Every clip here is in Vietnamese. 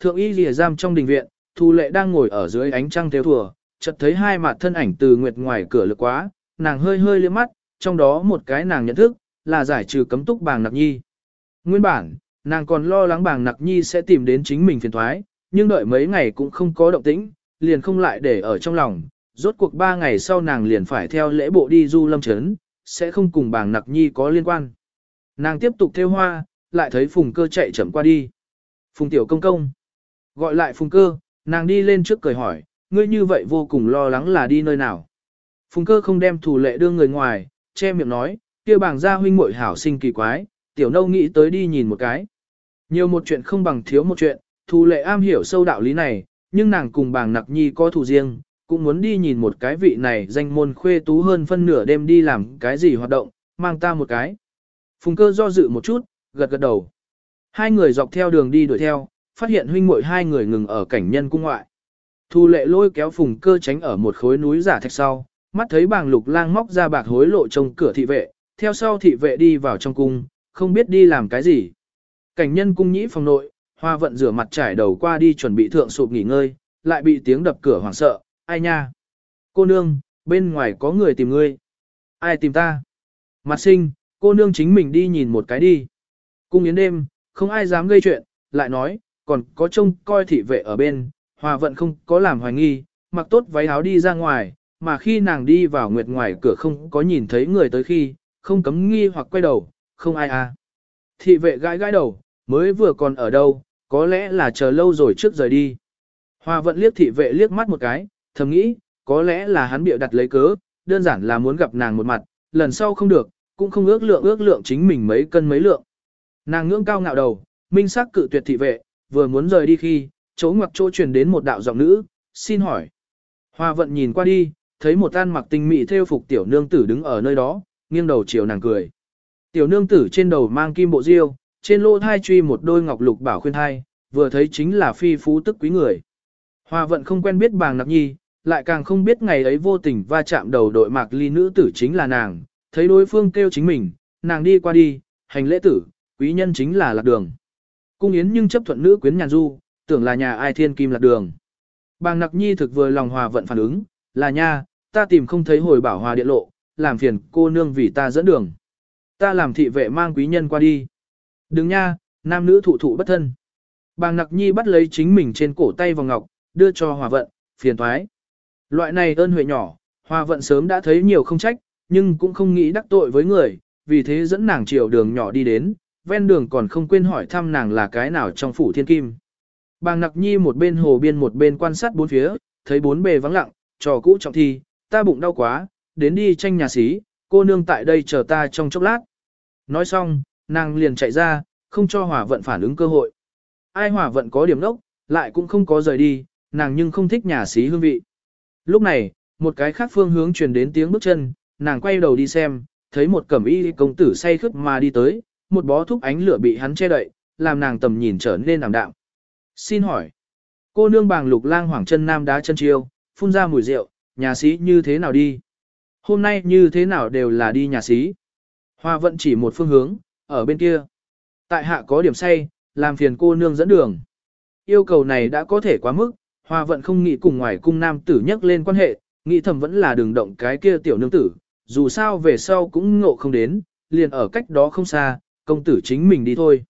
Thượng y lìa giam trong đình viện, Thu Lệ đang ngồi ở dưới ánh trăng theo thùa, chợt thấy hai mặt thân ảnh từ nguyệt ngoài cửa lực quá, nàng hơi hơi liếc mắt, trong đó một cái nàng nhận thức, là giải trừ cấm túc bàng nặc nhi. Nguyên bản, nàng còn lo lắng bàng nặc nhi sẽ tìm đến chính mình phiền thoái, nhưng đợi mấy ngày cũng không có động tĩnh, liền không lại để ở trong lòng. Rốt cuộc ba ngày sau nàng liền phải theo lễ bộ đi du lâm chấn, sẽ không cùng bàng nặc nhi có liên quan. Nàng tiếp tục theo hoa, lại thấy phùng cơ chạy chậm qua đi. Phùng tiểu công công. Gọi lại phùng cơ, nàng đi lên trước cười hỏi, ngươi như vậy vô cùng lo lắng là đi nơi nào. Phùng cơ không đem thủ lệ đưa người ngoài, che miệng nói, kia bảng gia huynh muội hảo sinh kỳ quái, tiểu nâu nghĩ tới đi nhìn một cái. Nhiều một chuyện không bằng thiếu một chuyện, thủ lệ am hiểu sâu đạo lý này, nhưng nàng cùng bảng nặc nhi có thù riêng, cũng muốn đi nhìn một cái vị này danh môn khuê tú hơn phân nửa đêm đi làm cái gì hoạt động, mang ta một cái. Phùng cơ do dự một chút, gật gật đầu. Hai người dọc theo đường đi đuổi theo, phát hiện huynh muội hai người ngừng ở cảnh nhân cung ngoại. Thu lệ lôi kéo phùng cơ tránh ở một khối núi giả thạch sau, mắt thấy bàng lục lang móc ra bạc hối lộ trong cửa thị vệ, theo sau thị vệ đi vào trong cung, không biết đi làm cái gì. Cảnh nhân cung nhĩ phòng nội, hoa vận rửa mặt trải đầu qua đi chuẩn bị thượng sụp nghỉ ngơi, lại bị tiếng đập cửa hoảng sợ, ai nha. Cô nương, bên ngoài có người tìm ngươi. Ai tìm ta? Mặt sinh, cô nương chính mình đi nhìn một cái đi. Cung yến đêm, không ai dám gây chuyện, lại nói, còn có trông coi thị vệ ở bên, hòa vận không có làm hoài nghi, mặc tốt váy áo đi ra ngoài, mà khi nàng đi vào nguyệt ngoài cửa không có nhìn thấy người tới khi, không cấm nghi hoặc quay đầu, không ai à. Thị vệ gãi gãi đầu, mới vừa còn ở đâu, có lẽ là chờ lâu rồi trước rời đi. hòa vận liếc thị vệ liếc mắt một cái, thầm nghĩ, có lẽ là hắn bịa đặt lấy cớ, đơn giản là muốn gặp nàng một mặt, lần sau không được, cũng không ước lượng ước lượng chính mình mấy cân mấy lượng. Nàng ngưỡng cao ngạo đầu, minh sắc cự tuyệt thị vệ, vừa muốn rời đi khi, chỗ ngoặc chỗ truyền đến một đạo giọng nữ, xin hỏi. Hoa vận nhìn qua đi, thấy một tan mặc tinh mỹ theo phục tiểu nương tử đứng ở nơi đó, nghiêng đầu chiều nàng cười. Tiểu nương tử trên đầu mang kim bộ diêu, trên lỗ thai truy một đôi ngọc lục bảo khuyên thai, vừa thấy chính là phi phú tức quý người. Hoa vận không quen biết bàng nặc nhi, lại càng không biết ngày ấy vô tình va chạm đầu đội mạc ly nữ tử chính là nàng, thấy đối phương kêu chính mình, nàng đi qua đi, hành lễ tử, quý nhân chính là lạc đường. Cung yến nhưng chấp thuận nữ quyến nhàn du, tưởng là nhà ai thiên kim lạc đường. Bàng nặc nhi thực vừa lòng hòa vận phản ứng, là nha, ta tìm không thấy hồi bảo hòa điện lộ, làm phiền cô nương vì ta dẫn đường. Ta làm thị vệ mang quý nhân qua đi. Đừng nha, nam nữ thụ thụ bất thân. Bàng nặc nhi bắt lấy chính mình trên cổ tay vào ngọc, đưa cho hòa vận, phiền thoái. Loại này ơn huệ nhỏ, hòa vận sớm đã thấy nhiều không trách, nhưng cũng không nghĩ đắc tội với người, vì thế dẫn nàng chiều đường nhỏ đi đến, ven đường còn không quên hỏi thăm nàng là cái nào trong phủ thiên kim. Bàng nặc nhi một bên hồ biên một bên quan sát bốn phía, thấy bốn bề vắng lặng, trò cũ trọng thi, ta bụng đau quá, đến đi tranh nhà xí, cô nương tại đây chờ ta trong chốc lát. Nói xong, nàng liền chạy ra, không cho hỏa vận phản ứng cơ hội. Ai hỏa vận có điểm đốc, lại cũng không có rời đi, nàng nhưng không thích nhà xí hương vị. Lúc này, một cái khác phương hướng truyền đến tiếng bước chân, nàng quay đầu đi xem, thấy một cẩm y công tử say khướt mà đi tới, một bó thúc ánh lửa bị hắn che đậy, làm nàng tầm nhìn trở nên ảm đạm. Xin hỏi, cô nương bàng lục lang hoàng chân nam đá chân chiêu, phun ra mùi rượu, nhà sĩ như thế nào đi? Hôm nay như thế nào đều là đi nhà sĩ. Hoa vận chỉ một phương hướng, ở bên kia. Tại hạ có điểm say, làm phiền cô nương dẫn đường. Yêu cầu này đã có thể quá mức, hoa vận không nghĩ cùng ngoài cung nam tử nhắc lên quan hệ, nghĩ thầm vẫn là đường động cái kia tiểu nương tử, dù sao về sau cũng ngộ không đến, liền ở cách đó không xa, công tử chính mình đi thôi.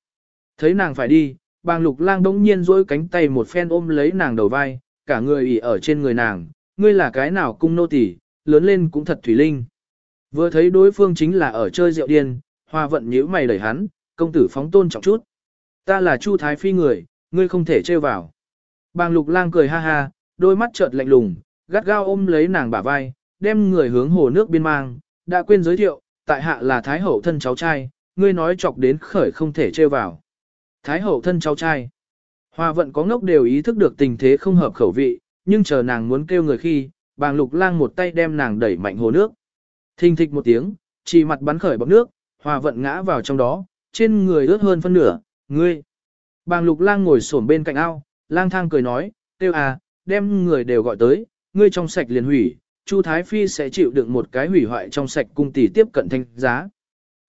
Thấy nàng phải đi, bàng lục lang đống nhiên dỗi cánh tay một phen ôm lấy nàng đầu vai, cả người ỉ ở trên người nàng, ngươi là cái nào cung nô tỳ, lớn lên cũng thật thủy linh. Vừa thấy đối phương chính là ở chơi rượu điên, hoa vận nhíu mày đẩy hắn, công tử phóng tôn trọng chút. Ta là Chu Thái Phi người, ngươi không thể trêu vào. Bàng lục lang cười ha ha, đôi mắt chợt lạnh lùng, gắt gao ôm lấy nàng bả vai, đem người hướng hồ nước biên mang, đã quên giới thiệu, tại hạ là Thái Hậu thân cháu trai, ngươi nói chọc đến khởi không thể trêu vào. Thái Hậu thân cháu trai. Hoa vận có ngốc đều ý thức được tình thế không hợp khẩu vị, nhưng chờ nàng muốn kêu người khi, bàng lục lang một tay đem nàng đẩy mạnh hồ nước. Thình thịch một tiếng, chỉ mặt bắn khởi bọc nước, hòa vận ngã vào trong đó, trên người ướt hơn phân nửa, ngươi. Bàng lục lang ngồi xổm bên cạnh ao, lang thang cười nói, tiêu à, đem người đều gọi tới, ngươi trong sạch liền hủy, Chu Thái Phi sẽ chịu đựng một cái hủy hoại trong sạch cung tỷ tiếp cận thanh giá.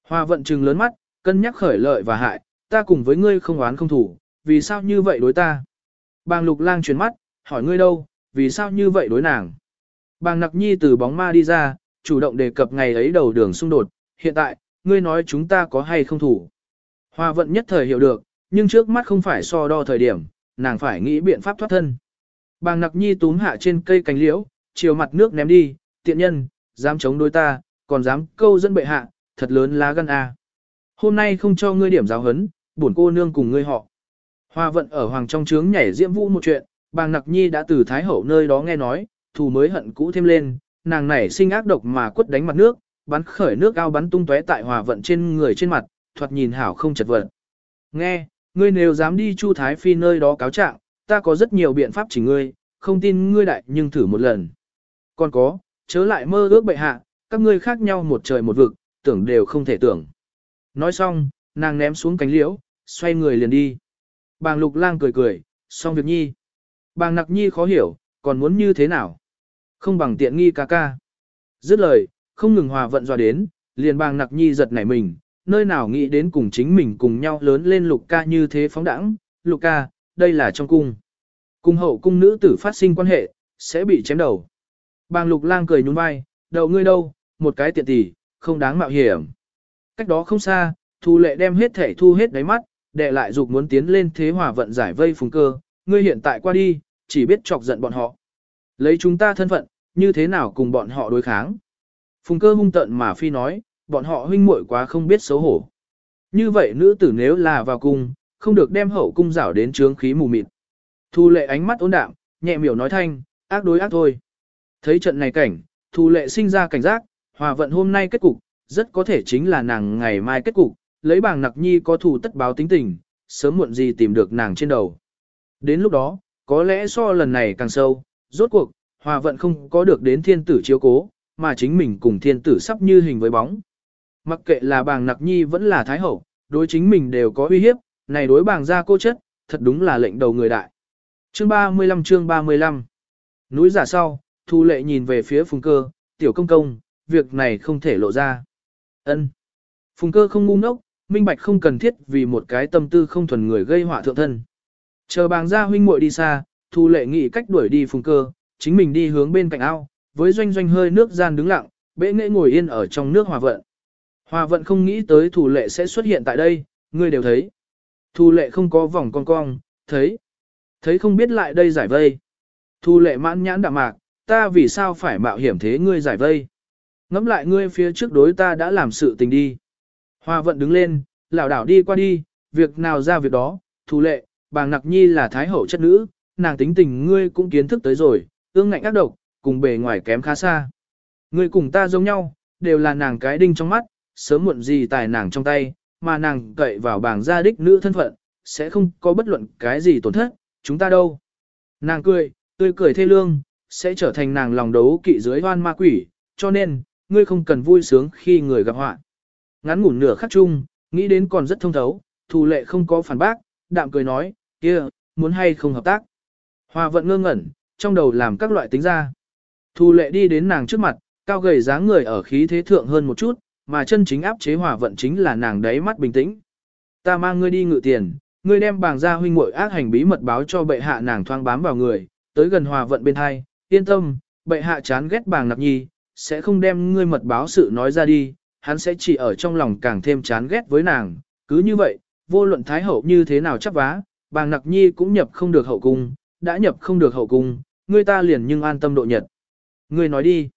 Hoa vận trừng lớn mắt, cân nhắc khởi lợi và hại, ta cùng với ngươi không oán không thủ, vì sao như vậy đối ta? Bàng lục lang chuyển mắt, hỏi ngươi đâu, vì sao như vậy đối nàng? Bàng nặc nhi từ bóng ma đi ra, chủ động đề cập ngày ấy đầu đường xung đột, hiện tại, ngươi nói chúng ta có hay không thủ. Hoa vận nhất thời hiểu được, nhưng trước mắt không phải so đo thời điểm, nàng phải nghĩ biện pháp thoát thân. Bàng nặc nhi túm hạ trên cây cánh liễu, chiều mặt nước ném đi, tiện nhân, dám chống đối ta, còn dám câu dẫn bệ hạ, thật lớn lá gan a. Hôm nay không cho ngươi điểm giáo hấn, bổn cô nương cùng ngươi họ. Hoa vận ở hoàng trong trướng nhảy diễm vũ một chuyện, bàng nặc nhi đã từ thái hậu nơi đó nghe nói, thù mới hận cũ thêm lên, nàng này sinh ác độc mà quất đánh mặt nước, bắn khởi nước ao bắn tung tóe tại hòa vận trên người trên mặt, thoạt nhìn hảo không chật vật. Nghe, ngươi nếu dám đi Chu Thái Phi nơi đó cáo trạng, ta có rất nhiều biện pháp chỉ ngươi, không tin ngươi đại nhưng thử một lần. Còn có, chớ lại mơ ước bệ hạ, các ngươi khác nhau một trời một vực, tưởng đều không thể tưởng. Nói xong, nàng ném xuống cánh liễu, xoay người liền đi. Bàng lục lang cười cười, xong việc nhi. Bàng nặc nhi khó hiểu, còn muốn như thế nào? Không bằng tiện nghi ca ca. Dứt lời, không ngừng hòa vận dọa đến, liền bàng nặc nhi giật nảy mình, nơi nào nghĩ đến cùng chính mình cùng nhau lớn lên lục ca như thế phóng đẳng. Lục ca, đây là trong cung. Cung hậu cung nữ tử phát sinh quan hệ, sẽ bị chém đầu. Bàng lục lang cười nhún vai, đầu ngươi đâu, một cái tiện tỷ, không đáng mạo hiểm. Cách đó không xa, thu lệ đem hết thể thu hết đáy mắt, đệ lại dục muốn tiến lên thế hòa vận giải vây phùng cơ, ngươi hiện tại qua đi, chỉ biết chọc giận bọn họ. Lấy chúng ta thân phận, như thế nào cùng bọn họ đối kháng. Phùng cơ hung tận mà phi nói, bọn họ huynh muội quá không biết xấu hổ. Như vậy nữ tử nếu là vào cung, không được đem hậu cung rảo đến trướng khí mù mịt. Thu lệ ánh mắt ôn đạm, nhẹ miểu nói thanh, ác đối ác thôi. Thấy trận này cảnh, thu lệ sinh ra cảnh giác, hòa vận hôm nay kết cục, rất có thể chính là nàng ngày mai kết cục, lấy Bàng nặc nhi có thù tất báo tính tình, sớm muộn gì tìm được nàng trên đầu. Đến lúc đó, có lẽ so lần này càng sâu, rốt cuộc, hòa vận không có được đến thiên tử chiếu cố, mà chính mình cùng thiên tử sắp như hình với bóng. Mặc kệ là bàng nặc nhi vẫn là thái hậu, đối chính mình đều có uy hiếp, này đối bàng ra cô chất, thật đúng là lệnh đầu người đại. Chương 35 chương 35 Núi giả sau, Thu Lệ nhìn về phía Phùng Cơ, tiểu công công, việc này không thể lộ ra. ân Phùng Cơ không ngu ngốc, minh bạch không cần thiết vì một cái tâm tư không thuần người gây họa thượng thân. Chờ bàng gia huynh muội đi xa, Thu Lệ nghĩ cách đuổi đi Phùng Cơ, chính mình đi hướng bên cạnh ao, với doanh doanh hơi nước gian đứng lặng, bệ nghệ ngồi yên ở trong nước hòa vận. Hòa vận không nghĩ tới thủ lệ sẽ xuất hiện tại đây, ngươi đều thấy. Thu lệ không có vòng con cong, thấy. Thấy không biết lại đây giải vây. Thu lệ mãn nhãn đạm mạc, ta vì sao phải mạo hiểm thế ngươi giải vây. Ngắm lại ngươi phía trước đối ta đã làm sự tình đi. Hoa vận đứng lên, lảo đảo đi qua đi, việc nào ra việc đó, thủ lệ, bàng nặc nhi là thái hậu chất nữ, nàng tính tình ngươi cũng kiến thức tới rồi, ương ngạnh ác độc, cùng bề ngoài kém khá xa. Ngươi cùng ta giống nhau, đều là nàng cái đinh trong mắt, sớm muộn gì tài nàng trong tay, mà nàng cậy vào bảng gia đích nữ thân phận, sẽ không có bất luận cái gì tổn thất, chúng ta đâu. Nàng cười, tươi cười thê lương, sẽ trở thành nàng lòng đấu kỵ dưới hoan ma quỷ, cho nên, ngươi không cần vui sướng khi người gặp họa. Ngắn ngủ nửa khắc chung, nghĩ đến còn rất thông thấu, thù lệ không có phản bác, đạm cười nói, kia, muốn hay không hợp tác. Hòa vận ngơ ngẩn, trong đầu làm các loại tính ra. Thù lệ đi đến nàng trước mặt, cao gầy dáng người ở khí thế thượng hơn một chút, mà chân chính áp chế hòa vận chính là nàng đáy mắt bình tĩnh. Ta mang ngươi đi ngự tiền, ngươi đem bảng gia huynh muội ác hành bí mật báo cho bệ hạ nàng thoang bám vào người, tới gần hòa vận bên hai, yên tâm, bệ hạ chán ghét bảng nạp nhi, sẽ không đem ngươi mật báo sự nói ra đi, hắn sẽ chỉ ở trong lòng càng thêm chán ghét với nàng, cứ như vậy, vô luận thái hậu như thế nào chấp vá, bàng nặc nhi cũng nhập không được hậu cung, đã nhập không được hậu cung, ngươi ta liền nhưng an tâm độ nhật. Ngươi nói đi.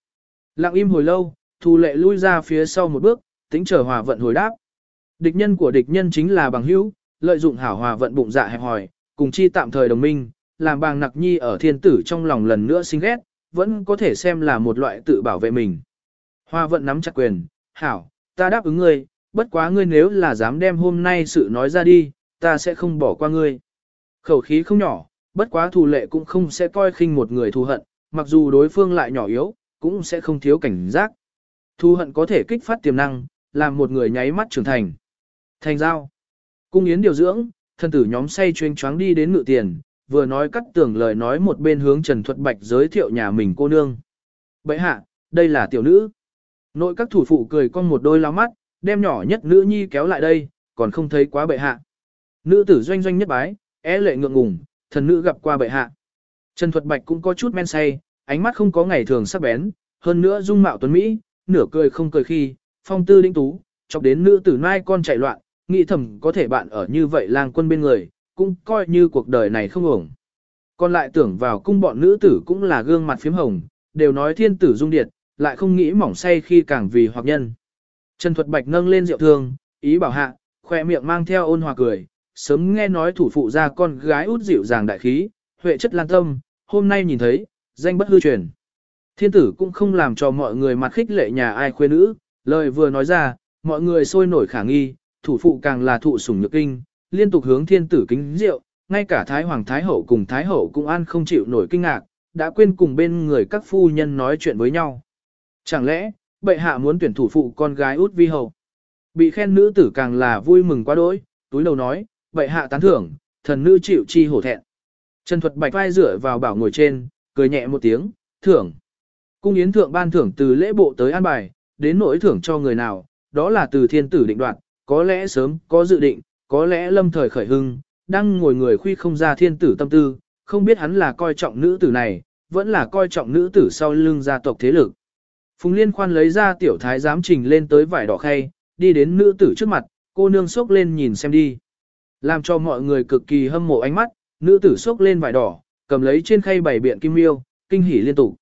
Lặng im hồi lâu, Thu lệ lui ra phía sau một bước, tính chờ hòa vận hồi đáp. Địch nhân của địch nhân chính là bằng hữu, lợi dụng hảo hòa vận bụng dạ hẹp hòi, cùng chi tạm thời đồng minh, làm bàng nặc nhi ở thiên tử trong lòng lần nữa sinh ghét, vẫn có thể xem là một loại tự bảo vệ mình. Hoa vận nắm chặt quyền, hảo, ta đáp ứng ngươi, bất quá ngươi nếu là dám đem hôm nay sự nói ra đi, ta sẽ không bỏ qua ngươi. Khẩu khí không nhỏ, bất quá thù lệ cũng không sẽ coi khinh một người thù hận, mặc dù đối phương lại nhỏ yếu, cũng sẽ không thiếu cảnh giác. Thu hận có thể kích phát tiềm năng, làm một người nháy mắt trưởng thành. Thành giao. Cung yến điều dưỡng, thân tử nhóm say chuyên choáng đi đến ngự tiền, vừa nói cắt tưởng lời nói một bên hướng Trần Thuật Bạch giới thiệu nhà mình cô nương. Bậy hạ, đây là tiểu nữ. Nội các thủ phụ cười con một đôi lao mắt, đem nhỏ nhất nữ nhi kéo lại đây, còn không thấy quá bệ hạ. Nữ tử doanh doanh nhất bái, é lệ ngượng ngùng, Thần nữ gặp qua bệ hạ. Trần Thuật Bạch cũng có chút men say, ánh mắt không có ngày thường sắc bén, hơn nữa dung mạo tuấn Mỹ, nửa cười không cười khi, phong tư đĩnh tú, chọc đến nữ tử nai con chạy loạn, nghĩ thầm có thể bạn ở như vậy lang quân bên người, cũng coi như cuộc đời này không ổng. Còn lại tưởng vào cung bọn nữ tử cũng là gương mặt phím hồng, đều nói thiên tử dung điệt, lại không nghĩ mỏng say khi càng vì hoặc nhân. Trần Thuật Bạch nâng lên rượu thương, ý bảo hạ, khoe miệng mang theo ôn hòa cười, sớm nghe nói thủ phụ ra con gái út dịu dàng đại khí, huệ chất lan tâm, hôm nay nhìn thấy, danh bất hư truyền. Thiên tử cũng không làm cho mọi người mặt khích lệ nhà ai khuê nữ, lời vừa nói ra, mọi người sôi nổi khả nghi, thủ phụ càng là thụ sủng nhược kinh, liên tục hướng thiên tử kính rượu, ngay cả Thái Hoàng Thái Hậu cùng Thái Hậu cũng an không chịu nổi kinh ngạc, đã quên cùng bên người các phu nhân nói chuyện với nhau. Chẳng lẽ, bệ hạ muốn tuyển thủ phụ con gái út vi hậu? Bị khen nữ tử càng là vui mừng quá đỗi, túi đầu nói, bệ hạ tán thưởng, thần nữ chịu chi hổ thẹn. Trần Thuật Bạch vai dựa vào bảo ngồi trên, cười nhẹ một tiếng, thưởng. Cung yến thượng ban thưởng từ lễ bộ tới an bài, đến nỗi thưởng cho người nào, đó là từ thiên tử định đoạt, có lẽ sớm, có dự định, có lẽ lâm thời khởi hưng, đang ngồi người khuy không ra thiên tử tâm tư, không biết hắn là coi trọng nữ tử này, vẫn là coi trọng nữ tử sau lưng gia tộc thế lực. Phùng Liên khoan lấy ra tiểu thái giám trình lên tới vải đỏ khay, đi đến nữ tử trước mặt, cô nương sốc lên nhìn xem đi. Làm cho mọi người cực kỳ hâm mộ ánh mắt, nữ tử sốc lên vải đỏ, cầm lấy trên khay bảy biện kim miêu, kinh hỉ liên tục.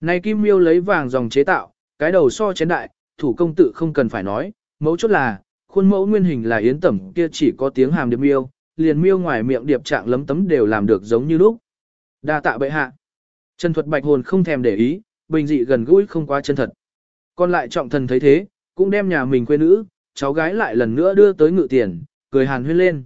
Này kim miêu lấy vàng dòng chế tạo, cái đầu so chén đại, thủ công tự không cần phải nói, mấu chốt là, khuôn mẫu nguyên hình là yến tẩm kia chỉ có tiếng hàm điệp miêu, liền miêu ngoài miệng điệp trạng lấm tấm đều làm được giống như lúc. Đa tạ bệ hạ. Trần thuật bạch hồn không thèm để ý, bình dị gần gũi không quá chân thật. Còn lại trọng thần thấy thế, cũng đem nhà mình quê nữ, cháu gái lại lần nữa đưa tới ngự tiền, cười hàn huyên lên.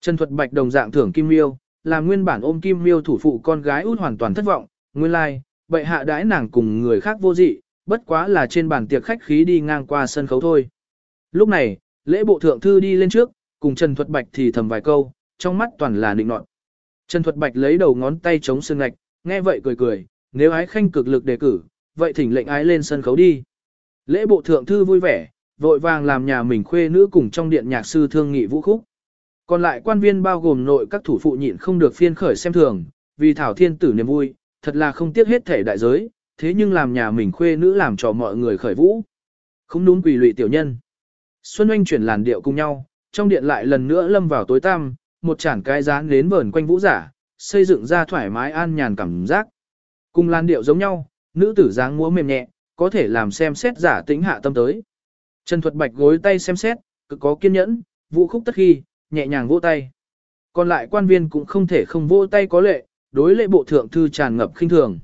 Trần thuật bạch đồng dạng thưởng kim miêu, là nguyên bản ôm kim miêu thủ phụ con gái út hoàn toàn thất vọng, nguyên lai, like, bệ hạ đãi nàng cùng người khác vô dị, bất quá là trên bàn tiệc khách khí đi ngang qua sân khấu thôi. Lúc này, lễ bộ thượng thư đi lên trước, cùng Trần Thuật Bạch thì thầm vài câu, trong mắt toàn là định nọt. Trần Thuật Bạch lấy đầu ngón tay chống xương ngạch, nghe vậy cười cười, nếu ái khanh cực lực đề cử, vậy thỉnh lệnh ái lên sân khấu đi. Lễ bộ thượng thư vui vẻ, vội vàng làm nhà mình khuê nữ cùng trong điện nhạc sư thương nghị vũ khúc. Còn lại quan viên bao gồm nội các thủ phụ nhịn không được phiên khởi xem thường, vì thảo thiên tử niềm vui, thật là không tiếc hết thể đại giới, thế nhưng làm nhà mình khuê nữ làm cho mọi người khởi vũ. Không đúng quỷ lụy tiểu nhân. Xuân Oanh chuyển làn điệu cùng nhau, trong điện lại lần nữa lâm vào tối tăm, một chản cái dán đến vờn quanh vũ giả, xây dựng ra thoải mái an nhàn cảm giác. Cùng làn điệu giống nhau, nữ tử dáng múa mềm nhẹ, có thể làm xem xét giả tĩnh hạ tâm tới. Trần Thuật Bạch gối tay xem xét, cực có kiên nhẫn, vũ khúc tất khi, nhẹ nhàng vỗ tay. Còn lại quan viên cũng không thể không vỗ tay có lệ, đối lễ bộ thượng thư tràn ngập khinh thường.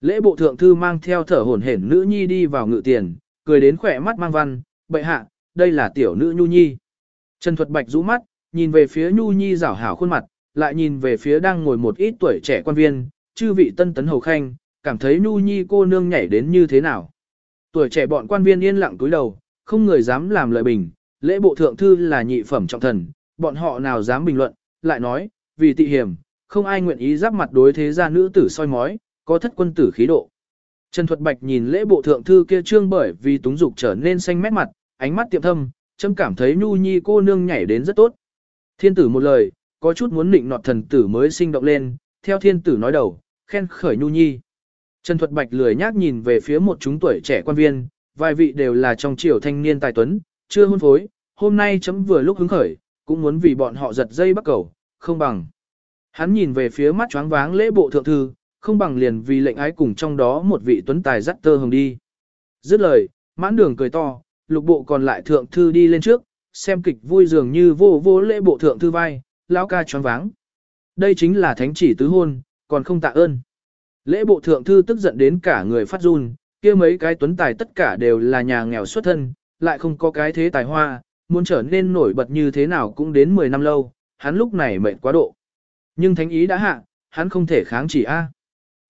Lễ bộ thượng thư mang theo thở hổn hển nữ nhi đi vào ngự tiền, cười đến khỏe mắt mang văn, bệ hạ, đây là tiểu nữ nhu nhi. Trần Thuật Bạch rũ mắt, nhìn về phía nhu nhi rảo hảo khuôn mặt, lại nhìn về phía đang ngồi một ít tuổi trẻ quan viên, chư vị tân tấn hầu khanh, cảm thấy nhu nhi cô nương nhảy đến như thế nào. Tuổi trẻ bọn quan viên yên lặng cúi đầu, không người dám làm lời bình, lễ bộ thượng thư là nhị phẩm trọng thần, bọn họ nào dám bình luận, lại nói, vì tị hiểm, không ai nguyện ý giáp mặt đối thế gia nữ tử soi mói, có thất quân tử khí độ. Trần Thuật Bạch nhìn lễ bộ thượng thư kia trương bởi vì túng dục trở nên xanh mét mặt, ánh mắt tiệm thâm, châm cảm thấy nhu nhi cô nương nhảy đến rất tốt. Thiên tử một lời, có chút muốn nịnh nọt thần tử mới sinh động lên, theo thiên tử nói đầu, khen khởi nhu nhi. Trần Thuật Bạch lười nhác nhìn về phía một chúng tuổi trẻ quan viên, vài vị đều là trong triều thanh niên tài tuấn, chưa hôn phối, hôm nay chấm vừa lúc hứng khởi, cũng muốn vì bọn họ giật dây bắt cầu, không bằng. Hắn nhìn về phía mắt choáng váng lễ bộ thượng thư, không bằng liền vì lệnh ái cùng trong đó một vị tuấn tài dắt tơ hồng đi. Dứt lời, mãn đường cười to, lục bộ còn lại thượng thư đi lên trước, xem kịch vui dường như vô vô lễ bộ thượng thư vai, lão ca choáng váng. Đây chính là thánh chỉ tứ hôn, còn không tạ ơn. Lễ bộ thượng thư tức giận đến cả người phát run, kia mấy cái tuấn tài tất cả đều là nhà nghèo xuất thân, lại không có cái thế tài hoa, muốn trở nên nổi bật như thế nào cũng đến 10 năm lâu, hắn lúc này mệt quá độ. Nhưng thánh ý đã hạ, hắn không thể kháng chỉ A.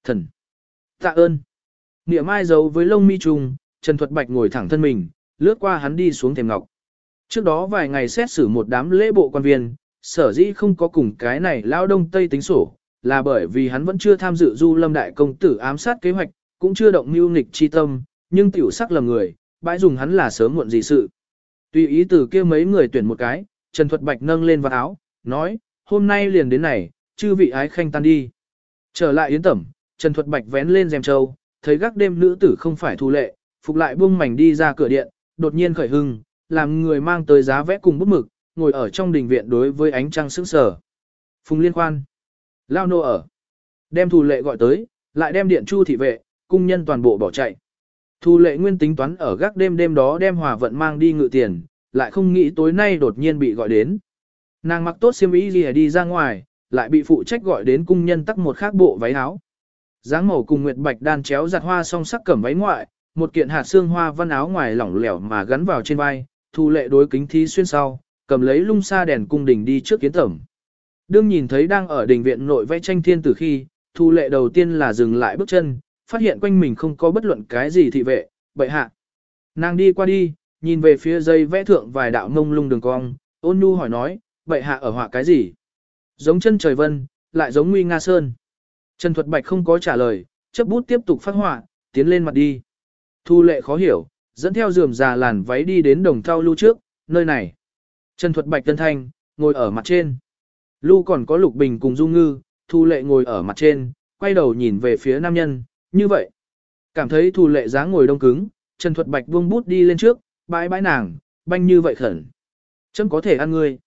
Thần. Tạ ơn. Niệm mai giấu với lông mi trùng, Trần Thuật Bạch ngồi thẳng thân mình, lướt qua hắn đi xuống thềm ngọc. Trước đó vài ngày xét xử một đám lễ bộ quan viên, sở dĩ không có cùng cái này lao đông tây tính sổ, là bởi vì hắn vẫn chưa tham dự du lâm đại công tử ám sát kế hoạch, cũng chưa động mưu nghịch chi tâm, nhưng tiểu sắc lầm người, bãi dùng hắn là sớm muộn gì sự. Tùy ý từ kia mấy người tuyển một cái, Trần Thuật Bạch nâng lên vào áo, nói, hôm nay liền đến này, chư vị ái khanh tan đi. Trở lại yến tẩm, Trần Thuật Bạch vén lên rèm châu, thấy gác đêm nữ tử không phải thu lệ, phục lại buông mảnh đi ra cửa điện, đột nhiên khởi hưng, làm người mang tới giá vẽ cùng bút mực, ngồi ở trong đình viện đối với ánh trăng sững sờ. Phùng Liên Khoan, Lao nô ở, đem thu lệ gọi tới, lại đem điện chu thị vệ, cung nhân toàn bộ bỏ chạy. Thu lệ nguyên tính toán ở gác đêm đêm đó đem hòa vận mang đi ngự tiền, lại không nghĩ tối nay đột nhiên bị gọi đến. Nàng mặc tốt xiêm y gì đi ra ngoài, lại bị phụ trách gọi đến cung nhân tắc một khác bộ váy áo. dáng màu cùng nguyệt bạch đan chéo giặt hoa song sắc cẩm váy ngoại, một kiện hạt xương hoa văn áo ngoài lỏng lẻo mà gắn vào trên vai, thu lệ đối kính thí xuyên sau, cầm lấy lung xa đèn cung đình đi trước kiến tẩm. Đương nhìn thấy đang ở đình viện nội vẽ tranh thiên tử khi, thu lệ đầu tiên là dừng lại bước chân, phát hiện quanh mình không có bất luận cái gì thị vệ, bệ hạ. Nàng đi qua đi, nhìn về phía dây vẽ thượng vài đạo mông lung đường cong, ôn nhu hỏi nói, bệ hạ ở họa cái gì? Giống chân trời vân, lại giống nguy nga sơn. Trần Thuật Bạch không có trả lời, chấp bút tiếp tục phát họa, tiến lên mặt đi. Thu lệ khó hiểu, dẫn theo dườm già làn váy đi đến đồng thau lưu trước, nơi này. Trần Thuật Bạch tân thanh, ngồi ở mặt trên. Lưu còn có Lục Bình cùng Du Ngư, Thu lệ ngồi ở mặt trên, quay đầu nhìn về phía nam nhân, như vậy. Cảm thấy Thu lệ dáng ngồi đông cứng, Trần Thuật Bạch buông bút đi lên trước, bãi bãi nàng, banh như vậy khẩn. Chấm có thể ăn ngươi.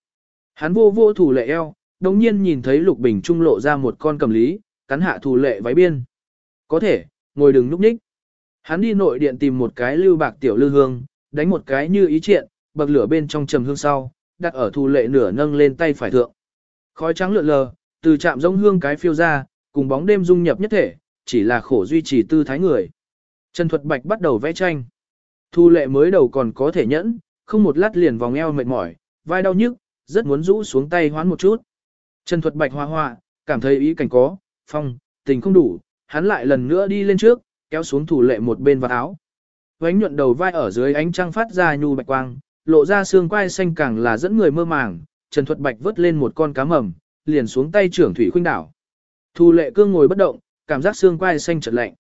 Hắn vô vô Thu lệ eo, đồng nhiên nhìn thấy Lục Bình trung lộ ra một con cầm lý, cắn hạ Thu lệ váy biên. Có thể, ngồi đừng núp nhích. Hắn đi nội điện tìm một cái lưu bạc tiểu lư hương, đánh một cái như ý triện, bậc lửa bên trong trầm hương sau, đặt ở thu lệ nửa nâng lên tay phải thượng. Khói trắng lượn lờ, từ chạm giống hương cái phiêu ra, cùng bóng đêm dung nhập nhất thể, chỉ là khổ duy trì tư thái người. Trần Thuật Bạch bắt đầu vẽ tranh. Thu lệ mới đầu còn có thể nhẫn, không một lát liền vòng eo mệt mỏi, vai đau nhức, rất muốn rũ xuống tay hoán một chút. Trần Thuật Bạch hoa hoa, cảm thấy ý cảnh có, phong, tình không đủ, hắn lại lần nữa đi lên trước, kéo xuống thủ lệ một bên vào áo. Vánh nhuận đầu vai ở dưới ánh trăng phát ra nhu bạch quang, lộ ra xương quai xanh càng là dẫn người mơ màng, Trần Thuật Bạch vớt lên một con cá mầm, liền xuống tay trưởng thủy khuynh đảo. Thu lệ cương ngồi bất động, cảm giác xương quai xanh chợt lạnh.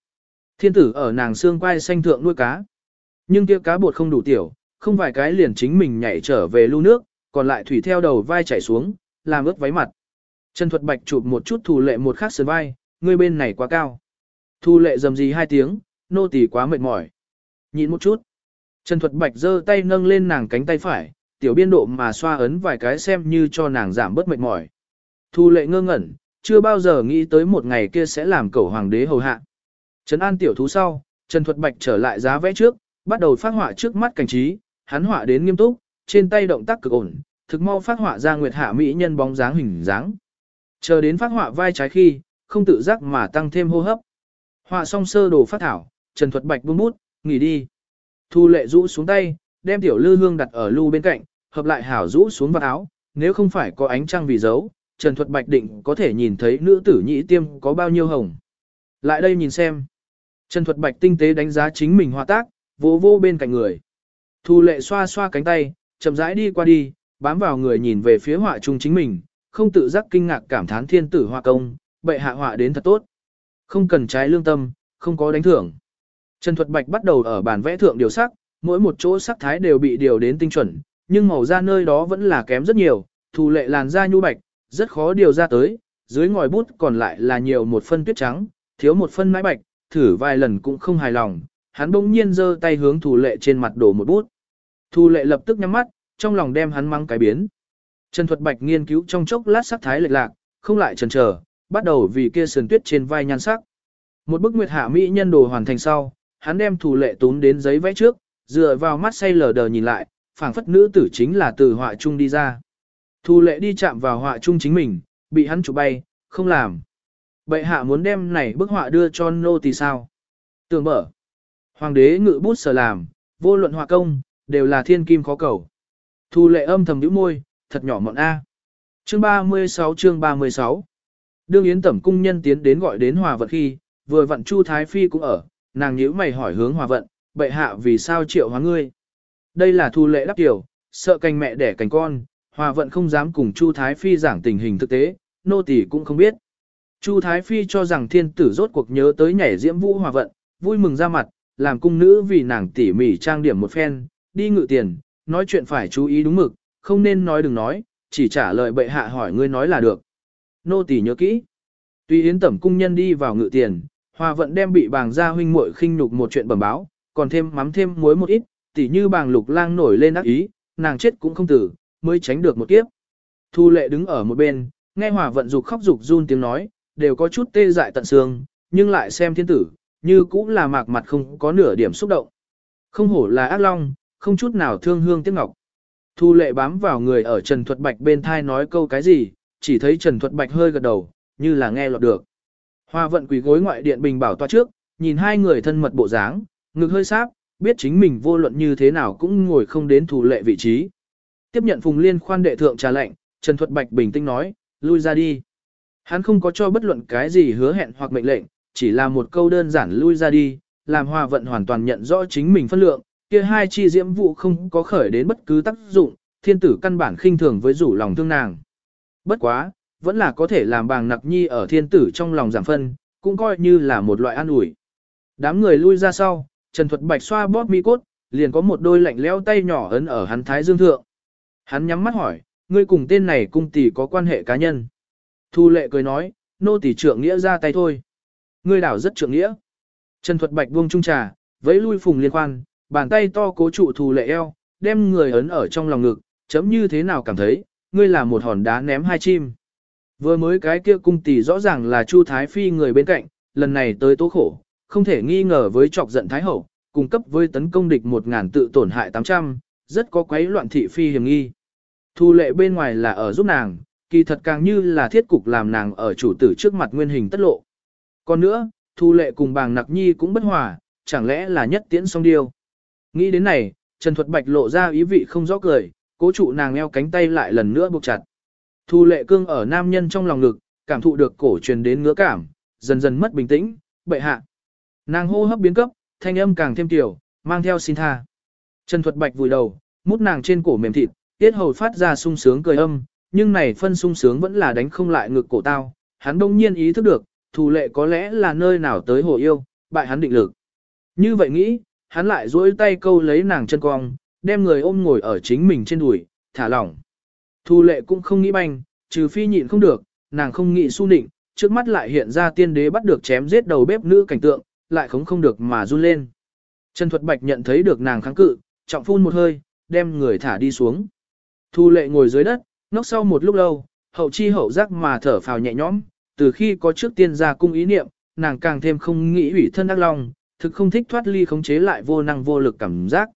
Thiên tử ở nàng xương quai xanh thượng nuôi cá. Nhưng kia cá bột không đủ tiểu, không vài cái liền chính mình nhảy trở về lưu nước, còn lại thủy theo đầu vai chảy xuống, làm ướt váy mặt. Trần Thuật Bạch chụp một chút thủ lệ một khắc sườn vai, người bên này quá cao. Thu lệ dầm gì hai tiếng, nô tỳ quá mệt mỏi. Nhịn một chút. Trần Thuật Bạch giơ tay nâng lên nàng cánh tay phải, tiểu biên độ mà xoa ấn vài cái xem như cho nàng giảm bớt mệt mỏi. Thu lệ ngơ ngẩn, chưa bao giờ nghĩ tới một ngày kia sẽ làm cẩu hoàng đế hầu hạ. Trần An tiểu thú sau, Trần Thuật Bạch trở lại giá vẽ trước, bắt đầu phát họa trước mắt cảnh trí, hắn họa đến nghiêm túc, trên tay động tác cực ổn, thực mau phát họa ra nguyệt hạ mỹ nhân bóng dáng hình dáng. Chờ đến phát họa vai trái khi, không tự giác mà tăng thêm hô hấp. Họa xong sơ đồ phát thảo, Trần Thuật Bạch buông bút, nghỉ đi. Thu lệ rũ xuống tay, đem tiểu lư hương đặt ở lưu bên cạnh, hợp lại hảo rũ xuống vào áo, nếu không phải có ánh trăng vì dấu, Trần Thuật Bạch định có thể nhìn thấy nữ tử nhị tiêm có bao nhiêu hồng. Lại đây nhìn xem. Trần Thuật Bạch tinh tế đánh giá chính mình hòa tác, vô vô bên cạnh người. Thu lệ xoa xoa cánh tay, chậm rãi đi qua đi, bám vào người nhìn về phía họa trung chính mình, không tự giác kinh ngạc cảm thán thiên tử họa công, bệ hạ họa đến thật tốt. Không cần trái lương tâm, không có đánh thưởng. Trần Thuật Bạch bắt đầu ở bản vẽ thượng điều sắc, mỗi một chỗ sắc thái đều bị điều đến tinh chuẩn, nhưng màu da nơi đó vẫn là kém rất nhiều, thù lệ làn da nhu bạch, rất khó điều ra tới, dưới ngòi bút còn lại là nhiều một phân tuyết trắng, thiếu một phân mái bạch, thử vài lần cũng không hài lòng, hắn bỗng nhiên giơ tay hướng thù lệ trên mặt đổ một bút. Thù lệ lập tức nhắm mắt, trong lòng đem hắn mang cái biến. Trần Thuật Bạch nghiên cứu trong chốc lát sắc thái lệch lạc, không lại chần chờ, bắt đầu vì kia sườn tuyết trên vai nhan sắc. Một bức nguyệt hạ mỹ nhân đồ hoàn thành sau, hắn đem thủ lệ tún đến giấy vẽ trước, dựa vào mắt say lờ đờ nhìn lại, phảng phất nữ tử chính là từ họa trung đi ra. Thủ lệ đi chạm vào họa trung chính mình, bị hắn chụp bay, không làm. Bệ hạ muốn đem này bức họa đưa cho nô thì sao? Tường mở. Hoàng đế ngự bút sở làm, vô luận họa công, đều là thiên kim khó cầu. Thu lệ âm thầm nhíu môi, thật nhỏ mọn A. Chương 36 chương 36 Đương Yến Tẩm cung nhân tiến đến gọi đến hòa vận khi, vừa vặn Chu Thái Phi cũng ở, nàng nhíu mày hỏi hướng hòa vận, bệ hạ vì sao triệu hóa ngươi. Đây là thu lệ đắp tiểu, sợ canh mẹ đẻ cành con, hòa vận không dám cùng Chu Thái Phi giảng tình hình thực tế, nô tỳ cũng không biết. Chu Thái Phi cho rằng thiên tử rốt cuộc nhớ tới nhảy diễm vũ hòa vận, vui mừng ra mặt, làm cung nữ vì nàng tỉ mỉ trang điểm một phen, đi ngự tiền, nói chuyện phải chú ý đúng mực, không nên nói đừng nói, chỉ trả lời bệ hạ hỏi ngươi nói là được nô tỳ nhớ kỹ. Tuy yến tẩm cung nhân đi vào ngự tiền, hòa vận đem bị bàng gia huynh muội khinh nhục một chuyện bẩm báo, còn thêm mắm thêm muối một ít, tỉ như bàng lục lang nổi lên ác ý, nàng chết cũng không tử, mới tránh được một kiếp. Thu lệ đứng ở một bên, nghe hòa vận dục khóc dục run tiếng nói, đều có chút tê dại tận xương, nhưng lại xem thiên tử, như cũng là mạc mặt không có nửa điểm xúc động. Không hổ là ác long, không chút nào thương hương tiếc ngọc. Thu lệ bám vào người ở Trần Thuật Bạch bên thai nói câu cái gì, chỉ thấy Trần Thuật Bạch hơi gật đầu, như là nghe lọt được. Hoa vận quỳ gối ngoại điện bình bảo toa trước, nhìn hai người thân mật bộ dáng, ngực hơi sáp, biết chính mình vô luận như thế nào cũng ngồi không đến thủ lệ vị trí. Tiếp nhận Phùng Liên khoan đệ thượng trà lệnh, Trần Thuật Bạch bình tĩnh nói, lui ra đi. Hắn không có cho bất luận cái gì hứa hẹn hoặc mệnh lệnh, chỉ là một câu đơn giản lui ra đi, làm Hoa vận hoàn toàn nhận rõ chính mình phân lượng, kia hai chi diễm vụ không có khởi đến bất cứ tác dụng, thiên tử căn bản khinh thường với rủ lòng thương nàng. Bất quá, vẫn là có thể làm bàng nặc nhi ở thiên tử trong lòng giảm phân, cũng coi như là một loại an ủi. Đám người lui ra sau, Trần Thuật Bạch xoa bóp mi cốt, liền có một đôi lạnh leo tay nhỏ ấn ở hắn thái dương thượng. Hắn nhắm mắt hỏi, ngươi cùng tên này cung tỷ có quan hệ cá nhân. Thu lệ cười nói, nô tỷ trưởng nghĩa ra tay thôi. Ngươi đảo rất trưởng nghĩa. Trần Thuật Bạch buông trung trà, vẫy lui phùng liên quan, bàn tay to cố trụ thù lệ eo, đem người ấn ở trong lòng ngực, chấm như thế nào cảm thấy, ngươi là một hòn đá ném hai chim. Vừa mới cái kia cung tỷ rõ ràng là Chu Thái Phi người bên cạnh, lần này tới tố khổ, không thể nghi ngờ với chọc giận Thái Hậu, cung cấp với tấn công địch một ngàn tự tổn hại 800, rất có quấy loạn thị phi hiểm nghi. Thu lệ bên ngoài là ở giúp nàng, kỳ thật càng như là thiết cục làm nàng ở chủ tử trước mặt nguyên hình tất lộ. Còn nữa, thu lệ cùng bàng nặc nhi cũng bất hòa, chẳng lẽ là nhất tiễn song điêu. Nghĩ đến này, Trần Thuật Bạch lộ ra ý vị không rõ cười, cố trụ nàng eo cánh tay lại lần nữa buộc chặt. Thu lệ cương ở nam nhân trong lòng ngực, cảm thụ được cổ truyền đến ngứa cảm, dần dần mất bình tĩnh, bệ hạ. Nàng hô hấp biến cấp, thanh âm càng thêm tiểu, mang theo xin tha. Trần Thuật Bạch vùi đầu, mút nàng trên cổ mềm thịt, tiết hầu phát ra sung sướng cười âm, nhưng này phân sung sướng vẫn là đánh không lại ngực cổ tao. Hắn đông nhiên ý thức được, thù lệ có lẽ là nơi nào tới hồ yêu, bại hắn định lực. Như vậy nghĩ, hắn lại duỗi tay câu lấy nàng chân cong, đem người ôm ngồi ở chính mình trên đùi, thả lỏng. Thu lệ cũng không nghĩ banh, trừ phi nhịn không được, nàng không nghĩ su nịnh, trước mắt lại hiện ra tiên đế bắt được chém giết đầu bếp nữ cảnh tượng, lại không không được mà run lên. Trần Thuật Bạch nhận thấy được nàng kháng cự, trọng phun một hơi, đem người thả đi xuống. Thu lệ ngồi dưới đất, nóc sau một lúc lâu, hậu chi hậu giác mà thở phào nhẹ nhõm, từ khi có trước tiên ra cung ý niệm, nàng càng thêm không nghĩ ủy thân đắc lòng, thực không thích thoát ly khống chế lại vô năng vô lực cảm giác.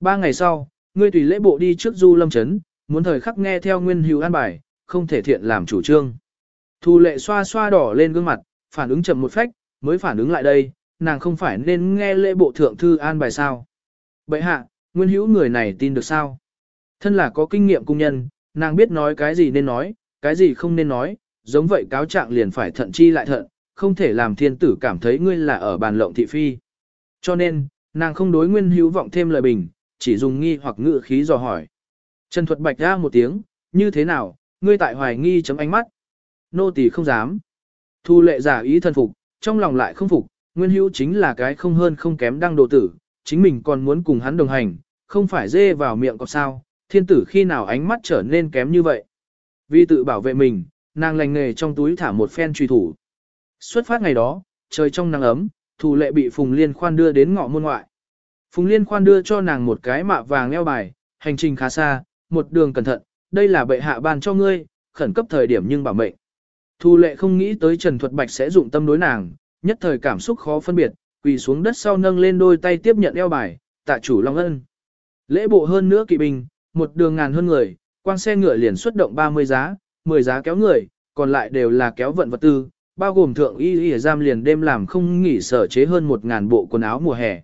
Ba ngày sau, ngươi tùy lễ bộ đi trước du lâm chấn, muốn thời khắc nghe theo nguyên hữu an bài, không thể thiện làm chủ trương. Thu lệ xoa xoa đỏ lên gương mặt, phản ứng chậm một phách, mới phản ứng lại đây, nàng không phải nên nghe lễ bộ thượng thư an bài sao. Bậy hạ, nguyên hữu người này tin được sao? Thân là có kinh nghiệm cung nhân, nàng biết nói cái gì nên nói, cái gì không nên nói, giống vậy cáo trạng liền phải thận chi lại thận, không thể làm thiên tử cảm thấy ngươi là ở bàn lộng thị phi. Cho nên, nàng không đối nguyên hữu vọng thêm lời bình, chỉ dùng nghi hoặc ngự khí dò hỏi. Trần Thuật Bạch ra một tiếng, như thế nào, ngươi tại hoài nghi chấm ánh mắt. Nô tỳ không dám. Thu lệ giả ý thân phục, trong lòng lại không phục, nguyên hữu chính là cái không hơn không kém đăng đồ tử, chính mình còn muốn cùng hắn đồng hành, không phải dê vào miệng có sao, thiên tử khi nào ánh mắt trở nên kém như vậy. Vì tự bảo vệ mình, nàng lành nghề trong túi thả một phen truy thủ. Xuất phát ngày đó, trời trong nắng ấm, thủ lệ bị Phùng Liên khoan đưa đến ngõ môn ngoại. Phùng Liên khoan đưa cho nàng một cái mạ vàng eo bài, hành trình khá xa, một đường cẩn thận, đây là bệ hạ ban cho ngươi, khẩn cấp thời điểm nhưng bảo mệnh. Thu lệ không nghĩ tới Trần Thuật Bạch sẽ dụng tâm đối nàng, nhất thời cảm xúc khó phân biệt, quỳ xuống đất sau nâng lên đôi tay tiếp nhận eo bài, tạ chủ Long Ân. Lễ bộ hơn nữa kỵ binh, một đường ngàn hơn người, quang xe ngựa liền xuất động 30 giá, 10 giá kéo người, còn lại đều là kéo vận vật tư, bao gồm thượng y y giam liền đêm làm không nghỉ sở chế hơn 1.000 bộ quần áo mùa hè.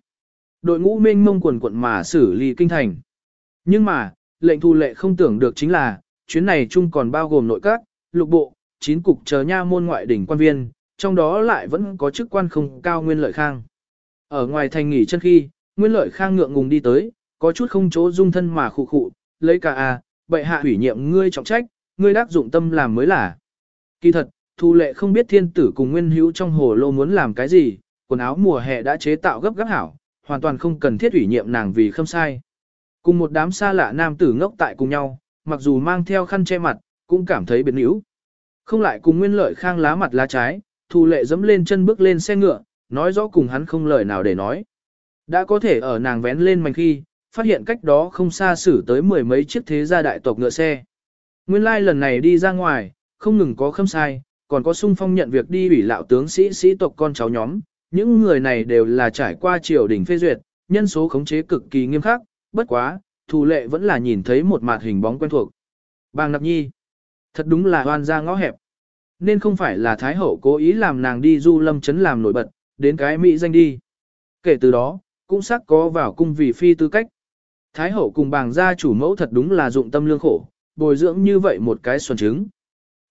Đội ngũ mênh mông quần quận mà xử lý kinh thành. Nhưng mà, lệnh thu lệ không tưởng được chính là, chuyến này chung còn bao gồm nội các, lục bộ, chín cục chờ nha môn ngoại đỉnh quan viên, trong đó lại vẫn có chức quan không cao nguyên lợi khang. Ở ngoài thành nghỉ chân khi, nguyên lợi khang ngượng ngùng đi tới, có chút không chỗ dung thân mà khụ khụ, lấy cả à, bệ hạ hủy nhiệm ngươi trọng trách, ngươi đắc dụng tâm làm mới là. Kỳ thật, thu lệ không biết thiên tử cùng nguyên hữu trong hồ lô muốn làm cái gì, quần áo mùa hè đã chế tạo gấp gáp hảo, hoàn toàn không cần thiết ủy nhiệm nàng vì không sai. Cùng một đám xa lạ nam tử ngốc tại cùng nhau, mặc dù mang theo khăn che mặt, cũng cảm thấy biến yếu. Không lại cùng nguyên lợi khang lá mặt lá trái, thu lệ dẫm lên chân bước lên xe ngựa, nói rõ cùng hắn không lời nào để nói. Đã có thể ở nàng vén lên mảnh khi, phát hiện cách đó không xa xử tới mười mấy chiếc thế gia đại tộc ngựa xe. Nguyên lai lần này đi ra ngoài, không ngừng có khâm sai, còn có sung phong nhận việc đi ủy lão tướng sĩ sĩ tộc con cháu nhóm. Những người này đều là trải qua triều đình phê duyệt, nhân số khống chế cực kỳ nghiêm khắc, bất quá, thủ lệ vẫn là nhìn thấy một mặt hình bóng quen thuộc. Bàng Nạp Nhi, thật đúng là hoan ra ngõ hẹp. Nên không phải là Thái Hậu cố ý làm nàng đi du lâm chấn làm nổi bật, đến cái Mỹ danh đi. Kể từ đó, cũng xác có vào cung vì phi tư cách. Thái Hậu cùng bàng gia chủ mẫu thật đúng là dụng tâm lương khổ, bồi dưỡng như vậy một cái xuân trứng.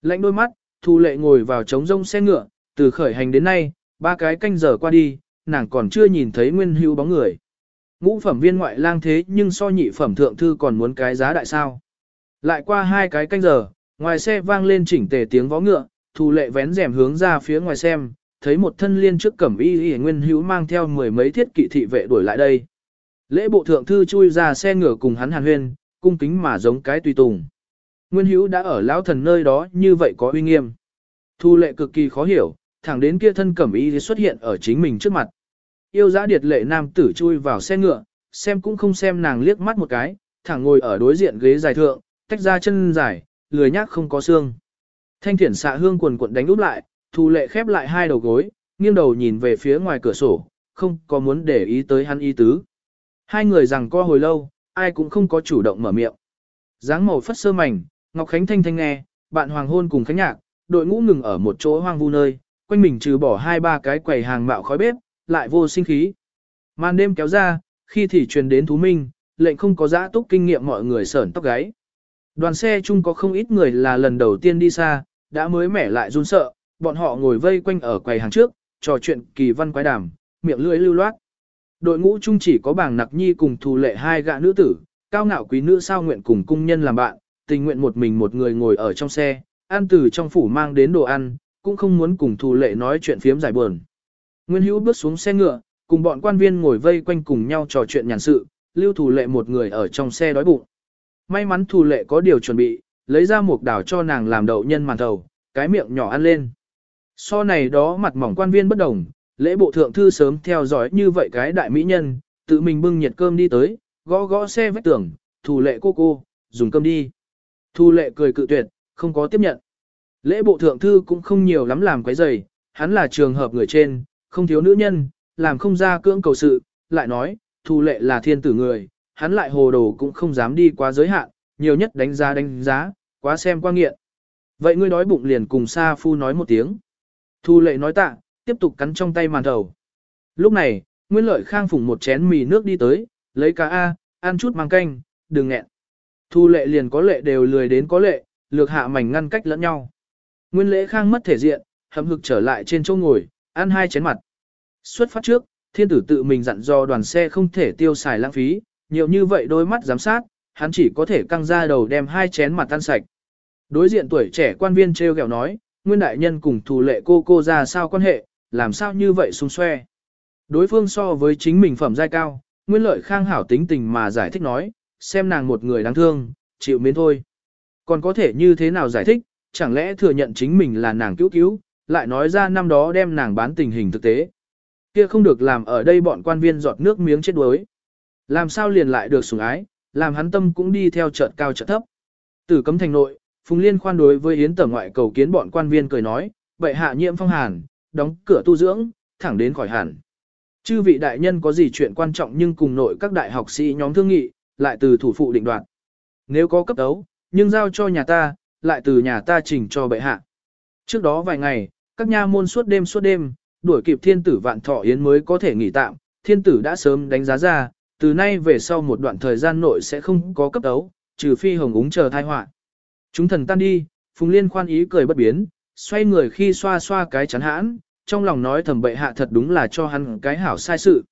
Lạnh đôi mắt, Thu Lệ ngồi vào trống rông xe ngựa, từ khởi hành đến nay, ba cái canh giờ qua đi, nàng còn chưa nhìn thấy nguyên hữu bóng người. Ngũ phẩm viên ngoại lang thế nhưng so nhị phẩm thượng thư còn muốn cái giá đại sao. Lại qua hai cái canh giờ, ngoài xe vang lên chỉnh tề tiếng vó ngựa, Thu Lệ vén rèm hướng ra phía ngoài xem, thấy một thân liên trước cẩm y y nguyên hữu mang theo mười mấy thiết kỵ thị vệ đuổi lại đây. Lễ bộ thượng thư chui ra xe ngựa cùng hắn hàn huyên, cung kính mà giống cái tùy tùng. Nguyên hữu đã ở lão thần nơi đó như vậy có uy nghiêm. Thu lệ cực kỳ khó hiểu, thẳng đến kia thân cẩm y xuất hiện ở chính mình trước mặt. Yêu giã điệt lệ nam tử chui vào xe ngựa, xem cũng không xem nàng liếc mắt một cái, thẳng ngồi ở đối diện ghế dài thượng, tách ra chân dài, lười nhác không có xương. Thanh thiển xạ hương quần quận đánh úp lại, thu lệ khép lại hai đầu gối, nghiêng đầu nhìn về phía ngoài cửa sổ, không có muốn để ý tới hắn y tứ. Hai người rằng co hồi lâu, ai cũng không có chủ động mở miệng. dáng màu phất sơ mảnh, Ngọc Khánh thanh thanh nghe, bạn hoàng hôn cùng khánh nhạc, đội ngũ ngừng ở một chỗ hoang vu nơi, quanh mình trừ bỏ hai ba cái quầy hàng mạo khói bếp, lại vô sinh khí. Màn đêm kéo ra, khi thì truyền đến thú minh, lệnh không có giã túc kinh nghiệm mọi người sởn tóc gáy. Đoàn xe chung có không ít người là lần đầu tiên đi xa, đã mới mẻ lại run sợ, bọn họ ngồi vây quanh ở quầy hàng trước, trò chuyện kỳ văn quái đàm, miệng lưỡi lưu loát. Đội ngũ chung chỉ có bảng nặc nhi cùng thù lệ hai gã nữ tử, cao ngạo quý nữ sao nguyện cùng cung nhân làm bạn, tình nguyện một mình một người ngồi ở trong xe, ăn từ trong phủ mang đến đồ ăn, cũng không muốn cùng thù lệ nói chuyện phiếm giải buồn. Nguyên hữu bước xuống xe ngựa, cùng bọn quan viên ngồi vây quanh cùng nhau trò chuyện nhàn sự, lưu thù lệ một người ở trong xe đói bụng. May mắn thù lệ có điều chuẩn bị, lấy ra một đảo cho nàng làm đậu nhân màn thầu, cái miệng nhỏ ăn lên. So này đó mặt mỏng quan viên bất đồng, lễ bộ thượng thư sớm theo dõi như vậy cái đại mỹ nhân, tự mình bưng nhiệt cơm đi tới, gõ gõ xe vách tường, thù lệ cô cô, dùng cơm đi. Thù lệ cười cự tuyệt, không có tiếp nhận. Lễ bộ thượng thư cũng không nhiều lắm làm quấy rầy, hắn là trường hợp người trên, không thiếu nữ nhân, làm không ra cưỡng cầu sự, lại nói, thu lệ là thiên tử người, hắn lại hồ đồ cũng không dám đi quá giới hạn, nhiều nhất đánh giá đánh giá, quá xem qua nghiện. Vậy ngươi đói bụng liền cùng Sa Phu nói một tiếng. Thu lệ nói tạ, tiếp tục cắn trong tay màn đầu. Lúc này, Nguyên Lợi Khang phủng một chén mì nước đi tới, lấy cá A, ăn chút mang canh, đừng nghẹn. Thu lệ liền có lệ đều lười đến có lệ, lược hạ mảnh ngăn cách lẫn nhau. Nguyên lễ khang mất thể diện, hậm hực trở lại trên chỗ ngồi, ăn hai chén mặt. Xuất phát trước, thiên tử tự mình dặn do đoàn xe không thể tiêu xài lãng phí, nhiều như vậy đôi mắt giám sát, hắn chỉ có thể căng ra đầu đem hai chén mặt tan sạch. Đối diện tuổi trẻ quan viên treo gẹo nói, nguyên đại nhân cùng thù lệ cô cô ra sao quan hệ, làm sao như vậy xung xoe. Đối phương so với chính mình phẩm giai cao, nguyên lợi khang hảo tính tình mà giải thích nói, xem nàng một người đáng thương, chịu miến thôi. Còn có thể như thế nào giải thích, chẳng lẽ thừa nhận chính mình là nàng cứu cứu, lại nói ra năm đó đem nàng bán tình hình thực tế. Kia không được làm ở đây bọn quan viên giọt nước miếng chết đuối. Làm sao liền lại được sủng ái, làm hắn tâm cũng đi theo chợt cao chợt thấp. Từ cấm thành nội, Phùng Liên khoan đối với Yến Tở ngoại cầu kiến bọn quan viên cười nói, vậy hạ nhiễm phong hàn, đóng cửa tu dưỡng, thẳng đến khỏi hàn. Chư vị đại nhân có gì chuyện quan trọng nhưng cùng nội các đại học sĩ nhóm thương nghị, lại từ thủ phụ định đoạt. Nếu có cấp đấu, nhưng giao cho nhà ta, lại từ nhà ta trình cho bệ hạ. Trước đó vài ngày, các nha môn suốt đêm suốt đêm, đuổi kịp thiên tử vạn thọ yến mới có thể nghỉ tạm, thiên tử đã sớm đánh giá ra, từ nay về sau một đoạn thời gian nội sẽ không có cấp đấu, trừ phi hồng úng chờ thai họa. Chúng thần tan đi, Phùng Liên khoan ý cười bất biến, xoay người khi xoa xoa cái chắn hãn, trong lòng nói thầm bệ hạ thật đúng là cho hắn cái hảo sai sự.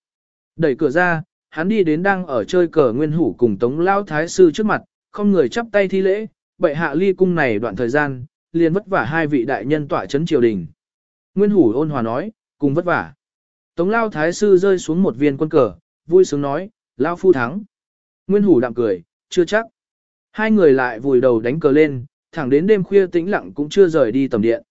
Đẩy cửa ra, hắn đi đến đang ở chơi cờ nguyên hủ cùng tống lao thái sư trước mặt, không người chắp tay thi lễ, bệ hạ ly cung này đoạn thời gian, liền vất vả hai vị đại nhân tỏa chấn triều đình. Nguyên hủ ôn hòa nói, cùng vất vả. Tống lao thái sư rơi xuống một viên quân cờ, vui sướng nói, lao phu thắng. Nguyên hủ đạm cười, chưa chắc. Hai người lại vùi đầu đánh cờ lên, thẳng đến đêm khuya tĩnh lặng cũng chưa rời đi tầm điện.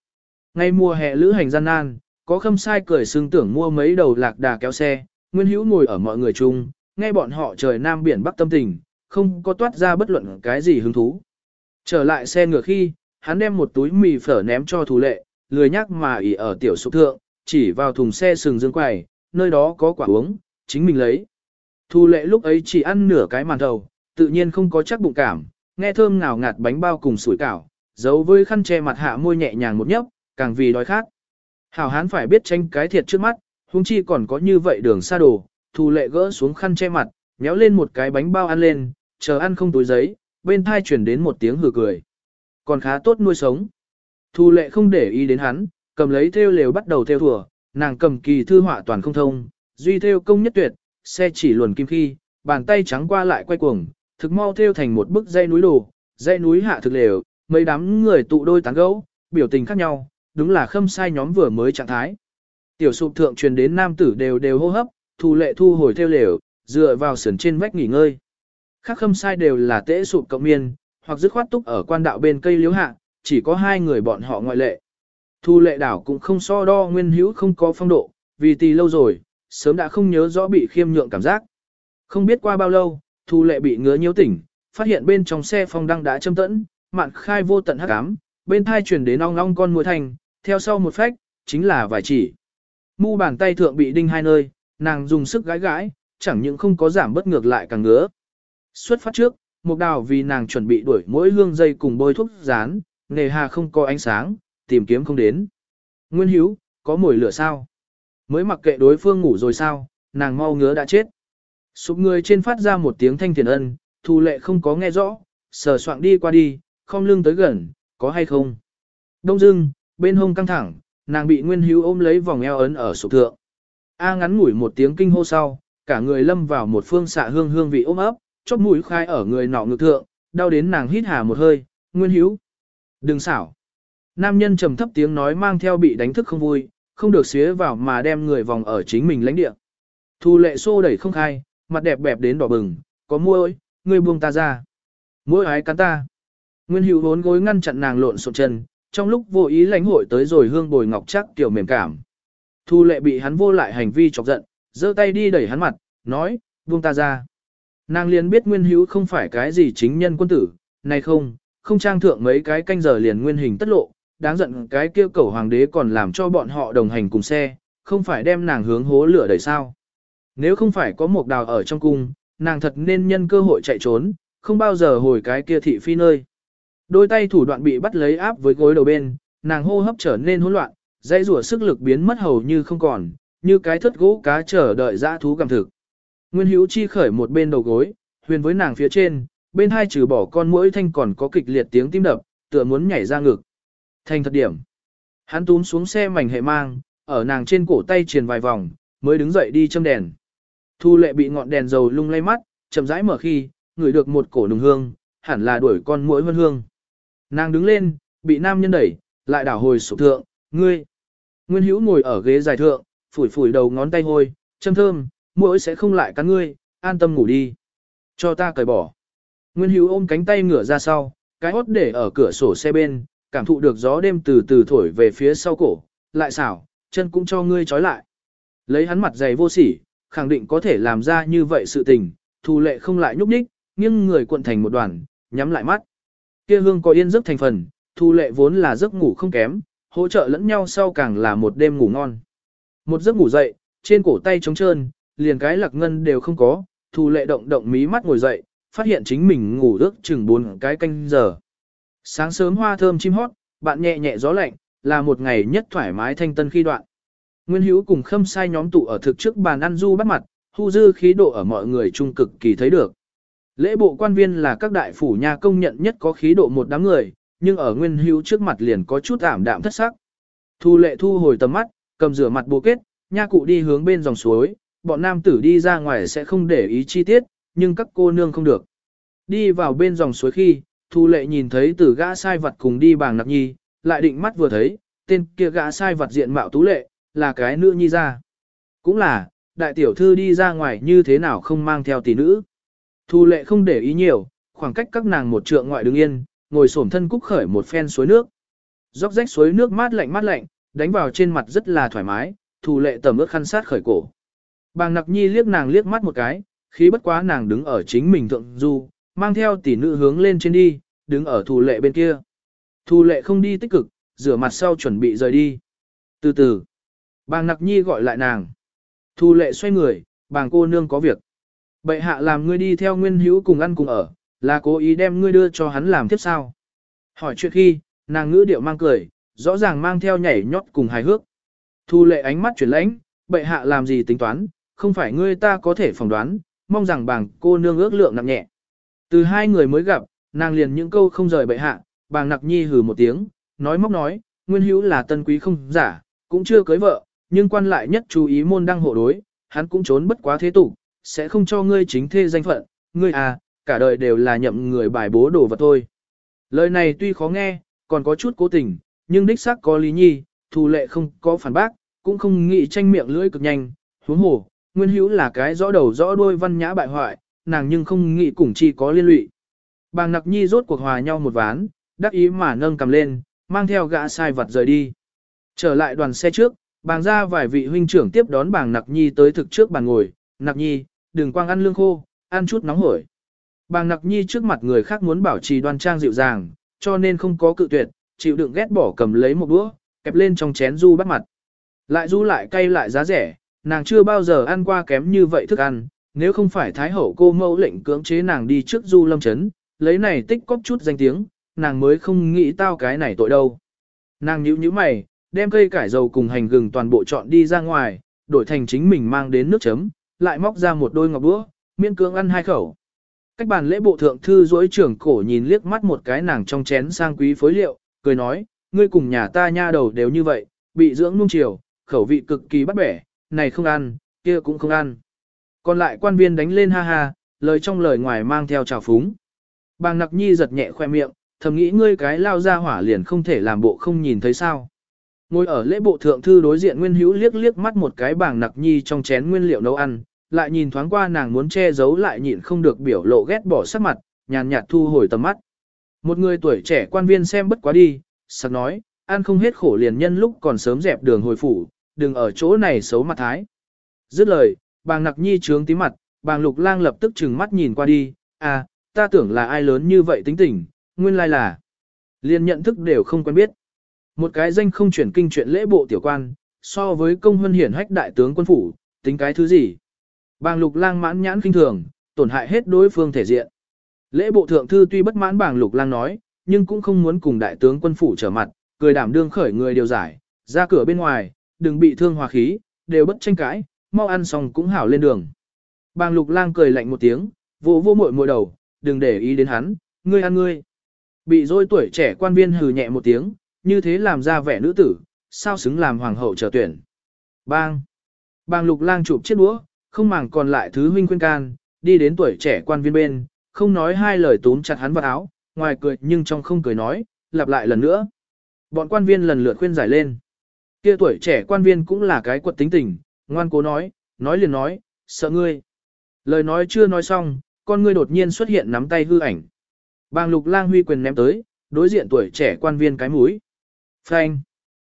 Ngay mùa hè lữ hành gian nan, có khâm sai cười xương tưởng mua mấy đầu lạc đà kéo xe, Nguyên Hữu ngồi ở mọi người chung, nghe bọn họ trời nam biển bắc tâm tình, không có toát ra bất luận cái gì hứng thú. Trở lại xe ngựa khi, hắn đem một túi mì phở ném cho thù lệ, lười nhắc mà ỉ ở tiểu sụp thượng, chỉ vào thùng xe sừng dương quầy, nơi đó có quả uống, chính mình lấy. thu lệ lúc ấy chỉ ăn nửa cái màn đầu tự nhiên không có chắc bụng cảm, nghe thơm ngào ngạt bánh bao cùng sủi cảo, giấu với khăn che mặt hạ môi nhẹ nhàng một nhấp, càng vì đói khát. Hảo hán phải biết tranh cái thiệt trước mắt, huống chi còn có như vậy đường xa đồ, thu lệ gỡ xuống khăn che mặt, nhéo lên một cái bánh bao ăn lên, chờ ăn không túi giấy, bên thai chuyển đến một tiếng hừ cười. Còn khá tốt nuôi sống. Thu lệ không để ý đến hắn, cầm lấy theo lều bắt đầu theo thùa, nàng cầm kỳ thư họa toàn không thông, duy theo công nhất tuyệt, xe chỉ luồn kim khi, bàn tay trắng qua lại quay cuồng, thực mau theo thành một bức dây núi đồ, dây núi hạ thực lều, mấy đám người tụ đôi tán gấu, biểu tình khác nhau, đúng là khâm sai nhóm vừa mới trạng thái. Tiểu sụp thượng truyền đến nam tử đều đều hô hấp, thu lệ thu hồi theo lều, dựa vào sườn trên vách nghỉ ngơi. Khác khâm sai đều là tễ sụp cộng miên, hoặc dứt khoát túc ở quan đạo bên cây liếu hạ, chỉ có hai người bọn họ ngoại lệ. Thu lệ đảo cũng không so đo nguyên hữu không có phong độ, vì tì lâu rồi, sớm đã không nhớ rõ bị khiêm nhượng cảm giác. Không biết qua bao lâu, thu lệ bị ngứa nhiễu tỉnh, phát hiện bên trong xe phong đăng đã châm tẫn, mạn khai vô tận hắc ám, bên thai chuyển đến ong ong con mùa thành, theo sau một phách, chính là vài chỉ. Mu bàn tay thượng bị đinh hai nơi, nàng dùng sức gãi gãi, chẳng những không có giảm bất ngược lại càng ngứa. Xuất phát trước, Mục Đào vì nàng chuẩn bị đuổi mỗi hương dây cùng bôi thuốc dán, nề hà không có ánh sáng, tìm kiếm không đến. Nguyên Hiếu, có mồi lửa sao? Mới mặc kệ đối phương ngủ rồi sao, nàng mau ngứa đã chết. Sụp người trên phát ra một tiếng thanh thiền ân, thu lệ không có nghe rõ, sờ soạng đi qua đi, không lưng tới gần, có hay không? Đông dưng, bên hông căng thẳng, nàng bị Nguyên Hiếu ôm lấy vòng eo ấn ở sụp thượng. A ngắn ngủi một tiếng kinh hô sau, cả người lâm vào một phương xạ hương hương vị ôm ấp, chóp mũi khai ở người nọ ngực thượng, đau đến nàng hít hà một hơi, Nguyên Hiếu. Đừng xảo. Nam nhân trầm thấp tiếng nói mang theo bị đánh thức không vui, không được xía vào mà đem người vòng ở chính mình lãnh địa. Thu lệ xô đẩy không khai, mặt đẹp bẹp đến đỏ bừng, có môi, ngươi buông ta ra. Môi ái cắn ta. Nguyên hữu vốn gối ngăn chặn nàng lộn xộn chân, trong lúc vô ý lãnh hội tới rồi hương bồi ngọc chắc tiểu mềm cảm. Thu lệ bị hắn vô lại hành vi chọc giận, giơ tay đi đẩy hắn mặt, nói, buông ta ra. Nàng liền biết nguyên hữu không phải cái gì chính nhân quân tử, này không, không trang thượng mấy cái canh giờ liền nguyên hình tất lộ, đáng giận cái kia cầu hoàng đế còn làm cho bọn họ đồng hành cùng xe, không phải đem nàng hướng hố lửa đẩy sao. Nếu không phải có một đào ở trong cung, nàng thật nên nhân cơ hội chạy trốn, không bao giờ hồi cái kia thị phi nơi. Đôi tay thủ đoạn bị bắt lấy áp với gối đầu bên, nàng hô hấp trở nên hỗn loạn, dây rủa sức lực biến mất hầu như không còn, như cái thất gỗ cá chờ đợi dã thú cầm thực. Nguyên Hữu Chi khởi một bên đầu gối, huyền với nàng phía trên, bên hai trừ bỏ con mũi thanh còn có kịch liệt tiếng tim đập, tựa muốn nhảy ra ngực. Thành thật điểm. Hắn túm xuống xe mảnh hệ mang, ở nàng trên cổ tay truyền vài vòng, mới đứng dậy đi châm đèn. Thu lệ bị ngọn đèn dầu lung lay mắt, chậm rãi mở khi, ngửi được một cổ nùng hương, hẳn là đuổi con mũi vân hương. Nàng đứng lên, bị nam nhân đẩy, lại đảo hồi sụp thượng, ngươi. Nguyên hữu ngồi ở ghế dài thượng, phủi phủi đầu ngón tay hôi, châm thơm, mỗi sẽ không lại cắn ngươi, an tâm ngủ đi. Cho ta cởi bỏ. Nguyên hữu ôm cánh tay ngửa ra sau, cái hốt để ở cửa sổ xe bên, cảm thụ được gió đêm từ từ thổi về phía sau cổ, lại xảo, chân cũng cho ngươi trói lại. Lấy hắn mặt dày vô sỉ, khẳng định có thể làm ra như vậy sự tình, thù lệ không lại nhúc nhích, nhưng người cuộn thành một đoàn, nhắm lại mắt. Kia hương có yên giấc thành phần, thù lệ vốn là giấc ngủ không kém, hỗ trợ lẫn nhau sau càng là một đêm ngủ ngon. Một giấc ngủ dậy, trên cổ tay trống trơn, liền cái lạc ngân đều không có, thù lệ động động mí mắt ngồi dậy, phát hiện chính mình ngủ ước chừng bốn cái canh giờ. Sáng sớm hoa thơm chim hót, bạn nhẹ nhẹ gió lạnh, là một ngày nhất thoải mái thanh tân khi đoạn. Nguyên Hữu cùng Khâm Sai nhóm tụ ở thực trước bàn ăn du bắt mặt, thu dư khí độ ở mọi người trung cực kỳ thấy được. Lễ bộ quan viên là các đại phủ nhà công nhận nhất có khí độ một đám người, nhưng ở Nguyên Hữu trước mặt liền có chút ảm đạm thất sắc. Thu lệ thu hồi tầm mắt, cầm rửa mặt bồ kết, nha cụ đi hướng bên dòng suối, bọn nam tử đi ra ngoài sẽ không để ý chi tiết, nhưng các cô nương không được. Đi vào bên dòng suối khi, Thu lệ nhìn thấy tử gã sai vật cùng đi bàng nặc nhi, lại định mắt vừa thấy, tên kia gã sai vật diện mạo tú lệ, là cái nữ nhi ra. Cũng là, đại tiểu thư đi ra ngoài như thế nào không mang theo tỷ nữ. Thu lệ không để ý nhiều, khoảng cách các nàng một trượng ngoại đứng yên, ngồi xổm thân cúc khởi một phen suối nước. Róc rách suối nước mát lạnh mát lạnh, đánh vào trên mặt rất là thoải mái, Thu lệ tầm ướt khăn sát khởi cổ. Bàng nặc nhi liếc nàng liếc mắt một cái, khí bất quá nàng đứng ở chính mình thượng du, mang theo tỷ nữ hướng lên trên đi, đứng ở thù lệ bên kia. Thu lệ không đi tích cực, rửa mặt sau chuẩn bị rời đi. Từ từ, bàng nặc nhi gọi lại nàng. Thu lệ xoay người, bàng cô nương có việc. Bệ hạ làm ngươi đi theo nguyên hữu cùng ăn cùng ở, là cố ý đem ngươi đưa cho hắn làm tiếp sao. Hỏi chuyện khi, nàng ngữ điệu mang cười, rõ ràng mang theo nhảy nhót cùng hài hước. Thu lệ ánh mắt chuyển lãnh, bệ hạ làm gì tính toán, không phải ngươi ta có thể phỏng đoán, mong rằng bàng cô nương ước lượng nặng nhẹ. Từ hai người mới gặp, nàng liền những câu không rời bệ hạ, bàng nặc nhi hừ một tiếng, nói móc nói, nguyên hữu là tân quý không giả, cũng chưa cưới vợ, nhưng quan lại nhất chú ý môn đăng hộ đối, hắn cũng trốn bất quá thế tục, sẽ không cho ngươi chính thê danh phận, ngươi à, cả đời đều là nhậm người bài bố đồ vật thôi. Lời này tuy khó nghe, còn có chút cố tình, nhưng đích xác có lý nhi, thù lệ không có phản bác, cũng không nghĩ tranh miệng lưỡi cực nhanh, huống hồ, nguyên hữu là cái rõ đầu rõ đuôi văn nhã bại hoại, nàng nhưng không nghĩ cùng chi có liên lụy. Bàng nặc nhi rốt cuộc hòa nhau một ván, đắc ý mà nâng cầm lên, mang theo gã sai vật rời đi. Trở lại đoàn xe trước, bàng ra vài vị huynh trưởng tiếp đón bàng nặc nhi tới thực trước bàn ngồi, nặc nhi, đừng quang ăn lương khô, ăn chút nóng hổi. Bàng nặc nhi trước mặt người khác muốn bảo trì đoan trang dịu dàng, cho nên không có cự tuyệt, chịu đựng ghét bỏ cầm lấy một đũa, kẹp lên trong chén du bắt mặt. Lại du lại cay lại giá rẻ, nàng chưa bao giờ ăn qua kém như vậy thức ăn, nếu không phải thái hậu cô mẫu lệnh cưỡng chế nàng đi trước du lâm chấn, lấy này tích cóp chút danh tiếng, nàng mới không nghĩ tao cái này tội đâu. Nàng nhíu nhíu mày, đem cây cải dầu cùng hành gừng toàn bộ chọn đi ra ngoài, đổi thành chính mình mang đến nước chấm, lại móc ra một đôi ngọc đũa, miên cưỡng ăn hai khẩu. Cách bàn lễ bộ thượng thư duỗi trưởng cổ nhìn liếc mắt một cái nàng trong chén sang quý phối liệu, cười nói, ngươi cùng nhà ta nha đầu đều như vậy, bị dưỡng nung chiều, khẩu vị cực kỳ bắt bẻ, này không ăn, kia cũng không ăn. Còn lại quan viên đánh lên ha ha, lời trong lời ngoài mang theo trào phúng. Bàng nặc nhi giật nhẹ khoe miệng, thầm nghĩ ngươi cái lao ra hỏa liền không thể làm bộ không nhìn thấy sao. Ngồi ở lễ bộ thượng thư đối diện Nguyên Hữu liếc liếc mắt một cái Bàng nặc nhi trong chén nguyên liệu nấu ăn, lại nhìn thoáng qua nàng muốn che giấu lại nhịn không được biểu lộ ghét bỏ sắc mặt, nhàn nhạt thu hồi tầm mắt. Một người tuổi trẻ quan viên xem bất quá đi, sặc nói, ăn không hết khổ liền nhân lúc còn sớm dẹp đường hồi phủ, đừng ở chỗ này xấu mặt thái. Dứt lời, bàng nặc nhi trướng tí mặt, bàng lục lang lập tức chừng mắt nhìn qua đi, à, ta tưởng là ai lớn như vậy tính tình, nguyên lai là. Liền nhận thức đều không quen biết. Một cái danh không chuyển kinh chuyện lễ bộ tiểu quan, so với công huân hiển hách đại tướng quân phủ, tính cái thứ gì. Bàng lục lang mãn nhãn kinh thường, tổn hại hết đối phương thể diện. Lễ bộ thượng thư tuy bất mãn bàng lục lang nói, nhưng cũng không muốn cùng đại tướng quân phủ trở mặt, cười đảm đương khởi người điều giải, ra cửa bên ngoài, đừng bị thương hòa khí, đều bất tranh cãi, mau ăn xong cũng hảo lên đường. Bàng lục lang cười lạnh một tiếng, vô vô muội muội đầu, đừng để ý đến hắn, ngươi ăn ngươi. Bị dôi tuổi trẻ quan viên hừ nhẹ một tiếng, như thế làm ra vẻ nữ tử, sao xứng làm hoàng hậu trở tuyển. Bang! Bang lục lang chụp chiếc đũa, không màng còn lại thứ huynh khuyên can, đi đến tuổi trẻ quan viên bên, không nói hai lời túm chặt hắn vào áo, ngoài cười nhưng trong không cười nói, lặp lại lần nữa. Bọn quan viên lần lượt khuyên giải lên. Kia tuổi trẻ quan viên cũng là cái quật tính tình, ngoan cố nói, nói liền nói, sợ ngươi. Lời nói chưa nói xong, con ngươi đột nhiên xuất hiện nắm tay hư ảnh. Bang lục lang huy quyền ném tới, đối diện tuổi trẻ quan viên cái mũi. Phanh.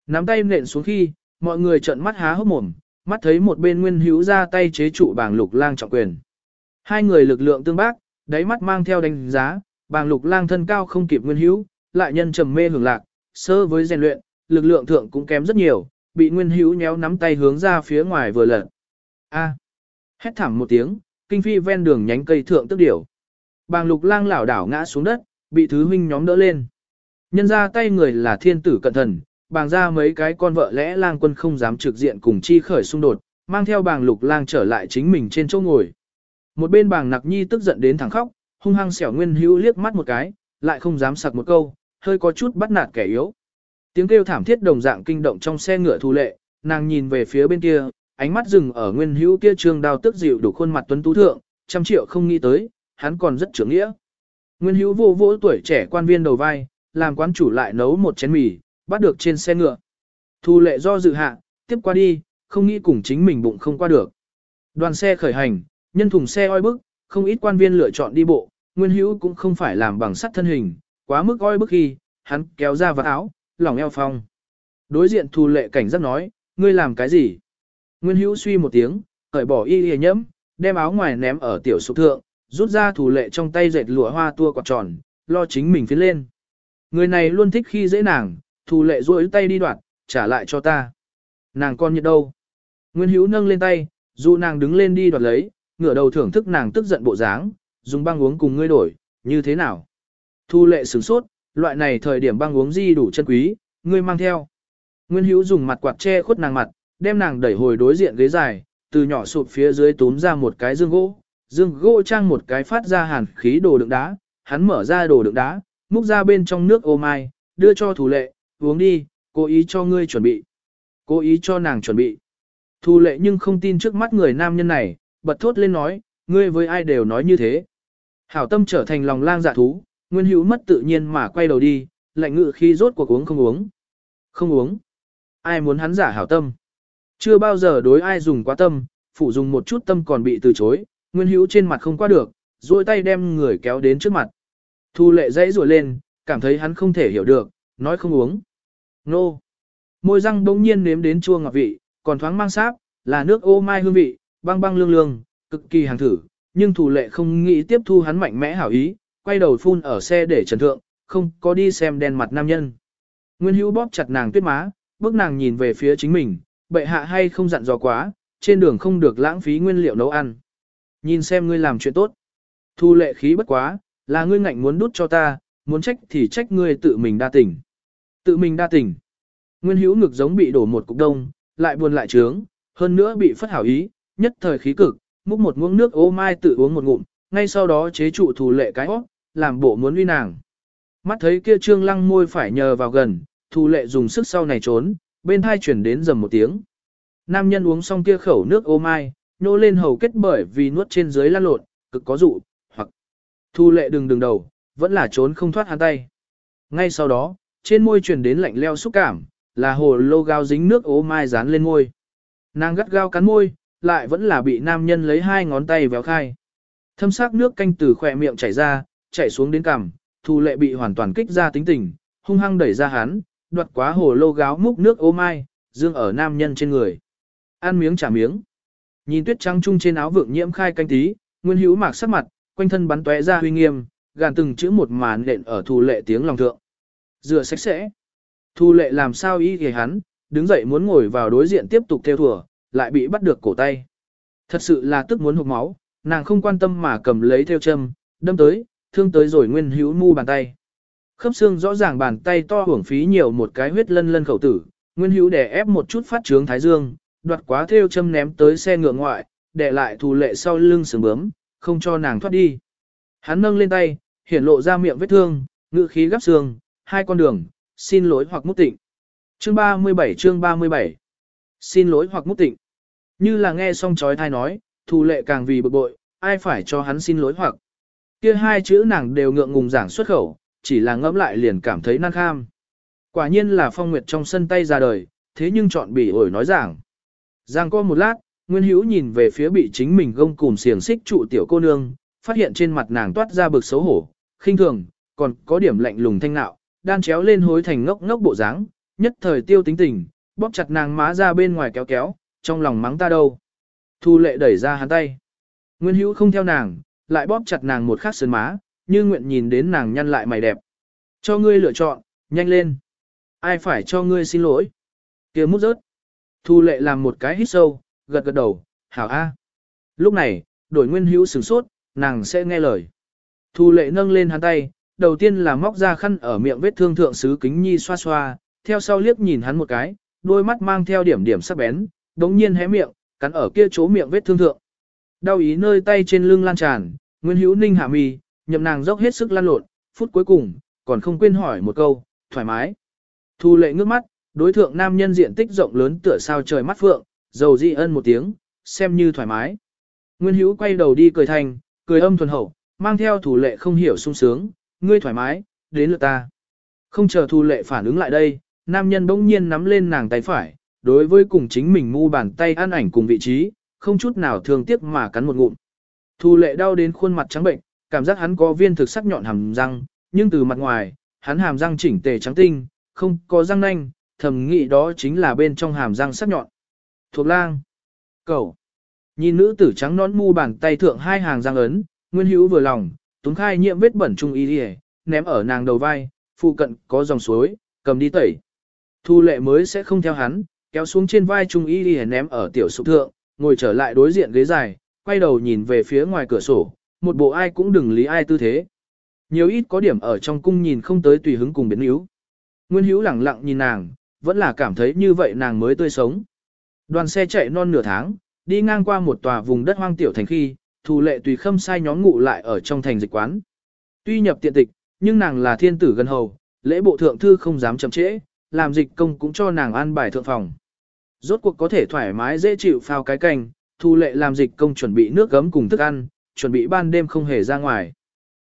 Nắm tay nện xuống khi, mọi người trợn mắt há hốc mồm, mắt thấy một bên nguyên hữu ra tay chế trụ bàng lục lang trọng quyền. Hai người lực lượng tương bác, đáy mắt mang theo đánh giá, bàng lục lang thân cao không kịp nguyên hữu, lại nhân trầm mê hưởng lạc, sơ với rèn luyện, lực lượng thượng cũng kém rất nhiều, bị nguyên hữu nhéo nắm tay hướng ra phía ngoài vừa lật. A. Hét thảm một tiếng, kinh phi ven đường nhánh cây thượng tức điểu. Bàng lục lang lảo đảo ngã xuống đất, bị thứ huynh nhóm đỡ lên. Nhân ra tay người là thiên tử cận thần, bàng ra mấy cái con vợ lẽ lang quân không dám trực diện cùng chi khởi xung đột, mang theo bàng lục lang trở lại chính mình trên chỗ ngồi. Một bên bàng nặc nhi tức giận đến thẳng khóc, hung hăng xẻo nguyên hữu liếc mắt một cái, lại không dám sặc một câu, hơi có chút bắt nạt kẻ yếu. Tiếng kêu thảm thiết đồng dạng kinh động trong xe ngựa thu lệ, nàng nhìn về phía bên kia, ánh mắt dừng ở nguyên hữu kia trương đao tức dịu đủ khuôn mặt tuấn tú thượng, trăm triệu không nghĩ tới, hắn còn rất trưởng nghĩa. Nguyên hữu vô vỗ tuổi trẻ quan viên đầu vai, làm quán chủ lại nấu một chén mì, bắt được trên xe ngựa. Thu lệ do dự hạ, tiếp qua đi, không nghĩ cùng chính mình bụng không qua được. Đoàn xe khởi hành, nhân thùng xe oi bức, không ít quan viên lựa chọn đi bộ, nguyên hữu cũng không phải làm bằng sắt thân hình, Quá mức oi bức khi, hắn kéo ra vào áo, lỏng eo phong. Đối diện thù lệ cảnh giác nói, ngươi làm cái gì? Nguyên hữu suy một tiếng, cởi bỏ y y nhẫm, đem áo ngoài ném ở tiểu sụp thượng, rút ra thù lệ trong tay dệt lụa hoa tua quạt tròn, lo chính mình phiến lên. Người này luôn thích khi dễ nàng, thù lệ duỗi tay đi đoạt, trả lại cho ta. Nàng con nhiệt đâu? Nguyên hữu nâng lên tay, dù nàng đứng lên đi đoạt lấy, ngửa đầu thưởng thức nàng tức giận bộ dáng, dùng băng uống cùng ngươi đổi, như thế nào? Thu lệ sửng sốt, loại này thời điểm băng uống di đủ chân quý, ngươi mang theo. Nguyên hữu dùng mặt quạt che khuất nàng mặt, đem nàng đẩy hồi đối diện ghế dài, từ nhỏ sụp phía dưới túm ra một cái dương gỗ, dương gỗ trang một cái phát ra hàn khí đồ đựng đá, hắn mở ra đồ đựng đá, múc ra bên trong nước ô mai, đưa cho thủ lệ, uống đi, cố ý cho ngươi chuẩn bị. Cố ý cho nàng chuẩn bị. Thu lệ nhưng không tin trước mắt người nam nhân này, bật thốt lên nói, ngươi với ai đều nói như thế. Hảo tâm trở thành lòng lang dạ thú, nguyên hữu mất tự nhiên mà quay đầu đi, lạnh ngự khi rốt cuộc uống không uống. Không uống. Ai muốn hắn giả hảo tâm. Chưa bao giờ đối ai dùng quá tâm, phụ dùng một chút tâm còn bị từ chối, nguyên hữu trên mặt không qua được, duỗi tay đem người kéo đến trước mặt. Thu lệ dãy rủa lên, cảm thấy hắn không thể hiểu được, nói không uống. Nô. Môi răng bỗng nhiên nếm đến chua ngọt vị, còn thoáng mang sáp, là nước ô mai hương vị, băng băng lương lương, cực kỳ hàng thử, nhưng thủ lệ không nghĩ tiếp thu hắn mạnh mẽ hảo ý, quay đầu phun ở xe để trần thượng, không có đi xem đen mặt nam nhân. Nguyên hữu bóp chặt nàng tuyết má, bước nàng nhìn về phía chính mình, bệ hạ hay không dặn dò quá, trên đường không được lãng phí nguyên liệu nấu ăn. Nhìn xem ngươi làm chuyện tốt. Thu lệ khí bất quá, là ngươi ngạnh muốn đút cho ta, muốn trách thì trách ngươi tự mình đa tỉnh. Tự mình đa tỉnh. Nguyên hữu ngực giống bị đổ một cục đông, lại buồn lại trướng, hơn nữa bị phất hảo ý, nhất thời khí cực, múc một muỗng nước ô mai tự uống một ngụm, ngay sau đó chế trụ thủ lệ cái óc, làm bộ muốn uy nàng. Mắt thấy kia trương lăng môi phải nhờ vào gần, thủ lệ dùng sức sau này trốn, bên thai chuyển đến dầm một tiếng. Nam nhân uống xong kia khẩu nước ô mai, nô lên hầu kết bởi vì nuốt trên dưới lan lộn, cực có dụ, hoặc thu lệ đừng đừng đầu, vẫn là trốn không thoát hắn tay. Ngay sau đó, trên môi truyền đến lạnh leo xúc cảm, là hồ lô gao dính nước ô mai dán lên môi. Nàng gắt gao cắn môi, lại vẫn là bị nam nhân lấy hai ngón tay véo khai. Thâm sắc nước canh từ khỏe miệng chảy ra, chảy xuống đến cằm, thu lệ bị hoàn toàn kích ra tính tình, hung hăng đẩy ra hắn, đoạt quá hồ lô gáo múc nước ô mai, dương ở nam nhân trên người. Ăn miếng trả miếng. Nhìn tuyết trắng trung trên áo vượng nhiễm khai canh tí, nguyên hữu mạc sắc mặt, quanh thân bắn tóe ra huy nghiêm, gàn từng chữ một màn nện ở thu lệ tiếng lòng thượng. Rửa sạch sẽ. Thu lệ làm sao ý thì hắn, đứng dậy muốn ngồi vào đối diện tiếp tục theo thùa, lại bị bắt được cổ tay. Thật sự là tức muốn hụt máu, nàng không quan tâm mà cầm lấy theo châm, đâm tới, thương tới rồi nguyên hữu mu bàn tay. Khớp xương rõ ràng bàn tay to hưởng phí nhiều một cái huyết lân lân khẩu tử, nguyên hữu đè ép một chút phát trướng thái dương, đoạt quá theo châm ném tới xe ngựa ngoại, để lại thù lệ sau lưng sườn bướm, không cho nàng thoát đi. Hắn nâng lên tay, hiển lộ ra miệng vết thương, ngự khí gấp xương, hai con đường, xin lỗi hoặc mút tịnh. Chương 37 chương 37 Xin lỗi hoặc mút tịnh. Như là nghe xong chói thai nói, thù lệ càng vì bực bội, ai phải cho hắn xin lỗi hoặc. Kia hai chữ nàng đều ngượng ngùng giảng xuất khẩu, chỉ là ngẫm lại liền cảm thấy năng kham. Quả nhiên là phong nguyệt trong sân tay ra đời, thế nhưng chọn bỉ ổi nói giảng. Giang có một lát, Nguyên Hữu nhìn về phía bị chính mình gông cùm xiềng xích trụ tiểu cô nương, phát hiện trên mặt nàng toát ra bực xấu hổ, khinh thường, còn có điểm lạnh lùng thanh nạo, đan chéo lên hối thành ngốc ngốc bộ dáng, nhất thời tiêu tính tình, bóp chặt nàng má ra bên ngoài kéo kéo, trong lòng mắng ta đâu. Thu lệ đẩy ra hắn tay. Nguyên hữu không theo nàng, lại bóp chặt nàng một khắc sơn má, như nguyện nhìn đến nàng nhăn lại mày đẹp. Cho ngươi lựa chọn, nhanh lên. Ai phải cho ngươi xin lỗi? kia mút rớt. Thu lệ làm một cái hít sâu, gật gật đầu, hảo a. Lúc này, đổi nguyên hữu sửng sốt, nàng sẽ nghe lời. Thu lệ nâng lên hắn tay, đầu tiên là móc ra khăn ở miệng vết thương thượng sứ kính nhi xoa xoa, theo sau liếc nhìn hắn một cái, đôi mắt mang theo điểm điểm sắc bén, đống nhiên hé miệng, cắn ở kia chỗ miệng vết thương thượng. Đau ý nơi tay trên lưng lan tràn, Nguyên Hữu Ninh hạ mì, nhậm nàng dốc hết sức lan lộn, phút cuối cùng, còn không quên hỏi một câu, thoải mái. Thu lệ ngước mắt, đối thượng nam nhân diện tích rộng lớn tựa sao trời mắt phượng, dầu dị ân một tiếng, xem như thoải mái. Nguyên Hữu quay đầu đi cười thành, cười âm thuần hậu, mang theo thủ lệ không hiểu sung sướng, ngươi thoải mái, đến lượt ta. Không chờ thu lệ phản ứng lại đây, nam nhân bỗng nhiên nắm lên nàng tay phải, đối với cùng chính mình mu bàn tay ăn ảnh cùng vị trí, không chút nào thương tiếc mà cắn một ngụm. Thu lệ đau đến khuôn mặt trắng bệnh, cảm giác hắn có viên thực sắc nhọn hàm răng, nhưng từ mặt ngoài, hắn hàm răng chỉnh tề trắng tinh, không có răng nanh, thầm nghĩ đó chính là bên trong hàm răng sắc nhọn. Thuộc lang. Cậu. Nhìn nữ tử trắng nón mu bàn tay thượng hai hàng răng ấn, Nguyên Hữu vừa lòng, túng khai nhiễm vết bẩn trung y đi ném ở nàng đầu vai, phụ cận có dòng suối, cầm đi tẩy. Thu lệ mới sẽ không theo hắn, kéo xuống trên vai trung y đi ném ở tiểu sụp thượng, ngồi trở lại đối diện ghế dài, quay đầu nhìn về phía ngoài cửa sổ, một bộ ai cũng đừng lý ai tư thế. Nhiều ít có điểm ở trong cung nhìn không tới tùy hứng cùng biến yếu. Nguyên Hữu lẳng lặng nhìn nàng, vẫn là cảm thấy như vậy nàng mới tươi sống. Đoàn xe chạy non nửa tháng, đi ngang qua một tòa vùng đất hoang tiểu thành khi, thù lệ tùy khâm sai nhóm ngụ lại ở trong thành dịch quán. Tuy nhập tiện tịch, nhưng nàng là thiên tử gần hầu, lễ bộ thượng thư không dám chậm trễ, làm dịch công cũng cho nàng an bài thượng phòng. Rốt cuộc có thể thoải mái dễ chịu phao cái canh, thu lệ làm dịch công chuẩn bị nước gấm cùng thức ăn, chuẩn bị ban đêm không hề ra ngoài.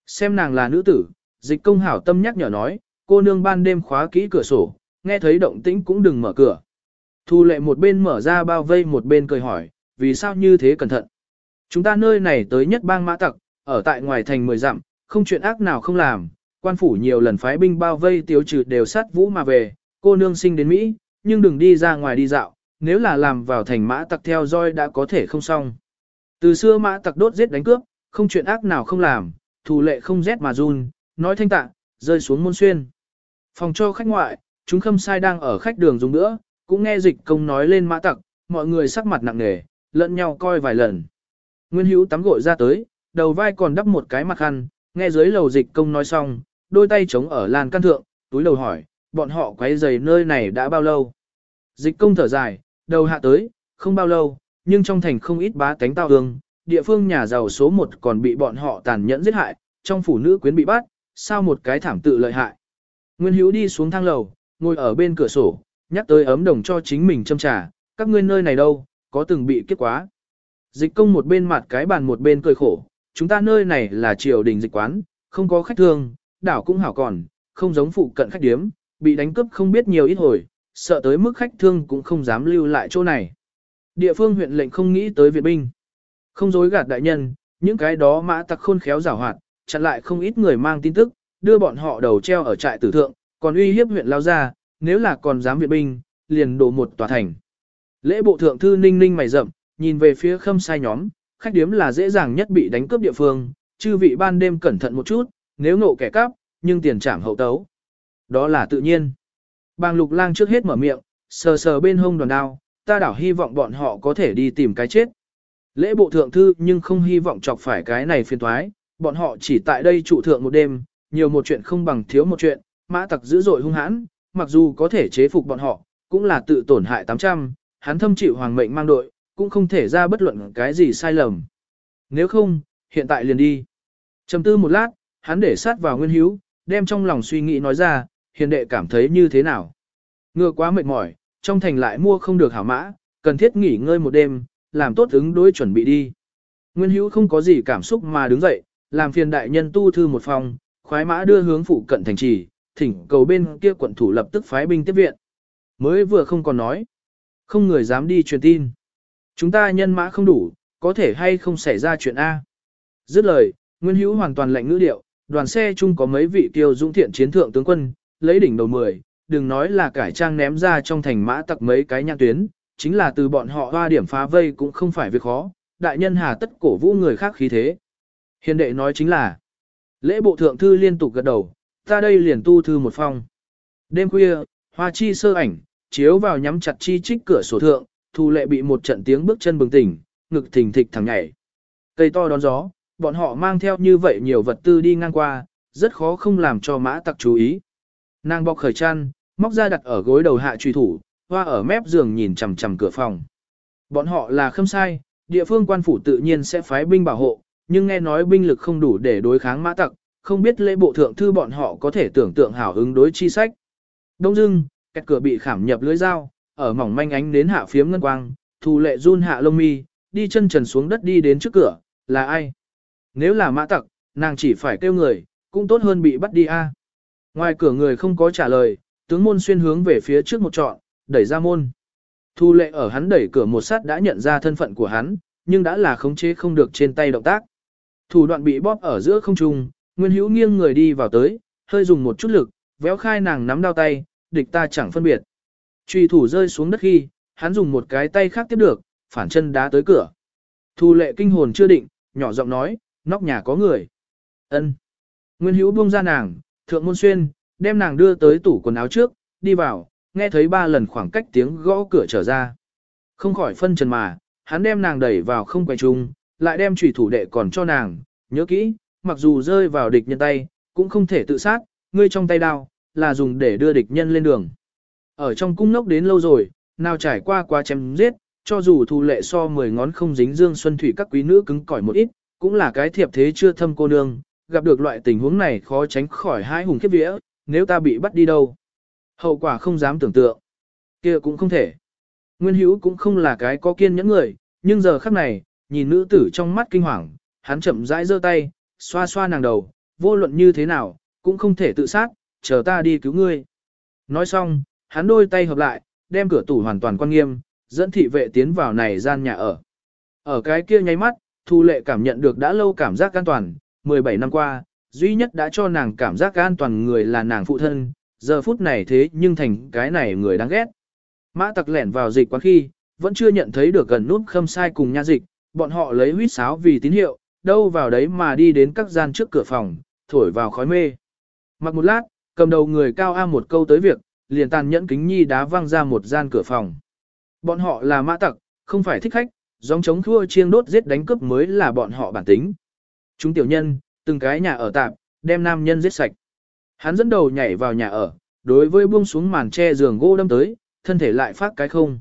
Xem nàng là nữ tử, dịch công hảo tâm nhắc nhở nói, cô nương ban đêm khóa kỹ cửa sổ, nghe thấy động tĩnh cũng đừng mở cửa. Thu lệ một bên mở ra bao vây một bên cười hỏi, vì sao như thế cẩn thận. Chúng ta nơi này tới nhất bang mã tặc, ở tại ngoài thành mười dặm, không chuyện ác nào không làm, quan phủ nhiều lần phái binh bao vây tiêu trừ đều sát vũ mà về, cô nương sinh đến Mỹ, nhưng đừng đi ra ngoài đi dạo, nếu là làm vào thành mã tặc theo dõi đã có thể không xong. Từ xưa mã tặc đốt giết đánh cướp, không chuyện ác nào không làm, thủ lệ không rét mà run, nói thanh tạ, rơi xuống môn xuyên. Phòng cho khách ngoại, chúng khâm sai đang ở khách đường dùng nữa, cũng nghe dịch công nói lên mã tặc, mọi người sắc mặt nặng nề, lẫn nhau coi vài lần. Nguyên hữu tắm gội ra tới, đầu vai còn đắp một cái mặt khăn, nghe dưới lầu dịch công nói xong, đôi tay chống ở lan căn thượng, túi đầu hỏi, bọn họ quấy giày nơi này đã bao lâu? Dịch công thở dài, đầu hạ tới, không bao lâu, nhưng trong thành không ít bá tánh tao hương, địa phương nhà giàu số một còn bị bọn họ tàn nhẫn giết hại, trong phụ nữ quyến bị bắt, sao một cái thảm tự lợi hại. Nguyên Hữu đi xuống thang lầu, ngồi ở bên cửa sổ, nhắc tới ấm đồng cho chính mình châm trà, các ngươi nơi này đâu, có từng bị kiếp quá. Dịch công một bên mặt cái bàn một bên cười khổ, chúng ta nơi này là triều đình dịch quán, không có khách thương, đảo cũng hảo còn, không giống phụ cận khách điếm, bị đánh cướp không biết nhiều ít hồi, sợ tới mức khách thương cũng không dám lưu lại chỗ này. Địa phương huyện lệnh không nghĩ tới viện binh. Không dối gạt đại nhân, những cái đó mã tặc khôn khéo giảo hoạt, chặn lại không ít người mang tin tức, đưa bọn họ đầu treo ở trại tử thượng, còn uy hiếp huyện lao ra, nếu là còn dám viện binh, liền đổ một tòa thành. Lễ bộ thượng thư ninh ninh mày rậm, nhìn về phía khâm sai nhóm, khách điếm là dễ dàng nhất bị đánh cướp địa phương, chư vị ban đêm cẩn thận một chút, nếu ngộ kẻ cắp, nhưng tiền trảm hậu tấu. Đó là tự nhiên. Bàng lục lang trước hết mở miệng, sờ sờ bên hông đoàn đao, ta đảo hy vọng bọn họ có thể đi tìm cái chết. Lễ bộ thượng thư nhưng không hy vọng chọc phải cái này phiền thoái, bọn họ chỉ tại đây trụ thượng một đêm, nhiều một chuyện không bằng thiếu một chuyện, mã tặc dữ dội hung hãn, mặc dù có thể chế phục bọn họ, cũng là tự tổn hại 800, hắn thâm chịu hoàng mệnh mang đội, cũng không thể ra bất luận cái gì sai lầm. Nếu không, hiện tại liền đi. Trầm tư một lát, hắn để sát vào Nguyên Hiếu, đem trong lòng suy nghĩ nói ra, hiền đệ cảm thấy như thế nào. Ngựa quá mệt mỏi, trong thành lại mua không được hảo mã, cần thiết nghỉ ngơi một đêm, làm tốt ứng đối chuẩn bị đi. Nguyên Hữu không có gì cảm xúc mà đứng dậy, làm phiền đại nhân tu thư một phòng, khoái mã đưa hướng phụ cận thành trì, thỉnh cầu bên kia quận thủ lập tức phái binh tiếp viện. Mới vừa không còn nói, không người dám đi truyền tin. Chúng ta nhân mã không đủ, có thể hay không xảy ra chuyện A. Dứt lời, Nguyên Hữu hoàn toàn lạnh ngữ điệu, đoàn xe chung có mấy vị tiêu dũng thiện chiến thượng tướng quân, lấy đỉnh đầu 10, đừng nói là cải trang ném ra trong thành mã tặc mấy cái nhang tuyến, chính là từ bọn họ hoa điểm phá vây cũng không phải việc khó, đại nhân hà tất cổ vũ người khác khí thế. Hiền đệ nói chính là, lễ bộ thượng thư liên tục gật đầu, ta đây liền tu thư một phong. Đêm khuya, hoa chi sơ ảnh, chiếu vào nhắm chặt chi trích cửa sổ thượng, thu lệ bị một trận tiếng bước chân bừng tỉnh, ngực thình thịch thẳng nhảy. Cây to đón gió, bọn họ mang theo như vậy nhiều vật tư đi ngang qua, rất khó không làm cho mã tặc chú ý. Nàng bọc khởi chăn, móc ra đặt ở gối đầu hạ truy thủ, hoa ở mép giường nhìn chằm chằm cửa phòng. Bọn họ là không sai, địa phương quan phủ tự nhiên sẽ phái binh bảo hộ, nhưng nghe nói binh lực không đủ để đối kháng mã tặc, không biết lễ bộ thượng thư bọn họ có thể tưởng tượng hảo ứng đối chi sách. Đông dưng, kẹt cửa bị khảm nhập lưới dao, ở mỏng manh ánh đến hạ phiếm ngân quang, thù lệ run hạ lông mi, đi chân trần xuống đất đi đến trước cửa, là ai? Nếu là mã tặc, nàng chỉ phải kêu người, cũng tốt hơn bị bắt đi a. Ngoài cửa người không có trả lời, tướng môn xuyên hướng về phía trước một trọn, đẩy ra môn. Thu lệ ở hắn đẩy cửa một sát đã nhận ra thân phận của hắn, nhưng đã là khống chế không được trên tay động tác. Thủ đoạn bị bóp ở giữa không trung, Nguyên Hữu nghiêng người đi vào tới, hơi dùng một chút lực, véo khai nàng nắm đao tay, địch ta chẳng phân biệt. Truy thủ rơi xuống đất khi, hắn dùng một cái tay khác tiếp được, phản chân đá tới cửa. Thu lệ kinh hồn chưa định, nhỏ giọng nói, nóc nhà có người. ân Nguyên hữu buông ra nàng, thượng môn xuyên, đem nàng đưa tới tủ quần áo trước, đi vào, nghe thấy ba lần khoảng cách tiếng gõ cửa trở ra. Không khỏi phân trần mà, hắn đem nàng đẩy vào không quay chung, lại đem trùy thủ đệ còn cho nàng, nhớ kỹ, mặc dù rơi vào địch nhân tay, cũng không thể tự sát, ngươi trong tay đao, là dùng để đưa địch nhân lên đường. Ở trong cung nốc đến lâu rồi, nào trải qua quá chém giết, cho dù thu lệ so 10 ngón không dính dương xuân thủy các quý nữ cứng cỏi một ít, cũng là cái thiệp thế chưa thâm cô nương, gặp được loại tình huống này khó tránh khỏi hai hùng khiếp vía, nếu ta bị bắt đi đâu. Hậu quả không dám tưởng tượng. kia cũng không thể. Nguyên hữu cũng không là cái có kiên nhẫn người, nhưng giờ khắc này, nhìn nữ tử trong mắt kinh hoàng, hắn chậm rãi giơ tay, xoa xoa nàng đầu, vô luận như thế nào, cũng không thể tự sát, chờ ta đi cứu ngươi. Nói xong, hắn đôi tay hợp lại, đem cửa tủ hoàn toàn quan nghiêm, dẫn thị vệ tiến vào này gian nhà ở. Ở cái kia nháy mắt, Thu Lệ cảm nhận được đã lâu cảm giác an toàn, 17 năm qua, duy nhất đã cho nàng cảm giác an toàn người là nàng phụ thân, giờ phút này thế nhưng thành cái này người đáng ghét. Mã tặc lẻn vào dịch quán khi, vẫn chưa nhận thấy được gần nút khâm sai cùng nha dịch, bọn họ lấy huýt sáo vì tín hiệu, đâu vào đấy mà đi đến các gian trước cửa phòng, thổi vào khói mê. Mặc một lát, cầm đầu người cao A một câu tới việc, liền tàn nhẫn kính nhi đá văng ra một gian cửa phòng. Bọn họ là mã tặc, không phải thích khách, dòng chống thua chiêng đốt giết đánh cướp mới là bọn họ bản tính. Chúng tiểu nhân, từng cái nhà ở tạm, đem nam nhân giết sạch. Hắn dẫn đầu nhảy vào nhà ở, đối với buông xuống màn che giường gỗ đâm tới, thân thể lại phát cái không.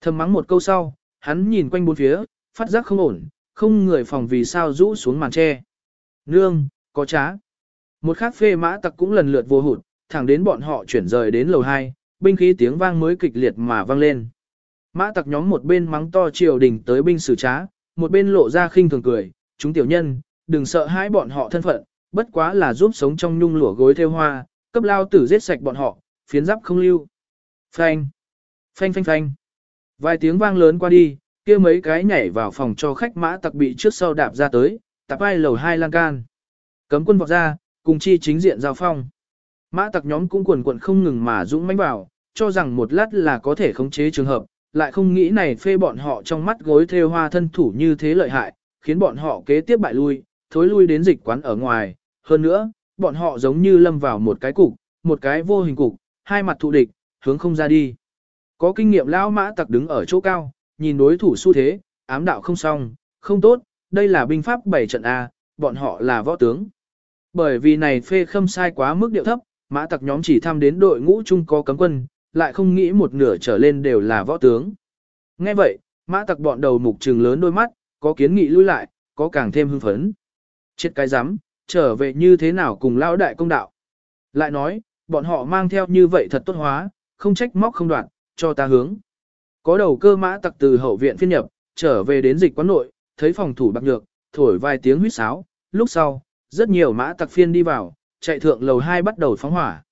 Thầm mắng một câu sau, hắn nhìn quanh bốn phía, phát giác không ổn, không người phòng vì sao rũ xuống màn che. Nương, có trá. Một khác phê mã tặc cũng lần lượt vô hụt, thẳng đến bọn họ chuyển rời đến lầu 2, binh khí tiếng vang mới kịch liệt mà vang lên. Mã tặc nhóm một bên mắng to triều đình tới binh xử trá, một bên lộ ra khinh thường cười, chúng tiểu nhân, đừng sợ hãi bọn họ thân phận, bất quá là giúp sống trong nhung lụa gối theo hoa, cấp lao tử giết sạch bọn họ, phiến giáp không lưu. Phanh, phanh phanh phanh. Vài tiếng vang lớn qua đi, kia mấy cái nhảy vào phòng cho khách mã tặc bị trước sau đạp ra tới, tạp ai lầu hai lan can. Cấm quân vọt ra, cùng chi chính diện giao phong. Mã tặc nhóm cũng quần quần không ngừng mà dũng mãnh vào, cho rằng một lát là có thể khống chế trường hợp, lại không nghĩ này phê bọn họ trong mắt gối theo hoa thân thủ như thế lợi hại, khiến bọn họ kế tiếp bại lui, thối lui đến dịch quán ở ngoài. Hơn nữa, bọn họ giống như lâm vào một cái cục, một cái vô hình cục, hai mặt thụ địch, hướng không ra đi. Có kinh nghiệm lão mã tặc đứng ở chỗ cao, nhìn đối thủ xu thế, ám đạo không xong, không tốt, đây là binh pháp bảy trận A, bọn họ là võ tướng. Bởi vì này phê khâm sai quá mức điệu thấp, mã tặc nhóm chỉ tham đến đội ngũ chung có cấm quân, lại không nghĩ một nửa trở lên đều là võ tướng. Nghe vậy, mã tặc bọn đầu mục trừng lớn đôi mắt, có kiến nghị lui lại, có càng thêm hưng phấn. Chết cái rắm trở về như thế nào cùng Lão đại công đạo. Lại nói, bọn họ mang theo như vậy thật tốt hóa, không trách móc không đoạn, cho ta hướng. Có đầu cơ mã tặc từ hậu viện phiên nhập, trở về đến dịch quán nội, thấy phòng thủ bạc nhược, thổi vài tiếng huýt sáo, lúc sau, rất nhiều mã tặc phiên đi vào, chạy thượng lầu 2 bắt đầu phóng hỏa.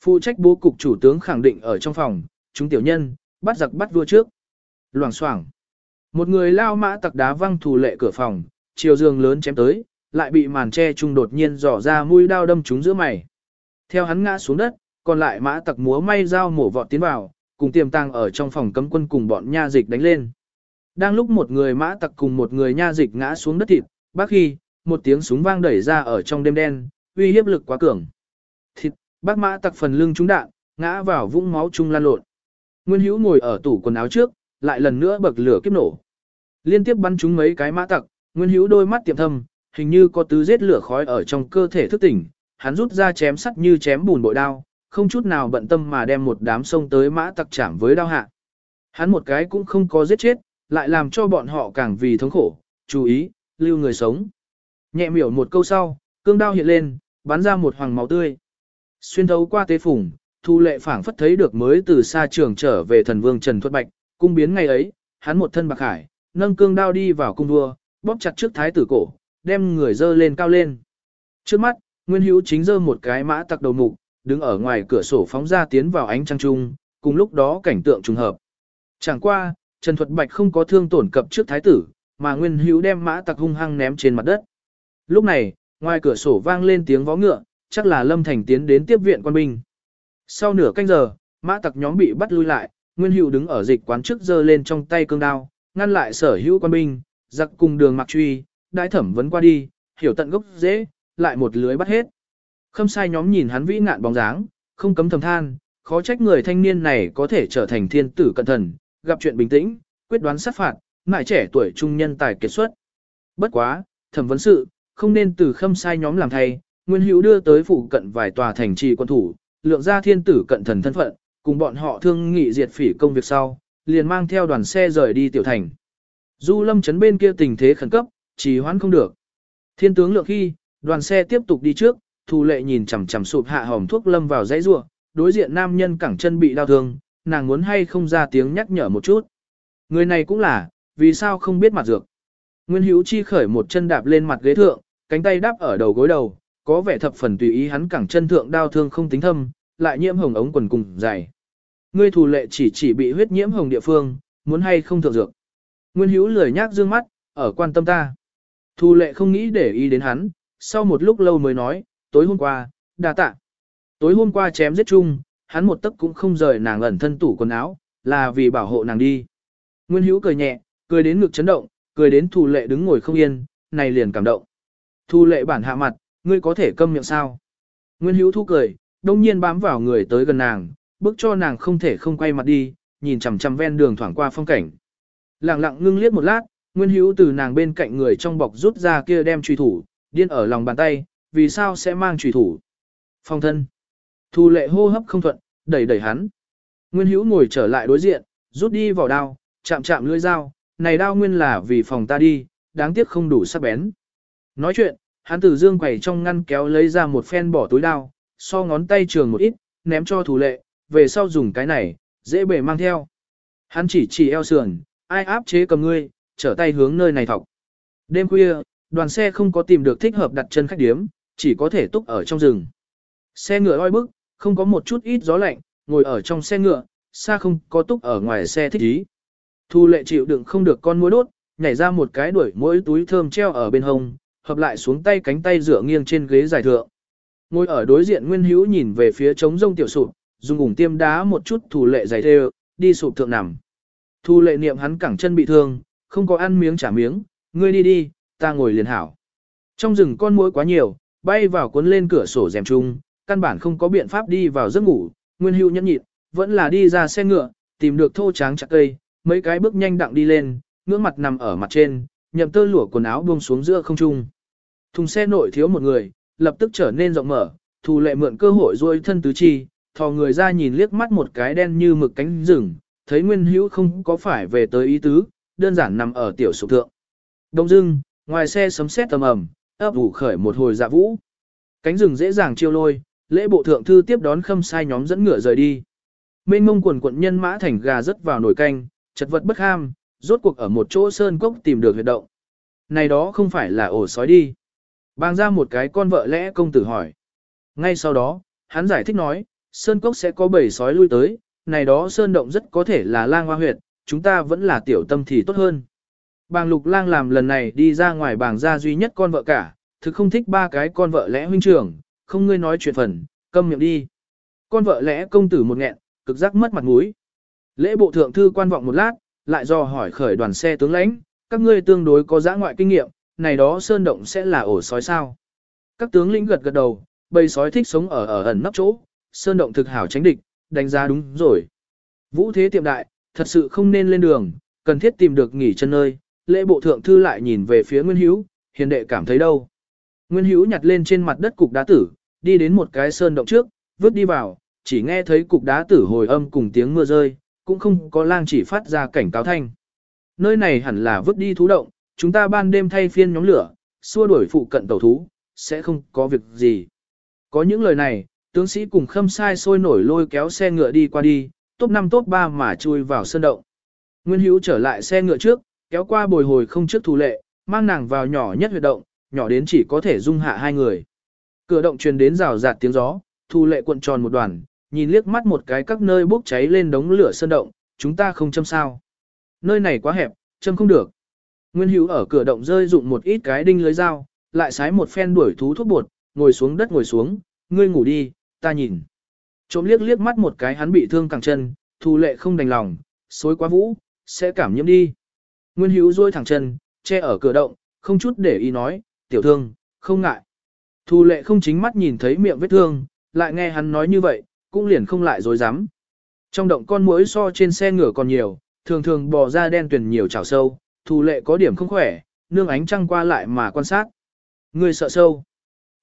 Phụ trách bố cục chủ tướng khẳng định ở trong phòng, chúng tiểu nhân, bắt giặc bắt vua trước. Loảng xoảng Một người lao mã tặc đá văng thủ lệ cửa phòng, chiều giường lớn chém tới, lại bị màn che trung đột nhiên dò ra mũi đao đâm trúng giữa mày. Theo hắn ngã xuống đất, còn lại mã tặc múa may dao mổ vọt tiến vào, cùng tiềm tàng ở trong phòng cấm quân cùng bọn nha dịch đánh lên. Đang lúc một người mã tặc cùng một người nha dịch ngã xuống đất thịt, bác khi, một tiếng súng vang đẩy ra ở trong đêm đen, uy hiếp lực quá cường. Thịt, bác mã tặc phần lưng trúng đạn, ngã vào vũng máu chung lan lộn. Nguyên Hữu ngồi ở tủ quần áo trước, lại lần nữa bậc lửa kiếp nổ. Liên tiếp bắn trúng mấy cái mã tặc, Nguyên Hữu đôi mắt tiệm thâm, hình như có tứ giết lửa khói ở trong cơ thể thức tỉnh, hắn rút ra chém sắt như chém bùn bội đao, không chút nào bận tâm mà đem một đám sông tới mã tặc chạm với đao hạ. Hắn một cái cũng không có giết chết, lại làm cho bọn họ càng vì thống khổ, chú ý, lưu người sống. Nhẹ miểu một câu sau, cương đao hiện lên, bắn ra một hoàng máu tươi. Xuyên thấu qua tế phủng, Thu Lệ phảng phất thấy được mới từ xa trường trở về thần vương Trần Thuật Bạch, cung biến ngày ấy, hắn một thân bạc hải, nâng cương đao đi vào cung đua, bóp chặt trước thái tử cổ, đem người dơ lên cao lên. Trước mắt, Nguyên Hữu chính dơ một cái mã tặc đầu mục, đứng ở ngoài cửa sổ phóng ra tiến vào ánh trăng trung, cùng lúc đó cảnh tượng trùng hợp. Chẳng qua, Trần Thuật Bạch không có thương tổn cập trước thái tử, mà Nguyên Hữu đem mã tặc hung hăng ném trên mặt đất. Lúc này, ngoài cửa sổ vang lên tiếng vó ngựa, chắc là Lâm Thành tiến đến tiếp viện quan binh. Sau nửa canh giờ, mã tặc nhóm bị bắt lui lại, Nguyên Hữu đứng ở dịch quán trước giơ lên trong tay cương đao, ngăn lại sở hữu quan binh, giặc cùng đường mặc truy, đại thẩm vấn qua đi, hiểu tận gốc dễ, lại một lưới bắt hết. Khâm sai nhóm nhìn hắn vĩ ngạn bóng dáng, không cấm thầm than, khó trách người thanh niên này có thể trở thành thiên tử cận thần, gặp chuyện bình tĩnh, quyết đoán sát phạt, mại trẻ tuổi trung nhân tài kiệt xuất. Bất quá, thẩm vấn sự, không nên từ khâm sai nhóm làm thay, Nguyên Hữu đưa tới phụ cận vài tòa thành trì quân thủ, lượng ra thiên tử cận thần thân phận, cùng bọn họ thương nghị diệt phỉ công việc sau, liền mang theo đoàn xe rời đi tiểu thành. Du lâm chấn bên kia tình thế khẩn cấp, trì hoãn không được. Thiên tướng lượng khi, đoàn xe tiếp tục đi trước, Thu lệ nhìn chằm chằm sụp hạ hòm thuốc lâm vào dãy rua, đối diện nam nhân cẳng chân bị đau thương, nàng muốn hay không ra tiếng nhắc nhở một chút. Người này cũng là, vì sao không biết mặt dược. Nguyên Hữu Chi khởi một chân đạp lên mặt ghế thượng, cánh tay đáp ở đầu gối đầu, có vẻ thập phần tùy ý hắn cẳng chân thượng đau thương không tính thâm, lại nhiễm hồng ống quần cùng dày. Ngươi thu lệ chỉ chỉ bị huyết nhiễm hồng địa phương, muốn hay không thượng dược. Nguyên Hữu lười nhác dương mắt, ở quan tâm ta. Thu lệ không nghĩ để ý đến hắn, sau một lúc lâu mới nói, tối hôm qua, đa tạ. Tối hôm qua chém giết chung, hắn một tấc cũng không rời nàng ẩn thân tủ quần áo, là vì bảo hộ nàng đi. Nguyên Hữu cười nhẹ, cười đến ngực chấn động, cười đến Thu lệ đứng ngồi không yên, này liền cảm động. Thu lệ bản hạ mặt, ngươi có thể câm miệng sao? Nguyên Hữu thu cười, đông nhiên bám vào người tới gần nàng, bước cho nàng không thể không quay mặt đi, nhìn chằm chằm ven đường thoảng qua phong cảnh. Lặng lặng ngưng liếc một lát, Nguyên Hữu từ nàng bên cạnh người trong bọc rút ra kia đem truy thủ, điên ở lòng bàn tay, vì sao sẽ mang truy thủ? Phong thân. Thu lệ hô hấp không thuận, đẩy đẩy hắn. Nguyên Hữu ngồi trở lại đối diện, rút đi vào đao, chạm chạm lưỡi dao, này đao nguyên là vì phòng ta đi, đáng tiếc không đủ sắc bén. Nói chuyện, hắn từ dương quầy trong ngăn kéo lấy ra một phen bỏ túi đao, so ngón tay trường một ít, ném cho thủ lệ, về sau dùng cái này, dễ bề mang theo. Hắn chỉ chỉ eo sườn, ai áp chế cầm ngươi, trở tay hướng nơi này thọc. Đêm khuya, đoàn xe không có tìm được thích hợp đặt chân khách điếm, chỉ có thể túc ở trong rừng. Xe ngựa oi bức, không có một chút ít gió lạnh, ngồi ở trong xe ngựa, xa không có túc ở ngoài xe thích ý. Thu lệ chịu đựng không được con muối đốt, nhảy ra một cái đuổi mỗi túi thơm treo ở bên hông, hợp lại xuống tay cánh tay dựa nghiêng trên ghế dài thượng. Ngồi ở đối diện Nguyên Hữu nhìn về phía trống rông tiểu sụp, dùng ủng tiêm đá một chút thủ lệ giày thê, đi sụp thượng nằm. Thu lệ niệm hắn cẳng chân bị thương, không có ăn miếng trả miếng, ngươi đi đi, ta ngồi liền hảo. Trong rừng con muỗi quá nhiều, bay vào cuốn lên cửa sổ rèm chung, căn bản không có biện pháp đi vào giấc ngủ, Nguyên Hữu nhẫn nhịn, vẫn là đi ra xe ngựa, tìm được thô tráng chặt cây, mấy cái bước nhanh đặng đi lên, ngưỡng mặt nằm ở mặt trên, nhậm tơ lụa quần áo buông xuống giữa không trung. Thùng xe nội thiếu một người, lập tức trở nên rộng mở, Thu lệ mượn cơ hội duỗi thân tứ chi, thò người ra nhìn liếc mắt một cái đen như mực cánh rừng, thấy Nguyên Hữu không có phải về tới ý tứ, đơn giản nằm ở tiểu sụp thượng. Đông dưng, ngoài xe sấm sét tầm ầm, ấp ủ khởi một hồi dạ vũ. Cánh rừng dễ dàng chiêu lôi, lễ bộ thượng thư tiếp đón khâm sai nhóm dẫn ngựa rời đi. Mênh mông quần quận nhân mã thành gà rất vào nồi canh, chật vật bất ham, rốt cuộc ở một chỗ sơn cốc tìm được huyệt động. Này đó không phải là ổ sói đi. Bang ra một cái con vợ lẽ công tử hỏi. Ngay sau đó, hắn giải thích nói, sơn cốc sẽ có bầy sói lui tới, này đó sơn động rất có thể là lang hoa huyệt, chúng ta vẫn là tiểu tâm thì tốt hơn. Bàng lục lang làm lần này đi ra ngoài bàng ra duy nhất con vợ cả, thực không thích ba cái con vợ lẽ huynh trưởng, không ngươi nói chuyện phần, câm miệng đi. Con vợ lẽ công tử một nghẹn, cực giác mất mặt mũi. Lễ bộ thượng thư quan vọng một lát, lại do hỏi khởi đoàn xe tướng lãnh, các ngươi tương đối có giã ngoại kinh nghiệm, này đó sơn động sẽ là ổ sói sao. Các tướng lĩnh gật gật đầu, bầy sói thích sống ở ở ẩn nấp chỗ, sơn động thực hảo tránh địch, đánh giá đúng rồi. Vũ thế tiệm đại, thật sự không nên lên đường, cần thiết tìm được nghỉ chân nơi. Lễ bộ thượng thư lại nhìn về phía Nguyên Hữu, hiền đệ cảm thấy đâu. Nguyên Hữu nhặt lên trên mặt đất cục đá tử, đi đến một cái sơn động trước, vứt đi vào, chỉ nghe thấy cục đá tử hồi âm cùng tiếng mưa rơi, cũng không có lang chỉ phát ra cảnh cáo thanh. Nơi này hẳn là vứt đi thú động, chúng ta ban đêm thay phiên nhóm lửa, xua đuổi phụ cận tàu thú, sẽ không có việc gì. Có những lời này, tướng sĩ cùng khâm sai sôi nổi lôi kéo xe ngựa đi qua đi, top 5 top 3 mà chui vào sơn động. Nguyên Hữu trở lại xe ngựa trước, kéo qua bồi hồi không trước thủ lệ, mang nàng vào nhỏ nhất huyệt động, nhỏ đến chỉ có thể dung hạ hai người. Cửa động truyền đến rào rạt tiếng gió, thu lệ cuộn tròn một đoàn, nhìn liếc mắt một cái các nơi bốc cháy lên đống lửa sơn động, chúng ta không châm sao. Nơi này quá hẹp, châm không được. Nguyên Hữu ở cửa động rơi dụng một ít cái đinh lưới dao, lại sái một phen đuổi thú thuốc bột, ngồi xuống đất ngồi xuống, ngươi ngủ đi, ta nhìn. Trộm liếc liếc mắt một cái hắn bị thương cẳng chân, thu lệ không đành lòng, xối quá vũ, sẽ cảm nhiễm đi. Nguyên hữu duỗi thẳng chân, che ở cửa động, không chút để ý nói, tiểu thương, không ngại. Thu lệ không chính mắt nhìn thấy miệng vết thương, lại nghe hắn nói như vậy, cũng liền không lại dối dám. Trong động con muỗi so trên xe ngựa còn nhiều, thường thường bò ra đen tuyển nhiều chảo sâu, thu lệ có điểm không khỏe, nương ánh trăng qua lại mà quan sát. Người sợ sâu,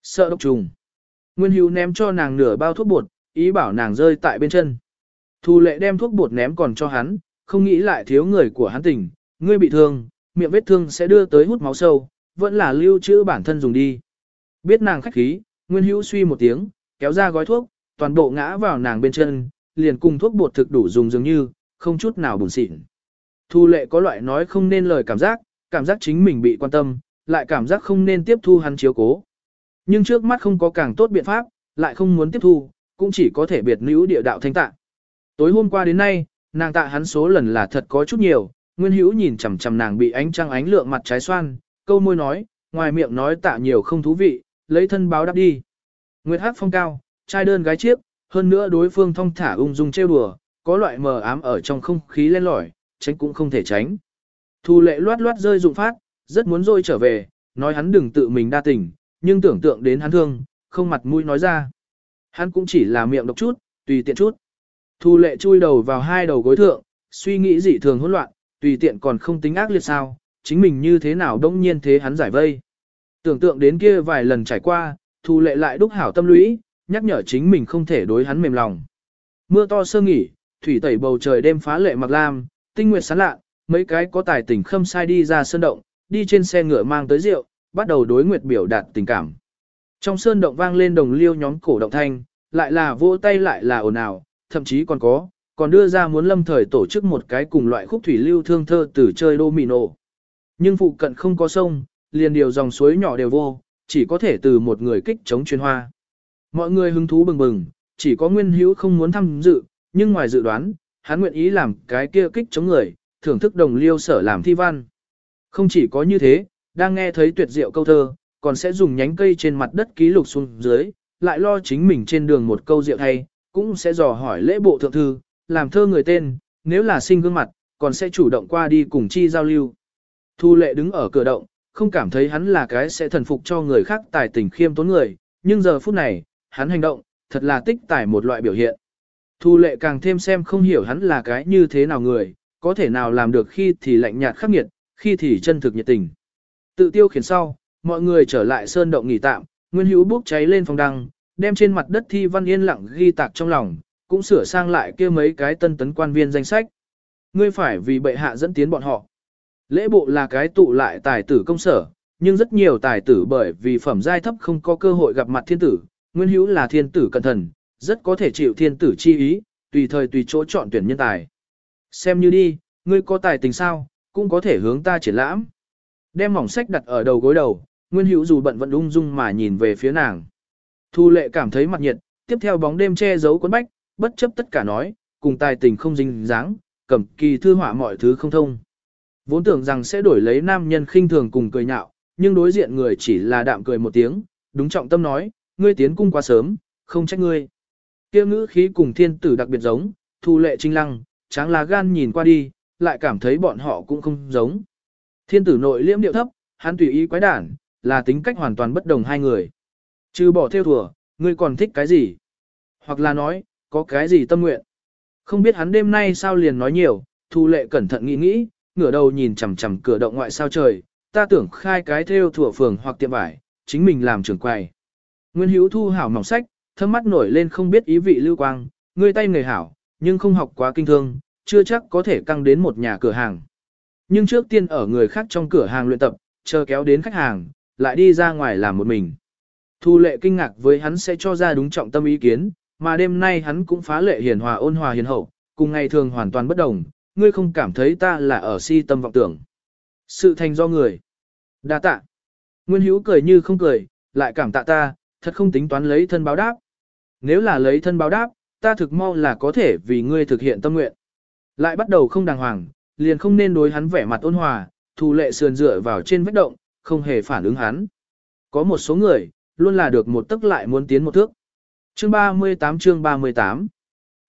sợ độc trùng. Nguyên hữu ném cho nàng nửa bao thuốc bột, ý bảo nàng rơi tại bên chân. Thu lệ đem thuốc bột ném còn cho hắn, không nghĩ lại thiếu người của hắn tỉnh, ngươi bị thương, miệng vết thương sẽ đưa tới hút máu sâu, vẫn là lưu trữ bản thân dùng đi. Biết nàng khách khí, Nguyên Hữu suy một tiếng, kéo ra gói thuốc, toàn bộ ngã vào nàng bên chân, liền cùng thuốc bột thực đủ dùng dường như, không chút nào buồn xịn. Thu lệ có loại nói không nên lời cảm giác, cảm giác chính mình bị quan tâm, lại cảm giác không nên tiếp thu hắn chiếu cố. Nhưng trước mắt không có càng tốt biện pháp, lại không muốn tiếp thu, cũng chỉ có thể biệt nữ địa đạo thanh tạ. Tối hôm qua đến nay, nàng tạ hắn số lần là thật có chút nhiều, Nguyên Hữu nhìn chằm chằm nàng bị ánh trăng ánh lượng mặt trái xoan, câu môi nói, ngoài miệng nói tạ nhiều không thú vị, lấy thân báo đáp đi. Nguyệt Hắc phong cao, trai đơn gái chiếc, hơn nữa đối phương thong thả ung dung trêu đùa, có loại mờ ám ở trong không khí len lỏi, tránh cũng không thể tránh. Thu lệ loát loát rơi dụng phát, rất muốn rồi trở về, nói hắn đừng tự mình đa tình, nhưng tưởng tượng đến hắn thương, không mặt mũi nói ra. Hắn cũng chỉ là miệng độc chút, tùy tiện chút. Thu lệ chui đầu vào hai đầu gối thượng, suy nghĩ dị thường hỗn loạn, tùy tiện còn không tính ác liệt sao, chính mình như thế nào đông nhiên thế hắn giải vây. Tưởng tượng đến kia vài lần trải qua, thu lệ lại đúc hảo tâm lũy, nhắc nhở chính mình không thể đối hắn mềm lòng. Mưa to sơ nghỉ, thủy tẩy bầu trời đêm phá lệ mặc lam, tinh nguyệt sáng lạ, mấy cái có tài tình khâm sai đi ra sân động, đi trên xe ngựa mang tới rượu, bắt đầu đối nguyệt biểu đạt tình cảm. Trong sơn động vang lên đồng liêu nhóm cổ động thanh, lại là vỗ tay lại là ồn ào, thậm chí còn có, còn đưa ra muốn lâm thời tổ chức một cái cùng loại khúc thủy lưu thương thơ từ chơi đô mì nổ. Nhưng phụ cận không có sông, liền điều dòng suối nhỏ đều vô, chỉ có thể từ một người kích chống chuyên hoa. Mọi người hứng thú bừng bừng, chỉ có Nguyên Hữu không muốn tham dự, nhưng ngoài dự đoán, hắn nguyện ý làm cái kia kích chống người, thưởng thức đồng liêu sở làm thi văn. Không chỉ có như thế, đang nghe thấy tuyệt diệu câu thơ, còn sẽ dùng nhánh cây trên mặt đất ký lục xuống dưới, lại lo chính mình trên đường một câu diệu hay, cũng sẽ dò hỏi lễ bộ thượng thư, làm thơ người tên, nếu là sinh gương mặt, còn sẽ chủ động qua đi cùng chi giao lưu. Thu lệ đứng ở cửa động, không cảm thấy hắn là cái sẽ thần phục cho người khác tài tình khiêm tốn người, nhưng giờ phút này, hắn hành động, thật là tích tải một loại biểu hiện. Thu lệ càng thêm xem không hiểu hắn là cái như thế nào người, có thể nào làm được khi thì lạnh nhạt khắc nghiệt, khi thì chân thực nhiệt tình. Tự tiêu khiển sau, mọi người trở lại sơn động nghỉ tạm, Nguyên Hữu bốc cháy lên phòng đăng, đem trên mặt đất thi văn yên lặng ghi tạc trong lòng, cũng sửa sang lại kia mấy cái tân tấn quan viên danh sách. Ngươi phải vì bệ hạ dẫn tiến bọn họ. Lễ bộ là cái tụ lại tài tử công sở, nhưng rất nhiều tài tử bởi vì phẩm giai thấp không có cơ hội gặp mặt thiên tử, Nguyên Hữu là thiên tử cẩn thận, rất có thể chịu thiên tử chi ý, tùy thời tùy chỗ chọn tuyển nhân tài. Xem như đi, ngươi có tài tình sao, cũng có thể hướng ta triển lãm. Đem mỏng sách đặt ở đầu gối đầu, Nguyên Hữu dù bận vẫn ung dung mà nhìn về phía nàng. Thu lệ cảm thấy mặt nhiệt, tiếp theo bóng đêm che giấu cuốn bách, bất chấp tất cả nói, cùng tài tình không dính dáng, cầm kỳ thư họa mọi thứ không thông. Vốn tưởng rằng sẽ đổi lấy nam nhân khinh thường cùng cười nhạo, nhưng đối diện người chỉ là đạm cười một tiếng, đúng trọng tâm nói, ngươi tiến cung quá sớm, không trách ngươi. Kia ngữ khí cùng thiên tử đặc biệt giống, thu lệ trinh lăng, tráng lá gan nhìn qua đi, lại cảm thấy bọn họ cũng không giống. Thiên tử nội liễm điệu thấp, hắn tùy ý quái đản, là tính cách hoàn toàn bất đồng hai người. Chứ bỏ theo thùa, ngươi còn thích cái gì? Hoặc là nói, có cái gì tâm nguyện? Không biết hắn đêm nay sao liền nói nhiều, thu lệ cẩn thận nghĩ nghĩ, ngửa đầu nhìn chằm chằm cửa động ngoại sao trời, ta tưởng khai cái theo thủa phường hoặc tiệm vải, chính mình làm trưởng quầy. Nguyên Hữu thu hảo mỏng sách, thâm mắt nổi lên không biết ý vị lưu quang, ngươi tay người hảo, nhưng không học quá kinh thương, chưa chắc có thể căng đến một nhà cửa hàng. Nhưng trước tiên ở người khác trong cửa hàng luyện tập, chờ kéo đến khách hàng, lại đi ra ngoài làm một mình. Thu lệ kinh ngạc với hắn sẽ cho ra đúng trọng tâm ý kiến, mà đêm nay hắn cũng phá lệ hiền hòa ôn hòa hiền hậu, cùng ngày thường hoàn toàn bất đồng, ngươi không cảm thấy ta là ở si tâm vọng tưởng. Sự thành do người. đa tạ. Nguyên hữu cười như không cười, lại cảm tạ ta, thật không tính toán lấy thân báo đáp. Nếu là lấy thân báo đáp, ta thực mau là có thể vì ngươi thực hiện tâm nguyện. Lại bắt đầu không đàng hoàng, liền không nên đối hắn vẻ mặt ôn hòa, thù lệ sườn dựa vào trên vết động, không hề phản ứng hắn. Có một số người, luôn là được một tức lại muốn tiến một thước. Chương 38 chương 38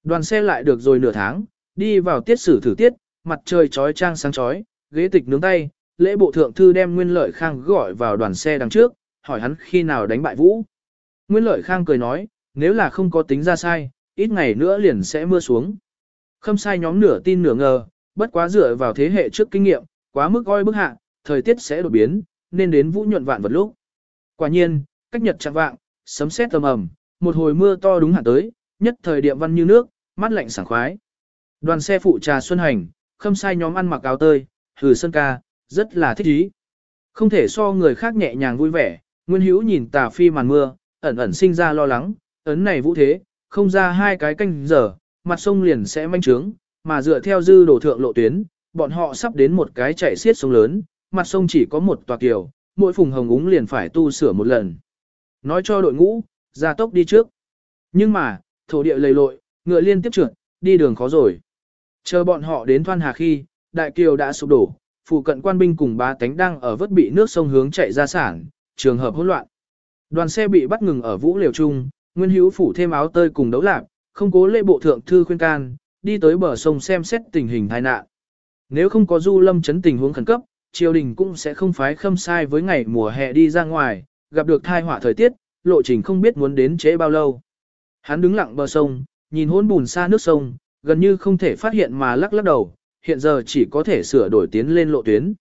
Đoàn xe lại được rồi nửa tháng, đi vào tiết sử thử tiết, mặt trời trói trang sáng chói, ghế tịch nướng tay, lễ bộ thượng thư đem Nguyên Lợi Khang gọi vào đoàn xe đằng trước, hỏi hắn khi nào đánh bại Vũ. Nguyên Lợi Khang cười nói, nếu là không có tính ra sai, ít ngày nữa liền sẽ mưa xuống. Không sai nhóm nửa tin nửa ngờ, bất quá dựa vào thế hệ trước kinh nghiệm, quá mức oi bức hạ, thời tiết sẽ đột biến, nên đến Vũ nhuận vạn vật lúc. Quả nhiên, cách nhật chạm vạng, sấm sét tầm ầm, một hồi mưa to đúng hạn tới, nhất thời địa văn như nước, mát lạnh sảng khoái. Đoàn xe phụ trà xuân hành, khâm sai nhóm ăn mặc áo tơi, hừ sân ca, rất là thích ý. Không thể so người khác nhẹ nhàng vui vẻ, Nguyên Hữu nhìn tà phi màn mưa, ẩn ẩn sinh ra lo lắng, ấn này vũ thế, không ra hai cái canh giờ, mặt sông liền sẽ manh trướng, mà dựa theo dư đồ thượng lộ tuyến, bọn họ sắp đến một cái chạy xiết sông lớn, mặt sông chỉ có một tòa kiều, mỗi phùng hồng úng liền phải tu sửa một lần. Nói cho đội ngũ, ra tốc đi trước. Nhưng mà, thổ địa lầy lội, ngựa liên tiếp trượt, đi đường khó rồi. Chờ bọn họ đến Thoan Hà khi, đại kiều đã sụp đổ, phụ cận quan binh cùng ba tánh đang ở vớt bị nước sông hướng chạy ra sản, trường hợp hỗn loạn. Đoàn xe bị bắt ngừng ở Vũ Liều Trung, Nguyên Hữu phủ thêm áo tơi cùng đấu lạc, không cố lễ bộ thượng thư khuyên can, đi tới bờ sông xem xét tình hình tai nạn. Nếu không có Du Lâm chấn tình huống khẩn cấp, triều đình cũng sẽ không phái khâm sai với ngày mùa hè đi ra ngoài, gặp được thai họa thời tiết, lộ trình không biết muốn đến trễ bao lâu. Hắn đứng lặng bờ sông, nhìn hỗn bùn xa nước sông, gần như không thể phát hiện mà lắc lắc đầu, hiện giờ chỉ có thể sửa đổi tiến lên lộ tuyến.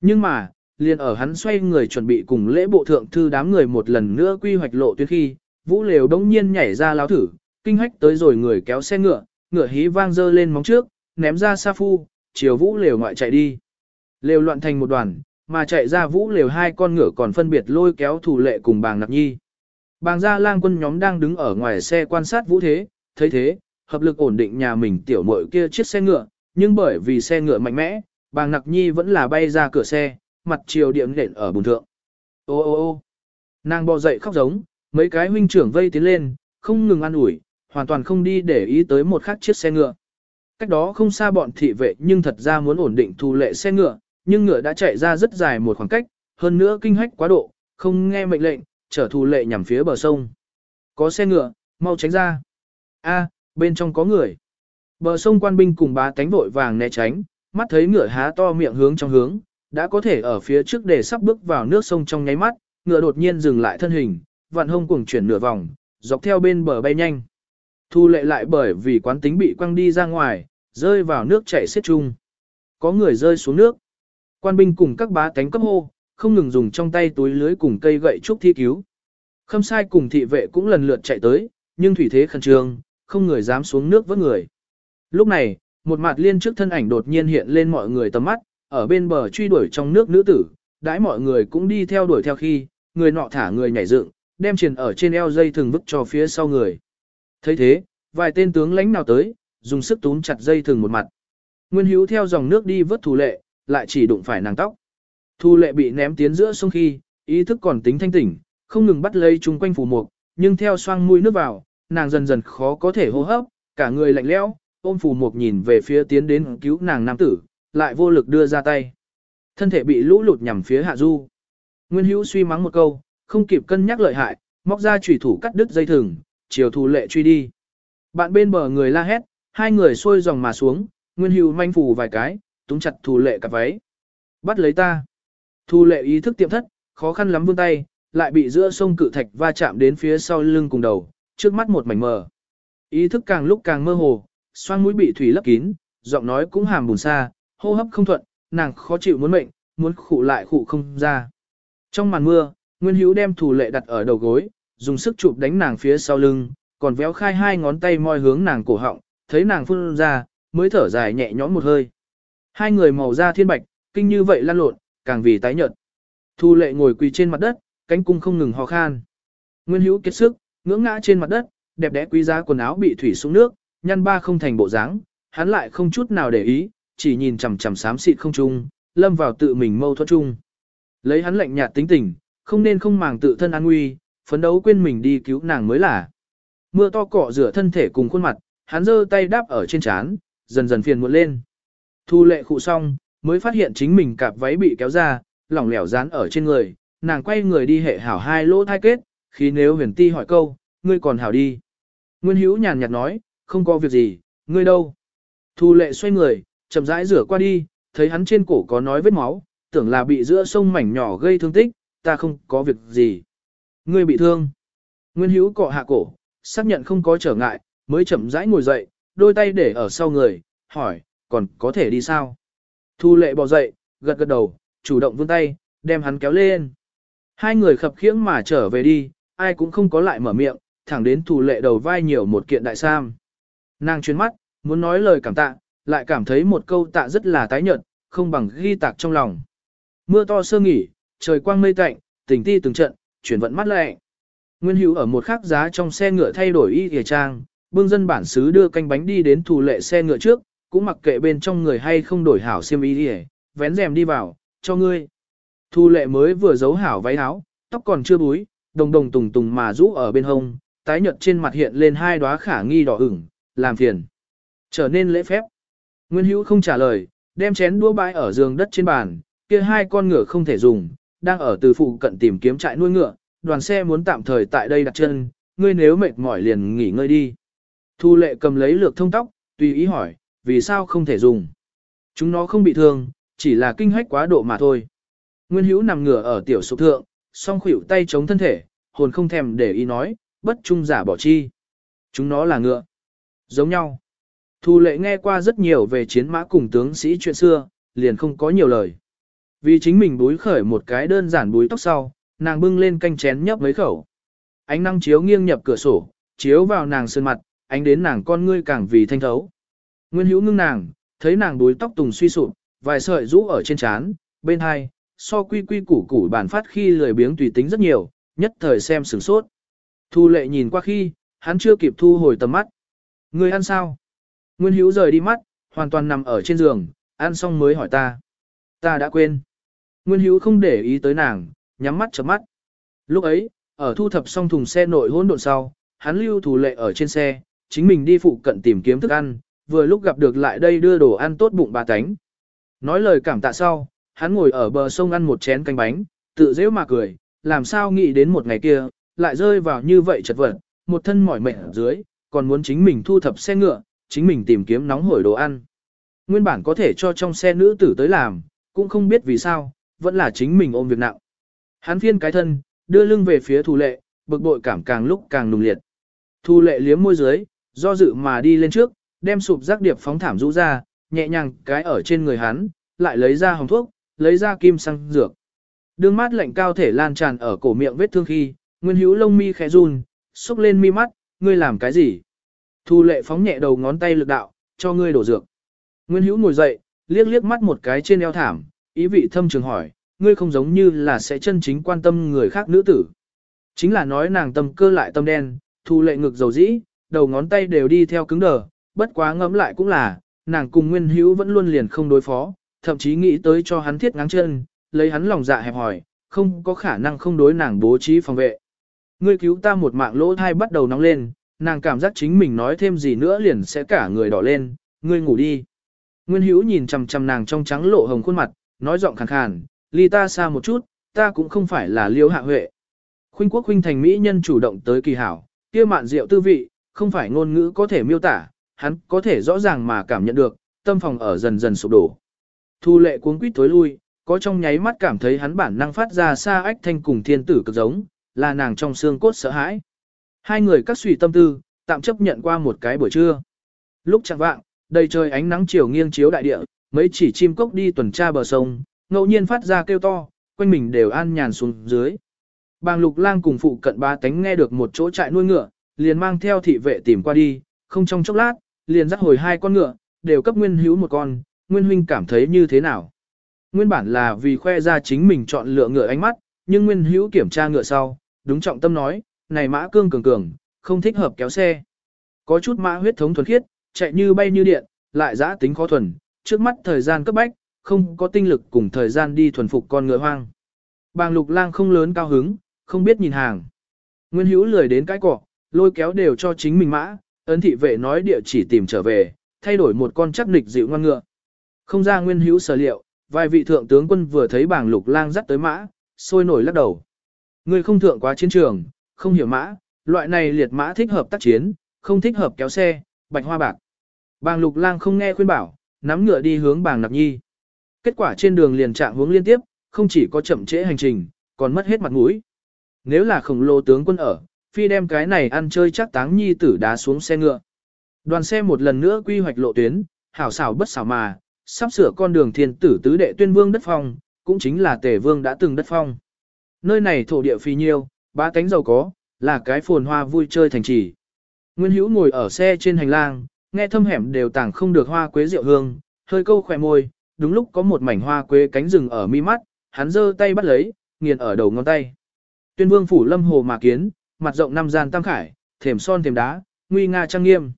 Nhưng mà, liền ở hắn xoay người chuẩn bị cùng lễ bộ thượng thư đám người một lần nữa quy hoạch lộ tuyến khi, Vũ Lều đống nhiên nhảy ra láo thử, kinh hách tới rồi người kéo xe ngựa, ngựa hí vang dơ lên móng trước, ném ra sa phu, chiều Vũ Lều ngoại chạy đi. Lều loạn thành một đoàn, mà chạy ra Vũ Lều hai con ngựa còn phân biệt lôi kéo thủ lệ cùng bàng nạp nhi. Bàng gia lang quân nhóm đang đứng ở ngoài xe quan sát Vũ Thế, thấy thế, hợp lực ổn định nhà mình tiểu muội kia chiếc xe ngựa, nhưng bởi vì xe ngựa mạnh mẽ, bàng nặc nhi vẫn là bay ra cửa xe, mặt chiều điểm nện ở bùn thượng. Ô ô ô nàng bò dậy khóc giống, mấy cái huynh trưởng vây tiến lên, không ngừng ăn ủi, hoàn toàn không đi để ý tới một khác chiếc xe ngựa. Cách đó không xa bọn thị vệ nhưng thật ra muốn ổn định thu lệ xe ngựa, nhưng ngựa đã chạy ra rất dài một khoảng cách, hơn nữa kinh hách quá độ, không nghe mệnh lệnh, trở thu lệ nhằm phía bờ sông. Có xe ngựa, mau tránh ra. A, bên trong có người. Bờ sông quan binh cùng bá tánh vội vàng né tránh, mắt thấy ngựa há to miệng hướng trong hướng, đã có thể ở phía trước để sắp bước vào nước sông trong nháy mắt, ngựa đột nhiên dừng lại thân hình, vạn hông cuồng chuyển nửa vòng, dọc theo bên bờ bay nhanh. Thu lệ lại bởi vì quán tính bị quăng đi ra ngoài, rơi vào nước chảy xiết chung. Có người rơi xuống nước. Quan binh cùng các bá tánh cấp hô, không ngừng dùng trong tay túi lưới cùng cây gậy trúc thi cứu. Khâm sai cùng thị vệ cũng lần lượt chạy tới, nhưng thủy thế khẩn trương, không người dám xuống nước vớt người. Lúc này, một mặt liên trước thân ảnh đột nhiên hiện lên mọi người tầm mắt, ở bên bờ truy đuổi trong nước nữ tử, đãi mọi người cũng đi theo đuổi theo khi, người nọ thả người nhảy dựng, đem truyền ở trên eo dây thừng vứt cho phía sau người. thấy thế, vài tên tướng lãnh nào tới, dùng sức túm chặt dây thừng một mặt. Nguyên Hữu theo dòng nước đi vớt thủ lệ, lại chỉ đụng phải nàng tóc. Thu lệ bị ném tiến giữa sông khi, ý thức còn tính thanh tỉnh, không ngừng bắt lấy chung quanh phù mục, nhưng theo xoang mũi nước vào, nàng dần dần khó có thể hô hấp, cả người lạnh lẽo, ôm phù mục nhìn về phía tiến đến cứu nàng nam tử, lại vô lực đưa ra tay. Thân thể bị lũ lụt nhằm phía hạ du. Nguyên hữu suy mắng một câu, không kịp cân nhắc lợi hại, móc ra chủy thủ cắt đứt dây thừng, chiều thu lệ truy đi. Bạn bên bờ người la hét, hai người xôi dòng mà xuống, Nguyên hữu manh phù vài cái, túng chặt thù lệ cặp váy. Bắt lấy ta. Thù lệ ý thức tiệm thất, khó khăn lắm vươn tay, lại bị giữa sông cự thạch va chạm đến phía sau lưng cùng đầu, trước mắt một mảnh mờ. Ý thức càng lúc càng mơ hồ, xoang mũi bị thủy lấp kín, giọng nói cũng hàm buồn xa, hô hấp không thuận, nàng khó chịu muốn mệnh, muốn khụ lại khụ không ra. Trong màn mưa, Nguyên Hữu đem thủ lệ đặt ở đầu gối, dùng sức chụp đánh nàng phía sau lưng, còn véo khai hai ngón tay moi hướng nàng cổ họng, thấy nàng phun ra, mới thở dài nhẹ nhõm một hơi. Hai người màu da thiên bạch, kinh như vậy lăn lộn, càng vì tái nhợt. Thu lệ ngồi quỳ trên mặt đất, cánh cung không ngừng ho khan. Nguyên Hữu kiệt sức, ngưỡng ngã trên mặt đất, đẹp đẽ quý giá quần áo bị thủy xuống nước, nhăn ba không thành bộ dáng, hắn lại không chút nào để ý, chỉ nhìn chằm chằm xám xịt không chung, lâm vào tự mình mâu thuẫn chung. Lấy hắn lạnh nhạt tính tình, không nên không màng tự thân an nguy, phấn đấu quên mình đi cứu nàng mới là. Mưa to cọ rửa thân thể cùng khuôn mặt, hắn giơ tay đáp ở trên trán, dần dần phiền muộn lên. Thu lệ khụ xong, mới phát hiện chính mình cạp váy bị kéo ra, lỏng lẻo dán ở trên người, nàng quay người đi hệ hảo hai lỗ thai kết, khi nếu huyền ti hỏi câu, ngươi còn hảo đi. Nguyên Hữu nhàn nhạt nói, không có việc gì, ngươi đâu. Thu lệ xoay người, chậm rãi rửa qua đi, thấy hắn trên cổ có nói vết máu, tưởng là bị giữa sông mảnh nhỏ gây thương tích, ta không có việc gì. Ngươi bị thương. Nguyên Hữu cọ hạ cổ, xác nhận không có trở ngại, mới chậm rãi ngồi dậy, đôi tay để ở sau người, hỏi, còn có thể đi sao? Thu lệ bò dậy, gật gật đầu, chủ động vươn tay, đem hắn kéo lên. Hai người khập khiễng mà trở về đi, ai cũng không có lại mở miệng, thẳng đến thủ lệ đầu vai nhiều một kiện đại sam. Nàng chuyến mắt, muốn nói lời cảm tạ, lại cảm thấy một câu tạ rất là tái nhợt, không bằng ghi tạc trong lòng. Mưa to sơ nghỉ, trời quang mây tạnh, tình ti từng trận, chuyển vận mắt lẹ. Nguyên hữu ở một khắc giá trong xe ngựa thay đổi y kìa trang, bưng dân bản xứ đưa canh bánh đi đến thủ lệ xe ngựa trước, cũng mặc kệ bên trong người hay không đổi hảo xiêm y đi vén rèm đi vào, cho ngươi. Thu lệ mới vừa giấu hảo váy áo, tóc còn chưa búi, đồng đồng tùng tùng mà rũ ở bên hông, tái nhợt trên mặt hiện lên hai đóa khả nghi đỏ ửng, làm phiền. Trở nên lễ phép. Nguyên hữu không trả lời, đem chén đũa bãi ở giường đất trên bàn, kia hai con ngựa không thể dùng, đang ở từ phụ cận tìm kiếm trại nuôi ngựa, đoàn xe muốn tạm thời tại đây đặt chân, ngươi nếu mệt mỏi liền nghỉ ngơi đi. Thu lệ cầm lấy lược thông tóc, tùy ý hỏi, vì sao không thể dùng. Chúng nó không bị thương, chỉ là kinh hách quá độ mà thôi. Nguyên hữu nằm ngửa ở tiểu sụp thượng, song khuỷu tay chống thân thể, hồn không thèm để ý nói, bất trung giả bỏ chi. Chúng nó là ngựa. Giống nhau. Thu lệ nghe qua rất nhiều về chiến mã cùng tướng sĩ chuyện xưa, liền không có nhiều lời. Vì chính mình búi khởi một cái đơn giản búi tóc sau, nàng bưng lên canh chén nhấp mấy khẩu. Ánh năng chiếu nghiêng nhập cửa sổ, chiếu vào nàng sơn mặt, ánh đến nàng con ngươi càng vì thanh thấu. Nguyên hữu ngưng nàng, thấy nàng đuôi tóc tùng suy sụp, vài sợi rũ ở trên trán, bên hai, so quy quy củ củ bản phát khi lười biếng tùy tính rất nhiều, nhất thời xem sửng sốt. Thu lệ nhìn qua khi, hắn chưa kịp thu hồi tầm mắt. Người ăn sao? Nguyên hữu rời đi mắt, hoàn toàn nằm ở trên giường, ăn xong mới hỏi ta. Ta đã quên. Nguyên hữu không để ý tới nàng, nhắm mắt chớp mắt. Lúc ấy, ở thu thập xong thùng xe nội hỗn độn sau, hắn lưu thủ lệ ở trên xe, chính mình đi phụ cận tìm kiếm thức ăn, vừa lúc gặp được lại đây đưa đồ ăn tốt bụng bà tánh. Nói lời cảm tạ sau, hắn ngồi ở bờ sông ăn một chén canh bánh, tự dễ mà cười, làm sao nghĩ đến một ngày kia, lại rơi vào như vậy chật vật, một thân mỏi mệt ở dưới, còn muốn chính mình thu thập xe ngựa, chính mình tìm kiếm nóng hổi đồ ăn. Nguyên bản có thể cho trong xe nữ tử tới làm, cũng không biết vì sao, vẫn là chính mình ôm việc nặng. Hắn phiên cái thân, đưa lưng về phía thù lệ, bực bội cảm càng lúc càng nùng liệt. Thu lệ liếm môi dưới, do dự mà đi lên trước, đem sụp rác điệp phóng thảm rũ ra, nhẹ nhàng cái ở trên người hắn, lại lấy ra hồng thuốc, lấy ra kim xăng dược. Đường mát lạnh cao thể lan tràn ở cổ miệng vết thương khi, Nguyên Hữu lông mi khẽ run, xúc lên mi mắt, ngươi làm cái gì? Thu lệ phóng nhẹ đầu ngón tay lực đạo, cho ngươi đổ dược. Nguyên Hữu ngồi dậy, liếc liếc mắt một cái trên eo thảm, ý vị thâm trường hỏi, ngươi không giống như là sẽ chân chính quan tâm người khác nữ tử. Chính là nói nàng tâm cơ lại tâm đen, thu lệ ngực dầu dĩ, đầu ngón tay đều đi theo cứng đờ, bất quá ngẫm lại cũng là, nàng cùng Nguyên Hữu vẫn luôn liền không đối phó, thậm chí nghĩ tới cho hắn thiết ngáng chân, lấy hắn lòng dạ hẹp hỏi, không có khả năng không đối nàng bố trí phòng vệ. Ngươi cứu ta một mạng lỗ thai bắt đầu nóng lên, nàng cảm giác chính mình nói thêm gì nữa liền sẽ cả người đỏ lên, ngươi ngủ đi. Nguyên Hữu nhìn chằm chằm nàng trong trắng lộ hồng khuôn mặt, nói giọng khàn khàn, ly ta xa một chút, ta cũng không phải là liêu hạ huệ. Khuynh quốc khuynh thành mỹ nhân chủ động tới kỳ hảo, kia mạn rượu tư vị, không phải ngôn ngữ có thể miêu tả, hắn có thể rõ ràng mà cảm nhận được, tâm phòng ở dần dần sụp đổ. Thu lệ cuống quýt tối lui, có trong nháy mắt cảm thấy hắn bản năng phát ra xa ách thanh cùng thiên tử cực giống, là nàng trong xương cốt sợ hãi. Hai người cắt suy tâm tư, tạm chấp nhận qua một cái buổi trưa. Lúc chẳng vạng, đầy trời ánh nắng chiều nghiêng chiếu đại địa, mấy chỉ chim cốc đi tuần tra bờ sông, ngẫu nhiên phát ra kêu to, quanh mình đều an nhàn xuống dưới. Bàng lục lang cùng phụ cận ba tánh nghe được một chỗ trại nuôi ngựa, liền mang theo thị vệ tìm qua đi, không trong chốc lát, liền dắt hồi hai con ngựa, đều cấp nguyên hữu một con, nguyên huynh cảm thấy như thế nào. Nguyên bản là vì khoe ra chính mình chọn lựa ngựa ánh mắt, nhưng nguyên hữu kiểm tra ngựa sau, đúng trọng tâm nói, này mã cương cường cường, không thích hợp kéo xe. Có chút mã huyết thống thuần khiết, chạy như bay như điện, lại giã tính khó thuần, trước mắt thời gian cấp bách, không có tinh lực cùng thời gian đi thuần phục con ngựa hoang. Bàng lục lang không lớn cao hứng, không biết nhìn hàng. Nguyên hữu lười đến cái cỏ, lôi kéo đều cho chính mình mã, ấn thị vệ nói địa chỉ tìm trở về, thay đổi một con chắc nịch dịu ngoan ngựa. Không ra nguyên hữu sở liệu, vài vị thượng tướng quân vừa thấy bảng lục lang dắt tới mã, sôi nổi lắc đầu. Người không thượng quá chiến trường, không hiểu mã, Loại này liệt mã thích hợp tác chiến, không thích hợp kéo xe, bạch hoa bạc. Bàng lục lang không nghe khuyên bảo, nắm ngựa đi hướng bàng nặc nhi. Kết quả trên đường liền trạng hướng liên tiếp, không chỉ có chậm trễ hành trình, còn mất hết mặt mũi. Nếu là khổng lồ tướng quân ở, phi đem cái này ăn chơi chắc táng nhi tử đá xuống xe ngựa. Đoàn xe một lần nữa quy hoạch lộ tuyến, hảo xảo bất xảo mà, sắp sửa con đường thiên tử tứ đệ tuyên vương đất phong, cũng chính là tề vương đã từng đất phong. Nơi này thổ địa phi nhiêu, ba cánh giàu có, là cái phồn hoa vui chơi thành trì. Nguyên Hữu ngồi ở xe trên hành lang, nghe thâm hẻm đều tảng không được hoa quế rượu hương, hơi câu khỏe môi, đúng lúc có một mảnh hoa quế cánh rừng ở mi mắt, hắn giơ tay bắt lấy, nghiền ở đầu ngón tay. Tuyên vương phủ lâm hồ mà kiến, mặt rộng năm gian tam khải, thềm son thềm đá, nguy nga trang nghiêm.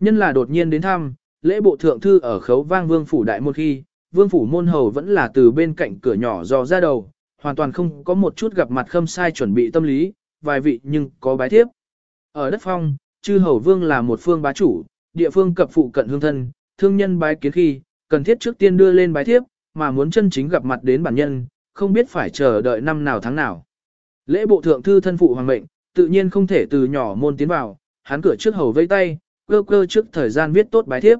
Nhân là đột nhiên đến thăm, lễ bộ thượng thư ở khấu vang vương phủ đại môn khi, vương phủ môn hầu vẫn là từ bên cạnh cửa nhỏ dò ra đầu, hoàn toàn không có một chút gặp mặt khâm sai chuẩn bị tâm lý, vài vị nhưng có bái thiếp. Ở đất phong, chư hầu vương là một phương bá chủ, địa phương cập phụ cận hương thân, thương nhân bái kiến khi, cần thiết trước tiên đưa lên bái thiếp, mà muốn chân chính gặp mặt đến bản nhân, không biết phải chờ đợi năm nào tháng nào. Lễ bộ thượng thư thân phụ hoàng mệnh, tự nhiên không thể từ nhỏ môn tiến vào, hắn cửa trước hầu vây tay, cơ cơ trước thời gian viết tốt bài thiếp.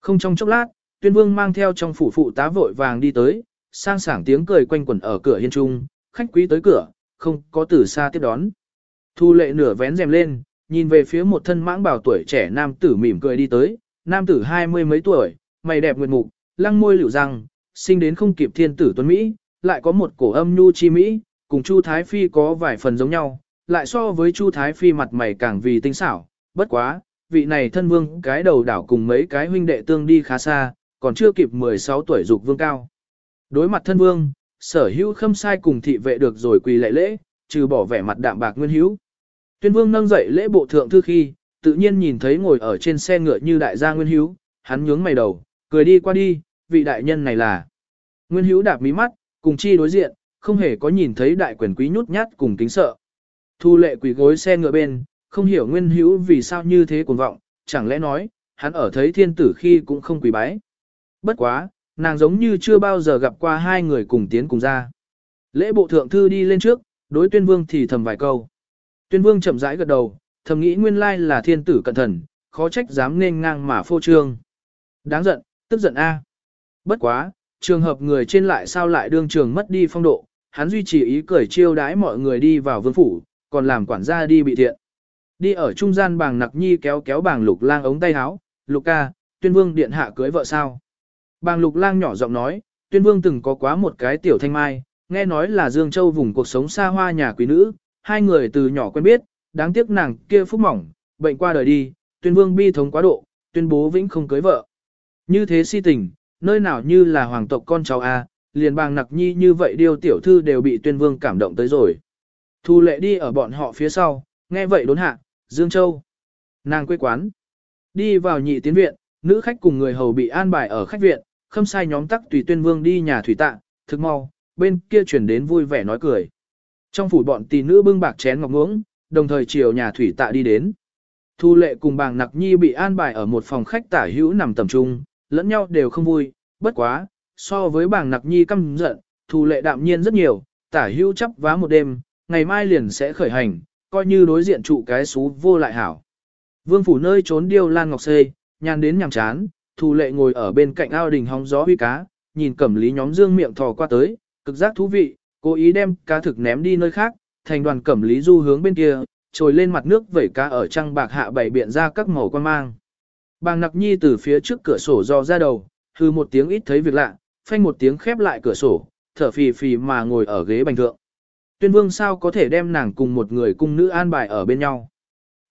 Không trong chốc lát, tuyên vương mang theo trong phủ phụ tá vội vàng đi tới, sang sảng tiếng cười quanh quẩn ở cửa hiên trung, khách quý tới cửa, không có từ xa tiếp đón. Thu lệ nửa vén rèm lên, nhìn về phía một thân mãng bảo tuổi trẻ nam tử mỉm cười đi tới, nam tử hai mươi mấy tuổi, mày đẹp nguyệt mục, lăng môi liễu răng, sinh đến không kịp thiên tử tuấn Mỹ, lại có một cổ âm nhu chi Mỹ, cùng Chu Thái Phi có vài phần giống nhau, lại so với Chu Thái Phi mặt mày càng vì tinh xảo, bất quá, vị này thân vương cái đầu đảo cùng mấy cái huynh đệ tương đi khá xa, còn chưa kịp 16 tuổi dục vương cao. Đối mặt thân vương, sở hữu khâm sai cùng thị vệ được rồi quỳ lệ lễ, trừ bỏ vẻ mặt đạm bạc nguyên hữu. Tuyên vương nâng dậy lễ bộ thượng thư khi, tự nhiên nhìn thấy ngồi ở trên xe ngựa như đại gia nguyên hữu, hắn nhướng mày đầu, cười đi qua đi, vị đại nhân này là. Nguyên hữu đạp mí mắt, cùng chi đối diện, không hề có nhìn thấy đại quyền quý nhút nhát cùng kính sợ. Thu lệ quỷ gối xe ngựa bên, không hiểu nguyên hữu vì sao như thế cuồng vọng, chẳng lẽ nói, hắn ở thấy thiên tử khi cũng không quỳ bái. Bất quá, nàng giống như chưa bao giờ gặp qua hai người cùng tiến cùng ra. Lễ bộ thượng thư đi lên trước, đối tuyên vương thì thầm vài câu. Tuyên vương chậm rãi gật đầu, thầm nghĩ nguyên lai là thiên tử cẩn thận, khó trách dám nên ngang mà phô trương. Đáng giận, tức giận a. Bất quá, trường hợp người trên lại sao lại đương trường mất đi phong độ, hắn duy trì ý cười chiêu đái mọi người đi vào vương phủ, còn làm quản gia đi bị thiện. Đi ở trung gian bàng nặc nhi kéo kéo bàng lục lang ống tay áo, lục ca, tuyên vương điện hạ cưới vợ sao. Bàng lục lang nhỏ giọng nói, tuyên vương từng có quá một cái tiểu thanh mai, nghe nói là Dương Châu vùng cuộc sống xa hoa nhà quý nữ, hai người từ nhỏ quen biết, đáng tiếc nàng kia phúc mỏng, bệnh qua đời đi, tuyên vương bi thống quá độ, tuyên bố vĩnh không cưới vợ. Như thế si tình, nơi nào như là hoàng tộc con cháu A, liền bàng nặc nhi như vậy điều tiểu thư đều bị tuyên vương cảm động tới rồi. Thu lệ đi ở bọn họ phía sau, nghe vậy đốn hạ, Dương Châu. Nàng quê quán. Đi vào nhị tiến viện, nữ khách cùng người hầu bị an bài ở khách viện, khâm sai nhóm tắc tùy tuyên vương đi nhà thủy tạ, thực mau, bên kia chuyển đến vui vẻ nói cười. Trong phủ bọn tỷ nữ bưng bạc chén ngọc ngưỡng, đồng thời chiều nhà thủy tạ đi đến. Thu lệ cùng bàng nặc nhi bị an bài ở một phòng khách tả hữu nằm tầm trung, lẫn nhau đều không vui, bất quá, so với bàng nặc nhi căm giận, thu lệ đạm nhiên rất nhiều, tả hữu chấp vá một đêm, ngày mai liền sẽ khởi hành, coi như đối diện trụ cái xú vô lại hảo. Vương phủ nơi trốn điêu lan ngọc xê, nhàn đến nhàm chán, thu lệ ngồi ở bên cạnh ao đình hóng gió huy cá, nhìn cẩm lý nhóm dương miệng thò qua tới, cực giác thú vị, cố ý đem cá thực ném đi nơi khác, thành đoàn cẩm lý du hướng bên kia, trồi lên mặt nước vẩy cá ở trăng bạc hạ bảy biện ra các màu quan mang. Bàng nặc nhi từ phía trước cửa sổ do ra đầu, hư một tiếng ít thấy việc lạ, phanh một tiếng khép lại cửa sổ, thở phì phì mà ngồi ở ghế bành thượng. Tuyên vương sao có thể đem nàng cùng một người cung nữ an bài ở bên nhau.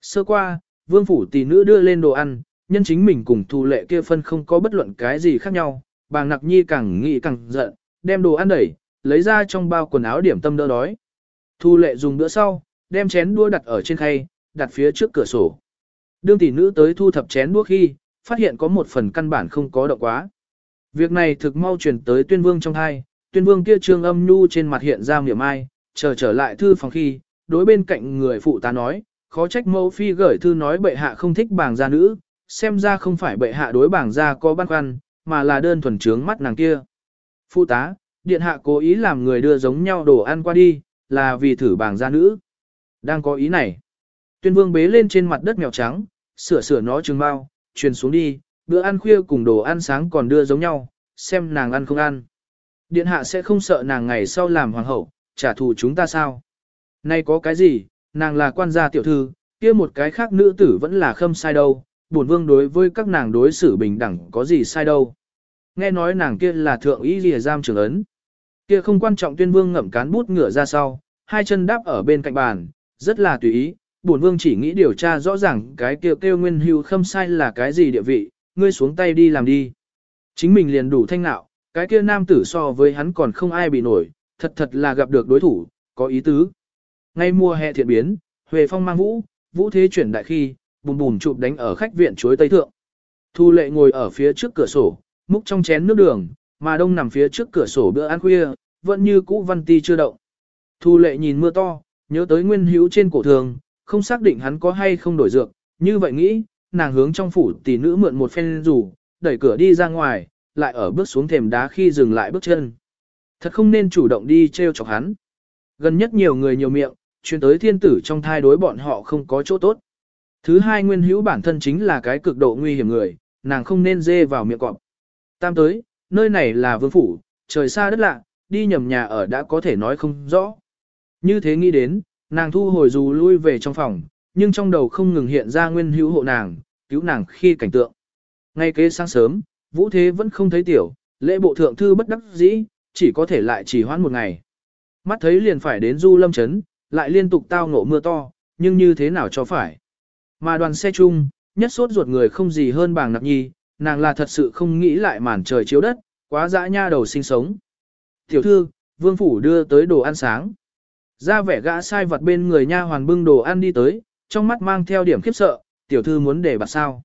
Sơ qua, vương phủ tỷ nữ đưa lên đồ ăn, nhân chính mình cùng thu lệ kia phân không có bất luận cái gì khác nhau, bàng nặc nhi càng nghĩ càng giận, đem đồ ăn đẩy, lấy ra trong bao quần áo điểm tâm đỡ đói. Thu lệ dùng bữa sau, đem chén đua đặt ở trên khay, đặt phía trước cửa sổ. Đương tỷ nữ tới thu thập chén đua khi, phát hiện có một phần căn bản không có động quá. Việc này thực mau truyền tới tuyên vương trong hai, tuyên vương kia trương âm nhu trên mặt hiện ra miệng ai, chờ trở lại thư phòng khi, đối bên cạnh người phụ tá nói, khó trách mẫu phi gửi thư nói bệ hạ không thích bảng gia nữ, xem ra không phải bệ hạ đối bảng gia có băn khoăn, mà là đơn thuần trướng mắt nàng kia. Phụ tá, điện hạ cố ý làm người đưa giống nhau đồ ăn qua đi, là vì thử bảng gia nữ. Đang có ý này. Tuyên vương bế lên trên mặt đất mèo trắng, sửa sửa nó trừng bao, truyền xuống đi, bữa ăn khuya cùng đồ ăn sáng còn đưa giống nhau, xem nàng ăn không ăn. Điện hạ sẽ không sợ nàng ngày sau làm hoàng hậu, trả thù chúng ta sao? Nay có cái gì, nàng là quan gia tiểu thư, kia một cái khác nữ tử vẫn là khâm sai đâu, bổn vương đối với các nàng đối xử bình đẳng có gì sai đâu. Nghe nói nàng kia là thượng ý lìa giam trưởng ấn. Kia không quan trọng tuyên vương ngậm cán bút ngửa ra sau, hai chân đáp ở bên cạnh bàn, rất là tùy ý, bổn vương chỉ nghĩ điều tra rõ ràng cái kia kêu, kêu nguyên hưu khâm sai là cái gì địa vị, ngươi xuống tay đi làm đi. Chính mình liền đủ thanh nạo, cái kia nam tử so với hắn còn không ai bị nổi, thật thật là gặp được đối thủ, có ý tứ. Ngay mùa hè thiện biến, Huệ Phong mang vũ, vũ thế chuyển đại khi, bùm bùm chụp đánh ở khách viện chuối Tây Thượng. Thu lệ ngồi ở phía trước cửa sổ, múc trong chén nước đường, mà đông nằm phía trước cửa sổ bữa ăn khuya, vẫn như cũ văn ti chưa động. Thu lệ nhìn mưa to, nhớ tới nguyên hữu trên cổ thường, không xác định hắn có hay không đổi dược, như vậy nghĩ, nàng hướng trong phủ tỷ nữ mượn một phen rủ, đẩy cửa đi ra ngoài, lại ở bước xuống thềm đá khi dừng lại bước chân. Thật không nên chủ động đi treo chọc hắn. Gần nhất nhiều người nhiều miệng, truyền tới thiên tử trong thai đối bọn họ không có chỗ tốt. Thứ hai nguyên hữu bản thân chính là cái cực độ nguy hiểm người, nàng không nên dê vào miệng cọp. Tam tới, nơi này là vương phủ, trời xa đất lạ, đi nhầm nhà ở đã có thể nói không rõ. Như thế nghĩ đến, nàng thu hồi dù lui về trong phòng, nhưng trong đầu không ngừng hiện ra nguyên hữu hộ nàng, cứu nàng khi cảnh tượng. Ngay kế sáng sớm, vũ thế vẫn không thấy tiểu, lễ bộ thượng thư bất đắc dĩ, chỉ có thể lại chỉ hoãn một ngày. Mắt thấy liền phải đến du lâm chấn, lại liên tục tao ngộ mưa to, nhưng như thế nào cho phải. Mà đoàn xe chung, nhất sốt ruột người không gì hơn bàng nặc nhi, nàng là thật sự không nghĩ lại màn trời chiếu đất, quá dã nha đầu sinh sống. Tiểu thư, vương phủ đưa tới đồ ăn sáng. Ra vẻ gã sai vật bên người nha hoàn bưng đồ ăn đi tới, trong mắt mang theo điểm khiếp sợ, tiểu thư muốn để bạc sao.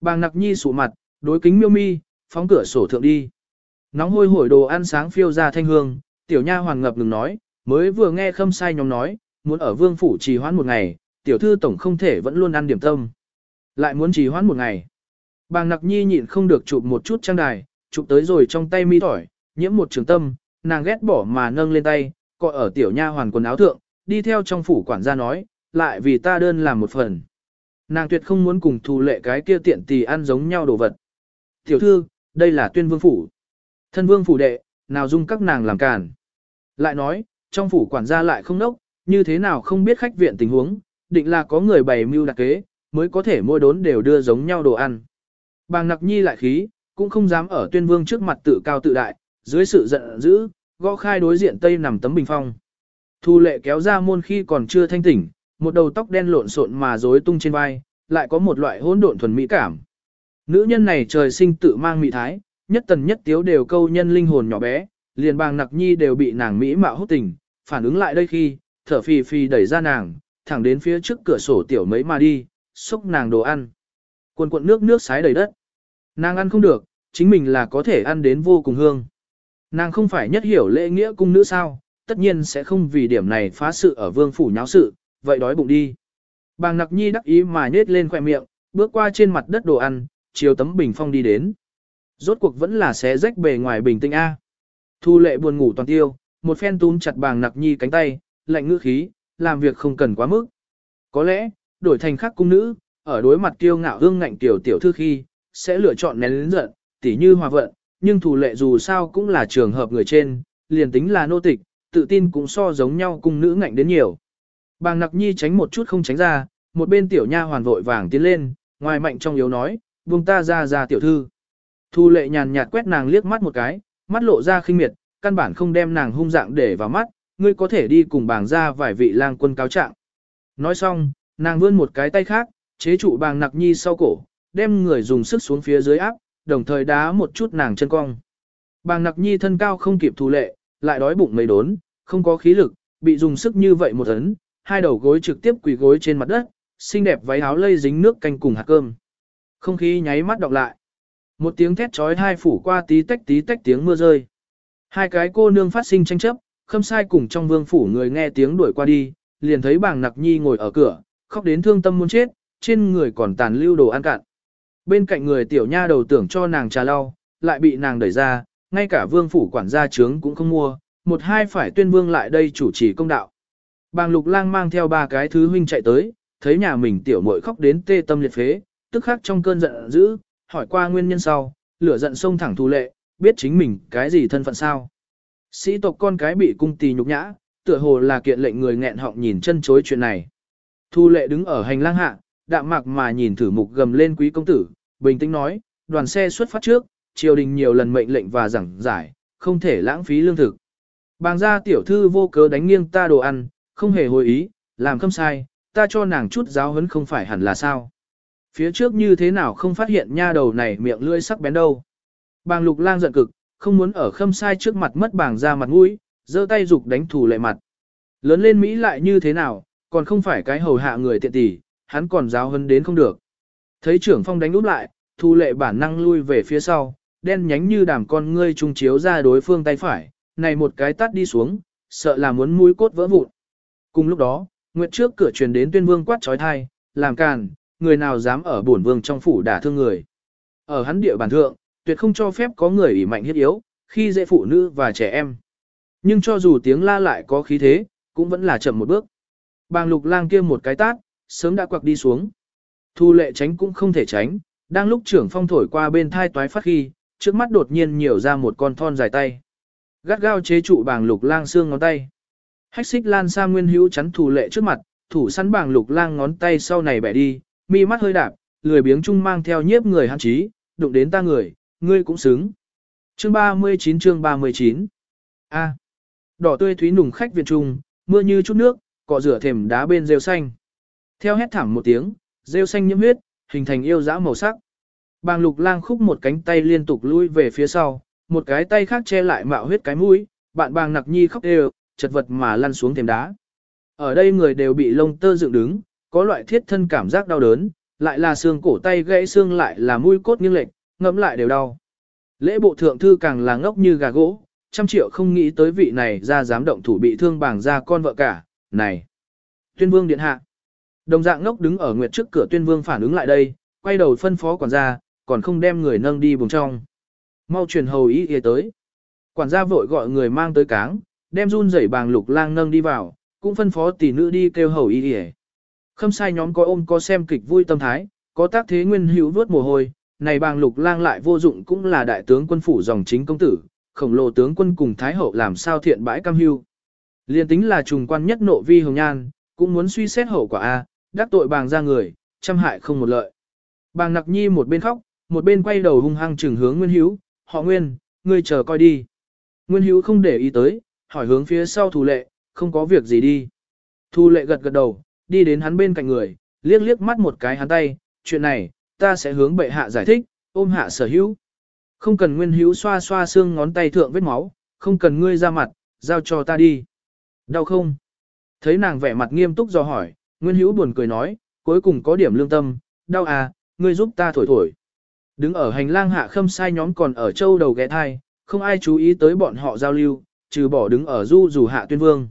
Bàng nặc nhi sụ mặt, đối kính miêu mi, phóng cửa sổ thượng đi. Nóng hôi hổi đồ ăn sáng phiêu ra thanh hương, tiểu nha hoàn ngập ngừng nói, mới vừa nghe khâm sai nhóm nói, muốn ở vương phủ trì hoãn một ngày, tiểu thư tổng không thể vẫn luôn ăn điểm tâm. Lại muốn trì hoãn một ngày. Bàng nặc nhi nhịn không được chụp một chút trang đài, chụp tới rồi trong tay mi tỏi, nhiễm một trường tâm, nàng ghét bỏ mà nâng lên tay, cọ ở tiểu nha hoàn quần áo thượng, đi theo trong phủ quản gia nói, lại vì ta đơn làm một phần. Nàng tuyệt không muốn cùng thù lệ cái kia tiện tì ăn giống nhau đồ vật. Tiểu thư, đây là tuyên vương phủ. Thân vương phủ đệ, nào dung các nàng làm cản. Lại nói, trong phủ quản gia lại không nốc, như thế nào không biết khách viện tình huống, định là có người bày mưu đặc kế, mới có thể mỗi đốn đều đưa giống nhau đồ ăn. Bàng nặc nhi lại khí, cũng không dám ở tuyên vương trước mặt tự cao tự đại, dưới sự giận dữ, gõ khai đối diện tây nằm tấm bình phong. Thu lệ kéo ra môn khi còn chưa thanh tỉnh, một đầu tóc đen lộn xộn mà rối tung trên vai, lại có một loại hỗn độn thuần mỹ cảm. Nữ nhân này trời sinh tự mang mỹ thái, nhất tần nhất tiếu đều câu nhân linh hồn nhỏ bé, liền bàng nặc nhi đều bị nàng mỹ mạo hút tình, phản ứng lại đây khi, thở phì phì đẩy ra nàng, thẳng đến phía trước cửa sổ tiểu mấy mà đi, xúc nàng đồ ăn. Quần cuộn nước nước sái đầy đất. Nàng ăn không được, chính mình là có thể ăn đến vô cùng hương. Nàng không phải nhất hiểu lễ nghĩa cung nữ sao, tất nhiên sẽ không vì điểm này phá sự ở vương phủ nháo sự, vậy đói bụng đi. Bàng nặc nhi đắc ý mà nhết lên khoẻ miệng, bước qua trên mặt đất đồ ăn, chiều tấm bình phong đi đến. Rốt cuộc vẫn là xé rách bề ngoài bình tĩnh A. Thu lệ buồn ngủ toàn tiêu, một phen túm chặt bàng nặc nhi cánh tay, lạnh ngữ khí, làm việc không cần quá mức. Có lẽ, đổi thành khác cung nữ, ở đối mặt kiêu ngạo hương ngạnh tiểu tiểu thư khi, sẽ lựa chọn nén lĩnh giận, tỉ như hòa vận, nhưng thủ lệ dù sao cũng là trường hợp người trên, liền tính là nô tịch, tự tin cũng so giống nhau cung nữ ngạnh đến nhiều. Bàng nặc nhi tránh một chút không tránh ra, một bên tiểu nha hoàn vội vàng tiến lên, ngoài mạnh trong yếu nói, buông ta ra ra tiểu thư. Thu lệ nhàn nhạt quét nàng liếc mắt một cái, mắt lộ ra khinh miệt, căn bản không đem nàng hung dạng để vào mắt, ngươi có thể đi cùng bàng ra vài vị lang quân cáo trạng. Nói xong, nàng vươn một cái tay khác, chế trụ bàng nặc nhi sau cổ, đem người dùng sức xuống phía dưới áp, đồng thời đá một chút nàng chân cong. Bàng nặc nhi thân cao không kịp thu lệ, lại đói bụng mấy đốn, không có khí lực, bị dùng sức như vậy một ấn, hai đầu gối trực tiếp quỳ gối trên mặt đất, xinh đẹp váy áo lây dính nước canh cùng hạt cơm. Không khí nháy mắt đọc lại. Một tiếng thét trói hai phủ qua tí tách tí tách tiếng mưa rơi. Hai cái cô nương phát sinh tranh chấp, khâm sai cùng trong vương phủ người nghe tiếng đuổi qua đi, liền thấy bàng nặc nhi ngồi ở cửa, khóc đến thương tâm muốn chết, trên người còn tàn lưu đồ ăn cạn. Bên cạnh người tiểu nha đầu tưởng cho nàng trà lau, lại bị nàng đẩy ra, ngay cả vương phủ quản gia trướng cũng không mua, một hai phải tuyên vương lại đây chủ trì công đạo. Bàng lục lang mang theo ba cái thứ huynh chạy tới, thấy nhà mình tiểu muội khóc đến tê tâm liệt phế, tức khắc trong cơn giận dữ, hỏi qua nguyên nhân sau, lửa giận sông thẳng Thu Lệ, biết chính mình cái gì thân phận sao. Sĩ tộc con cái bị cung tì nhục nhã, tựa hồ là kiện lệnh người nghẹn họng nhìn chân chối chuyện này. Thu Lệ đứng ở hành lang hạ, đạm mạc mà nhìn thử mục gầm lên quý công tử, bình tĩnh nói, đoàn xe xuất phát trước, triều đình nhiều lần mệnh lệnh và giảng giải, không thể lãng phí lương thực. Bàng gia tiểu thư vô cớ đánh nghiêng ta đồ ăn, không hề hồi ý, làm không sai, ta cho nàng chút giáo huấn không phải hẳn là sao. Phía trước như thế nào không phát hiện nha đầu này miệng lưỡi sắc bén đâu. Bàng lục lang giận cực, không muốn ở khâm sai trước mặt mất bàng ra mặt mũi, giơ tay dục đánh thủ lệ mặt. Lớn lên Mỹ lại như thế nào, còn không phải cái hầu hạ người tiện tỷ, hắn còn giáo huấn đến không được. Thấy trưởng phong đánh úp lại, thu lệ bản năng lui về phía sau, đen nhánh như đàm con ngươi trung chiếu ra đối phương tay phải, này một cái tắt đi xuống, sợ là muốn mũi cốt vỡ vụn. Cùng lúc đó, Nguyệt trước cửa truyền đến tuyên vương quát trói thai, làm càn, người nào dám ở bổn vương trong phủ đả thương người. Ở hắn địa bàn thượng, tuyệt không cho phép có người ủy mạnh hiết yếu, khi dễ phụ nữ và trẻ em. Nhưng cho dù tiếng la lại có khí thế, cũng vẫn là chậm một bước. Bàng lục lang kia một cái tát, sớm đã quặc đi xuống. Thu lệ tránh cũng không thể tránh, đang lúc trưởng phong thổi qua bên thai toái phát khi, trước mắt đột nhiên nhiều ra một con thon dài tay. Gắt gao chế trụ bàng lục lang xương ngón tay. Hách xích lan sa nguyên hữu chắn thủ lệ trước mặt, thủ sắn bàng lục lang ngón tay sau này bẻ đi, mi mắt hơi đạp, lười biếng chung mang theo nhiếp người hắn trí, đụng đến ta người, ngươi cũng xứng. Chương 39 chương 39 A. Đỏ tươi thúy nùng khách viện trung, mưa như chút nước, cọ rửa thềm đá bên rêu xanh. Theo hét thảm một tiếng, rêu xanh nhiễm huyết, hình thành yêu dã màu sắc. Bàng lục lang khúc một cánh tay liên tục lui về phía sau, một cái tay khác che lại mạo huyết cái mũi, bạn bàng nặc nhi khóc đều, chật vật mà lăn xuống thềm đá. Ở đây người đều bị lông tơ dựng đứng, có loại thiết thân cảm giác đau đớn, lại là xương cổ tay gãy xương lại là mũi cốt nghiêng lệch, ngẫm lại đều đau. Lễ bộ thượng thư càng là ngốc như gà gỗ, trăm triệu không nghĩ tới vị này ra dám động thủ bị thương bảng ra con vợ cả, này. Tuyên vương điện hạ. Đồng dạng ngốc đứng ở nguyệt trước cửa tuyên vương phản ứng lại đây, quay đầu phân phó quản gia, còn không đem người nâng đi vùng trong. Mau truyền hầu ý y tới. Quản gia vội gọi người mang tới cáng, đem run rẩy bàng lục lang nâng đi vào, cũng phân phó tỷ nữ đi kêu hầu y y. Khâm sai nhóm có ôm có xem kịch vui tâm thái, có tác thế nguyên hữu vớt mồ hôi, này bàng lục lang lại vô dụng cũng là đại tướng quân phủ dòng chính công tử, khổng lồ tướng quân cùng thái hậu làm sao thiện bãi cam hưu. Liên tính là trùng quan nhất nộ vi hồng nhan, cũng muốn suy xét hậu quả A, đắc tội bàng ra người, trăm hại không một lợi. Bàng nặc nhi một bên khóc, một bên quay đầu hung hăng trừng hướng Nguyên Hữu, họ Nguyên, ngươi chờ coi đi. Nguyên Hữu không để ý tới, hỏi hướng phía sau Thù Lệ, không có việc gì đi. Thù Lệ gật gật đầu, đi đến hắn bên cạnh người, liếc liếc mắt một cái hắn tay, chuyện này, ta sẽ hướng bệ hạ giải thích, ôm hạ sở hữu. Không cần Nguyên Hữu xoa xoa xương ngón tay thượng vết máu, không cần ngươi ra mặt, giao cho ta đi. Đau không? Thấy nàng vẻ mặt nghiêm túc do hỏi, Nguyên Hữu buồn cười nói, cuối cùng có điểm lương tâm, đau à, ngươi giúp ta thổi thổi. Đứng ở hành lang hạ khâm sai nhóm còn ở châu đầu ghé thai, không ai chú ý tới bọn họ giao lưu, trừ bỏ đứng ở du dù hạ tuyên vương.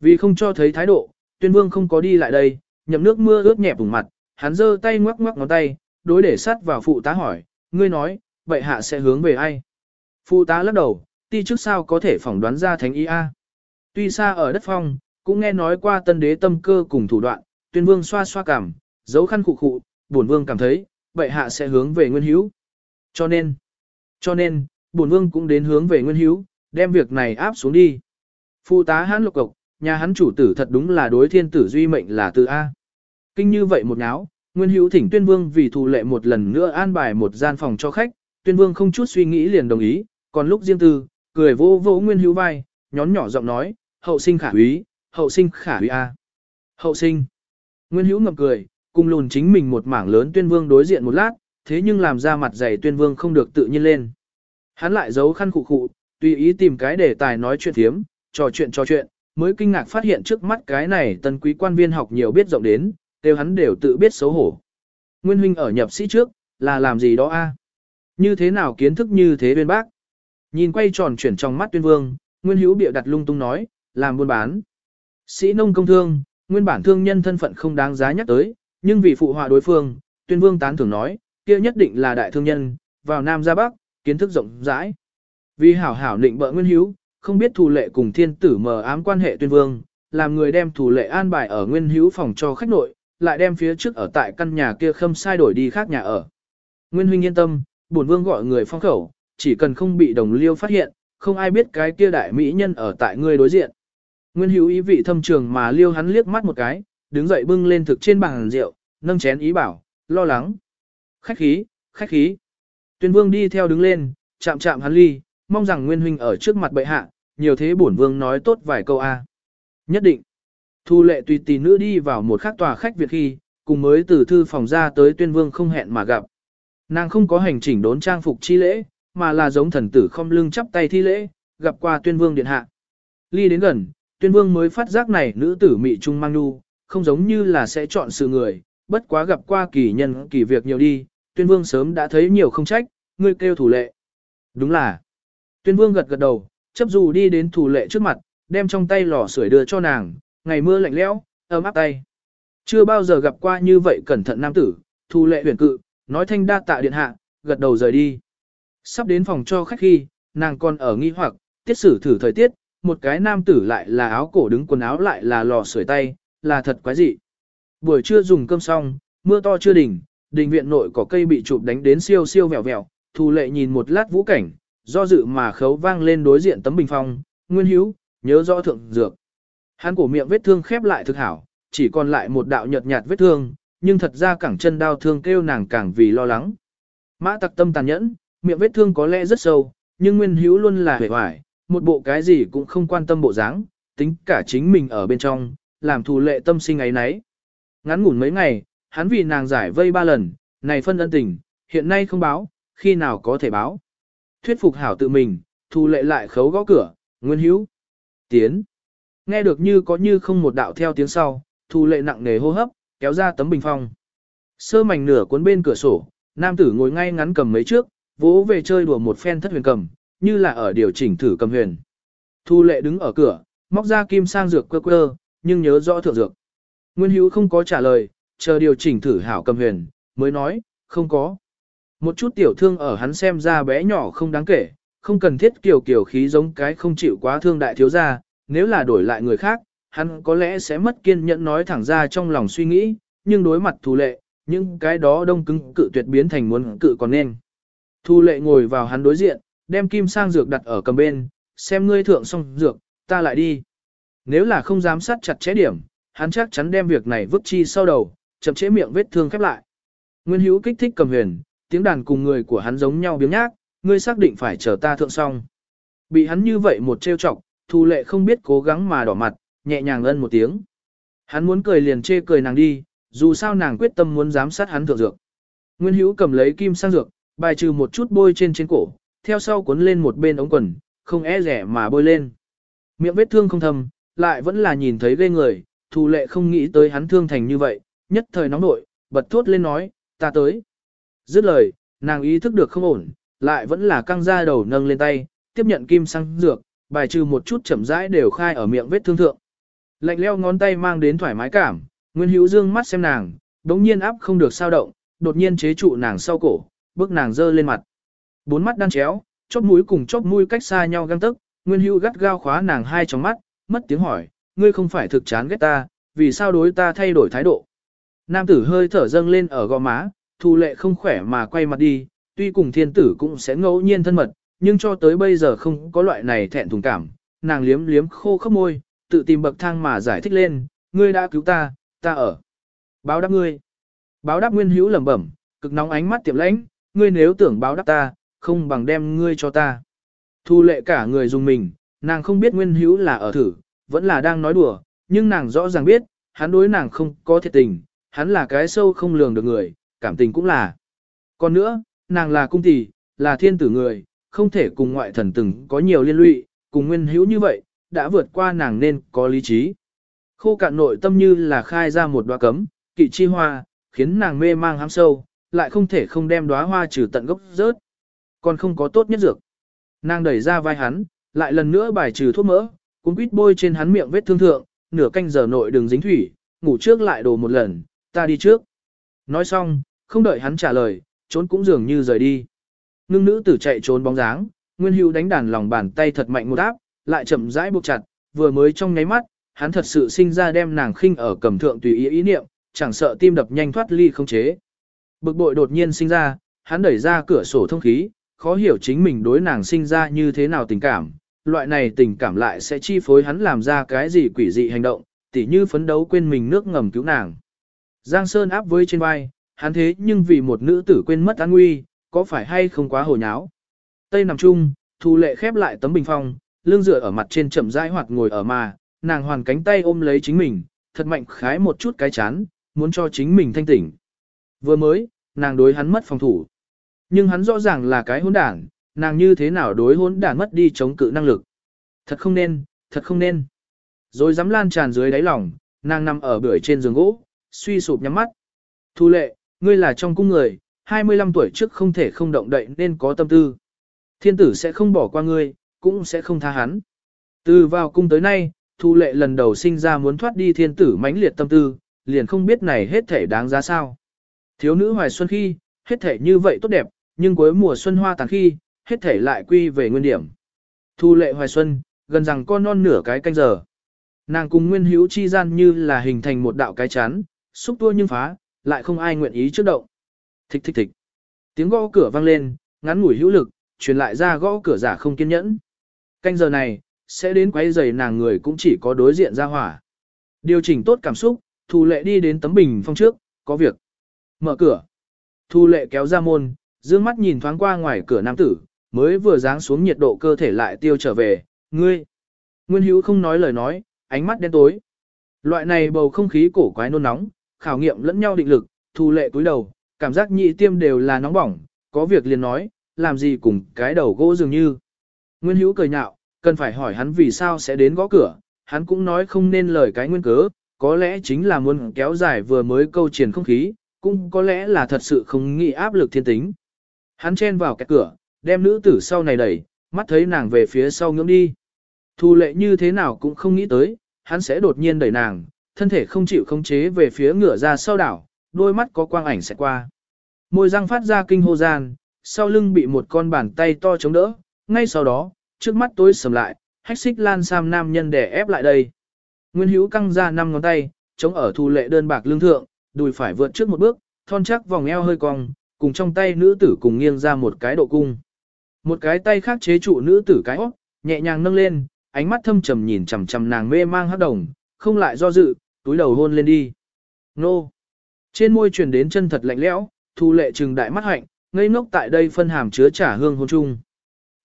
Vì không cho thấy thái độ, tuyên vương không có đi lại đây, nhậm nước mưa ướt nhẹ vùng mặt, hắn giơ tay ngoắc ngoắc ngón tay, đối để sát vào phụ tá hỏi, ngươi nói, vậy hạ sẽ hướng về ai? Phụ tá lắc đầu, ti trước sao có thể phỏng đoán ra thánh ý a? Tuy xa ở đất phong, cũng nghe nói qua tân đế tâm cơ cùng thủ đoạn, tuyên vương xoa xoa cảm, giấu khăn khụ khụ, bổn vương cảm thấy, vậy hạ sẽ hướng về nguyên hữu. Cho nên, cho nên, bổn vương cũng đến hướng về nguyên hữu, đem việc này áp xuống đi. Phụ tá hắn lục cộc, nhà hắn chủ tử thật đúng là đối thiên tử duy mệnh là từ A. Kinh như vậy một náo, nguyên hữu thỉnh tuyên vương vì thù lệ một lần nữa an bài một gian phòng cho khách, tuyên vương không chút suy nghĩ liền đồng ý, còn lúc riêng tư, cười vô vô nguyên hữu vai, nhón nhỏ giọng nói, hậu sinh khả úy, hậu sinh khả úy A. Hậu sinh. Nguyên hữu ngậm cười, cùng lùn chính mình một mảng lớn tuyên vương đối diện một lát, thế nhưng làm ra mặt dày tuyên vương không được tự nhiên lên. Hắn lại giấu khăn khụ khụ, tùy ý tìm cái đề tài nói chuyện thiếm, trò chuyện trò chuyện, mới kinh ngạc phát hiện trước mắt cái này tân quý quan viên học nhiều biết rộng đến, đều hắn đều tự biết xấu hổ. Nguyên huynh ở nhập sĩ trước, là làm gì đó a? Như thế nào kiến thức như thế bên bác? Nhìn quay tròn chuyển trong mắt tuyên vương, Nguyên hữu bịa đặt lung tung nói, làm buôn bán. Sĩ nông công thương, nguyên bản thương nhân thân phận không đáng giá nhắc tới, nhưng vì phụ họa đối phương, tuyên vương tán thưởng nói, kia nhất định là đại thương nhân, vào Nam ra Bắc, kiến thức rộng rãi. Vì hảo hảo định bợ nguyên hữu, không biết thủ lệ cùng thiên tử mờ ám quan hệ tuyên vương, làm người đem thủ lệ an bài ở nguyên hữu phòng cho khách nội, lại đem phía trước ở tại căn nhà kia khâm sai đổi đi khác nhà ở. Nguyên huynh yên tâm, bổn vương gọi người phong khẩu, chỉ cần không bị đồng liêu phát hiện, không ai biết cái kia đại mỹ nhân ở tại ngươi đối diện. Nguyên hữu ý vị thâm trường mà liêu hắn liếc mắt một cái, đứng dậy bưng lên thực trên bàn rượu, nâng chén ý bảo, lo lắng. Khách khí, khách khí. Tuyên vương đi theo đứng lên, chạm chạm hắn ly, mong rằng nguyên huynh ở trước mặt bệ hạ, nhiều thế bổn vương nói tốt vài câu a. Nhất định. Thu lệ tùy tỷ nữ đi vào một khắc tòa khách Việt khi, cùng mới từ thư phòng ra tới tuyên vương không hẹn mà gặp. Nàng không có hành chỉnh đốn trang phục chi lễ, mà là giống thần tử không lưng chắp tay thi lễ, gặp qua tuyên vương điện hạ. Ly đến gần, tuyên vương mới phát giác này nữ tử mị trung mang nu, không giống như là sẽ chọn sự người, bất quá gặp qua kỳ nhân kỳ việc nhiều đi, tuyên vương sớm đã thấy nhiều không trách, ngươi kêu thủ lệ. Đúng là. Tuyên vương gật gật đầu, chấp dù đi đến thủ lệ trước mặt, đem trong tay lò sưởi đưa cho nàng, ngày mưa lạnh lẽo, ấm áp tay. Chưa bao giờ gặp qua như vậy cẩn thận nam tử, thủ lệ huyền cự, nói thanh đa tạ điện hạ, gật đầu rời đi. Sắp đến phòng cho khách khi, nàng còn ở nghi hoặc, tiết sử thử thời tiết, một cái nam tử lại là áo cổ đứng quần áo lại là lò sưởi tay, là thật quái dị. Buổi trưa dùng cơm xong, mưa to chưa đỉnh, đình viện nội có cây bị chụp đánh đến siêu siêu vẹo vẹo, Thu Lệ nhìn một lát vũ cảnh, do dự mà khấu vang lên đối diện tấm bình phong, Nguyên Hữu, nhớ rõ thượng dược. Hắn cổ miệng vết thương khép lại thực hảo, chỉ còn lại một đạo nhợt nhạt vết thương, nhưng thật ra cẳng chân đau thương kêu nàng càng vì lo lắng. Mã Tặc tâm tàn nhẫn, miệng vết thương có lẽ rất sâu, nhưng Nguyên Hữu luôn là hề hoài, một bộ cái gì cũng không quan tâm bộ dáng, tính cả chính mình ở bên trong, làm thù Lệ tâm sinh ấy nấy. Ngắn ngủn mấy ngày, hắn vì nàng giải vây ba lần, này phân ân tình, hiện nay không báo, khi nào có thể báo. Thuyết phục hảo tự mình, thu lệ lại khấu gõ cửa, nguyên hữu. Tiến. Nghe được như có như không một đạo theo tiếng sau, thu lệ nặng nề hô hấp, kéo ra tấm bình phong. Sơ mảnh nửa cuốn bên cửa sổ, nam tử ngồi ngay ngắn cầm mấy trước, vỗ về chơi đùa một phen thất huyền cầm, như là ở điều chỉnh thử cầm huyền. Thu lệ đứng ở cửa, móc ra kim sang dược quơ quơ, nhưng nhớ rõ thượng dược. Nguyên hữu không có trả lời, chờ điều chỉnh thử hảo cầm huyền, mới nói, không có. Một chút tiểu thương ở hắn xem ra bé nhỏ không đáng kể, không cần thiết kiểu kiểu khí giống cái không chịu quá thương đại thiếu gia, nếu là đổi lại người khác, hắn có lẽ sẽ mất kiên nhẫn nói thẳng ra trong lòng suy nghĩ, nhưng đối mặt thù lệ, những cái đó đông cứng cự tuyệt biến thành muốn cự còn nên. Thu lệ ngồi vào hắn đối diện, đem kim sang dược đặt ở cầm bên, xem ngươi thượng xong dược, ta lại đi. Nếu là không dám sát chặt chế điểm, hắn chắc chắn đem việc này vứt chi sau đầu, chậm chế miệng vết thương khép lại. Nguyên hữu kích thích cầm huyền, tiếng đàn cùng người của hắn giống nhau biếng nhác, ngươi xác định phải chờ ta thượng xong. Bị hắn như vậy một trêu chọc, thu lệ không biết cố gắng mà đỏ mặt, nhẹ nhàng ân một tiếng. Hắn muốn cười liền chê cười nàng đi, dù sao nàng quyết tâm muốn giám sát hắn thượng dược. Nguyên hữu cầm lấy kim sang dược, bài trừ một chút bôi trên trên cổ, theo sau cuốn lên một bên ống quần, không e rẻ mà bôi lên. Miệng vết thương không thâm, lại vẫn là nhìn thấy ghê người, thu lệ không nghĩ tới hắn thương thành như vậy, nhất thời nóng nội, bật thốt lên nói, ta tới. Dứt lời, nàng ý thức được không ổn, lại vẫn là căng ra đầu nâng lên tay, tiếp nhận kim xăng dược, bài trừ một chút chậm rãi đều khai ở miệng vết thương thượng. Lạnh leo ngón tay mang đến thoải mái cảm, Nguyên Hữu Dương mắt xem nàng, đống nhiên áp không được sao động, đột nhiên chế trụ nàng sau cổ, bước nàng dơ lên mặt. Bốn mắt đan chéo, chóp mũi cùng chóp mũi cách xa nhau găng tức, Nguyên Hữu gắt gao khóa nàng hai trong mắt, mất tiếng hỏi, ngươi không phải thực chán ghét ta, vì sao đối ta thay đổi thái độ. Nam tử hơi thở dâng lên ở gò má, thu lệ không khỏe mà quay mặt đi, tuy cùng thiên tử cũng sẽ ngẫu nhiên thân mật, nhưng cho tới bây giờ không có loại này thẹn thùng cảm, nàng liếm liếm khô khốc môi, tự tìm bậc thang mà giải thích lên, ngươi đã cứu ta, ta ở. Báo đáp ngươi. Báo đáp nguyên hữu lẩm bẩm, cực nóng ánh mắt tiệm lãnh, ngươi nếu tưởng báo đáp ta, không bằng đem ngươi cho ta. Thu lệ cả người dùng mình, nàng không biết nguyên hữu là ở thử, vẫn là đang nói đùa, nhưng nàng rõ ràng biết, hắn đối nàng không có thiệt tình, hắn là cái sâu không lường được người, cảm tình cũng là. Còn nữa, nàng là cung tỷ, là thiên tử người, không thể cùng ngoại thần từng có nhiều liên lụy, cùng nguyên hữu như vậy, đã vượt qua nàng nên có lý trí. Khô cạn nội tâm như là khai ra một đóa cấm, kỵ chi hoa, khiến nàng mê mang hám sâu, lại không thể không đem đóa hoa trừ tận gốc rớt. Còn không có tốt nhất dược. Nàng đẩy ra vai hắn, lại lần nữa bài trừ thuốc mỡ, cũng quýt bôi trên hắn miệng vết thương thượng, nửa canh giờ nội đường dính thủy, ngủ trước lại đồ một lần, ta đi trước. Nói xong, không đợi hắn trả lời, trốn cũng dường như rời đi. Ngưng nữ tử chạy trốn bóng dáng, Nguyên Hữu đánh đàn lòng bàn tay thật mạnh một áp, lại chậm rãi buộc chặt, vừa mới trong nháy mắt, hắn thật sự sinh ra đem nàng khinh ở cầm thượng tùy ý ý niệm, chẳng sợ tim đập nhanh thoát ly không chế. Bực bội đột nhiên sinh ra, hắn đẩy ra cửa sổ thông khí, khó hiểu chính mình đối nàng sinh ra như thế nào tình cảm, loại này tình cảm lại sẽ chi phối hắn làm ra cái gì quỷ dị hành động, tỉ như phấn đấu quên mình nước ngầm cứu nàng. Giang Sơn áp với trên vai, hắn thế nhưng vì một nữ tử quên mất an nguy, có phải hay không quá hồ nháo. Tây nằm chung, Thu Lệ khép lại tấm bình phong, lưng dựa ở mặt trên chậm rãi hoặc ngồi ở mà, nàng hoàn cánh tay ôm lấy chính mình, thật mạnh khái một chút cái chán, muốn cho chính mình thanh tỉnh. Vừa mới, nàng đối hắn mất phòng thủ. Nhưng hắn rõ ràng là cái hỗn đản, nàng như thế nào đối hỗn đản mất đi chống cự năng lực. Thật không nên, thật không nên. Rồi dám lan tràn dưới đáy lòng, nàng nằm ở bưởi trên giường gỗ, suy sụp nhắm mắt. Thu lệ, ngươi là trong cung người, 25 tuổi trước không thể không động đậy nên có tâm tư. Thiên tử sẽ không bỏ qua ngươi, cũng sẽ không tha hắn. Từ vào cung tới nay, thu lệ lần đầu sinh ra muốn thoát đi thiên tử mãnh liệt tâm tư, liền không biết này hết thể đáng giá sao. Thiếu nữ hoài xuân khi, hết thể như vậy tốt đẹp, nhưng cuối mùa xuân hoa tàn khi, hết thể lại quy về nguyên điểm. Thu lệ hoài xuân, gần rằng con non nửa cái canh giờ. Nàng cùng nguyên hữu chi gian như là hình thành một đạo cái chán, xúc tua nhưng phá, lại không ai nguyện ý trước động. Thích thích thích. Tiếng gõ cửa vang lên, ngắn ngủi hữu lực, truyền lại ra gõ cửa giả không kiên nhẫn. Canh giờ này, sẽ đến quấy giày nàng người cũng chỉ có đối diện ra hỏa. Điều chỉnh tốt cảm xúc, Thu Lệ đi đến tấm bình phong trước, có việc. Mở cửa. Thu Lệ kéo ra môn, dương mắt nhìn thoáng qua ngoài cửa nam tử, mới vừa giáng xuống nhiệt độ cơ thể lại tiêu trở về, ngươi. Nguyên Hữu không nói lời nói, ánh mắt đen tối. Loại này bầu không khí cổ quái nôn nóng, khảo nghiệm lẫn nhau định lực, Thu Lệ cúi đầu, cảm giác nhị tiêm đều là nóng bỏng, có việc liền nói, làm gì cùng cái đầu gỗ dường như. Nguyên Hữu cười nhạo, cần phải hỏi hắn vì sao sẽ đến gõ cửa, hắn cũng nói không nên lời cái nguyên cớ, có lẽ chính là muốn kéo dài vừa mới câu triển không khí, cũng có lẽ là thật sự không nghĩ áp lực thiên tính. Hắn chen vào cái cửa, đem nữ tử sau này đẩy, mắt thấy nàng về phía sau ngưỡng đi. Thu lệ như thế nào cũng không nghĩ tới, hắn sẽ đột nhiên đẩy nàng, thân thể không chịu khống chế về phía ngửa ra sau đảo, đôi mắt có quang ảnh sẽ qua. Môi răng phát ra kinh hô gian, sau lưng bị một con bàn tay to chống đỡ, ngay sau đó, trước mắt tối sầm lại, hách xích lan sam nam nhân đè ép lại đây. Nguyên hữu căng ra năm ngón tay, chống ở thu lệ đơn bạc lương thượng, đùi phải vượt trước một bước, thon chắc vòng eo hơi cong, cùng trong tay nữ tử cùng nghiêng ra một cái độ cung. Một cái tay khác chế trụ nữ tử cái óc, nhẹ nhàng nâng lên, ánh mắt thâm trầm nhìn chằm chằm nàng mê mang hắc đồng, không lại do dự, túi đầu hôn lên đi. Nô! Trên môi truyền đến chân thật lạnh lẽo, thu lệ trừng đại mắt hạnh, ngây ngốc tại đây phân hàm chứa trả hương hôn chung.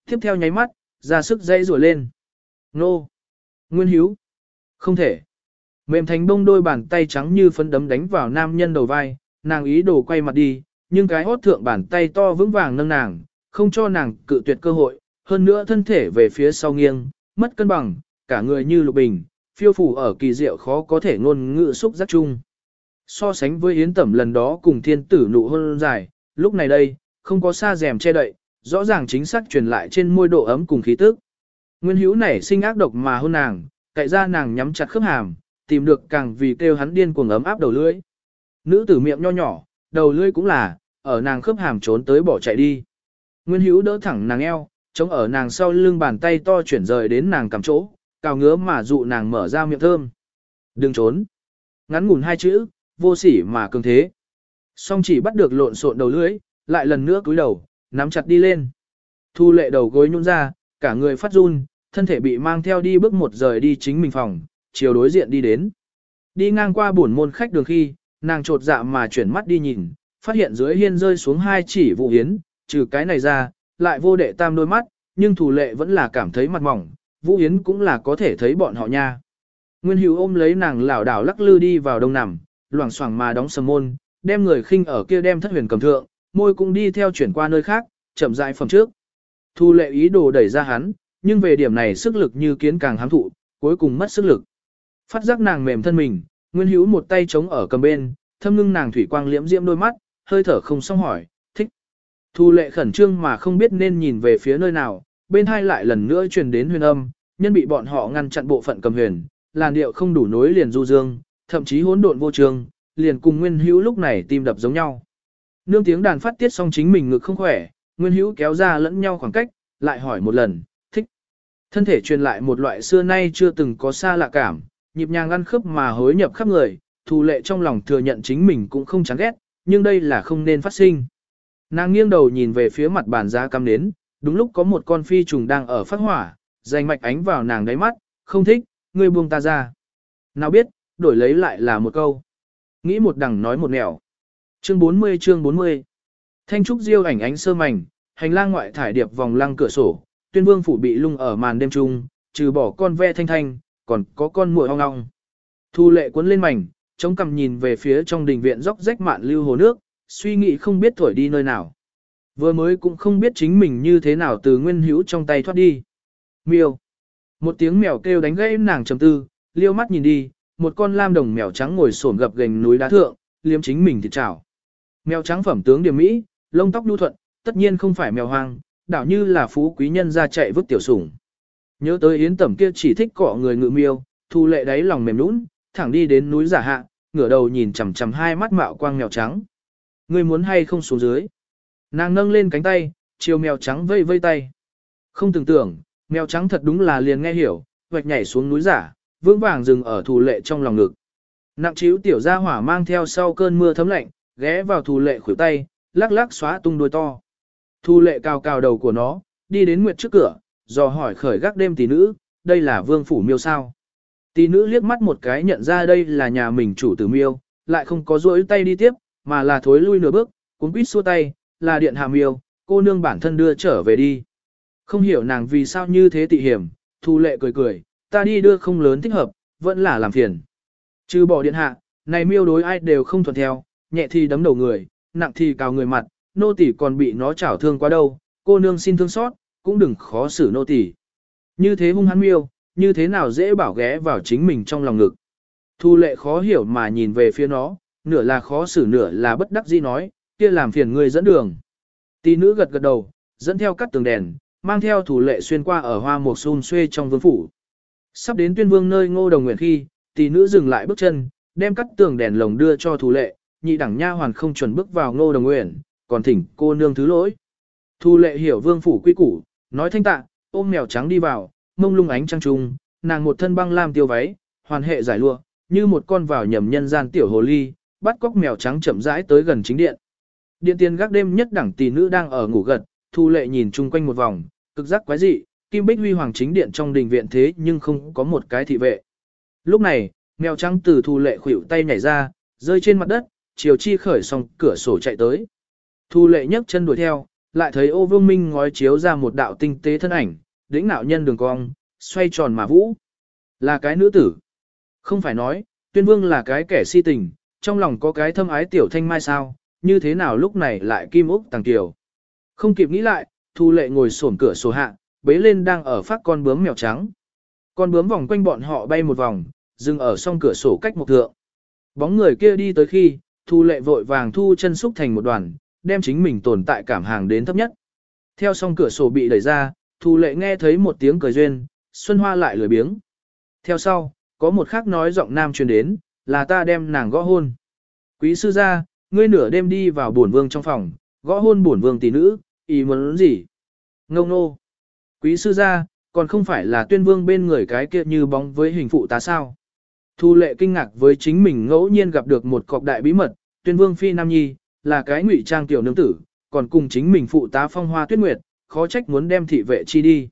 Tiếp theo nháy mắt, ra sức dây rủa lên. Nô! Nguyên hiếu! Không thể! Mềm thành bông đôi bàn tay trắng như phấn đấm đánh vào nam nhân đầu vai, nàng ý đồ quay mặt đi, nhưng cái hốt thượng bàn tay to vững vàng nâng nàng, không cho nàng cự tuyệt cơ hội, hơn nữa thân thể về phía sau nghiêng, mất cân bằng, cả người như lục bình, phiêu phủ ở kỳ diệu khó có thể ngôn ngữ xúc giác chung. So sánh với yến tẩm lần đó cùng thiên tử nụ hôn dài, lúc này đây, không có xa rèm che đậy, rõ ràng chính xác truyền lại trên môi độ ấm cùng khí tức. Nguyên hữu nảy sinh ác độc mà hôn nàng, cậy ra nàng nhắm chặt khớp hàm, tìm được càng vì kêu hắn điên cuồng ấm áp đầu lưỡi. Nữ tử miệng nho nhỏ, đầu lưỡi cũng là, ở nàng khớp hàm trốn tới bỏ chạy đi. Nguyên hữu đỡ thẳng nàng eo, chống ở nàng sau lưng bàn tay to chuyển rời đến nàng cầm chỗ, cào ngứa mà dụ nàng mở ra miệng thơm. Đừng trốn. Ngắn ngủn hai chữ, vô sỉ mà cường thế. Song chỉ bắt được lộn xộn đầu lưỡi, lại lần nữa cúi đầu, nắm chặt đi lên. Thu lệ đầu gối nhún ra, cả người phát run, thân thể bị mang theo đi bước một rời đi chính mình phòng, chiều đối diện đi đến. Đi ngang qua buồn môn khách đường khi, nàng trột dạ mà chuyển mắt đi nhìn, phát hiện dưới hiên rơi xuống hai chỉ vụ hiến, trừ cái này ra, lại vô đệ tam đôi mắt, nhưng thủ lệ vẫn là cảm thấy mặt mỏng, vũ Yến cũng là có thể thấy bọn họ nha. Nguyên hữu ôm lấy nàng lảo đảo lắc lư đi vào đông nằm, loảng xoảng mà đóng sầm môn, đem người khinh ở kia đem thất huyền cầm thượng, môi cũng đi theo chuyển qua nơi khác, chậm rãi phẩm trước. Thu lệ ý đồ đẩy ra hắn, nhưng về điểm này sức lực như kiến càng hám thụ, cuối cùng mất sức lực. Phát giác nàng mềm thân mình, Nguyên Hữu một tay chống ở cầm bên, thâm ngưng nàng thủy quang liễm diễm đôi mắt, hơi thở không xong hỏi, thích. Thu lệ khẩn trương mà không biết nên nhìn về phía nơi nào, bên hai lại lần nữa truyền đến huyền âm, nhân bị bọn họ ngăn chặn bộ phận cầm huyền, làn điệu không đủ nối liền du dương, thậm chí hỗn độn vô trường, liền cùng Nguyên Hữu lúc này tim đập giống nhau. Nương tiếng đàn phát tiết xong chính mình ngực không khỏe, Nguyên Hữu kéo ra lẫn nhau khoảng cách, lại hỏi một lần, thích. Thân thể truyền lại một loại xưa nay chưa từng có xa lạ cảm, nhịp nhàng ăn khớp mà hối nhập khắp người, thù lệ trong lòng thừa nhận chính mình cũng không chán ghét, nhưng đây là không nên phát sinh. Nàng nghiêng đầu nhìn về phía mặt bàn giá cắm nến, đúng lúc có một con phi trùng đang ở phát hỏa, dành mạch ánh vào nàng đáy mắt, không thích, ngươi buông ta ra. Nào biết, đổi lấy lại là một câu. Nghĩ một đằng nói một nẻo. Chương 40 chương 40 Thanh trúc diêu ảnh ánh sơ mảnh, hành lang ngoại thải điệp vòng lăng cửa sổ, tuyên vương phủ bị lung ở màn đêm trung, trừ bỏ con ve thanh thanh, còn có con muội ong ong. Thu lệ cuốn lên mảnh, chống cằm nhìn về phía trong đình viện dốc rách mạn lưu hồ nước, suy nghĩ không biết thổi đi nơi nào. Vừa mới cũng không biết chính mình như thế nào từ nguyên hữu trong tay thoát đi. Miêu. Một tiếng mèo kêu đánh gãy nàng trầm tư, liêu mắt nhìn đi, một con lam đồng mèo trắng ngồi xổm gập gành núi đá thượng, liếm chính mình thì chảo. Mèo trắng phẩm tướng điểm mỹ, lông tóc nhu thuận, tất nhiên không phải mèo hoang, đảo như là phú quý nhân ra chạy vứt tiểu sủng. Nhớ tới yến tẩm kia chỉ thích cọ người ngự miêu, thu lệ đáy lòng mềm nũng, thẳng đi đến núi giả hạ, ngửa đầu nhìn chằm chằm hai mắt mạo quang mèo trắng. Ngươi muốn hay không xuống dưới? Nàng nâng lên cánh tay, chiều mèo trắng vây vây tay. Không tưởng tưởng, mèo trắng thật đúng là liền nghe hiểu, vạch nhảy xuống núi giả, vững vàng dừng ở thù lệ trong lòng ngực. Nặng chiếu tiểu gia hỏa mang theo sau cơn mưa thấm lạnh, ghé vào thù lệ khuỷu tay, lắc lắc xóa tung đuôi to. Thù lệ cào cào đầu của nó, đi đến nguyệt trước cửa, dò hỏi khởi gác đêm tỷ nữ, đây là vương phủ miêu sao. Tỷ nữ liếc mắt một cái nhận ra đây là nhà mình chủ tử miêu, lại không có rỗi tay đi tiếp, mà là thối lui nửa bước, cuốn quýt xua tay, là điện hạ miêu, cô nương bản thân đưa trở về đi. Không hiểu nàng vì sao như thế tị hiểm, thu lệ cười cười, ta đi đưa không lớn thích hợp, vẫn là làm phiền. Trừ bỏ điện hạ, này miêu đối ai đều không thuận theo, nhẹ thì đấm đầu người, nặng thì cào người mặt, nô tỳ còn bị nó chảo thương quá đâu, cô nương xin thương xót, cũng đừng khó xử nô tỳ. Như thế hung hăng miêu, như thế nào dễ bảo ghé vào chính mình trong lòng ngực. Thu lệ khó hiểu mà nhìn về phía nó, nửa là khó xử nửa là bất đắc dĩ nói, kia làm phiền người dẫn đường. Tỷ nữ gật gật đầu, dẫn theo cắt tường đèn, mang theo thủ lệ xuyên qua ở hoa một xun xuê trong vương phủ. Sắp đến tuyên vương nơi ngô đồng nguyện khi, tỷ nữ dừng lại bước chân, đem cắt tường đèn lồng đưa cho thủ lệ, nhị đẳng nha hoàn không chuẩn bước vào ngô đồng nguyện, còn thỉnh cô nương thứ lỗi. Thu lệ hiểu vương phủ quy củ, nói thanh tạ, ôm mèo trắng đi vào, mông lung ánh trăng trung, nàng một thân băng lam tiêu váy, hoàn hệ giải lụa, như một con vào nhầm nhân gian tiểu hồ ly, bắt cóc mèo trắng chậm rãi tới gần chính điện. Điện tiền gác đêm nhất đẳng tỷ nữ đang ở ngủ gật, thu lệ nhìn chung quanh một vòng, cực giác quái dị, kim bích huy hoàng chính điện trong đình viện thế nhưng không có một cái thị vệ. Lúc này, mèo trắng từ thu lệ khuỷu tay nhảy ra, rơi trên mặt đất, chiều chi khởi xong cửa sổ chạy tới. Thu lệ nhấc chân đuổi theo, lại thấy ô vương minh ngói chiếu ra một đạo tinh tế thân ảnh, đĩnh nạo nhân đường cong, xoay tròn mà vũ. Là cái nữ tử. Không phải nói, tuyên vương là cái kẻ si tình, trong lòng có cái thâm ái tiểu thanh mai sao, như thế nào lúc này lại kim úc tàng tiểu. Không kịp nghĩ lại, thu lệ ngồi xổm cửa sổ hạ, bế lên đang ở phát con bướm mèo trắng. Con bướm vòng quanh bọn họ bay một vòng, dừng ở song cửa sổ cách một thượng. Bóng người kia đi tới khi, thu lệ vội vàng thu chân xúc thành một đoàn, đem chính mình tồn tại cảm hàng đến thấp nhất. Theo song cửa sổ bị đẩy ra, thu lệ nghe thấy một tiếng cười duyên, Xuân Hoa lại lười biếng. Theo sau, có một khác nói giọng nam truyền đến, là ta đem nàng gõ hôn. Quý sư gia, ngươi nửa đêm đi vào bổn vương trong phòng, gõ hôn bổn vương tỷ nữ, ý muốn gì? Ngông nô. Quý sư gia, còn không phải là tuyên vương bên người cái kia như bóng với hình phụ tá sao? Thu lệ kinh ngạc với chính mình ngẫu nhiên gặp được một cọc đại bí mật, tuyên vương phi nam nhi, là cái ngụy trang tiểu nương tử, còn cùng chính mình phụ tá phong hoa tuyết nguyệt, khó trách muốn đem thị vệ chi đi.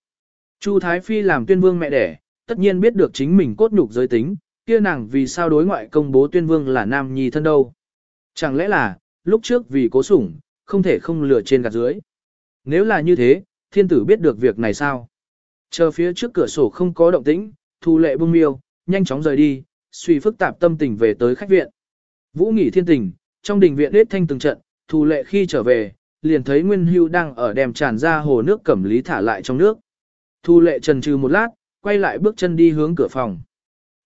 Chu Thái Phi làm tuyên vương mẹ đẻ, tất nhiên biết được chính mình cốt nhục giới tính, kia nàng vì sao đối ngoại công bố tuyên vương là nam nhi thân đâu. Chẳng lẽ là, lúc trước vì cố sủng, không thể không lừa trên gạt dưới. Nếu là như thế, thiên tử biết được việc này sao? Chờ phía trước cửa sổ không có động tĩnh, thu lệ bưng miêu, nhanh chóng rời đi, suy phức tạp tâm tình về tới khách viện. Vũ nghỉ thiên tình, trong đình viện hết thanh từng trận, thu lệ khi trở về, liền thấy Nguyên Hưu đang ở đèm tràn ra hồ nước cẩm lý thả lại trong nước. Thu lệ trần trừ một lát, quay lại bước chân đi hướng cửa phòng.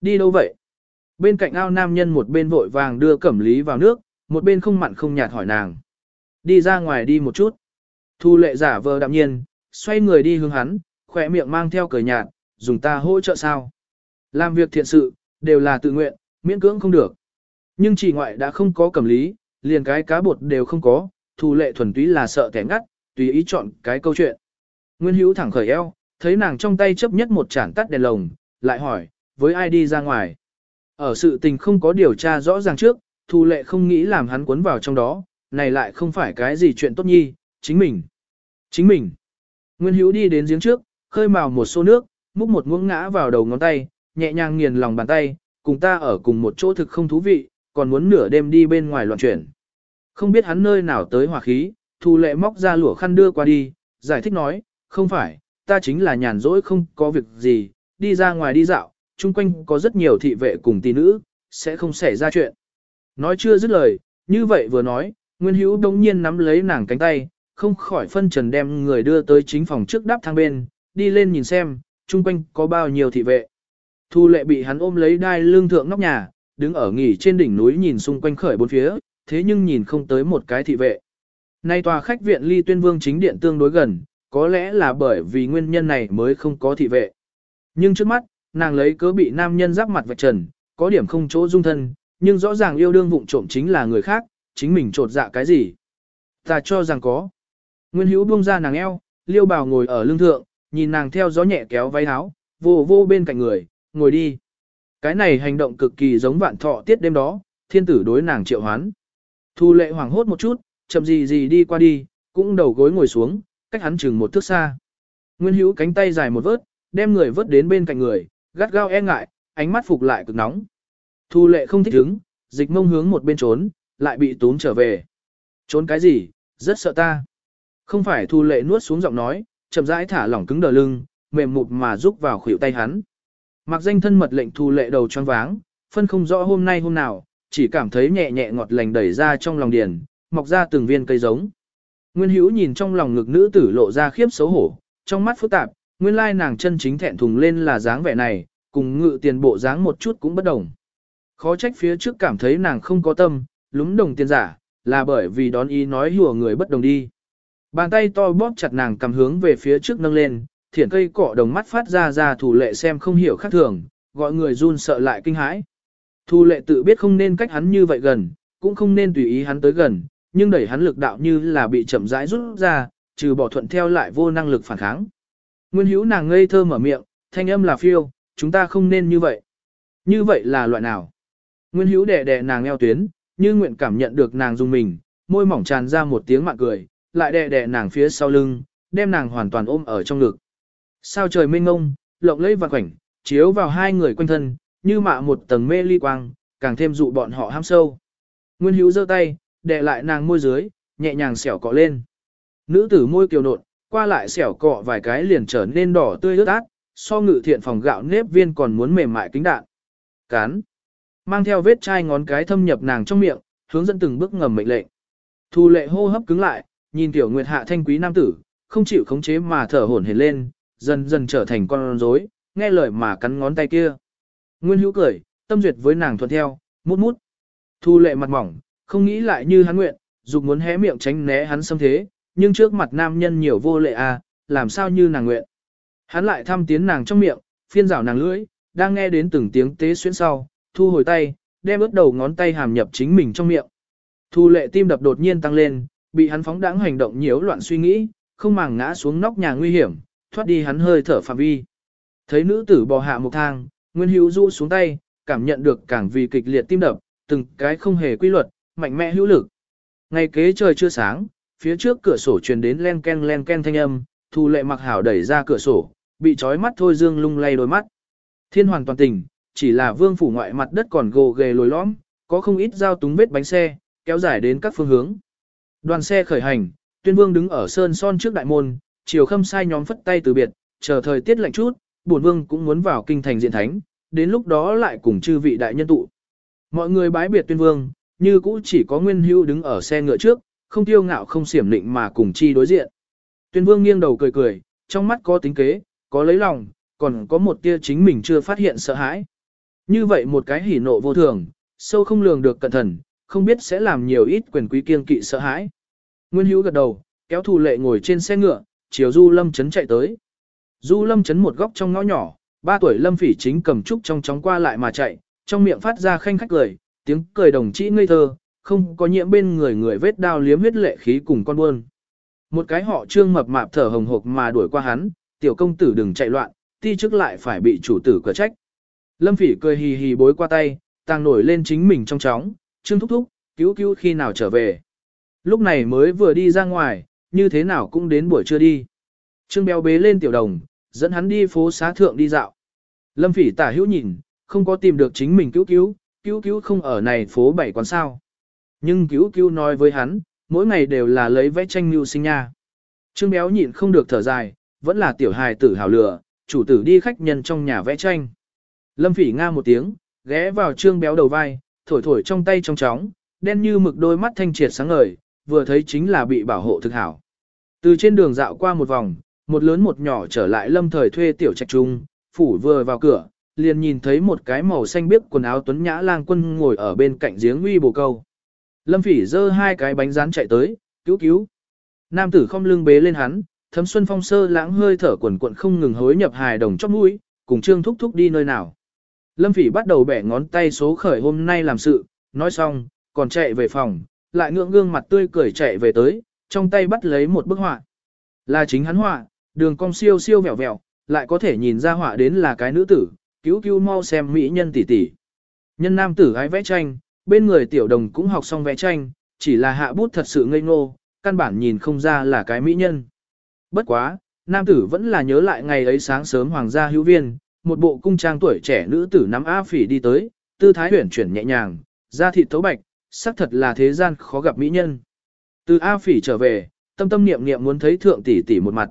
Đi đâu vậy? Bên cạnh ao nam nhân một bên vội vàng đưa cẩm lý vào nước, một bên không mặn không nhạt hỏi nàng. Đi ra ngoài đi một chút. Thu lệ giả vờ đạm nhiên, xoay người đi hướng hắn, khỏe miệng mang theo cười nhạt, dùng ta hỗ trợ sao. Làm việc thiện sự, đều là tự nguyện, miễn cưỡng không được. Nhưng chỉ ngoại đã không có cẩm lý, liền cái cá bột đều không có, thu lệ thuần túy là sợ kẻ ngắt, tùy ý chọn cái câu chuyện. Nguyên hữu thẳng khởi eo, thấy nàng trong tay chấp nhất một chản tắt đèn lồng, lại hỏi, với ai đi ra ngoài. Ở sự tình không có điều tra rõ ràng trước, Thu Lệ không nghĩ làm hắn cuốn vào trong đó, này lại không phải cái gì chuyện tốt nhi, chính mình. Chính mình. Nguyên Hữu đi đến giếng trước, khơi mào một xô nước, múc một muỗng ngã vào đầu ngón tay, nhẹ nhàng nghiền lòng bàn tay, cùng ta ở cùng một chỗ thực không thú vị, còn muốn nửa đêm đi bên ngoài loạn chuyển. Không biết hắn nơi nào tới hỏa khí, Thu Lệ móc ra lũa khăn đưa qua đi, giải thích nói, không phải, ta chính là nhàn rỗi không có việc gì, đi ra ngoài đi dạo, chung quanh có rất nhiều thị vệ cùng tỷ nữ, sẽ không xảy ra chuyện. Nói chưa dứt lời, như vậy vừa nói, Nguyên Hữu đống nhiên nắm lấy nàng cánh tay, không khỏi phân trần đem người đưa tới chính phòng trước đáp thang bên, đi lên nhìn xem, chung quanh có bao nhiêu thị vệ. Thu lệ bị hắn ôm lấy đai lương thượng nóc nhà, đứng ở nghỉ trên đỉnh núi nhìn xung quanh khởi bốn phía, thế nhưng nhìn không tới một cái thị vệ. Nay tòa khách viện ly tuyên vương chính điện tương đối gần, có lẽ là bởi vì nguyên nhân này mới không có thị vệ. Nhưng trước mắt, nàng lấy cớ bị nam nhân giáp mặt vạch trần, có điểm không chỗ dung thân, nhưng rõ ràng yêu đương vụng trộm chính là người khác, chính mình trột dạ cái gì. Ta cho rằng có. Nguyên hữu buông ra nàng eo, liêu bào ngồi ở lưng thượng, nhìn nàng theo gió nhẹ kéo váy áo, vô vô bên cạnh người, ngồi đi. Cái này hành động cực kỳ giống vạn thọ tiết đêm đó, thiên tử đối nàng triệu hoán. Thu lệ hoảng hốt một chút, chậm gì gì đi qua đi, cũng đầu gối ngồi xuống, cách hắn chừng một thước xa. Nguyên hữu cánh tay dài một vớt, đem người vớt đến bên cạnh người, gắt gao e ngại, ánh mắt phục lại cực nóng. Thu lệ không thích đứng, dịch mông hướng một bên trốn, lại bị tốn trở về. Trốn cái gì, rất sợ ta. Không phải thu lệ nuốt xuống giọng nói, chậm rãi thả lỏng cứng đờ lưng, mềm mụt mà rúc vào khuỷu tay hắn. Mặc danh thân mật lệnh thu lệ đầu choáng váng, phân không rõ hôm nay hôm nào, chỉ cảm thấy nhẹ nhẹ ngọt lành đẩy ra trong lòng điền, mọc ra từng viên cây giống. Nguyên Hữu nhìn trong lòng ngực nữ tử lộ ra khiếp xấu hổ, trong mắt phức tạp, nguyên lai nàng chân chính thẹn thùng lên là dáng vẻ này, cùng ngự tiền bộ dáng một chút cũng bất đồng. Khó trách phía trước cảm thấy nàng không có tâm, lúng đồng tiền giả, là bởi vì đón ý nói hùa người bất đồng đi. Bàn tay to bóp chặt nàng cầm hướng về phía trước nâng lên, thiển cây cọ đồng mắt phát ra ra thủ lệ xem không hiểu khác thường, gọi người run sợ lại kinh hãi. Thu lệ tự biết không nên cách hắn như vậy gần, cũng không nên tùy ý hắn tới gần, nhưng đẩy hắn lực đạo như là bị chậm rãi rút ra, trừ bỏ thuận theo lại vô năng lực phản kháng. Nguyên hữu nàng ngây thơ mở miệng, thanh âm là phiêu, chúng ta không nên như vậy. Như vậy là loại nào? Nguyên hữu đè đè nàng eo tuyến, như nguyện cảm nhận được nàng dùng mình, môi mỏng tràn ra một tiếng mạn cười, lại đè đè nàng phía sau lưng, đem nàng hoàn toàn ôm ở trong ngực. Sao trời mênh ngông, lộng lẫy và khoảnh, chiếu vào hai người quanh thân, như mạ một tầng mê ly quang, càng thêm dụ bọn họ ham sâu. Nguyên hữu giơ tay, đè lại nàng môi dưới, nhẹ nhàng xẻo cọ lên. Nữ tử môi kiều nộn, qua lại xẻo cọ vài cái liền trở nên đỏ tươi ướt át, so ngự thiện phòng gạo nếp viên còn muốn mềm mại kính đạn. Cán. Mang theo vết chai ngón cái thâm nhập nàng trong miệng, hướng dẫn từng bước ngầm mệnh lệnh. Thu lệ hô hấp cứng lại, nhìn tiểu nguyệt hạ thanh quý nam tử, không chịu khống chế mà thở hổn hển lên, dần dần trở thành con rối, nghe lời mà cắn ngón tay kia. Nguyên hữu cười, tâm duyệt với nàng thuận theo, mút mút. Thu lệ mặt mỏng, không nghĩ lại như hắn nguyện, dục muốn hé miệng tránh né hắn xâm thế, nhưng trước mặt nam nhân nhiều vô lệ à, làm sao như nàng nguyện. Hắn lại thăm tiến nàng trong miệng, phiên rảo nàng lưỡi, đang nghe đến từng tiếng tế xuyên sau, thu hồi tay, đem ướt đầu ngón tay hàm nhập chính mình trong miệng. Thu lệ tim đập đột nhiên tăng lên, bị hắn phóng đãng hành động nhiễu loạn suy nghĩ, không màng ngã xuống nóc nhà nguy hiểm, thoát đi hắn hơi thở phạm vi. Thấy nữ tử bò hạ một thang, Nguyên Hữu du xuống tay, cảm nhận được càng vì kịch liệt tim đập, từng cái không hề quy luật, mạnh mẽ hữu lực. Ngày kế trời chưa sáng, phía trước cửa sổ truyền đến len ken len ken thanh âm, Thu Lệ mặc hảo đẩy ra cửa sổ, bị trói mắt thôi dương lung lay đôi mắt. Thiên hoàn toàn tỉnh chỉ là vương phủ ngoại mặt đất còn gồ ghề lồi lõm, có không ít giao túng vết bánh xe, kéo dài đến các phương hướng. Đoàn xe khởi hành, tuyên vương đứng ở sơn son trước đại môn, chiều khâm sai nhóm phất tay từ biệt, chờ thời tiết lạnh chút, bổn vương cũng muốn vào kinh thành diện thánh, đến lúc đó lại cùng chư vị đại nhân tụ. Mọi người bái biệt tuyên vương, như cũ chỉ có nguyên hưu đứng ở xe ngựa trước, không tiêu ngạo không xiểm định mà cùng chi đối diện. Tuyên vương nghiêng đầu cười cười, trong mắt có tính kế, có lấy lòng, còn có một tia chính mình chưa phát hiện sợ hãi. Như vậy một cái hỉ nộ vô thường, sâu không lường được cẩn thận, không biết sẽ làm nhiều ít quyền quý kiên kỵ sợ hãi. Nguyên hữu gật đầu, kéo thù lệ ngồi trên xe ngựa, chiều du lâm chấn chạy tới. Du lâm chấn một góc trong ngõ nhỏ, ba tuổi lâm phỉ chính cầm trúc trong chóng qua lại mà chạy, trong miệng phát ra khanh khách cười, tiếng cười đồng chí ngây thơ, không có nhiễm bên người người vết đao liếm huyết lệ khí cùng con buôn. Một cái họ trương mập mạp thở hồng hộc mà đuổi qua hắn, tiểu công tử đừng chạy loạn, ti trước lại phải bị chủ tử cửa trách. Lâm phỉ cười hì hì bối qua tay, tàng nổi lên chính mình trong chóng, Trương Thúc Thúc, cứu cứu khi nào trở về. Lúc này mới vừa đi ra ngoài, như thế nào cũng đến buổi trưa đi. Trương béo bế lên tiểu đồng, dẫn hắn đi phố xá thượng đi dạo. Lâm phỉ tả hữu nhìn, không có tìm được chính mình cứu cứu, cứu cứu không ở này phố bảy quán sao. Nhưng cứu cứu nói với hắn, mỗi ngày đều là lấy vẽ tranh mưu sinh nha. Trương béo nhịn không được thở dài, vẫn là tiểu hài tử hào lửa, chủ tử đi khách nhân trong nhà vẽ tranh. Lâm phỉ nga một tiếng, ghé vào trương béo đầu vai, thổi thổi trong tay trong chóng, đen như mực đôi mắt thanh triệt sáng ngời, vừa thấy chính là bị bảo hộ thực hảo. Từ trên đường dạo qua một vòng, một lớn một nhỏ trở lại lâm thời thuê tiểu trạch trung, phủ vừa vào cửa, liền nhìn thấy một cái màu xanh biếc quần áo tuấn nhã lang quân ngồi ở bên cạnh giếng uy bồ câu. Lâm phỉ giơ hai cái bánh rán chạy tới, cứu cứu. Nam tử không lưng bế lên hắn, thấm xuân phong sơ lãng hơi thở quần quận không ngừng hối nhập hài đồng chóp mũi, cùng trương thúc thúc đi nơi nào. Lâm phỉ bắt đầu bẻ ngón tay số khởi hôm nay làm sự, nói xong, còn chạy về phòng, lại ngưỡng gương mặt tươi cười chạy về tới, trong tay bắt lấy một bức họa. Là chính hắn họa, đường cong siêu siêu vẹo vẹo, lại có thể nhìn ra họa đến là cái nữ tử, cứu cứu mau xem mỹ nhân tỷ tỷ. Nhân nam tử gái vẽ tranh, bên người tiểu đồng cũng học xong vẽ tranh, chỉ là hạ bút thật sự ngây ngô, căn bản nhìn không ra là cái mỹ nhân. Bất quá, nam tử vẫn là nhớ lại ngày ấy sáng sớm hoàng gia hữu viên, một bộ cung trang tuổi trẻ nữ tử nắm A phỉ đi tới, tư thái huyển chuyển nhẹ nhàng, da thịt thấu bạch, xác thật là thế gian khó gặp mỹ nhân. Từ A phỉ trở về, tâm tâm niệm niệm muốn thấy thượng tỷ tỷ một mặt.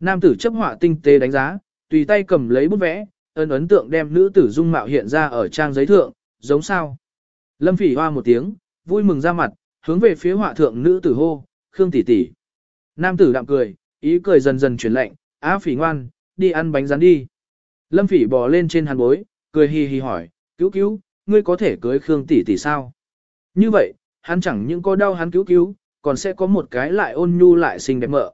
Nam tử chấp họa tinh tế đánh giá, tùy tay cầm lấy bút vẽ, ấn ấn tượng đem nữ tử dung mạo hiện ra ở trang giấy thượng, giống sao. Lâm phỉ hoa một tiếng, vui mừng ra mặt, hướng về phía họa thượng nữ tử hô, Khương tỷ tỷ. Nam tử đạm cười, ý cười dần dần chuyển lệnh, á phỉ ngoan, đi ăn bánh rán đi. Lâm phỉ bò lên trên hàn bối, cười hì hì hỏi, cứu cứu, ngươi có thể cưới Khương tỷ tỷ sao? Như vậy, hắn chẳng những có đau hắn cứu cứu, còn sẽ có một cái lại ôn nhu lại xinh đẹp mợ.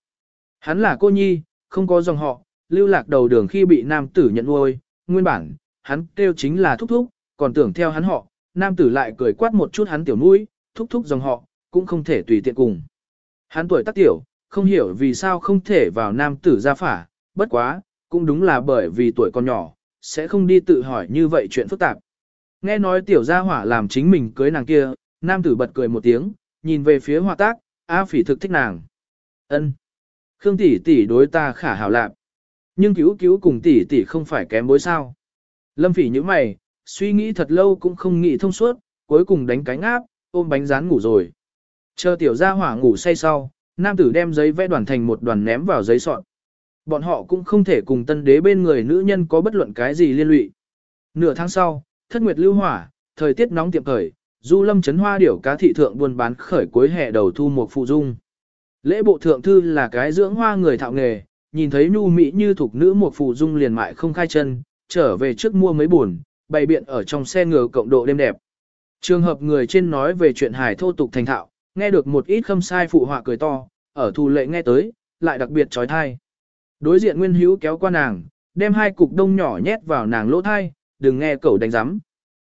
Hắn là cô nhi, không có dòng họ, lưu lạc đầu đường khi bị nam tử nhận nuôi, nguyên bản, hắn kêu chính là thúc thúc, còn tưởng theo hắn họ, nam tử lại cười quát một chút hắn tiểu mũi, thúc thúc dòng họ, cũng không thể tùy tiện cùng. Hắn tuổi tác tiểu, không hiểu vì sao không thể vào nam tử gia phả, bất quá, cũng đúng là bởi vì tuổi còn nhỏ, sẽ không đi tự hỏi như vậy chuyện phức tạp. Nghe nói tiểu gia hỏa làm chính mình cưới nàng kia, nam tử bật cười một tiếng, nhìn về phía hòa tác, A phỉ thực thích nàng. ân Khương tỷ tỷ đối ta khả hảo lạc. Nhưng cứu cứu cùng tỷ tỷ không phải kém bối sao. Lâm phỉ như mày, suy nghĩ thật lâu cũng không nghĩ thông suốt, cuối cùng đánh cánh áp, ôm bánh rán ngủ rồi. Chờ tiểu gia hỏa ngủ say sau, nam tử đem giấy vẽ đoàn thành một đoàn ném vào giấy sọt. Bọn họ cũng không thể cùng tân đế bên người nữ nhân có bất luận cái gì liên lụy. Nửa tháng sau, thất nguyệt lưu hỏa, thời tiết nóng tiệm khởi, du lâm chấn hoa điểu cá thị thượng buôn bán khởi cuối hè đầu thu một phụ dung. Lễ bộ thượng thư là cái dưỡng hoa người thạo nghề, nhìn thấy nhu mỹ như thuộc nữ một phụ dung liền mại không khai chân, trở về trước mua mấy buồn, bày biện ở trong xe ngựa cộng độ đêm đẹp. Trường hợp người trên nói về chuyện hài thô tục thành thạo, nghe được một ít khâm sai phụ họa cười to, ở thù lệ nghe tới, lại đặc biệt trói thai. Đối diện Nguyên Hữu kéo qua nàng, đem hai cục đông nhỏ nhét vào nàng lỗ thai, đừng nghe cẩu đánh rắm.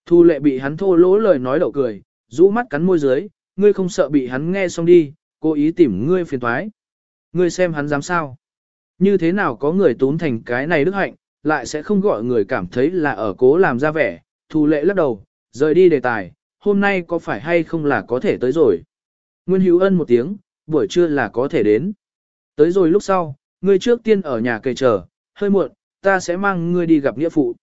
Thu lệ bị hắn thô lỗ lời nói đậu cười, rũ mắt cắn môi dưới, ngươi không sợ bị hắn nghe xong đi, cố ý tìm ngươi phiền thoái. Ngươi xem hắn dám sao. Như thế nào có người tốn thành cái này đức hạnh, lại sẽ không gọi người cảm thấy là ở cố làm ra vẻ, thu lệ lắc đầu, rời đi đề tài, hôm nay có phải hay không là có thể tới rồi. Nguyên Hữu Ân một tiếng, buổi trưa là có thể đến. Tới rồi lúc sau, ngươi trước tiên ở nhà cây chờ, hơi muộn, ta sẽ mang ngươi đi gặp nghĩa phụ.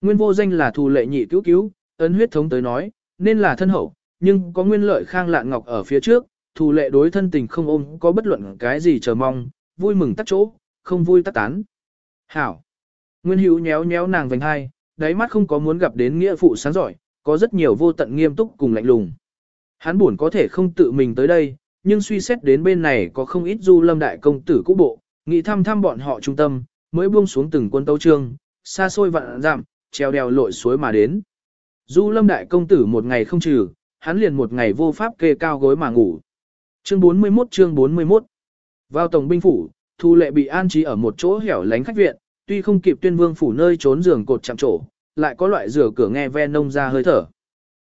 Nguyên vô danh là thù lệ nhị cứu cứu, ấn huyết thống tới nói, nên là thân hậu, nhưng có nguyên lợi khang lạn ngọc ở phía trước, thù lệ đối thân tình không ôm có bất luận cái gì chờ mong, vui mừng tắt chỗ, không vui tắt tán. Hảo. Nguyên hữu nhéo nhéo nàng vành hai, đáy mắt không có muốn gặp đến nghĩa phụ sáng giỏi, có rất nhiều vô tận nghiêm túc cùng lạnh lùng. Hắn buồn có thể không tự mình tới đây, nhưng suy xét đến bên này có không ít du lâm đại công tử cũ bộ, nghĩ thăm thăm bọn họ trung tâm, mới buông xuống từng quân tấu trương, xa xôi vạn dặm, treo đèo lội suối mà đến. Du lâm đại công tử một ngày không trừ, hắn liền một ngày vô pháp kê cao gối mà ngủ. Chương 41 chương 41 Vào tổng binh phủ, Thu Lệ bị an trí ở một chỗ hẻo lánh khách viện, tuy không kịp tuyên vương phủ nơi trốn giường cột chạm trổ, lại có loại rửa cửa nghe ve nông ra hơi thở.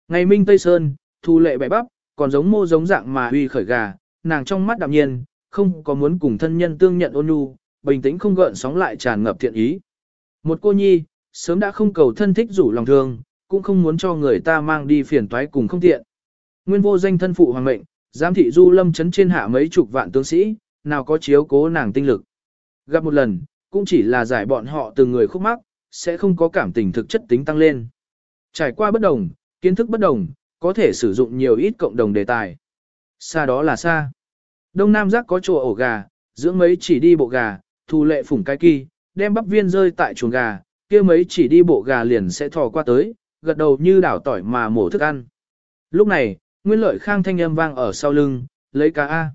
Ngày Minh Tây Sơn, Thu Lệ bẻ bắp, còn giống mô giống dạng mà huy khởi gà, nàng trong mắt đạm nhiên, không có muốn cùng thân nhân tương nhận ôn nhu, bình tĩnh không gợn sóng lại tràn ngập thiện ý. Một cô nhi, sớm đã không cầu thân thích rủ lòng thương, cũng không muốn cho người ta mang đi phiền toái cùng không tiện. Nguyên vô danh thân phụ hoàng mệnh, giám thị du lâm chấn trên hạ mấy chục vạn tướng sĩ, nào có chiếu cố nàng tinh lực. Gặp một lần, cũng chỉ là giải bọn họ từng người khúc mắc, sẽ không có cảm tình thực chất tính tăng lên. Trải qua bất đồng, kiến thức bất đồng, có thể sử dụng nhiều ít cộng đồng đề tài. Xa đó là xa. Đông Nam giác có chỗ ổ gà, dưỡng mấy chỉ đi bộ gà, thù lệ phủng cái kỳ, đem bắp viên rơi tại chuồng gà, kia mấy chỉ đi bộ gà liền sẽ thò qua tới, gật đầu như đảo tỏi mà mổ thức ăn. Lúc này, Nguyên lợi khang thanh âm vang ở sau lưng, lấy cá A.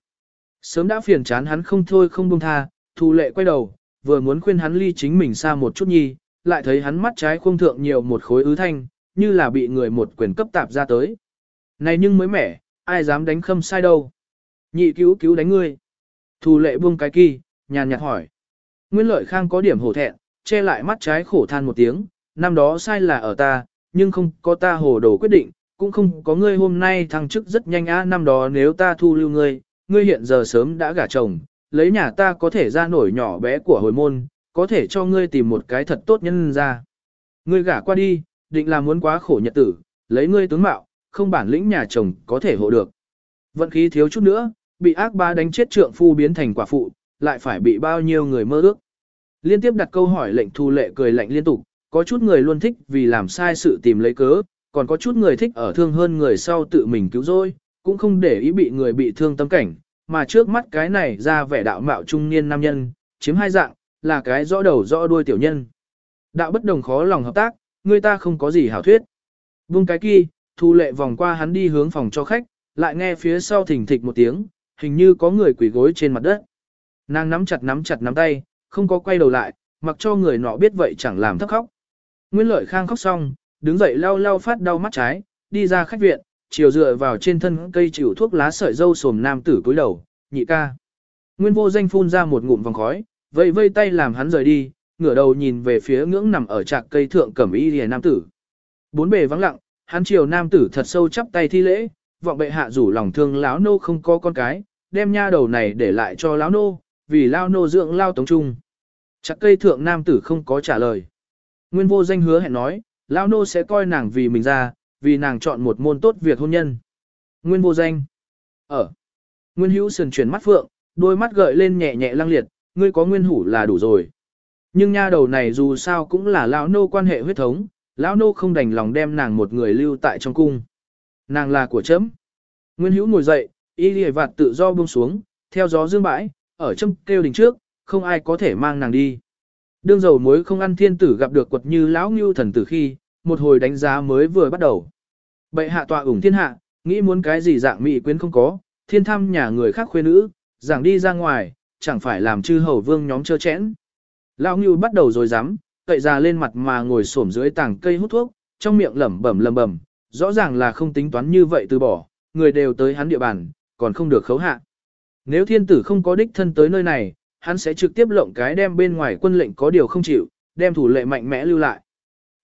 Sớm đã phiền chán hắn không thôi không buông tha, thù lệ quay đầu, vừa muốn khuyên hắn ly chính mình xa một chút nhi, lại thấy hắn mắt trái khung thượng nhiều một khối ứ thanh, như là bị người một quyền cấp tạp ra tới. Này nhưng mới mẻ, ai dám đánh khâm sai đâu. Nhị cứu cứu đánh ngươi. Thu lệ buông cái kỳ, nhàn nhạt hỏi. Nguyên lợi khang có điểm hổ thẹn, che lại mắt trái khổ than một tiếng, năm đó sai là ở ta, nhưng không có ta hồ đồ quyết định, cũng không có ngươi hôm nay thăng chức rất nhanh á năm đó nếu ta thu lưu ngươi, ngươi hiện giờ sớm đã gả chồng, lấy nhà ta có thể ra nổi nhỏ bé của hồi môn, có thể cho ngươi tìm một cái thật tốt nhân ra. Ngươi gả qua đi, định là muốn quá khổ nhật tử, lấy ngươi tướng mạo, không bản lĩnh nhà chồng có thể hộ được. Vận khí thiếu chút nữa, bị ác ba đánh chết trượng phu biến thành quả phụ, lại phải bị bao nhiêu người mơ ước. Liên tiếp đặt câu hỏi lệnh thu lệ cười lạnh liên tục, có chút người luôn thích vì làm sai sự tìm lấy cớ, còn có chút người thích ở thương hơn người sau tự mình cứu rỗi, cũng không để ý bị người bị thương tâm cảnh, mà trước mắt cái này ra vẻ đạo mạo trung niên nam nhân, chiếm hai dạng, là cái rõ đầu rõ đuôi tiểu nhân. Đạo bất đồng khó lòng hợp tác, người ta không có gì hảo thuyết. Vung cái kia, thu lệ vòng qua hắn đi hướng phòng cho khách, lại nghe phía sau thình thịch một tiếng, hình như có người quỳ gối trên mặt đất. Nàng nắm chặt nắm chặt nắm tay, không có quay đầu lại, mặc cho người nọ biết vậy chẳng làm thấp khóc. Nguyên lợi khang khóc xong, đứng dậy lau lau phát đau mắt trái, đi ra khách viện, chiều dựa vào trên thân cây chịu thuốc lá sợi dâu sồm nam tử cúi đầu, nhị ca. Nguyên vô danh phun ra một ngụm vòng khói, vây vây tay làm hắn rời đi, ngửa đầu nhìn về phía ngưỡng nằm ở trạc cây thượng cẩm y lìa nam tử. Bốn bề vắng lặng, hắn chiều nam tử thật sâu chắp tay thi lễ, vọng bệ hạ rủ lòng thương lão nô không có con cái, đem nha đầu này để lại cho lão nô, vì lão nô dưỡng lao tống trung. Chắc cây thượng nam tử không có trả lời. Nguyên vô danh hứa hẹn nói, lão nô sẽ coi nàng vì mình ra, vì nàng chọn một môn tốt việc hôn nhân. Nguyên vô danh. Ở. Nguyên hữu sườn chuyển mắt phượng, đôi mắt gợi lên nhẹ nhẹ lăng liệt, ngươi có nguyên hủ là đủ rồi. Nhưng nha đầu này dù sao cũng là lão nô quan hệ huyết thống, lão nô không đành lòng đem nàng một người lưu tại trong cung. Nàng là của chấm. Nguyên hữu ngồi dậy, y lìa vạt tự do buông xuống, theo gió dương bãi, ở châm kêu đình trước, không ai có thể mang nàng đi. Đương dầu muối không ăn thiên tử gặp được quật như lão ngưu thần tử khi, một hồi đánh giá mới vừa bắt đầu. Bệ hạ tọa ủng thiên hạ, nghĩ muốn cái gì dạng mỹ quyến không có, thiên thăm nhà người khác khuê nữ, giảng đi ra ngoài, chẳng phải làm chư hầu vương nhóm chơ chẽn. Lão ngưu bắt đầu rồi dám, cậy ra lên mặt mà ngồi xổm dưới tảng cây hút thuốc, trong miệng lẩm bẩm lẩm bẩm, rõ ràng là không tính toán như vậy từ bỏ, người đều tới hắn địa bàn, còn không được khấu hạ. Nếu thiên tử không có đích thân tới nơi này, hắn sẽ trực tiếp lộng cái đem bên ngoài quân lệnh có điều không chịu, đem thủ lệ mạnh mẽ lưu lại.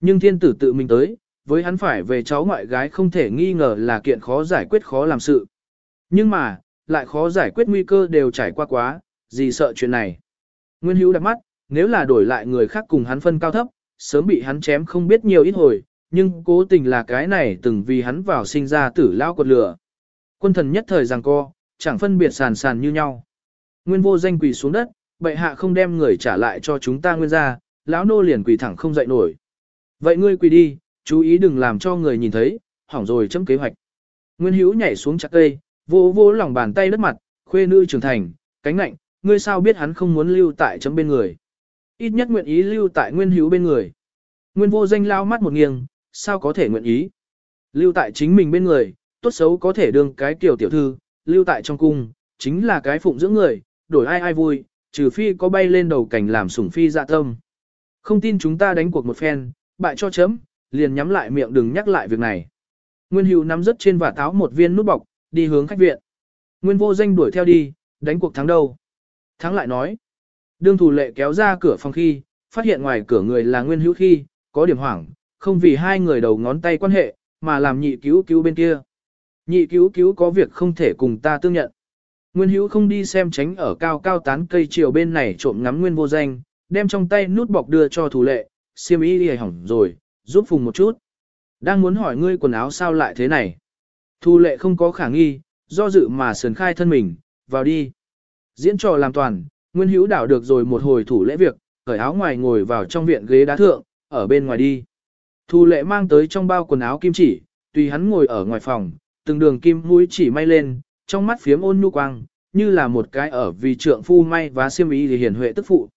Nhưng thiên tử tự mình tới, với hắn phải về cháu ngoại gái không thể nghi ngờ là kiện khó giải quyết khó làm sự. Nhưng mà, lại khó giải quyết nguy cơ đều trải qua quá, gì sợ chuyện này. Nguyên hữu đặt mắt, nếu là đổi lại người khác cùng hắn phân cao thấp, sớm bị hắn chém không biết nhiều ít hồi, nhưng cố tình là cái này từng vì hắn vào sinh ra tử lao quật lửa. Quân thần nhất thời rằng co, chẳng phân biệt sàn sàn như nhau. Nguyên vô danh quỳ xuống đất, bệ hạ không đem người trả lại cho chúng ta nguyên ra, lão nô liền quỳ thẳng không dậy nổi. Vậy ngươi quỳ đi, chú ý đừng làm cho người nhìn thấy, hỏng rồi chấm kế hoạch. Nguyên hữu nhảy xuống chặt cây, vô vô lòng bàn tay đất mặt, khuê nữ trưởng thành, cánh nạnh, ngươi sao biết hắn không muốn lưu tại chấm bên người. Ít nhất nguyện ý lưu tại nguyên hữu bên người. Nguyên vô danh lao mắt một nghiêng, sao có thể nguyện ý. Lưu tại chính mình bên người, tốt xấu có thể đương cái tiểu tiểu thư, lưu tại trong cung, chính là cái phụng dưỡng người, đổi ai ai vui, trừ phi có bay lên đầu cảnh làm sủng phi dạ tâm. Không tin chúng ta đánh cuộc một phen, bại cho chấm, liền nhắm lại miệng đừng nhắc lại việc này. Nguyên Hữu nắm rất trên vả táo một viên nút bọc, đi hướng khách viện. Nguyên vô danh đuổi theo đi, đánh cuộc thắng đâu. Thắng lại nói. Đương thủ lệ kéo ra cửa phòng khi, phát hiện ngoài cửa người là Nguyên Hữu khi, có điểm hoảng, không vì hai người đầu ngón tay quan hệ, mà làm nhị cứu cứu bên kia. Nhị cứu cứu có việc không thể cùng ta tương nhận. Nguyên hữu không đi xem tránh ở cao cao tán cây chiều bên này trộm ngắm nguyên vô danh, đem trong tay nút bọc đưa cho thủ lệ, siêm y đi hỏng rồi, giúp phùng một chút. Đang muốn hỏi ngươi quần áo sao lại thế này. Thu lệ không có khả nghi, do dự mà sườn khai thân mình, vào đi. Diễn trò làm toàn, Nguyên Hữu đảo được rồi một hồi thủ lễ việc, cởi áo ngoài ngồi vào trong viện ghế đá thượng, ở bên ngoài đi. Thu lệ mang tới trong bao quần áo kim chỉ, tùy hắn ngồi ở ngoài phòng, từng đường kim mũi chỉ may lên, trong mắt phiếm ôn nhu quang, như là một cái ở vì trượng phu may và xiêm y thì hiển huệ tức phụ.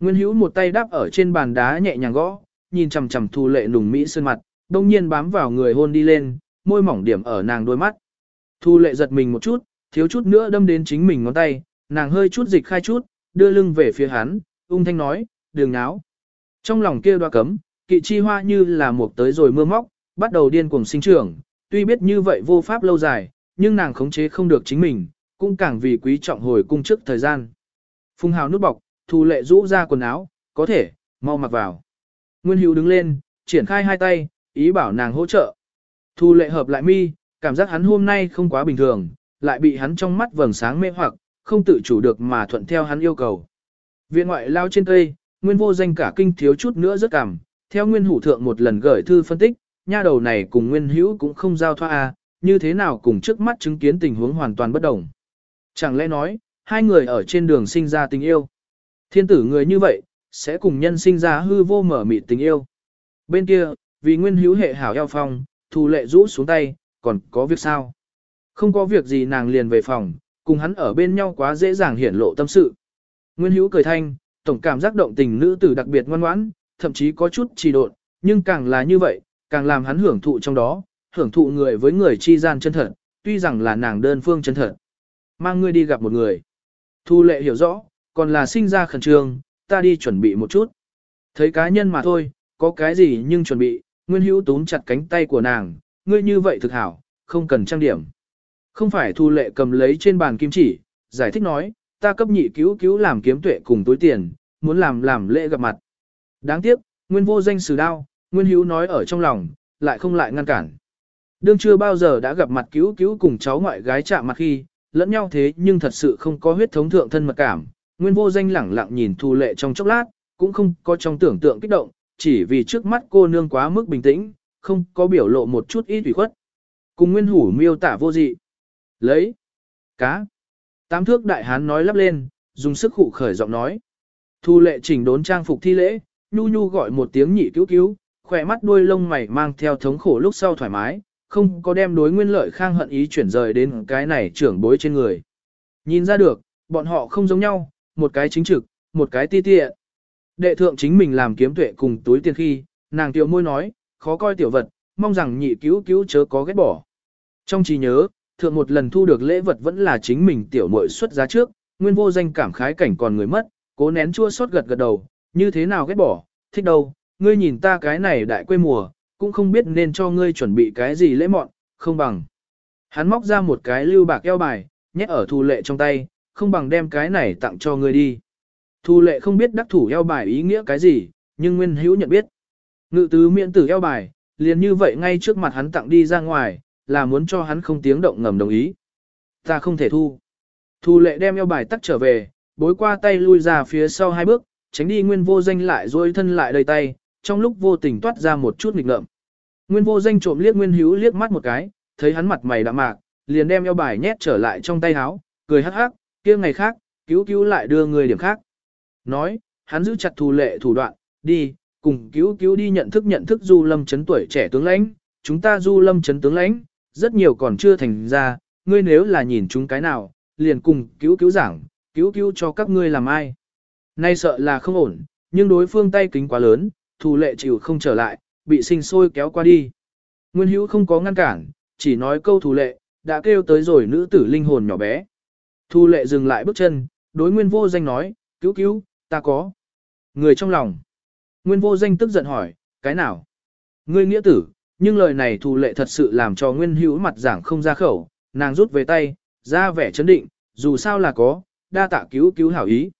Nguyên Hữu một tay đắp ở trên bàn đá nhẹ nhàng gõ, nhìn chằm chằm Thu Lệ nùng mỹ sơn mặt, đông nhiên bám vào người hôn đi lên, môi mỏng điểm ở nàng đôi mắt. Thu Lệ giật mình một chút, thiếu chút nữa đâm đến chính mình ngón tay, nàng hơi chút dịch khai chút, đưa lưng về phía hắn, ung thanh nói, đường náo. Trong lòng kia đoa cấm, kỵ chi hoa như là một tới rồi mưa móc, bắt đầu điên cuồng sinh trưởng, tuy biết như vậy vô pháp lâu dài, nhưng nàng khống chế không được chính mình, cũng càng vì quý trọng hồi cung trước thời gian. Phùng hào nút bọc, thu lệ rũ ra quần áo, có thể, mau mặc vào. Nguyên hữu đứng lên, triển khai hai tay, ý bảo nàng hỗ trợ. Thu lệ hợp lại mi, cảm giác hắn hôm nay không quá bình thường, lại bị hắn trong mắt vầng sáng mê hoặc, không tự chủ được mà thuận theo hắn yêu cầu. Viện ngoại lao trên cây, nguyên vô danh cả kinh thiếu chút nữa rất cảm, theo nguyên hủ thượng một lần gửi thư phân tích, nha đầu này cùng nguyên hữu cũng không giao thoa a, như thế nào cùng trước mắt chứng kiến tình huống hoàn toàn bất đồng. Chẳng lẽ nói, hai người ở trên đường sinh ra tình yêu. Thiên tử người như vậy, sẽ cùng nhân sinh ra hư vô mở mịt tình yêu. Bên kia, vì nguyên hữu hệ hảo eo phong, thù lệ rũ xuống tay, còn có việc sao? Không có việc gì nàng liền về phòng, cùng hắn ở bên nhau quá dễ dàng hiển lộ tâm sự. Nguyên hữu cười thanh, tổng cảm giác động tình nữ tử đặc biệt ngoan ngoãn, thậm chí có chút trì độn, nhưng càng là như vậy, càng làm hắn hưởng thụ trong đó, hưởng thụ người với người chi gian chân thật, tuy rằng là nàng đơn phương chân thật. Mang ngươi đi gặp một người. Thu lệ hiểu rõ, còn là sinh ra khẩn trương, ta đi chuẩn bị một chút. Thấy cá nhân mà thôi, có cái gì nhưng chuẩn bị, Nguyên Hữu túm chặt cánh tay của nàng, ngươi như vậy thực hảo, không cần trang điểm. Không phải thu lệ cầm lấy trên bàn kim chỉ, giải thích nói, ta cấp nhị cứu cứu làm kiếm tuệ cùng túi tiền, muốn làm làm lễ gặp mặt. Đáng tiếc, Nguyên vô danh sử đao, Nguyên Hữu nói ở trong lòng, lại không lại ngăn cản. Đương chưa bao giờ đã gặp mặt cứu cứu cùng cháu ngoại gái chạm mặt khi, lẫn nhau thế nhưng thật sự không có huyết thống thượng thân mật cảm. Nguyên vô danh lẳng lặng nhìn thu lệ trong chốc lát, cũng không có trong tưởng tượng kích động, chỉ vì trước mắt cô nương quá mức bình tĩnh, không có biểu lộ một chút ít ủy khuất. Cùng nguyên hủ miêu tả vô dị. Lấy. Cá. Tám thước đại hán nói lắp lên, dùng sức khụ khởi giọng nói. Thu lệ chỉnh đốn trang phục thi lễ, nhu nhu gọi một tiếng nhị cứu cứu, khỏe mắt đuôi lông mày mang theo thống khổ lúc sau thoải mái, không có đem đối nguyên lợi khang hận ý chuyển rời đến cái này trưởng bối trên người. Nhìn ra được, bọn họ không giống nhau, một cái chính trực, một cái ti tiện. Đệ thượng chính mình làm kiếm tuệ cùng túi tiền khi, nàng tiểu môi nói, khó coi tiểu vật, mong rằng nhị cứu cứu chớ có ghét bỏ. Trong trí nhớ, thượng một lần thu được lễ vật vẫn là chính mình tiểu muội xuất giá trước, nguyên vô danh cảm khái cảnh còn người mất, cố nén chua xót gật gật đầu, như thế nào ghét bỏ, thích đâu, ngươi nhìn ta cái này đại quê mùa, cũng không biết nên cho ngươi chuẩn bị cái gì lễ mọn, không bằng. Hắn móc ra một cái lưu bạc eo bài, nhét ở thu lệ trong tay, không bằng đem cái này tặng cho ngươi đi. Thu lệ không biết đắc thủ eo bài ý nghĩa cái gì, nhưng Nguyên Hữu nhận biết. Ngự tứ miễn tử eo bài, liền như vậy ngay trước mặt hắn tặng đi ra ngoài, là muốn cho hắn không tiếng động ngầm đồng ý. Ta không thể thu. Thu lệ đem eo bài tắt trở về, bối qua tay lui ra phía sau hai bước, tránh đi nguyên vô danh lại dối thân lại đầy tay, trong lúc vô tình toát ra một chút nghịch ngợm. Nguyên vô danh trộm liếc Nguyên Hữu liếc mắt một cái, thấy hắn mặt mày đạm mạc, liền đem eo bài nhét trở lại trong tay háo cười hắc hắc, kia ngày khác, cứu cứu lại đưa người điểm khác. Nói, hắn giữ chặt thù lệ thủ đoạn, đi, cùng cứu cứu đi nhận thức nhận thức du lâm chấn tuổi trẻ tướng lãnh, chúng ta du lâm chấn tướng lãnh, rất nhiều còn chưa thành ra, ngươi nếu là nhìn chúng cái nào, liền cùng cứu cứu giảng, cứu cứu cho các ngươi làm ai. Nay sợ là không ổn, nhưng đối phương tay kính quá lớn, thù lệ chịu không trở lại, bị sinh sôi kéo qua đi. Nguyên hữu không có ngăn cản, chỉ nói câu thù lệ, đã kêu tới rồi nữ tử linh hồn nhỏ bé. Thù lệ dừng lại bước chân, đối nguyên vô danh nói, cứu cứu, ta có. Người trong lòng. Nguyên vô danh tức giận hỏi, cái nào? Ngươi nghĩa tử, nhưng lời này thù lệ thật sự làm cho nguyên hữu mặt giảng không ra khẩu, nàng rút về tay, ra vẻ chấn định, dù sao là có, đa tạ cứu cứu hảo ý.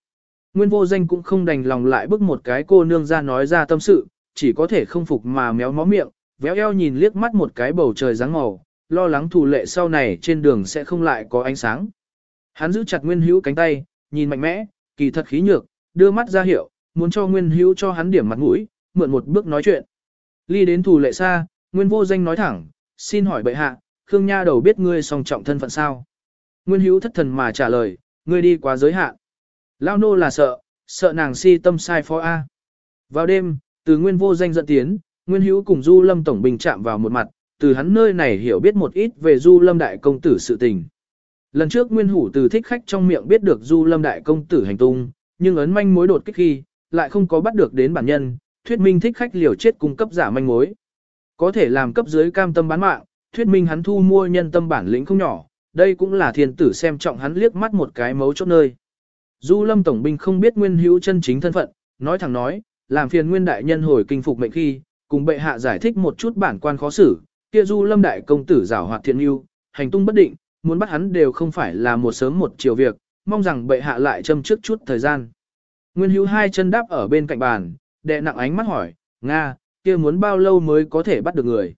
Nguyên vô danh cũng không đành lòng lại bức một cái cô nương ra nói ra tâm sự, chỉ có thể không phục mà méo mó miệng, véo eo nhìn liếc mắt một cái bầu trời dáng màu, lo lắng thù lệ sau này trên đường sẽ không lại có ánh sáng. Hắn giữ chặt Nguyên Hữu cánh tay, nhìn mạnh mẽ, kỳ thật khí nhược, đưa mắt ra hiệu, muốn cho Nguyên Hữu cho hắn điểm mặt mũi, mượn một bước nói chuyện. Ly đến thù lệ xa, Nguyên vô danh nói thẳng, xin hỏi bệ hạ, Khương Nha đầu biết ngươi song trọng thân phận sao? Nguyên hữu thất thần mà trả lời, ngươi đi quá giới hạn. Lao nô là sợ, sợ nàng si tâm sai phó A. Vào đêm, từ nguyên vô danh dẫn tiến, Nguyên hữu cùng Du Lâm Tổng Bình chạm vào một mặt, từ hắn nơi này hiểu biết một ít về Du Lâm Đại Công Tử sự tình. Lần trước Nguyên Hủ từ thích khách trong miệng biết được Du Lâm Đại Công Tử hành tung, nhưng ấn manh mối đột kích khi, lại không có bắt được đến bản nhân, thuyết minh thích khách liều chết cung cấp giả manh mối. Có thể làm cấp dưới cam tâm bán mạng, thuyết minh hắn thu mua nhân tâm bản lĩnh không nhỏ, đây cũng là thiên tử xem trọng hắn liếc mắt một cái mấu chốt nơi. Du Lâm Tổng binh không biết Nguyên Hữu chân chính thân phận, nói thẳng nói, làm phiền Nguyên Đại Nhân hồi kinh phục mệnh khi, cùng bệ hạ giải thích một chút bản quan khó xử, kia Du Lâm Đại Công Tử giảo hoạt thiện yêu, hành tung bất định, muốn bắt hắn đều không phải là một sớm một chiều việc, mong rằng bệ hạ lại châm trước chút thời gian. Nguyên Hữu hai chân đáp ở bên cạnh bàn, đệ nặng ánh mắt hỏi, Nga, kia muốn bao lâu mới có thể bắt được người?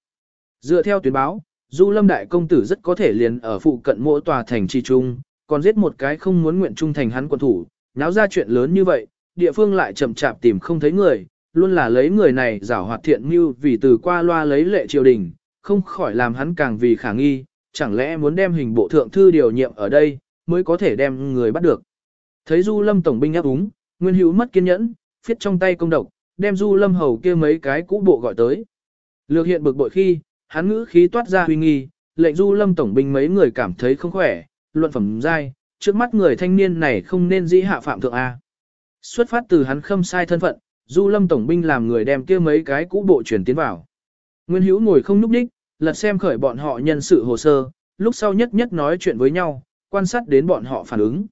Dựa theo tuyến báo, Du Lâm Đại Công Tử rất có thể liền ở phụ cận mỗi tòa thành trì trung, còn giết một cái không muốn nguyện trung thành hắn quân thủ, náo ra chuyện lớn như vậy, địa phương lại chậm chạp tìm không thấy người, luôn là lấy người này giả hoạt thiện mưu vì từ qua loa lấy lệ triều đình, không khỏi làm hắn càng vì khả nghi, chẳng lẽ muốn đem hình bộ thượng thư điều nhiệm ở đây, mới có thể đem người bắt được. Thấy Du Lâm tổng binh áp úng, Nguyên Hữu mất kiên nhẫn, phiết trong tay công độc, đem Du Lâm hầu kia mấy cái cũ bộ gọi tới. Lược hiện bực bội khi, hắn ngữ khí toát ra huy nghi, lệnh Du Lâm tổng binh mấy người cảm thấy không khỏe, luận phẩm giai, trước mắt người thanh niên này không nên dĩ hạ phạm thượng A. Xuất phát từ hắn khâm sai thân phận, Du Lâm tổng binh làm người đem kia mấy cái cũ bộ chuyển tiến vào. Nguyên Hữu ngồi không núp đích, lật xem khởi bọn họ nhân sự hồ sơ, lúc sau nhất nhất nói chuyện với nhau, quan sát đến bọn họ phản ứng.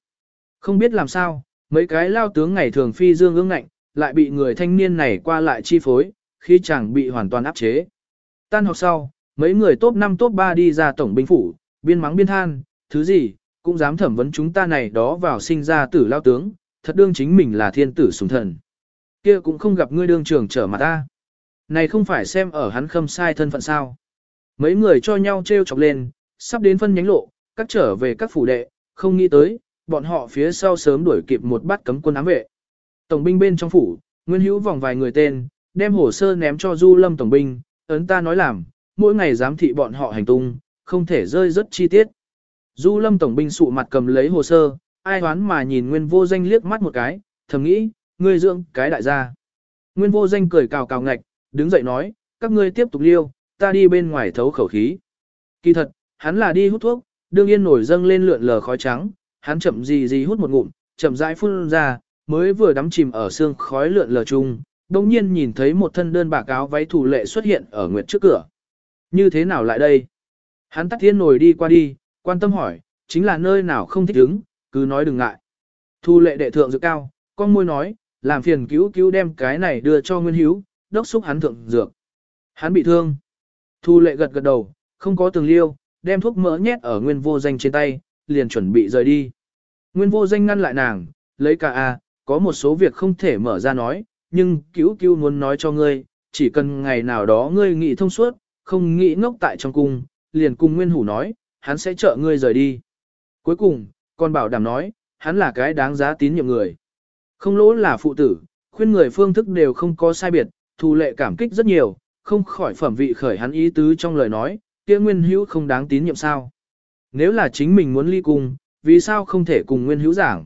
Không biết làm sao, mấy cái lao tướng ngày thường phi dương ương ngạnh, lại bị người thanh niên này qua lại chi phối, khi chẳng bị hoàn toàn áp chế. Tan học sau, mấy người top 5 top 3 đi ra tổng binh phủ, biên mắng biên than, thứ gì, cũng dám thẩm vấn chúng ta này đó vào sinh ra tử lao tướng, thật đương chính mình là thiên tử sùng thần. Kia cũng không gặp ngươi đương trường trở mặt ta. Này không phải xem ở hắn khâm sai thân phận sao. Mấy người cho nhau treo chọc lên, sắp đến phân nhánh lộ, các trở về các phủ đệ, không nghĩ tới, bọn họ phía sau sớm đuổi kịp một bát cấm quân ám vệ. Tổng binh bên trong phủ, Nguyên Hữu vòng vài người tên, đem hồ sơ ném cho Du Lâm tổng binh, ấn ta nói làm, mỗi ngày giám thị bọn họ hành tung, không thể rơi rất chi tiết. Du Lâm tổng binh sụ mặt cầm lấy hồ sơ, ai hoán mà nhìn Nguyên Vô Danh liếc mắt một cái, thầm nghĩ, ngươi dưỡng cái đại gia. Nguyên Vô Danh cười cào cào ngạch, đứng dậy nói, các ngươi tiếp tục liêu, ta đi bên ngoài thấu khẩu khí. Kỳ thật, hắn là đi hút thuốc, đương yên nổi dâng lên lượn lờ khói trắng, hắn chậm gì gì hút một ngụm, chậm rãi phun ra, mới vừa đắm chìm ở xương khói lượn lờ chung, đồng nhiên nhìn thấy một thân đơn bạc áo váy thủ lệ xuất hiện ở nguyệt trước cửa. Như thế nào lại đây? Hắn tắt thiên nổi đi qua đi, quan tâm hỏi, chính là nơi nào không thích đứng, cứ nói đừng ngại. Thu lệ đệ thượng dược cao, con môi nói, làm phiền cứu cứu đem cái này đưa cho Nguyên Hiếu, đốc xúc hắn thượng dược. Hắn bị thương. Thu lệ gật gật đầu, không có tường liêu, đem thuốc mỡ nhét ở nguyên vô danh trên tay, liền chuẩn bị rời đi. Nguyên vô danh ngăn lại nàng, lấy cả a, có một số việc không thể mở ra nói, nhưng cứu cứu muốn nói cho ngươi, chỉ cần ngày nào đó ngươi nghĩ thông suốt, không nghĩ ngốc tại trong cung, liền cùng nguyên hủ nói, hắn sẽ trợ ngươi rời đi. Cuối cùng, còn bảo đảm nói, hắn là cái đáng giá tín nhiệm người. Không lỗ là phụ tử, khuyên người phương thức đều không có sai biệt, thù lệ cảm kích rất nhiều, không khỏi phẩm vị khởi hắn ý tứ trong lời nói, kia nguyên hữu không đáng tín nhiệm sao. Nếu là chính mình muốn ly cùng, vì sao không thể cùng nguyên hữu giảng.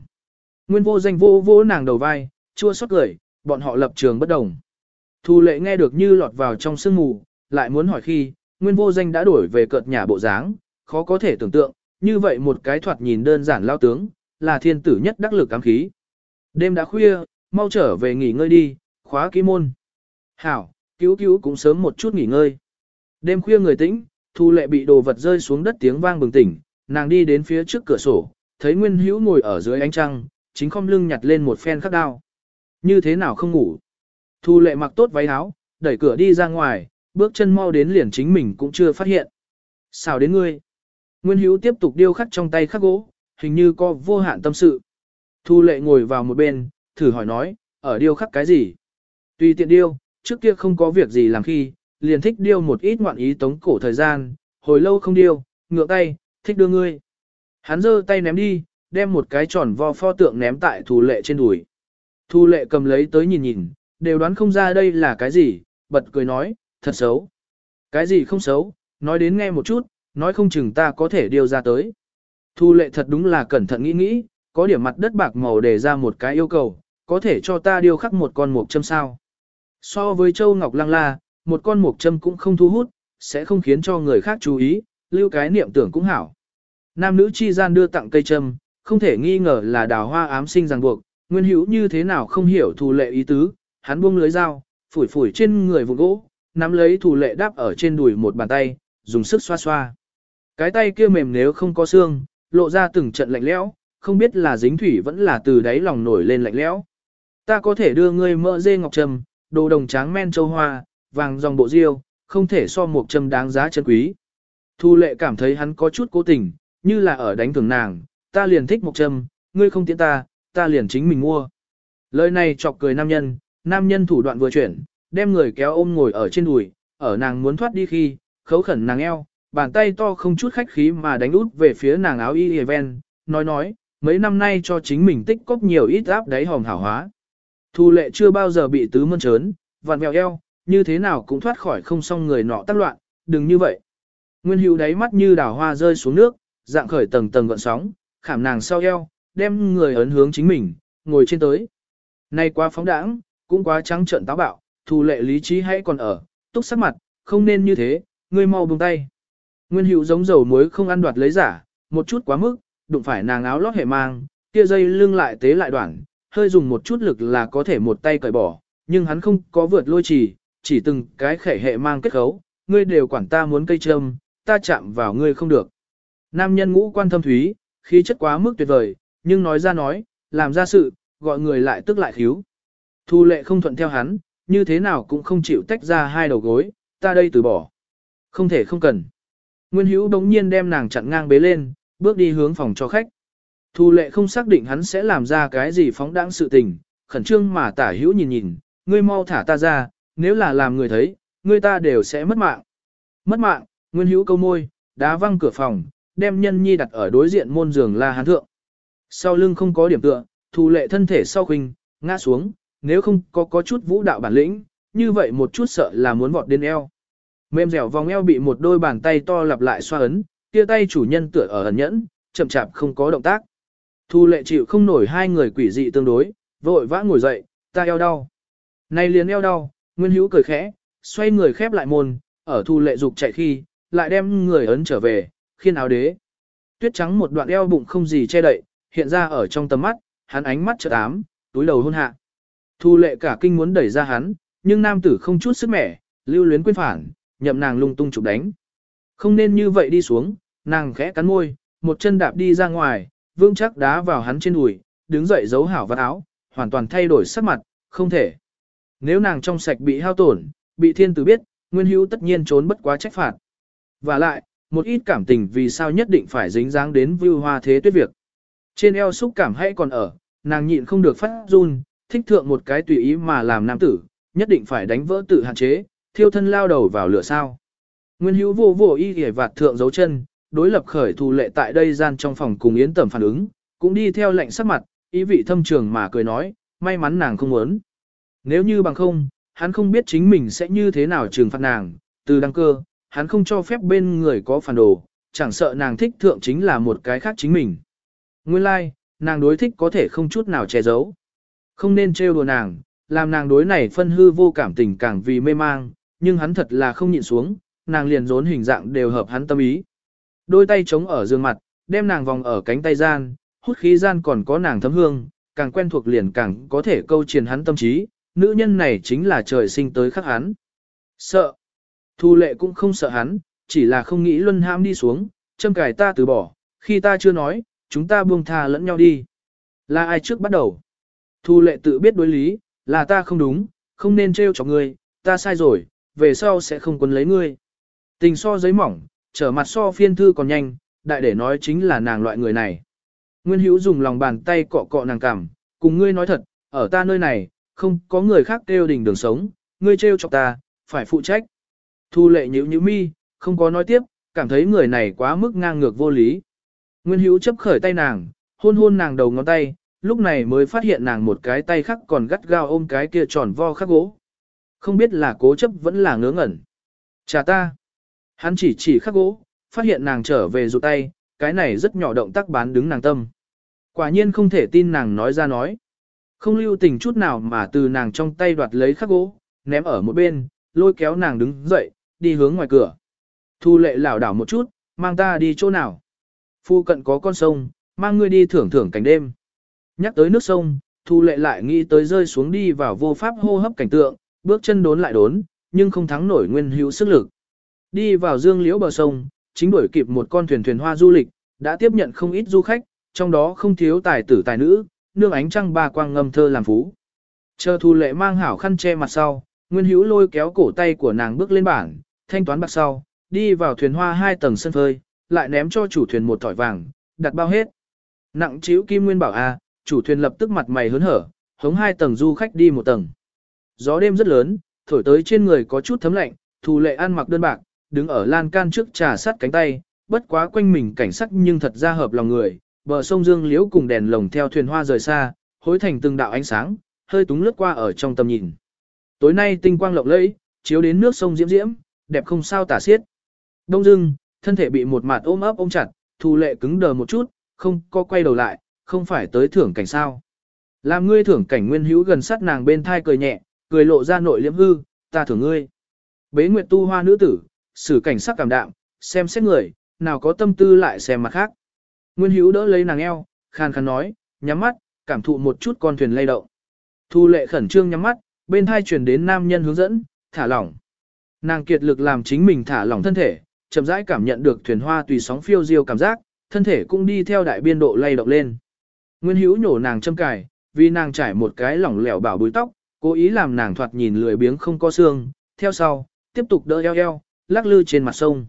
Nguyên vô danh vô vô nàng đầu vai, chua xót cười, bọn họ lập trường bất đồng. Thu lệ nghe được như lọt vào trong sương mù, lại muốn hỏi khi, nguyên vô danh đã đổi về cợt nhà bộ dáng, khó có thể tưởng tượng, như vậy một cái thoạt nhìn đơn giản lao tướng, là thiên tử nhất đắc lực ám khí. Đêm đã khuya, mau trở về nghỉ ngơi đi, khóa ký môn. Hảo, cứu cứu cũng sớm một chút nghỉ ngơi. Đêm khuya người tĩnh, thu lệ bị đồ vật rơi xuống đất tiếng vang bừng tỉnh, nàng đi đến phía trước cửa sổ, thấy Nguyên Hữu ngồi ở dưới ánh trăng, chính không lưng nhặt lên một phen khắc đao. Như thế nào không ngủ? Thu lệ mặc tốt váy áo, đẩy cửa đi ra ngoài, bước chân mau đến liền chính mình cũng chưa phát hiện. Sao đến ngươi? Nguyên Hữu tiếp tục điêu khắc trong tay khắc gỗ, hình như có vô hạn tâm sự. Thu lệ ngồi vào một bên, thử hỏi nói, ở điêu khắc cái gì? Tùy tiện điêu, trước kia không có việc gì làm khi, liền thích điêu một ít ngoạn ý tống cổ thời gian, hồi lâu không điêu, ngựa tay, thích đưa ngươi. Hắn giơ tay ném đi, đem một cái tròn vo pho tượng ném tại thù lệ trên đùi. Thu lệ cầm lấy tới nhìn nhìn, đều đoán không ra đây là cái gì, bật cười nói, thật xấu. Cái gì không xấu, nói đến nghe một chút, nói không chừng ta có thể điều ra tới. Thu lệ thật đúng là cẩn thận nghĩ nghĩ, có điểm mặt đất bạc màu để ra một cái yêu cầu, có thể cho ta điêu khắc một con mộc châm sao. So với Châu Ngọc Lăng La, một con mộc châm cũng không thu hút, sẽ không khiến cho người khác chú ý, lưu cái niệm tưởng cũng hảo. Nam nữ chi gian đưa tặng cây châm, không thể nghi ngờ là đào hoa ám sinh ràng buộc, nguyên hữu như thế nào không hiểu thù lệ ý tứ, hắn buông lưới dao, phủi phủi trên người vụ gỗ, nắm lấy thù lệ đáp ở trên đùi một bàn tay, dùng sức xoa xoa. Cái tay kia mềm nếu không có xương, lộ ra từng trận lạnh lẽo, không biết là dính thủy vẫn là từ đáy lòng nổi lên lạnh lẽo. Ta có thể đưa ngươi mỡ dê ngọc trầm, đồ đồng tráng men châu hoa, vàng dòng bộ diêu, không thể so một trầm đáng giá chân quý. Thu lệ cảm thấy hắn có chút cố tình, như là ở đánh thường nàng, ta liền thích một trầm, ngươi không tiễn ta, ta liền chính mình mua. Lời này chọc cười nam nhân, nam nhân thủ đoạn vừa chuyển, đem người kéo ôm ngồi ở trên đùi, ở nàng muốn thoát đi khi, khấu khẩn nàng eo, bàn tay to không chút khách khí mà đánh út về phía nàng áo y ven, nói nói, mấy năm nay cho chính mình tích cóp nhiều ít áp đáy hòm hảo hóa. Thu lệ chưa bao giờ bị tứ mơn trớn, vặn mèo eo, như thế nào cũng thoát khỏi không xong người nọ tác loạn, đừng như vậy. Nguyên hữu đáy mắt như đào hoa rơi xuống nước, dạng khởi tầng tầng gọn sóng, khảm nàng sau eo, đem người ấn hướng chính mình, ngồi trên tới. Nay quá phóng đãng, cũng quá trắng trợn táo bạo, thu lệ lý trí hãy còn ở, túc sắc mặt, không nên như thế, ngươi mau buông tay. Nguyên hữu giống dầu muối không ăn đoạt lấy giả, một chút quá mức, đụng phải nàng áo lót hệ mang, kia dây lưng lại tế lại đoạn, hơi dùng một chút lực là có thể một tay cởi bỏ, nhưng hắn không có vượt lôi trì, chỉ từng cái khẻ hệ mang kết khấu, ngươi đều quản ta muốn cây châm, ta chạm vào ngươi không được. Nam nhân ngũ quan thâm thúy, khí chất quá mức tuyệt vời, nhưng nói ra nói, làm ra sự, gọi người lại tức lại thiếu. Thu lệ không thuận theo hắn, như thế nào cũng không chịu tách ra hai đầu gối, ta đây từ bỏ. Không thể không cần. Nguyên hữu đống nhiên đem nàng chặn ngang bế lên, bước đi hướng phòng cho khách. Thu lệ không xác định hắn sẽ làm ra cái gì phóng đãng sự tình, khẩn trương mà tả hữu nhìn nhìn, ngươi mau thả ta ra, nếu là làm người thấy, ngươi ta đều sẽ mất mạng. Mất mạng, nguyên hữu câu môi, đá văng cửa phòng, đem nhân nhi đặt ở đối diện môn giường la hán thượng. Sau lưng không có điểm tựa, thu lệ thân thể sau khinh, ngã xuống, nếu không có có chút vũ đạo bản lĩnh, như vậy một chút sợ là muốn vọt đến eo. Mềm dẻo vòng eo bị một đôi bàn tay to lặp lại xoa ấn, kia tay chủ nhân tựa ở ẩn nhẫn, chậm chạp không có động tác. Thu lệ chịu không nổi hai người quỷ dị tương đối, vội vã ngồi dậy, ta eo đau. Này liền eo đau, Nguyên Hữu cười khẽ, xoay người khép lại môn, ở thu lệ dục chạy khi, lại đem người ấn trở về, khiên áo đế. Tuyết trắng một đoạn eo bụng không gì che đậy, hiện ra ở trong tầm mắt, hắn ánh mắt chợt ám, túi đầu hôn hạ. Thu lệ cả kinh muốn đẩy ra hắn, nhưng nam tử không chút sức mẻ, lưu luyến quên phản, nhậm nàng lung tung chụp đánh. Không nên như vậy đi xuống, nàng khẽ cắn môi, một chân đạp đi ra ngoài, vương chắc đá vào hắn trên đùi, đứng dậy giấu hảo vạt áo, hoàn toàn thay đổi sắc mặt, không thể. Nếu nàng trong sạch bị hao tổn, bị thiên tử biết, nguyên hữu tất nhiên trốn bất quá trách phạt. Và lại, một ít cảm tình vì sao nhất định phải dính dáng đến vưu hoa thế tuyết việc. Trên eo xúc cảm hay còn ở, nàng nhịn không được phát run, thích thượng một cái tùy ý mà làm nam tử, nhất định phải đánh vỡ tự hạn chế, thiêu thân lao đầu vào lửa sao. Nguyên hữu vô vô y hề vạt thượng dấu chân, đối lập khởi thù lệ tại đây gian trong phòng cùng yến tẩm phản ứng, cũng đi theo lệnh sắc mặt, ý vị thâm trường mà cười nói, may mắn nàng không muốn. Nếu như bằng không, hắn không biết chính mình sẽ như thế nào trừng phạt nàng, từ đăng cơ, hắn không cho phép bên người có phản đồ, chẳng sợ nàng thích thượng chính là một cái khác chính mình. Nguyên lai, like, nàng đối thích có thể không chút nào che giấu. Không nên trêu đùa nàng, làm nàng đối này phân hư vô cảm tình càng vì mê mang, nhưng hắn thật là không nhịn xuống, nàng liền rốn hình dạng đều hợp hắn tâm ý. Đôi tay chống ở giường mặt, đem nàng vòng ở cánh tay gian, hút khí gian còn có nàng thấm hương, càng quen thuộc liền càng có thể câu truyền hắn tâm trí, nữ nhân này chính là trời sinh tới khắc hắn. Sợ. Thu lệ cũng không sợ hắn, chỉ là không nghĩ luân ham đi xuống, châm cài ta từ bỏ, khi ta chưa nói, chúng ta buông tha lẫn nhau đi. Là ai trước bắt đầu? Thu lệ tự biết đối lý, là ta không đúng, không nên trêu cho ngươi, ta sai rồi, về sau sẽ không quấn lấy ngươi. Tình so giấy mỏng, trở mặt so phiên thư còn nhanh, đại để nói chính là nàng loại người này. Nguyên Hữu dùng lòng bàn tay cọ cọ nàng cằm, cùng ngươi nói thật, ở ta nơi này, không có người khác kêu đình đường sống, ngươi trêu chọc ta, phải phụ trách. Thu lệ nhữ nhữ mi, không có nói tiếp, cảm thấy người này quá mức ngang ngược vô lý. Nguyên Hữu chấp khởi tay nàng, hôn hôn nàng đầu ngón tay, lúc này mới phát hiện nàng một cái tay khác còn gắt gao ôm cái kia tròn vo khắc gỗ. Không biết là cố chấp vẫn là ngớ ngẩn. Chà ta. Hắn chỉ chỉ khắc gỗ, phát hiện nàng trở về rụt tay, cái này rất nhỏ động tác bán đứng nàng tâm. Quả nhiên không thể tin nàng nói ra nói. Không lưu tình chút nào mà từ nàng trong tay đoạt lấy khắc gỗ, ném ở một bên, lôi kéo nàng đứng dậy, đi hướng ngoài cửa. Thu lệ lảo đảo một chút, mang ta đi chỗ nào. Phu cận có con sông, mang ngươi đi thưởng thưởng cảnh đêm. Nhắc tới nước sông, thu lệ lại nghĩ tới rơi xuống đi vào vô pháp hô hấp cảnh tượng, bước chân đốn lại đốn, nhưng không thắng nổi nguyên hữu sức lực. Đi vào dương liễu bờ sông, chính đuổi kịp một con thuyền thuyền hoa du lịch, đã tiếp nhận không ít du khách, trong đó không thiếu tài tử tài nữ, nương ánh trăng ba quang ngâm thơ làm phú. Chờ thu lệ mang hảo khăn che mặt sau, Nguyên Hữu lôi kéo cổ tay của nàng bước lên bảng, thanh toán bạc sau, đi vào thuyền hoa hai tầng sân phơi, lại ném cho chủ thuyền một thỏi vàng, đặt bao hết. Nặng chiếu kim nguyên bảo a, chủ thuyền lập tức mặt mày hớn hở, hống hai tầng du khách đi một tầng. Gió đêm rất lớn, thổi tới trên người có chút thấm lạnh, Thu lệ ăn mặc đơn bạc, đứng ở lan can trước trà sắt cánh tay, bất quá quanh mình cảnh sắc nhưng thật ra hợp lòng người, bờ sông Dương Liễu cùng đèn lồng theo thuyền hoa rời xa, hối thành từng đạo ánh sáng, hơi túng lướt qua ở trong tầm nhìn. Tối nay tinh quang lộng lẫy, chiếu đến nước sông diễm diễm, đẹp không sao tả xiết. Đông dưng, thân thể bị một mạt ôm ấp ôm chặt, Thu lệ cứng đờ một chút, không có quay đầu lại, không phải tới thưởng cảnh sao. Làm ngươi thưởng cảnh nguyên hữu gần sát nàng bên thai cười nhẹ, cười lộ ra nội liễm hư, ta thưởng ngươi. Bế nguyệt tu hoa nữ tử, xử cảnh sắc cảm đạm, xem xét người, nào có tâm tư lại xem mặt khác. Nguyên hữu đỡ lấy nàng eo, khàn khàn nói, nhắm mắt, cảm thụ một chút con thuyền lay động. Thu lệ khẩn trương nhắm mắt, bên thai truyền đến nam nhân hướng dẫn, thả lỏng. Nàng kiệt lực làm chính mình thả lỏng thân thể, chậm rãi cảm nhận được thuyền hoa tùy sóng phiêu diêu cảm giác, thân thể cũng đi theo đại biên độ lay động lên. Nguyên hữu nhổ nàng châm cài, vì nàng trải một cái lỏng lẻo bảo búi tóc, cố ý làm nàng thoạt nhìn lười biếng không có xương, theo sau, tiếp tục đỡ eo eo, lắc lư trên mặt sông.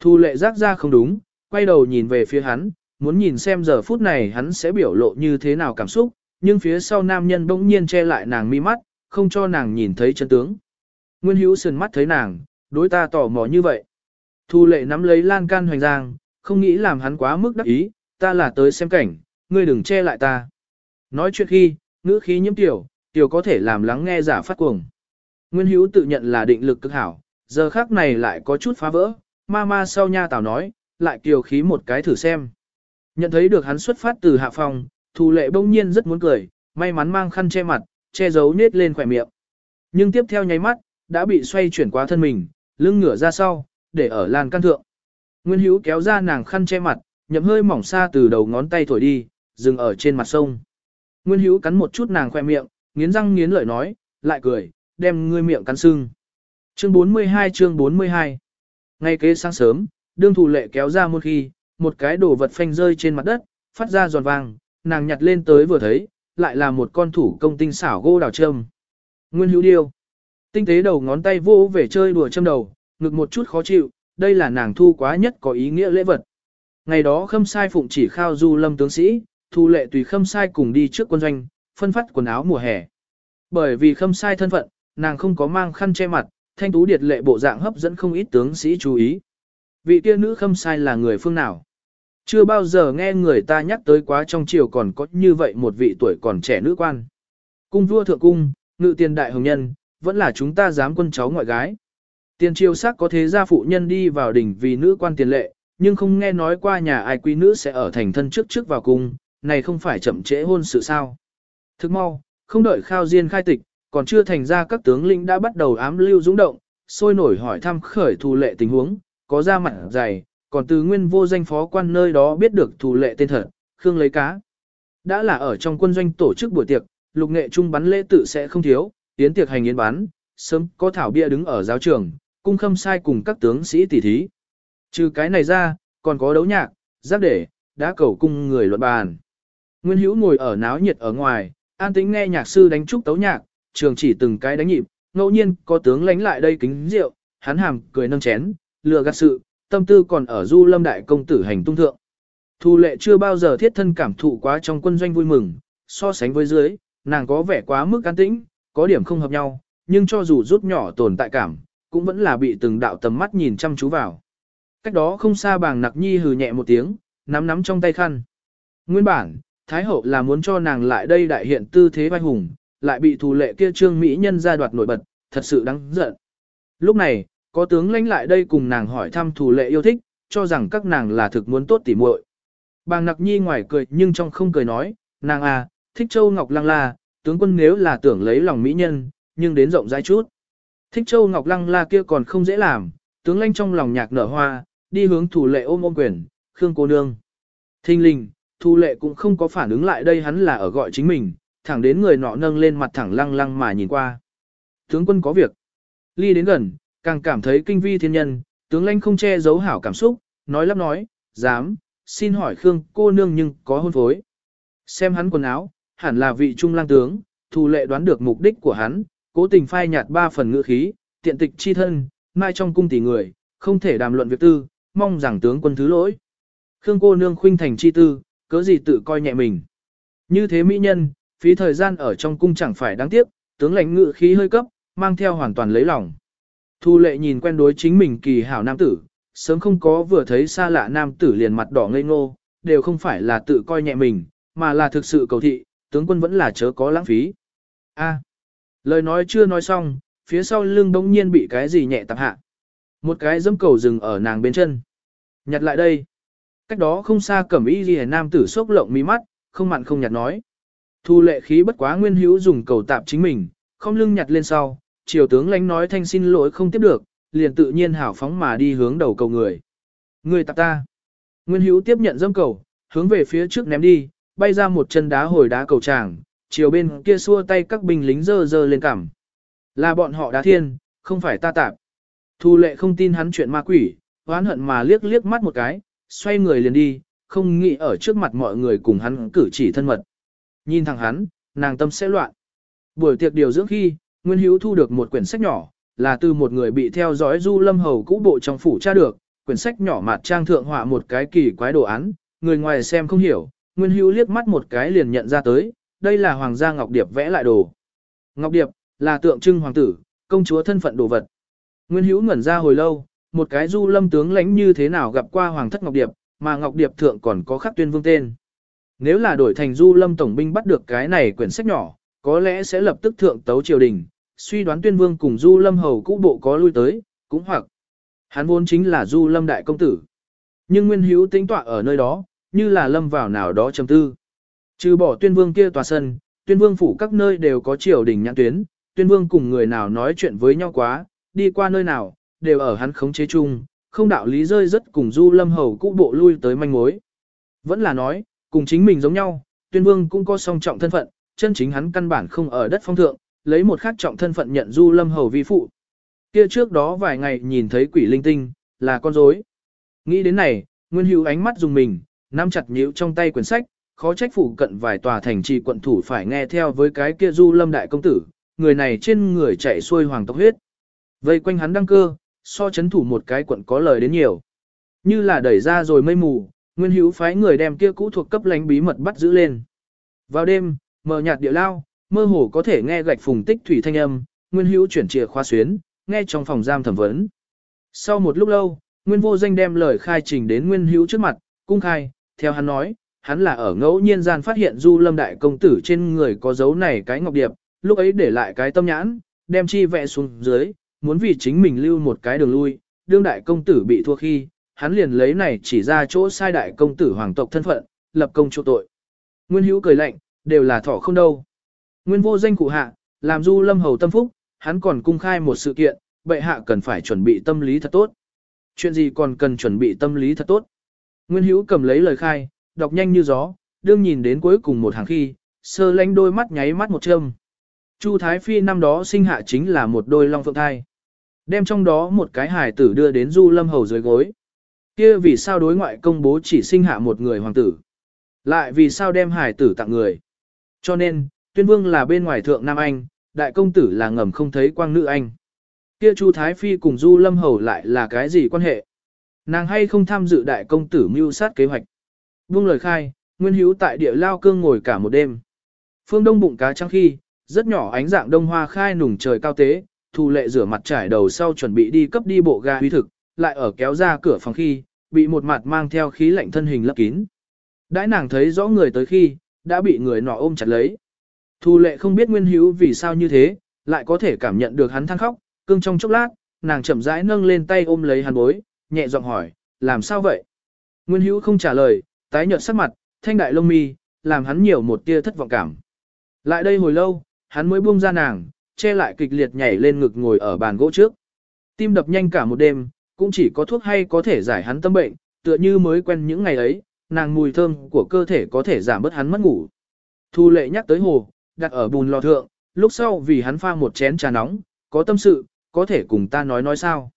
Thu lệ giác ra không đúng, quay đầu nhìn về phía hắn, muốn nhìn xem giờ phút này hắn sẽ biểu lộ như thế nào cảm xúc, nhưng phía sau nam nhân bỗng nhiên che lại nàng mi mắt, không cho nàng nhìn thấy chân tướng. Nguyên hữu sườn mắt thấy nàng, đối ta tỏ mò như vậy. Thu lệ nắm lấy lan can hoành giang, không nghĩ làm hắn quá mức đắc ý, ta là tới xem cảnh, ngươi đừng che lại ta. Nói chuyện khi, ngữ khí nhiễm tiểu, tiểu có thể làm lắng nghe giả phát cuồng. Nguyên hữu tự nhận là định lực cực hảo, giờ khác này lại có chút phá vỡ, ma ma sau nha tào nói, lại kiều khí một cái thử xem. Nhận thấy được hắn xuất phát từ hạ phòng, thù lệ bỗng nhiên rất muốn cười, may mắn mang khăn che mặt, che giấu nết lên khỏe miệng. Nhưng tiếp theo nháy mắt, đã bị xoay chuyển qua thân mình, lưng ngửa ra sau, để ở lan căn thượng. Nguyên hữu kéo ra nàng khăn che mặt, nhậm hơi mỏng xa từ đầu ngón tay thổi đi, dừng ở trên mặt sông. Nguyên hữu cắn một chút nàng khoe miệng, nghiến răng nghiến lợi nói, lại cười, đem ngươi miệng cắn sưng. Chương 42 chương 42 Ngay kế sáng sớm, đương thủ lệ kéo ra một khi, một cái đồ vật phanh rơi trên mặt đất, phát ra giòn vàng, nàng nhặt lên tới vừa thấy, lại là một con thủ công tinh xảo gỗ đào châm. Nguyên hữu điêu. Tinh tế đầu ngón tay vô về chơi đùa châm đầu, ngực một chút khó chịu, đây là nàng thu quá nhất có ý nghĩa lễ vật. Ngày đó khâm sai phụng chỉ khao du lâm tướng sĩ, thu lệ tùy khâm sai cùng đi trước quân doanh, phân phát quần áo mùa hè. Bởi vì khâm sai thân phận, nàng không có mang khăn che mặt, thanh tú điệt lệ bộ dạng hấp dẫn không ít tướng sĩ chú ý. Vị kia nữ khâm sai là người phương nào? Chưa bao giờ nghe người ta nhắc tới quá trong triều còn có như vậy một vị tuổi còn trẻ nữ quan. Cung vua thượng cung, ngự tiền đại hồng nhân, vẫn là chúng ta dám quân cháu ngoại gái. Tiền triều sắc có thế gia phụ nhân đi vào đỉnh vì nữ quan tiền lệ, nhưng không nghe nói qua nhà ai quý nữ sẽ ở thành thân trước trước vào cung, này không phải chậm trễ hôn sự sao. Thức mau, không đợi khao diên khai tịch, còn chưa thành ra các tướng lĩnh đã bắt đầu ám lưu dũng động, sôi nổi hỏi thăm khởi thù lệ tình huống, có ra mặt dày, còn từ nguyên vô danh phó quan nơi đó biết được thù lệ tên thật, Khương lấy cá. Đã là ở trong quân doanh tổ chức buổi tiệc, lục nghệ trung bắn lễ tự sẽ không thiếu, tiến tiệc hành yến bán, sớm có thảo bia đứng ở giáo trường, cung khâm sai cùng các tướng sĩ tỷ thí. Trừ cái này ra, còn có đấu nhạc, giáp để, đã cầu cung người luận bàn. Nguyên Hữu ngồi ở náo nhiệt ở ngoài, an tĩnh nghe nhạc sư đánh trúc tấu nhạc, trường chỉ từng cái đánh nhịp, ngẫu nhiên có tướng lánh lại đây kính rượu, hắn hàm cười nâng chén, lừa gạt sự, tâm tư còn ở du lâm đại công tử hành tung thượng. Thu lệ chưa bao giờ thiết thân cảm thụ quá trong quân doanh vui mừng, so sánh với dưới, nàng có vẻ quá mức an tĩnh, có điểm không hợp nhau, nhưng cho dù rút nhỏ tồn tại cảm, cũng vẫn là bị từng đạo tầm mắt nhìn chăm chú vào. Cách đó không xa bàng nặc nhi hừ nhẹ một tiếng, nắm nắm trong tay khăn. Nguyên bản, Thái hậu là muốn cho nàng lại đây đại hiện tư thế vai hùng, lại bị thù lệ kia trương mỹ nhân ra đoạt nổi bật, thật sự đáng giận. Lúc này, có tướng lãnh lại đây cùng nàng hỏi thăm thủ lệ yêu thích, cho rằng các nàng là thực muốn tốt tỉ muội. Bàng nặc nhi ngoài cười nhưng trong không cười nói, nàng à, thích châu ngọc lăng la, tướng quân nếu là tưởng lấy lòng mỹ nhân, nhưng đến rộng rãi chút. Thích châu ngọc lăng la kia còn không dễ làm, tướng lãnh trong lòng nhạc nở hoa, đi hướng thủ lệ ôm ôm quyền, khương cô nương. Thinh linh, Thu lệ cũng không có phản ứng lại đây hắn là ở gọi chính mình, thẳng đến người nọ nâng lên mặt thẳng lăng lăng mà nhìn qua. Tướng quân có việc. Ly đến gần, càng cảm thấy kinh vi thiên nhân, tướng lãnh không che giấu hảo cảm xúc, nói lắp nói, dám, xin hỏi Khương cô nương nhưng có hôn phối. Xem hắn quần áo, hẳn là vị trung lang tướng, Thu lệ đoán được mục đích của hắn, cố tình phai nhạt ba phần ngữ khí, tiện tịch chi thân, mai trong cung tỷ người, không thể đàm luận việc tư, mong rằng tướng quân thứ lỗi. Khương cô nương khuynh thành chi tư, cớ gì tự coi nhẹ mình. Như thế mỹ nhân, phí thời gian ở trong cung chẳng phải đáng tiếc, tướng lãnh ngự khí hơi cấp, mang theo hoàn toàn lấy lòng. Thu lệ nhìn quen đối chính mình kỳ hảo nam tử, sớm không có vừa thấy xa lạ nam tử liền mặt đỏ ngây ngô, đều không phải là tự coi nhẹ mình, mà là thực sự cầu thị, tướng quân vẫn là chớ có lãng phí. A. lời nói chưa nói xong, phía sau lưng đống nhiên bị cái gì nhẹ tạp hạ. Một cái dâm cầu dừng ở nàng bên chân. Nhặt lại đây. Cách đó không xa cẩm y ghi nam tử sốc lộng mí mắt, không mặn không nhạt nói. Thu lệ khí bất quá nguyên hữu dùng cầu tạp chính mình, không lưng nhặt lên sau, triều tướng lánh nói thanh xin lỗi không tiếp được, liền tự nhiên hảo phóng mà đi hướng đầu cầu người. Người tạp ta. Nguyên hữu tiếp nhận dâm cầu, hướng về phía trước ném đi, bay ra một chân đá hồi đá cầu tràng, chiều bên kia xua tay các binh lính dơ dơ lên cằm. Là bọn họ đá thiên, không phải ta tạp. Thu lệ không tin hắn chuyện ma quỷ, oán hận mà liếc liếc mắt một cái, xoay người liền đi, không nghĩ ở trước mặt mọi người cùng hắn cử chỉ thân mật. Nhìn thẳng hắn, nàng tâm sẽ loạn. Buổi tiệc điều dưỡng khi, Nguyên Hữu thu được một quyển sách nhỏ, là từ một người bị theo dõi Du Lâm Hầu cũ bộ trong phủ tra được, quyển sách nhỏ mặt trang thượng họa một cái kỳ quái đồ án, người ngoài xem không hiểu, Nguyên Hữu liếc mắt một cái liền nhận ra tới, đây là Hoàng gia Ngọc Điệp vẽ lại đồ. Ngọc Điệp là tượng trưng hoàng tử, công chúa thân phận đồ vật. Nguyên Hữu ngẩn ra hồi lâu, một cái Du Lâm tướng lãnh như thế nào gặp qua hoàng thất Ngọc Điệp, mà Ngọc Điệp thượng còn có khắc tuyên vương tên. Nếu là đổi thành Du Lâm tổng binh bắt được cái này quyển sách nhỏ, có lẽ sẽ lập tức thượng tấu triều đình, suy đoán tuyên vương cùng Du Lâm hầu cũ bộ có lui tới, cũng hoặc hắn vốn chính là Du Lâm đại công tử. Nhưng Nguyên Hữu tính tọa ở nơi đó, như là lâm vào nào đó trầm tư. Trừ bỏ tuyên vương kia tòa sân, tuyên vương phủ các nơi đều có triều đình nhãn tuyến, tuyên vương cùng người nào nói chuyện với nhau quá, đi qua nơi nào, đều ở hắn khống chế chung, không đạo lý rơi rất cùng Du Lâm hầu cũ bộ lui tới manh mối. Vẫn là nói, cùng chính mình giống nhau, tuyên vương cũng có song trọng thân phận, chân chính hắn căn bản không ở đất phong thượng, lấy một khác trọng thân phận nhận Du Lâm Hầu vi phụ. Kia trước đó vài ngày nhìn thấy quỷ linh tinh, là con rối. Nghĩ đến này, Nguyên Hữu ánh mắt dùng mình, nắm chặt nhíu trong tay quyển sách, khó trách phủ cận vài tòa thành trì quận thủ phải nghe theo với cái kia Du Lâm đại công tử, người này trên người chạy xuôi hoàng tộc huyết. Vây quanh hắn đăng cơ, so chấn thủ một cái quận có lời đến nhiều. Như là đẩy ra rồi mây mù, Nguyên Hữu phái người đem kia cũ thuộc cấp lánh bí mật bắt giữ lên. Vào đêm, mờ nhạt địa lao, mơ hồ có thể nghe gạch phùng tích thủy thanh âm, Nguyên Hữu chuyển chìa khóa xuyến, nghe trong phòng giam thẩm vấn. Sau một lúc lâu, Nguyên Vô Danh đem lời khai trình đến Nguyên Hữu trước mặt, cung khai, theo hắn nói, hắn là ở ngẫu nhiên gian phát hiện Du Lâm đại công tử trên người có dấu này cái ngọc điệp, lúc ấy để lại cái tâm nhãn, đem chi vẽ xuống dưới, muốn vì chính mình lưu một cái đường lui, đương đại công tử bị thua khi, hắn liền lấy này chỉ ra chỗ sai đại công tử hoàng tộc thân phận, lập công chỗ tội. Nguyên Hữu cười lạnh, đều là thỏ không đâu. Nguyên vô danh cụ hạ, làm du lâm hầu tâm phúc, hắn còn cung khai một sự kiện, bệ hạ cần phải chuẩn bị tâm lý thật tốt. Chuyện gì còn cần chuẩn bị tâm lý thật tốt. Nguyên hữu cầm lấy lời khai, đọc nhanh như gió, đương nhìn đến cuối cùng một hàng khi, sơ lánh đôi mắt nháy mắt một châm. Chu Thái Phi năm đó sinh hạ chính là một đôi long phượng thai. Đem trong đó một cái hài tử đưa đến du lâm hầu dưới gối. kia vì sao đối ngoại công bố chỉ sinh hạ một người hoàng tử. Lại vì sao đem hài tử tặng người. Cho nên, tuyên vương là bên ngoài thượng Nam Anh, đại công tử là ngầm không thấy quang nữ Anh. Kia Chu Thái Phi cùng Du Lâm Hầu lại là cái gì quan hệ? Nàng hay không tham dự đại công tử mưu sát kế hoạch? Vương lời khai, Nguyên Hữu tại địa lao cương ngồi cả một đêm. Phương đông bụng cá trăng khi, rất nhỏ ánh dạng đông hoa khai nùng trời cao tế, thu lệ rửa mặt trải đầu sau chuẩn bị đi cấp đi bộ ga huy thực, lại ở kéo ra cửa phòng khi, bị một mặt mang theo khí lạnh thân hình lấp kín. Đãi nàng thấy rõ người tới khi, đã bị người nọ ôm chặt lấy. Thu lệ không biết nguyên hữu vì sao như thế, lại có thể cảm nhận được hắn than khóc, cương trong chốc lát, nàng chậm rãi nâng lên tay ôm lấy hắn bối, nhẹ giọng hỏi, làm sao vậy? Nguyên hữu không trả lời, tái nhợt sắc mặt, thanh đại lông mi, làm hắn nhiều một tia thất vọng cảm. Lại đây hồi lâu, hắn mới buông ra nàng, che lại kịch liệt nhảy lên ngực ngồi ở bàn gỗ trước. Tim đập nhanh cả một đêm, cũng chỉ có thuốc hay có thể giải hắn tâm bệnh, tựa như mới quen những ngày ấy, nàng mùi thơm của cơ thể có thể giảm bớt hắn mất ngủ. Thu lệ nhắc tới hồ, đặt ở bùn lò thượng, lúc sau vì hắn pha một chén trà nóng, có tâm sự, có thể cùng ta nói nói sao.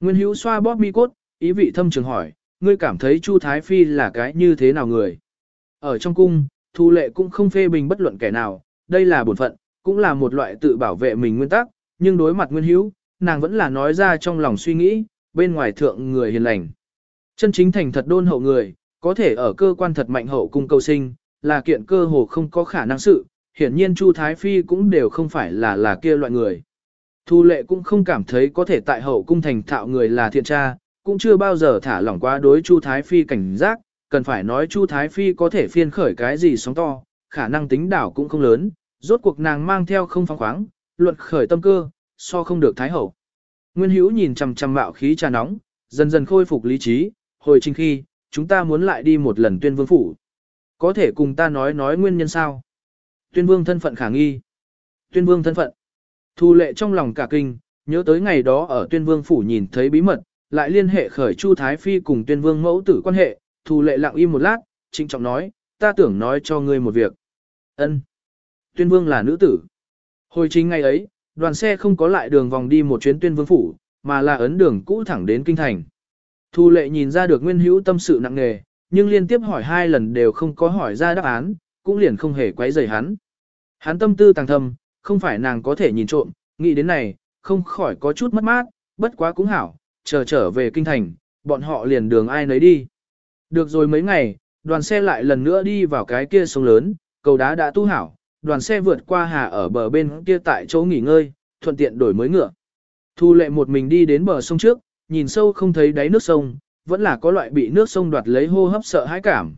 Nguyên hữu xoa bóp mi cốt, ý vị thâm trường hỏi, ngươi cảm thấy Chu Thái Phi là cái như thế nào người? Ở trong cung, Thu lệ cũng không phê bình bất luận kẻ nào, đây là bổn phận, cũng là một loại tự bảo vệ mình nguyên tắc, nhưng đối mặt Nguyên Hữu, nàng vẫn là nói ra trong lòng suy nghĩ, bên ngoài thượng người hiền lành. Chân chính thành thật đôn hậu người, có thể ở cơ quan thật mạnh hậu cung cầu sinh, là kiện cơ hồ không có khả năng sự, hiển nhiên Chu Thái Phi cũng đều không phải là là kia loại người. Thu lệ cũng không cảm thấy có thể tại hậu cung thành thạo người là thiện tra, cũng chưa bao giờ thả lỏng quá đối Chu Thái Phi cảnh giác, cần phải nói Chu Thái Phi có thể phiên khởi cái gì sóng to, khả năng tính đảo cũng không lớn, rốt cuộc nàng mang theo không phóng khoáng, luận khởi tâm cơ, so không được Thái Hậu. Nguyên Hữu nhìn chằm chằm mạo khí trà nóng, dần dần khôi phục lý trí, hồi trình khi, chúng ta muốn lại đi một lần tuyên vương phủ. Có thể cùng ta nói nói nguyên nhân sao? Tuyên vương thân phận khả nghi. Tuyên vương thân phận. Thu lệ trong lòng cả kinh, nhớ tới ngày đó ở tuyên vương phủ nhìn thấy bí mật, lại liên hệ khởi Chu Thái Phi cùng tuyên vương mẫu tử quan hệ, thu lệ lặng im một lát, trịnh trọng nói, ta tưởng nói cho ngươi một việc. ân Tuyên vương là nữ tử. Hồi chính ngày ấy, đoàn xe không có lại đường vòng đi một chuyến tuyên vương phủ, mà là ấn đường cũ thẳng đến kinh thành. Thu lệ nhìn ra được nguyên hữu tâm sự nặng nề, nhưng liên tiếp hỏi hai lần đều không có hỏi ra đáp án, cũng liền không hề quấy rầy hắn. Hắn tâm tư tàng thầm, không phải nàng có thể nhìn trộm, nghĩ đến này, không khỏi có chút mất mát, bất quá cũng hảo, chờ trở về kinh thành, bọn họ liền đường ai nấy đi. Được rồi mấy ngày, đoàn xe lại lần nữa đi vào cái kia sông lớn, cầu đá đã tu hảo, đoàn xe vượt qua hà ở bờ bên kia tại chỗ nghỉ ngơi, thuận tiện đổi mới ngựa. Thu lệ một mình đi đến bờ sông trước, nhìn sâu không thấy đáy nước sông, vẫn là có loại bị nước sông đoạt lấy hô hấp sợ hãi cảm.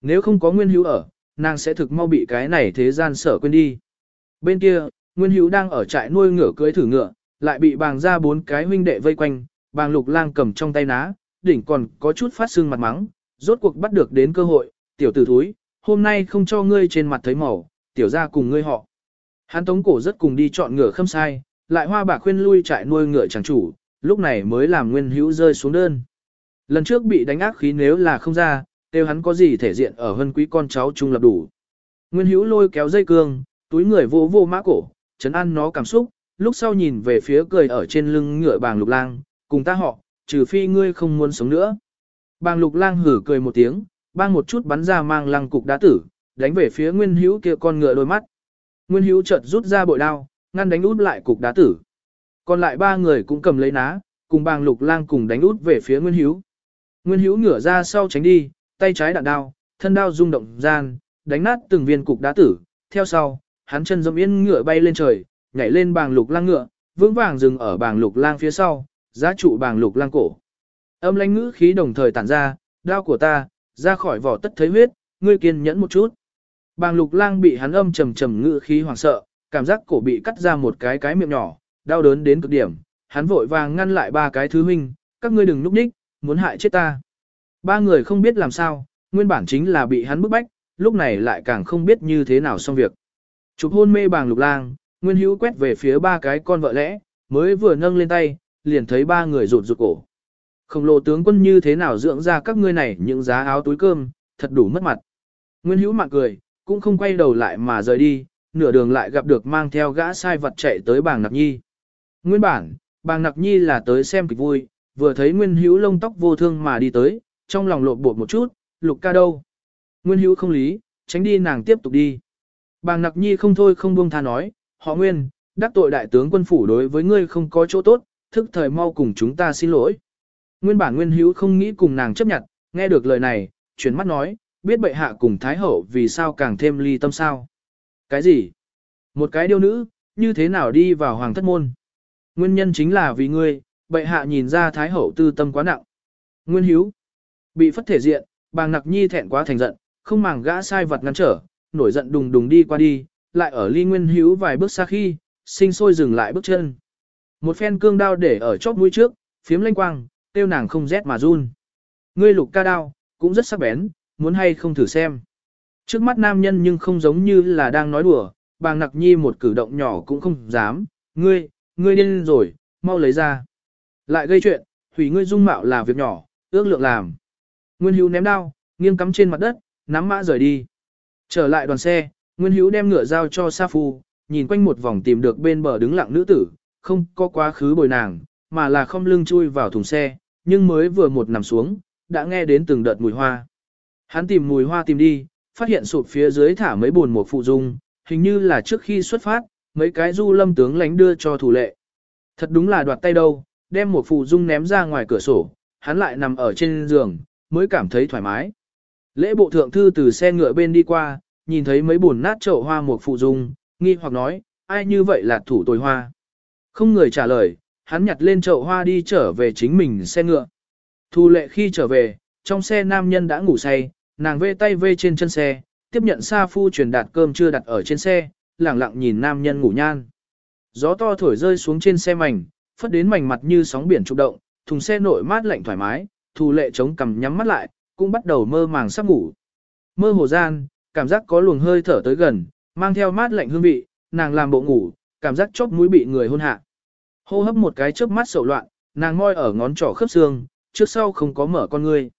Nếu không có Nguyên Hữu ở, nàng sẽ thực mau bị cái này thế gian sợ quên đi. Bên kia, Nguyên Hữu đang ở trại nuôi ngựa cưới thử ngựa, lại bị bàng ra bốn cái huynh đệ vây quanh, bàng lục lang cầm trong tay ná, đỉnh còn có chút phát sưng mặt mắng, rốt cuộc bắt được đến cơ hội, tiểu tử thúi, hôm nay không cho ngươi trên mặt thấy màu, tiểu ra cùng ngươi họ. Hắn tống cổ rất cùng đi chọn ngựa khâm sai, lại hoa bạc khuyên lui trại nuôi ngựa chẳng chủ, lúc này mới làm nguyên hữu rơi xuống đơn. Lần trước bị đánh ác khí nếu là không ra, tiêu hắn có gì thể diện ở hân quý con cháu trung lập đủ. Nguyên hữu lôi kéo dây cương, túi người vô vô mã cổ, chấn ăn nó cảm xúc, lúc sau nhìn về phía cười ở trên lưng ngựa bàng lục lang, cùng ta họ, trừ phi ngươi không muốn sống nữa. Bàng lục lang hử cười một tiếng, bang một chút bắn ra mang lăng cục đá tử, đánh về phía nguyên hữu kia con ngựa đôi mắt. Nguyên hữu chợt rút ra bội đao, ngăn đánh út lại cục đá tử. Còn lại ba người cũng cầm lấy ná, cùng bàng lục lang cùng đánh út về phía nguyên hữu. Nguyên hữu ngửa ra sau tránh đi, tay trái đạn đao, thân đao rung động gian, đánh nát từng viên cục đá tử. Theo sau, hắn chân dâm yên ngựa bay lên trời, nhảy lên bàng lục lang ngựa, vững vàng dừng ở bàng lục lang phía sau, giá trụ bàng lục lang cổ. Âm lãnh ngữ khí đồng thời tản ra, đao của ta, ra khỏi vỏ tất thấy huyết, ngươi kiên nhẫn một chút. Bàng lục lang bị hắn âm trầm trầm ngự khí hoảng sợ, cảm giác cổ bị cắt ra một cái cái miệng nhỏ, đau đớn đến cực điểm, hắn vội vàng ngăn lại ba cái thứ huynh, các ngươi đừng núp ních, muốn hại chết ta. Ba người không biết làm sao, nguyên bản chính là bị hắn bức bách, lúc này lại càng không biết như thế nào xong việc. Chụp hôn mê bàng lục lang, nguyên hữu quét về phía ba cái con vợ lẽ, mới vừa nâng lên tay, liền thấy ba người rụt rụt cổ. Khổng lồ tướng quân như thế nào dưỡng ra các ngươi này những giá áo túi cơm, thật đủ mất mặt. Nguyên hữu mạng cười, cũng không quay đầu lại mà rời đi, nửa đường lại gặp được mang theo gã sai vật chạy tới bàng nặc nhi. Nguyên bản, bàng nặc nhi là tới xem kịch vui, vừa thấy nguyên hữu lông tóc vô thương mà đi tới, trong lòng lộn bột một chút, lục ca đâu. Nguyên hữu không lý, tránh đi nàng tiếp tục đi. Bàng nặc nhi không thôi không buông tha nói, họ nguyên, đắc tội đại tướng quân phủ đối với ngươi không có chỗ tốt, thức thời mau cùng chúng ta xin lỗi. Nguyên bản nguyên hữu không nghĩ cùng nàng chấp nhận, nghe được lời này, chuyển mắt nói, biết bệ hạ cùng thái hậu vì sao càng thêm ly tâm sao. Cái gì? Một cái điêu nữ, như thế nào đi vào hoàng thất môn? Nguyên nhân chính là vì ngươi, bệ hạ nhìn ra thái hậu tư tâm quá nặng. Nguyên hiếu, bị phất thể diện, bàng nặc nhi thẹn quá thành giận, không màng gã sai vật ngăn trở, nổi giận đùng đùng đi qua đi, lại ở ly nguyên hiếu vài bước xa khi, sinh sôi dừng lại bước chân. Một phen cương đao để ở chóp mũi trước, phiếm lanh quang, tiêu nàng không rét mà run. Ngươi lục ca đao, cũng rất sắc bén, muốn hay không thử xem. Trước mắt nam nhân nhưng không giống như là đang nói đùa, bàng nặc nhi một cử động nhỏ cũng không dám, ngươi, ngươi điên rồi, mau lấy ra. Lại gây chuyện, hủy ngươi dung mạo là việc nhỏ, ước lượng làm. Nguyên hữu ném đao, nghiêng cắm trên mặt đất, nắm mã rời đi. Trở lại đoàn xe, Nguyên hữu đem ngựa giao cho Sa Phu, nhìn quanh một vòng tìm được bên bờ đứng lặng nữ tử, không có quá khứ bồi nàng, mà là không lưng chui vào thùng xe, nhưng mới vừa một nằm xuống, đã nghe đến từng đợt mùi hoa. Hắn tìm mùi hoa tìm đi, phát hiện sụp phía dưới thả mấy buồn một phụ dung, hình như là trước khi xuất phát, mấy cái du lâm tướng lánh đưa cho thủ lệ. Thật đúng là đoạt tay đâu, đem một phụ dung ném ra ngoài cửa sổ, hắn lại nằm ở trên giường, mới cảm thấy thoải mái. Lễ bộ thượng thư từ xe ngựa bên đi qua, nhìn thấy mấy buồn nát chậu hoa một phụ dung, nghi hoặc nói, ai như vậy là thủ tồi hoa. Không người trả lời, hắn nhặt lên chậu hoa đi trở về chính mình xe ngựa. Thu lệ khi trở về, trong xe nam nhân đã ngủ say, nàng vê tay vê trên chân xe, tiếp nhận Sa Phu truyền đạt cơm chưa đặt ở trên xe, lẳng lặng nhìn nam nhân ngủ nhan. Gió to thổi rơi xuống trên xe mảnh, phất đến mảnh mặt như sóng biển trục động, thùng xe nội mát lạnh thoải mái, thù lệ chống cằm nhắm mắt lại, cũng bắt đầu mơ màng sắp ngủ. Mơ hồ gian, cảm giác có luồng hơi thở tới gần, mang theo mát lạnh hương vị, nàng làm bộ ngủ, cảm giác chóp mũi bị người hôn hạ. Hô hấp một cái chớp mắt sầu loạn, nàng ngoi ở ngón trỏ khớp xương, trước sau không có mở con ngươi.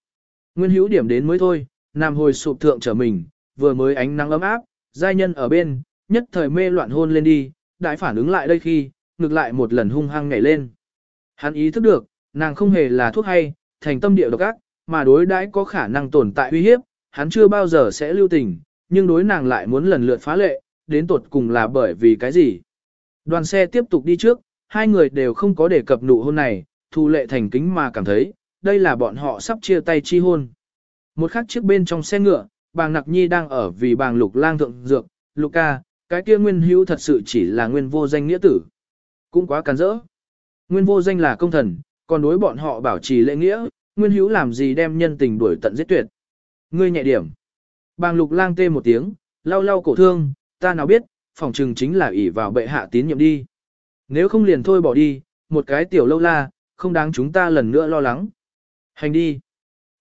Nguyên hữu điểm đến mới thôi, nam hồi sụp thượng trở mình, vừa mới ánh nắng ấm áp, giai nhân ở bên, nhất thời mê loạn hôn lên đi, đại phản ứng lại đây khi, ngược lại một lần hung hăng nhảy lên. Hắn ý thức được, nàng không hề là thuốc hay, thành tâm địa độc ác, mà đối đãi có khả năng tồn tại uy hiếp, hắn chưa bao giờ sẽ lưu tình, nhưng đối nàng lại muốn lần lượt phá lệ, đến tột cùng là bởi vì cái gì. Đoàn xe tiếp tục đi trước, hai người đều không có đề cập nụ hôn này, thu lệ thành kính mà cảm thấy, đây là bọn họ sắp chia tay chi hôn. Một khắc chiếc bên trong xe ngựa, bàng nặc nhi đang ở vì bàng lục lang thượng dược, lục ca, cái kia nguyên hữu thật sự chỉ là nguyên vô danh nghĩa tử. Cũng quá cắn rỡ. Nguyên vô danh là công thần, còn đối bọn họ bảo trì lễ nghĩa, nguyên hữu làm gì đem nhân tình đuổi tận giết tuyệt. Ngươi nhẹ điểm. Bàng lục lang tê một tiếng, lau lau cổ thương, ta nào biết, phòng trừng chính là ỷ vào bệ hạ tín nhiệm đi. Nếu không liền thôi bỏ đi, một cái tiểu lâu la, không đáng chúng ta lần nữa lo lắng. Hành đi.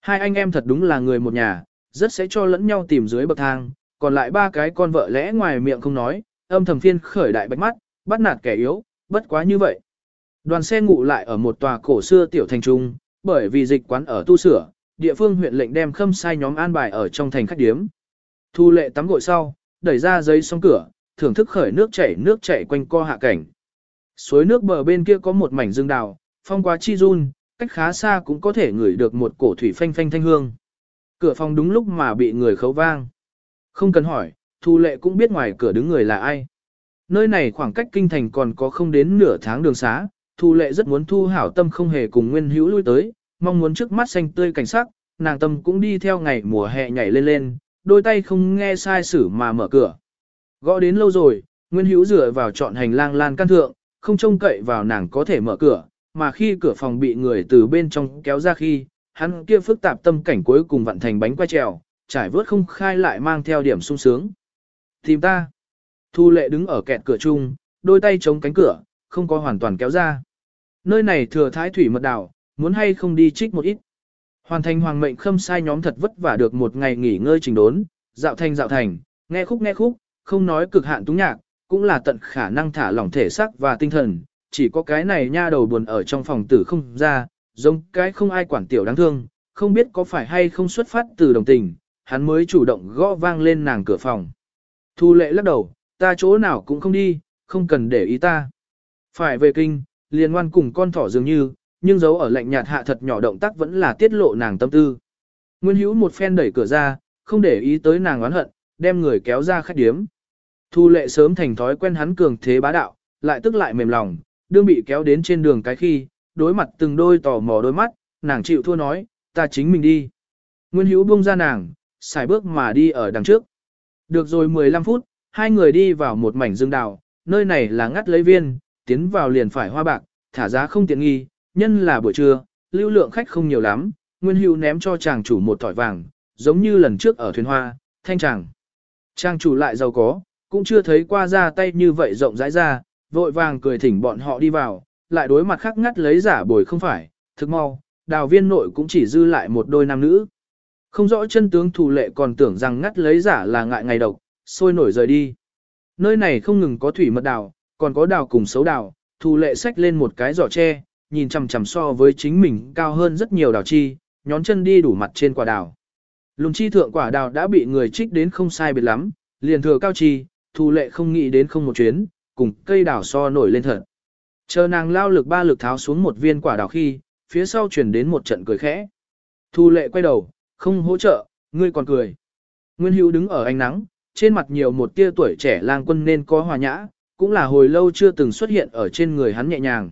Hai anh em thật đúng là người một nhà, rất sẽ cho lẫn nhau tìm dưới bậc thang, còn lại ba cái con vợ lẽ ngoài miệng không nói, âm thầm phiên khởi đại bạch mắt, bắt nạt kẻ yếu, bất quá như vậy. Đoàn xe ngủ lại ở một tòa cổ xưa tiểu thành trung, bởi vì dịch quán ở tu sửa, địa phương huyện lệnh đem khâm sai nhóm an bài ở trong thành khách điếm. Thu lệ tắm gội sau, đẩy ra giấy xong cửa, thưởng thức khởi nước chảy nước chảy quanh co hạ cảnh. Suối nước bờ bên kia có một mảnh rừng đào, phong quá chi run, cách khá xa cũng có thể ngửi được một cổ thủy phanh phanh thanh hương. Cửa phòng đúng lúc mà bị người khấu vang. Không cần hỏi, Thu Lệ cũng biết ngoài cửa đứng người là ai. Nơi này khoảng cách kinh thành còn có không đến nửa tháng đường xá, Thu Lệ rất muốn thu hảo tâm không hề cùng Nguyên Hữu lui tới, mong muốn trước mắt xanh tươi cảnh sắc, nàng tâm cũng đi theo ngày mùa hè nhảy lên lên, đôi tay không nghe sai sử mà mở cửa. Gõ đến lâu rồi, Nguyên Hữu dựa vào chọn hành lang lan căn thượng, không trông cậy vào nàng có thể mở cửa, mà khi cửa phòng bị người từ bên trong kéo ra khi, hắn kia phức tạp tâm cảnh cuối cùng vặn thành bánh quay trèo, trải vớt không khai lại mang theo điểm sung sướng. Tìm ta. Thu lệ đứng ở kẹt cửa chung, đôi tay chống cánh cửa, không có hoàn toàn kéo ra. Nơi này thừa thái thủy mật đảo, muốn hay không đi trích một ít. Hoàn thành hoàng mệnh khâm sai nhóm thật vất vả được một ngày nghỉ ngơi trình đốn, dạo thành dạo thành, nghe khúc nghe khúc, không nói cực hạn túng nhạc, cũng là tận khả năng thả lỏng thể xác và tinh thần, chỉ có cái này nha đầu buồn ở trong phòng tử không ra, giống cái không ai quản tiểu đáng thương, không biết có phải hay không xuất phát từ đồng tình, hắn mới chủ động gõ vang lên nàng cửa phòng. Thu lệ lắc đầu, ta chỗ nào cũng không đi, không cần để ý ta. Phải về kinh, liền ngoan cùng con thỏ dường như, nhưng dấu ở lạnh nhạt hạ thật nhỏ động tác vẫn là tiết lộ nàng tâm tư. Nguyên hữu một phen đẩy cửa ra, không để ý tới nàng oán hận, đem người kéo ra khách điếm. Thu lệ sớm thành thói quen hắn cường thế bá đạo, lại tức lại mềm lòng, đương bị kéo đến trên đường cái khi, đối mặt từng đôi tò mò đôi mắt, nàng chịu thua nói, ta chính mình đi. Nguyên hữu buông ra nàng, xài bước mà đi ở đằng trước. Được rồi 15 phút, hai người đi vào một mảnh rừng đào, nơi này là ngắt lấy viên, tiến vào liền phải hoa bạc, thả giá không tiện nghi, nhân là buổi trưa, lưu lượng khách không nhiều lắm, Nguyên Hữu ném cho chàng chủ một thỏi vàng, giống như lần trước ở thuyền hoa, thanh chàng. Chàng chủ lại giàu có, cũng chưa thấy qua ra tay như vậy rộng rãi ra, vội vàng cười thỉnh bọn họ đi vào, lại đối mặt khác ngắt lấy giả bồi không phải, thực mau, đào viên nội cũng chỉ dư lại một đôi nam nữ. Không rõ chân tướng thủ lệ còn tưởng rằng ngắt lấy giả là ngại ngày độc, sôi nổi rời đi. Nơi này không ngừng có thủy mật đào, còn có đào cùng xấu đào, thủ lệ xách lên một cái giỏ tre, nhìn chằm chằm so với chính mình cao hơn rất nhiều đào chi, nhón chân đi đủ mặt trên quả đào. Lùng chi thượng quả đào đã bị người trích đến không sai biệt lắm, liền thừa cao chi, thủ lệ không nghĩ đến không một chuyến, cùng cây đào so nổi lên thật. Chờ nàng lao lực ba lực tháo xuống một viên quả đào khi, phía sau chuyển đến một trận cười khẽ. Thu lệ quay đầu, không hỗ trợ, ngươi còn cười. Nguyên hữu đứng ở ánh nắng, trên mặt nhiều một tia tuổi trẻ lang quân nên có hòa nhã, cũng là hồi lâu chưa từng xuất hiện ở trên người hắn nhẹ nhàng.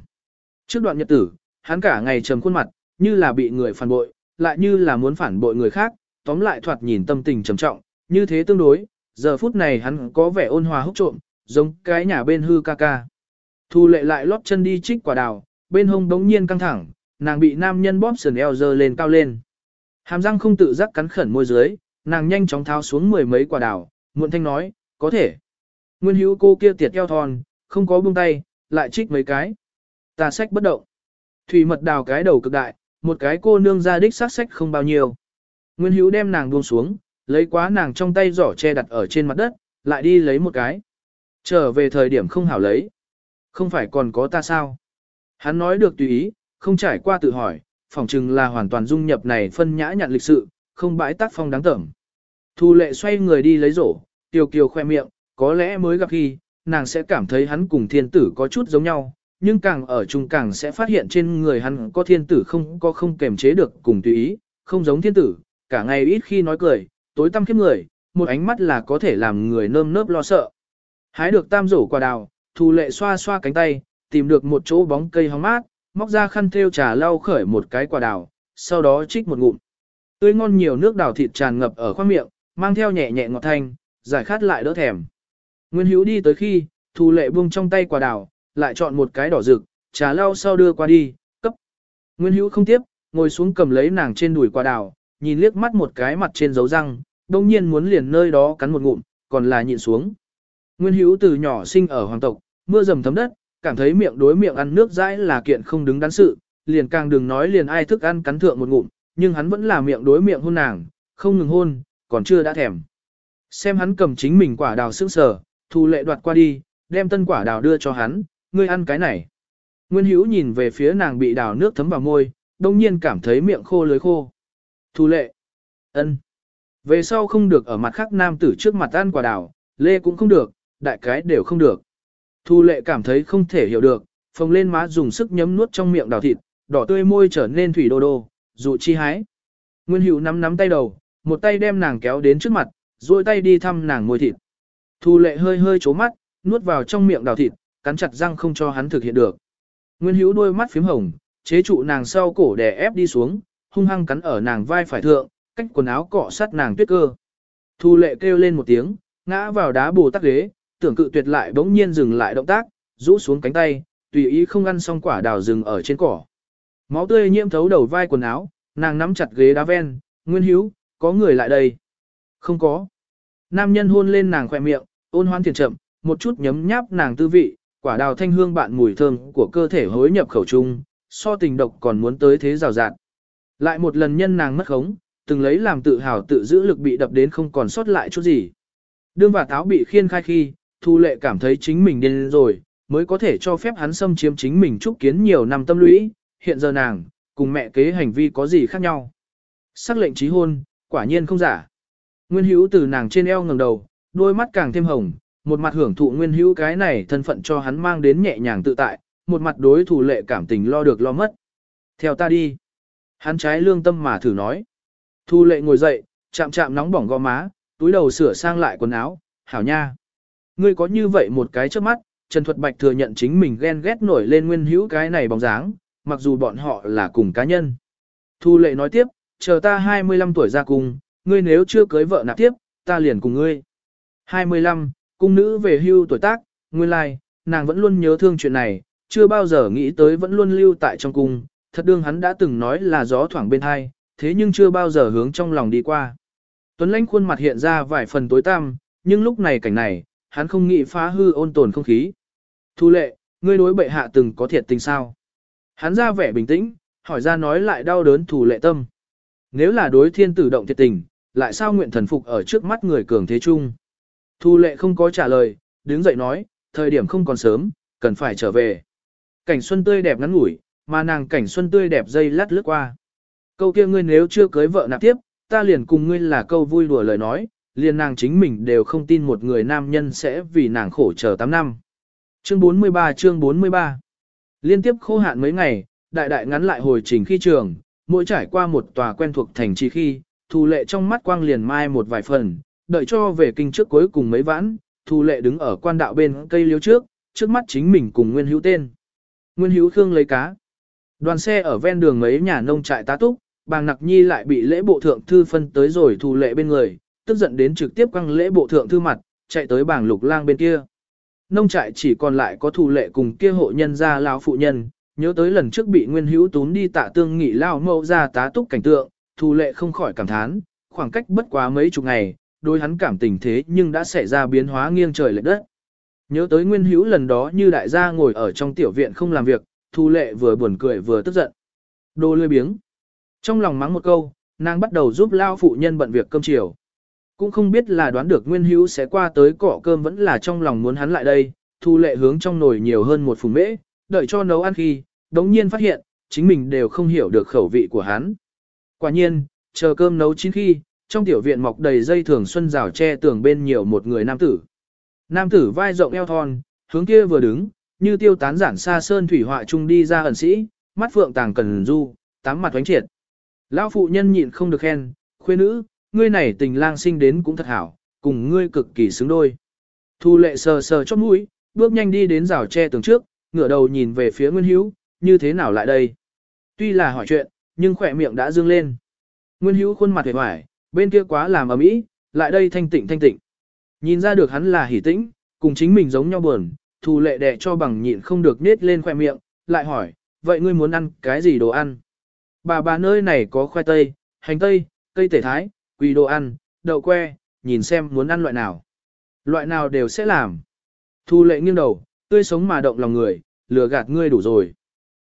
Trước đoạn nhật tử, hắn cả ngày trầm khuôn mặt, như là bị người phản bội, lại như là muốn phản bội người khác, tóm lại thoạt nhìn tâm tình trầm trọng, như thế tương đối, giờ phút này hắn có vẻ ôn hòa húc trộm, giống cái nhà bên hư ca ca. Thu lệ lại lót chân đi trích quả đào, bên hông đống nhiên căng thẳng, nàng bị nam nhân bóp sườn eo dơ lên cao lên. Hàm răng không tự giác cắn khẩn môi dưới, nàng nhanh chóng tháo xuống mười mấy quả đào, muộn thanh nói, có thể. Nguyên hữu cô kia tiệt eo thon, không có buông tay, lại trích mấy cái. Ta sách bất động. Thủy mật đào cái đầu cực đại, một cái cô nương ra đích sát sách không bao nhiêu. Nguyên hữu đem nàng buông xuống, lấy quá nàng trong tay giỏ che đặt ở trên mặt đất, lại đi lấy một cái. Trở về thời điểm không hảo lấy. Không phải còn có ta sao? Hắn nói được tùy ý, không trải qua tự hỏi, phỏng chừng là hoàn toàn dung nhập này phân nhã nhặn lịch sự, không bãi tác phong đáng tởm. Thu lệ xoay người đi lấy rổ, tiêu kiều khoe miệng, có lẽ mới gặp khi, nàng sẽ cảm thấy hắn cùng thiên tử có chút giống nhau, nhưng càng ở chung càng sẽ phát hiện trên người hắn có thiên tử không có không kềm chế được cùng tùy ý, không giống thiên tử, cả ngày ít khi nói cười, tối tăm khiếp người, một ánh mắt là có thể làm người nơm nớp lo sợ. Hái được tam rổ quả đào, Thu lệ xoa xoa cánh tay, tìm được một chỗ bóng cây hóng mát, móc ra khăn thêu trà lau khởi một cái quả đào, sau đó trích một ngụm. Tươi ngon nhiều nước đào thịt tràn ngập ở khoang miệng, mang theo nhẹ nhẹ ngọt thanh, giải khát lại đỡ thèm. Nguyên Hữu đi tới khi, Thu lệ buông trong tay quả đào, lại chọn một cái đỏ rực, trà lau sau đưa qua đi, cấp. Nguyên Hữu không tiếp, ngồi xuống cầm lấy nàng trên đùi quả đào, nhìn liếc mắt một cái mặt trên dấu răng, đông nhiên muốn liền nơi đó cắn một ngụm, còn là nhịn xuống. Nguyên Hữu từ nhỏ sinh ở hoàng tộc, mưa dầm thấm đất, cảm thấy miệng đối miệng ăn nước dãi là kiện không đứng đắn sự, liền càng đừng nói liền ai thức ăn cắn thượng một ngụm, nhưng hắn vẫn là miệng đối miệng hôn nàng, không ngừng hôn, còn chưa đã thèm. Xem hắn cầm chính mình quả đào sững sờ, thu lệ đoạt qua đi, đem tân quả đào đưa cho hắn, ngươi ăn cái này. Nguyên Hữu nhìn về phía nàng bị đào nước thấm vào môi, đông nhiên cảm thấy miệng khô lưới khô. Thu lệ. ân. Về sau không được ở mặt khác nam tử trước mặt ăn quả đào, lê cũng không được, đại cái đều không được. Thu lệ cảm thấy không thể hiểu được, phồng lên má dùng sức nhấm nuốt trong miệng đào thịt, đỏ tươi môi trở nên thủy đô đô, dụ chi hái. Nguyên hữu nắm nắm tay đầu, một tay đem nàng kéo đến trước mặt, duỗi tay đi thăm nàng môi thịt. Thu lệ hơi hơi chố mắt, nuốt vào trong miệng đào thịt, cắn chặt răng không cho hắn thực hiện được. Nguyên hữu đôi mắt phím hồng, chế trụ nàng sau cổ đè ép đi xuống, hung hăng cắn ở nàng vai phải thượng, cách quần áo cọ sát nàng tuyết cơ. Thu lệ kêu lên một tiếng, ngã vào đá bồ tắc ghế, tưởng cự tuyệt lại bỗng nhiên dừng lại động tác, rũ xuống cánh tay, tùy ý không ăn xong quả đào rừng ở trên cỏ. Máu tươi nhiễm thấu đầu vai quần áo, nàng nắm chặt ghế đá ven, Nguyên Hiếu, có người lại đây. Không có. Nam nhân hôn lên nàng khỏe miệng, ôn hoan thiền chậm, một chút nhấm nháp nàng tư vị, quả đào thanh hương bạn mùi thơm của cơ thể hối nhập khẩu trung, so tình độc còn muốn tới thế rào rạt. Lại một lần nhân nàng mất khống, từng lấy làm tự hào tự giữ lực bị đập đến không còn sót lại chút gì. Đương và táo bị khiên khai khi, Thu Lệ cảm thấy chính mình điên rồi, mới có thể cho phép hắn xâm chiếm chính mình trúc kiến nhiều năm tâm lũy, hiện giờ nàng, cùng mẹ kế hành vi có gì khác nhau. Sắc lệnh trí hôn, quả nhiên không giả. Nguyên hữu từ nàng trên eo ngẩng đầu, đôi mắt càng thêm hồng, một mặt hưởng thụ nguyên hữu cái này thân phận cho hắn mang đến nhẹ nhàng tự tại, một mặt đối thủ lệ cảm tình lo được lo mất. Theo ta đi. Hắn trái lương tâm mà thử nói. Thu lệ ngồi dậy, chạm chạm nóng bỏng gò má, túi đầu sửa sang lại quần áo, hảo nha. Ngươi có như vậy một cái trước mắt, Trần Thuật Bạch thừa nhận chính mình ghen ghét nổi lên nguyên hữu cái này bóng dáng, mặc dù bọn họ là cùng cá nhân. Thu lệ nói tiếp, chờ ta 25 tuổi ra cùng, ngươi nếu chưa cưới vợ nạp tiếp, ta liền cùng ngươi. 25, cung nữ về hưu tuổi tác, nguyên lai, like, nàng vẫn luôn nhớ thương chuyện này, chưa bao giờ nghĩ tới vẫn luôn lưu tại trong cung, thật đương hắn đã từng nói là gió thoảng bên hai, thế nhưng chưa bao giờ hướng trong lòng đi qua. Tuấn lãnh khuôn mặt hiện ra vài phần tối tăm, nhưng lúc này cảnh này, hắn không nghĩ phá hư ôn tồn không khí. Thu lệ, ngươi đối bệ hạ từng có thiệt tình sao? Hắn ra vẻ bình tĩnh, hỏi ra nói lại đau đớn thù lệ tâm. Nếu là đối thiên tử động thiệt tình, lại sao nguyện thần phục ở trước mắt người cường thế chung? Thu lệ không có trả lời, đứng dậy nói, thời điểm không còn sớm, cần phải trở về. Cảnh xuân tươi đẹp ngắn ngủi, mà nàng cảnh xuân tươi đẹp dây lát lướt qua. Câu kia ngươi nếu chưa cưới vợ nạp tiếp, ta liền cùng ngươi là câu vui đùa lời nói, liền nàng chính mình đều không tin một người nam nhân sẽ vì nàng khổ chờ 8 năm. Chương 43 chương 43 Liên tiếp khô hạn mấy ngày, đại đại ngắn lại hồi trình khi trường, mỗi trải qua một tòa quen thuộc thành trì khi, thù lệ trong mắt quang liền mai một vài phần, đợi cho về kinh trước cuối cùng mấy vãn, thù lệ đứng ở quan đạo bên cây liếu trước, trước mắt chính mình cùng Nguyên Hữu tên. Nguyên Hữu Khương lấy cá. Đoàn xe ở ven đường mấy nhà nông trại tá túc, bàng nặc nhi lại bị lễ bộ thượng thư phân tới rồi thù lệ bên người, tức giận đến trực tiếp quăng lễ bộ thượng thư mặt, chạy tới bảng lục lang bên kia. Nông trại chỉ còn lại có thù lệ cùng kia hộ nhân gia lão phụ nhân, nhớ tới lần trước bị Nguyên Hữu tún đi tạ tương nghị lao mâu ra tá túc cảnh tượng, thù lệ không khỏi cảm thán, khoảng cách bất quá mấy chục ngày, đôi hắn cảm tình thế nhưng đã xảy ra biến hóa nghiêng trời lệch đất. Nhớ tới Nguyên Hữu lần đó như đại gia ngồi ở trong tiểu viện không làm việc, thù lệ vừa buồn cười vừa tức giận. Đồ lười biếng. Trong lòng mắng một câu, nàng bắt đầu giúp lao phụ nhân bận việc cơm chiều. Cũng không biết là đoán được Nguyên Hữu sẽ qua tới cọ cơm vẫn là trong lòng muốn hắn lại đây, thu lệ hướng trong nồi nhiều hơn một phùng mễ, đợi cho nấu ăn khi, đống nhiên phát hiện, chính mình đều không hiểu được khẩu vị của hắn. Quả nhiên, chờ cơm nấu chín khi, trong tiểu viện mọc đầy dây thường xuân rào che tường bên nhiều một người nam tử. Nam tử vai rộng eo thon, hướng kia vừa đứng, như tiêu tán giản xa sơn thủy họa trung đi ra ẩn sĩ, mắt phượng tàng cần du, tám mặt oánh triệt. Lão phụ nhân nhịn không được khen, khuê nữ, ngươi này tình lang sinh đến cũng thật hảo, cùng ngươi cực kỳ xứng đôi. Thu lệ sờ sờ chót mũi, bước nhanh đi đến rào tre tường trước, ngửa đầu nhìn về phía Nguyên Hữu, như thế nào lại đây? Tuy là hỏi chuyện, nhưng khỏe miệng đã dương lên. Nguyên Hữu khuôn mặt hề hoài, bên kia quá làm ở mỹ, lại đây thanh tịnh thanh tịnh. Nhìn ra được hắn là hỉ tĩnh, cùng chính mình giống nhau buồn, Thu lệ đẻ cho bằng nhịn không được nết lên khỏe miệng, lại hỏi, vậy ngươi muốn ăn cái gì đồ ăn? Bà bà nơi này có khoai tây, hành tây, cây tể thái, quỳ đồ ăn, đậu que, nhìn xem muốn ăn loại nào. Loại nào đều sẽ làm. Thu lệ nghiêng đầu, tươi sống mà động lòng người, lừa gạt ngươi đủ rồi.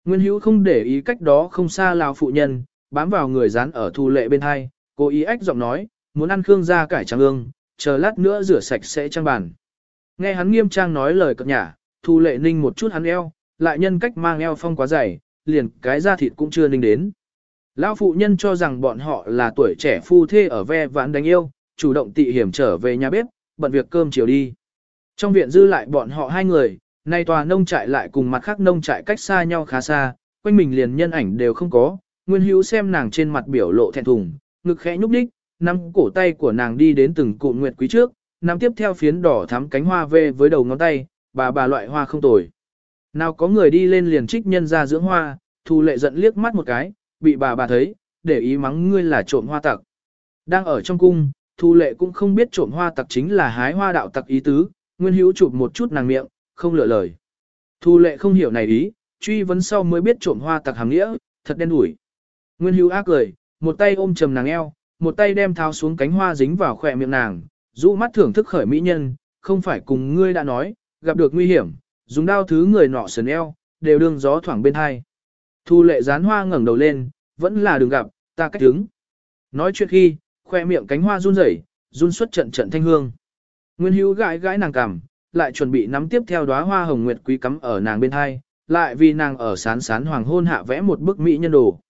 Nguyên hữu không để ý cách đó không xa lao phụ nhân, bám vào người dán ở thu lệ bên hai, cố ý ách giọng nói, muốn ăn khương gia cải trắng ương, chờ lát nữa rửa sạch sẽ trang bàn. Nghe hắn nghiêm trang nói lời cập nhả, thu lệ ninh một chút hắn eo, lại nhân cách mang eo phong quá dày, liền cái da thịt cũng chưa ninh đến. Lão phụ nhân cho rằng bọn họ là tuổi trẻ phu thê ở ve vãn đánh yêu, chủ động tị hiểm trở về nhà bếp, bận việc cơm chiều đi. Trong viện dư lại bọn họ hai người, nay tòa nông trại lại cùng mặt khác nông trại cách xa nhau khá xa, quanh mình liền nhân ảnh đều không có, Nguyên Hữu xem nàng trên mặt biểu lộ thẹn thùng, ngực khẽ nhúc đích, nắm cổ tay của nàng đi đến từng cụm nguyệt quý trước, nắm tiếp theo phiến đỏ thắm cánh hoa về với đầu ngón tay, bà bà loại hoa không tồi. Nào có người đi lên liền trích nhân ra dưỡng hoa, thu lệ giận liếc mắt một cái, bị bà bà thấy, để ý mắng ngươi là trộm hoa tặc. Đang ở trong cung, thu lệ cũng không biết trộm hoa tặc chính là hái hoa đạo tặc ý tứ, nguyên hữu chụp một chút nàng miệng, không lựa lời. Thu lệ không hiểu này ý, truy vấn sau mới biết trộm hoa tặc hàng nghĩa, thật đen đủi. Nguyên hữu ác cười, một tay ôm trầm nàng eo, một tay đem tháo xuống cánh hoa dính vào khỏe miệng nàng, rũ mắt thưởng thức khởi mỹ nhân, không phải cùng ngươi đã nói, gặp được nguy hiểm, dùng đao thứ người nọ sườn eo, đều đương gió thoảng bên hai. Thu lệ gián hoa ngẩng đầu lên, vẫn là đừng gặp, ta cách đứng. Nói chuyện khi, khoe miệng cánh hoa run rẩy, run xuất trận trận thanh hương. Nguyên hữu gãi gãi nàng cằm, lại chuẩn bị nắm tiếp theo đóa hoa hồng nguyệt quý cắm ở nàng bên hai, lại vì nàng ở sán sán hoàng hôn hạ vẽ một bức mỹ nhân đồ.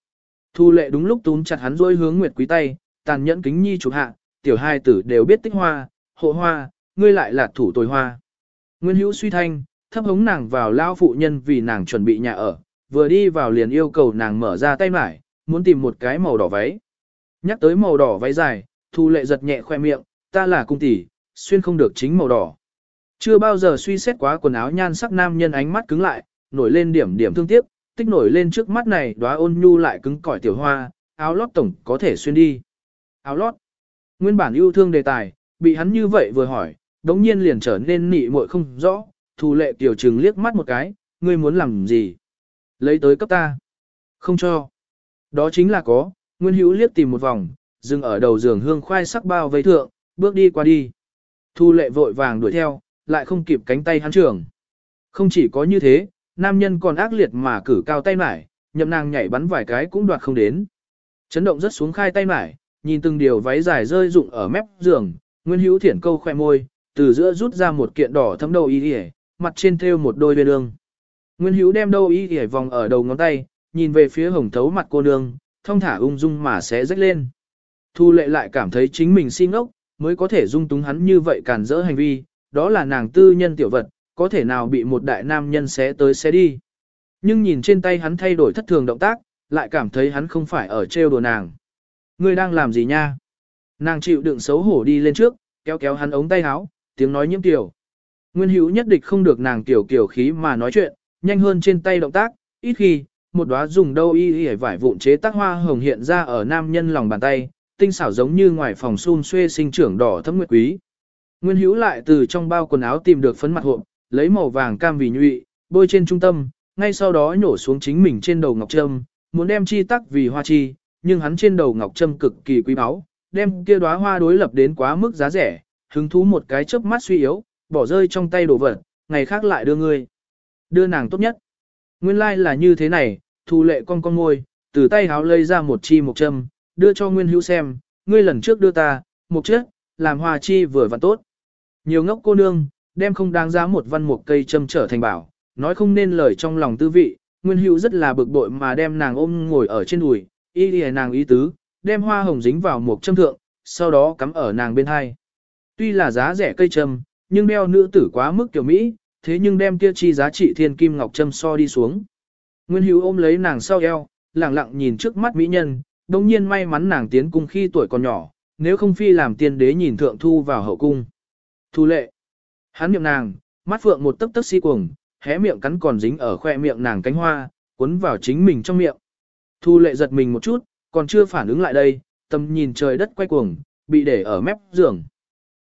Thu lệ đúng lúc túm chặt hắn rôi hướng nguyệt quý tay, tàn nhẫn kính nhi chụp hạ, tiểu hai tử đều biết tích hoa, hộ hoa, ngươi lại là thủ tồi hoa. Nguyên hữu suy thanh, thấp hống nàng vào lao phụ nhân vì nàng chuẩn bị nhà ở, vừa đi vào liền yêu cầu nàng mở ra tay mải, muốn tìm một cái màu đỏ váy. Nhắc tới màu đỏ váy dài, thu lệ giật nhẹ khoe miệng, ta là cung tỷ, xuyên không được chính màu đỏ. Chưa bao giờ suy xét quá quần áo nhan sắc nam nhân ánh mắt cứng lại, nổi lên điểm điểm thương tiếc, tích nổi lên trước mắt này đóa ôn nhu lại cứng cỏi tiểu hoa, áo lót tổng có thể xuyên đi. Áo lót. Nguyên bản yêu thương đề tài, bị hắn như vậy vừa hỏi, đống nhiên liền trở nên nị muội không rõ, thu lệ tiểu trừng liếc mắt một cái, ngươi muốn làm gì? Lấy tới cấp ta. Không cho. Đó chính là có, Nguyên Hữu liếc tìm một vòng, dừng ở đầu giường hương khoai sắc bao vây thượng, bước đi qua đi. Thu lệ vội vàng đuổi theo, lại không kịp cánh tay hắn trưởng. Không chỉ có như thế, nam nhân còn ác liệt mà cử cao tay mải, nhậm nàng nhảy bắn vài cái cũng đoạt không đến. Chấn động rất xuống khai tay mải, nhìn từng điều váy dài rơi rụng ở mép giường, Nguyên Hữu Thiển câu khoe môi, từ giữa rút ra một kiện đỏ thấm đầu y y, mặt trên thêu một đôi bên đường. Nguyên Hữu đem đâu y để vòng ở đầu ngón tay, nhìn về phía hồng thấu mặt cô nương, thông thả ung dung mà sẽ rách lên. Thu lệ lại cảm thấy chính mình si ngốc, mới có thể dung túng hắn như vậy cản rỡ hành vi, đó là nàng tư nhân tiểu vật, có thể nào bị một đại nam nhân xé tới xé đi. Nhưng nhìn trên tay hắn thay đổi thất thường động tác, lại cảm thấy hắn không phải ở trêu đùa nàng. Ngươi đang làm gì nha? Nàng chịu đựng xấu hổ đi lên trước, kéo kéo hắn ống tay áo, tiếng nói nhiễm tiểu. Nguyên hữu nhất định không được nàng tiểu kiểu khí mà nói chuyện, nhanh hơn trên tay động tác, ít khi, một đóa dùng đâu y y vải vụn chế tác hoa hồng hiện ra ở nam nhân lòng bàn tay, tinh xảo giống như ngoài phòng xun xuê sinh trưởng đỏ thấm nguyệt quý. Nguyên hữu lại từ trong bao quần áo tìm được phấn mặt hộp, lấy màu vàng cam vì nhụy, bôi trên trung tâm, ngay sau đó nhổ xuống chính mình trên đầu ngọc trâm, muốn đem chi tắc vì hoa chi, nhưng hắn trên đầu ngọc trâm cực kỳ quý báu, đem kia đóa hoa đối lập đến quá mức giá rẻ, hứng thú một cái chớp mắt suy yếu, bỏ rơi trong tay đồ vật, ngày khác lại đưa ngươi. Đưa nàng tốt nhất. Nguyên lai like là như thế này, thu lệ con con ngôi, từ tay háo lấy ra một chi một châm, đưa cho Nguyên Hữu xem, ngươi lần trước đưa ta, một chiếc, làm hoa chi vừa và tốt. Nhiều ngốc cô nương, đem không đáng giá một văn một cây châm trở thành bảo, nói không nên lời trong lòng tư vị, Nguyên Hữu rất là bực bội mà đem nàng ôm ngồi ở trên đùi, y lìa nàng ý tứ, đem hoa hồng dính vào một châm thượng, sau đó cắm ở nàng bên hai. Tuy là giá rẻ cây châm, nhưng đeo nữ tử quá mức kiểu Mỹ, thế nhưng đem kia chi giá trị thiên kim ngọc châm so đi xuống. Nguyên Hữu ôm lấy nàng sau eo, lặng lặng nhìn trước mắt mỹ nhân, đồng nhiên may mắn nàng tiến cung khi tuổi còn nhỏ, nếu không phi làm tiên đế nhìn thượng thu vào hậu cung. Thu lệ. Hắn miệng nàng, mắt phượng một tấc tấc si cuồng, hé miệng cắn còn dính ở khoe miệng nàng cánh hoa, cuốn vào chính mình trong miệng. Thu lệ giật mình một chút, còn chưa phản ứng lại đây, tâm nhìn trời đất quay cuồng, bị để ở mép giường.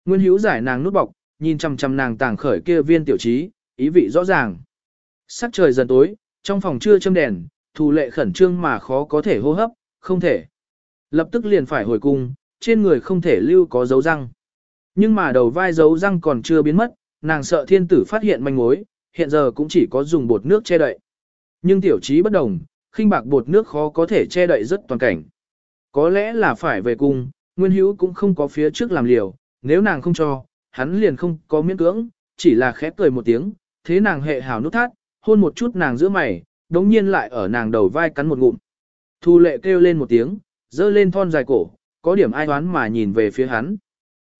Nguyên hữu giải nàng nút bọc, nhìn chăm chăm nàng tàng khởi kia viên tiểu trí, ý vị rõ ràng. Sắc trời dần tối, trong phòng chưa châm đèn, thủ lệ khẩn trương mà khó có thể hô hấp, không thể. Lập tức liền phải hồi cung, trên người không thể lưu có dấu răng. Nhưng mà đầu vai dấu răng còn chưa biến mất, nàng sợ thiên tử phát hiện manh mối, hiện giờ cũng chỉ có dùng bột nước che đậy. Nhưng tiểu trí bất đồng, khinh bạc bột nước khó có thể che đậy rất toàn cảnh. Có lẽ là phải về cung, Nguyên Hữu cũng không có phía trước làm liều, nếu nàng không cho, hắn liền không có miễn cưỡng, chỉ là khép cười một tiếng, thế nàng hệ hảo nút thắt, hôn một chút nàng giữa mày, đống nhiên lại ở nàng đầu vai cắn một ngụm. Thu lệ kêu lên một tiếng, dơ lên thon dài cổ, có điểm ai đoán mà nhìn về phía hắn.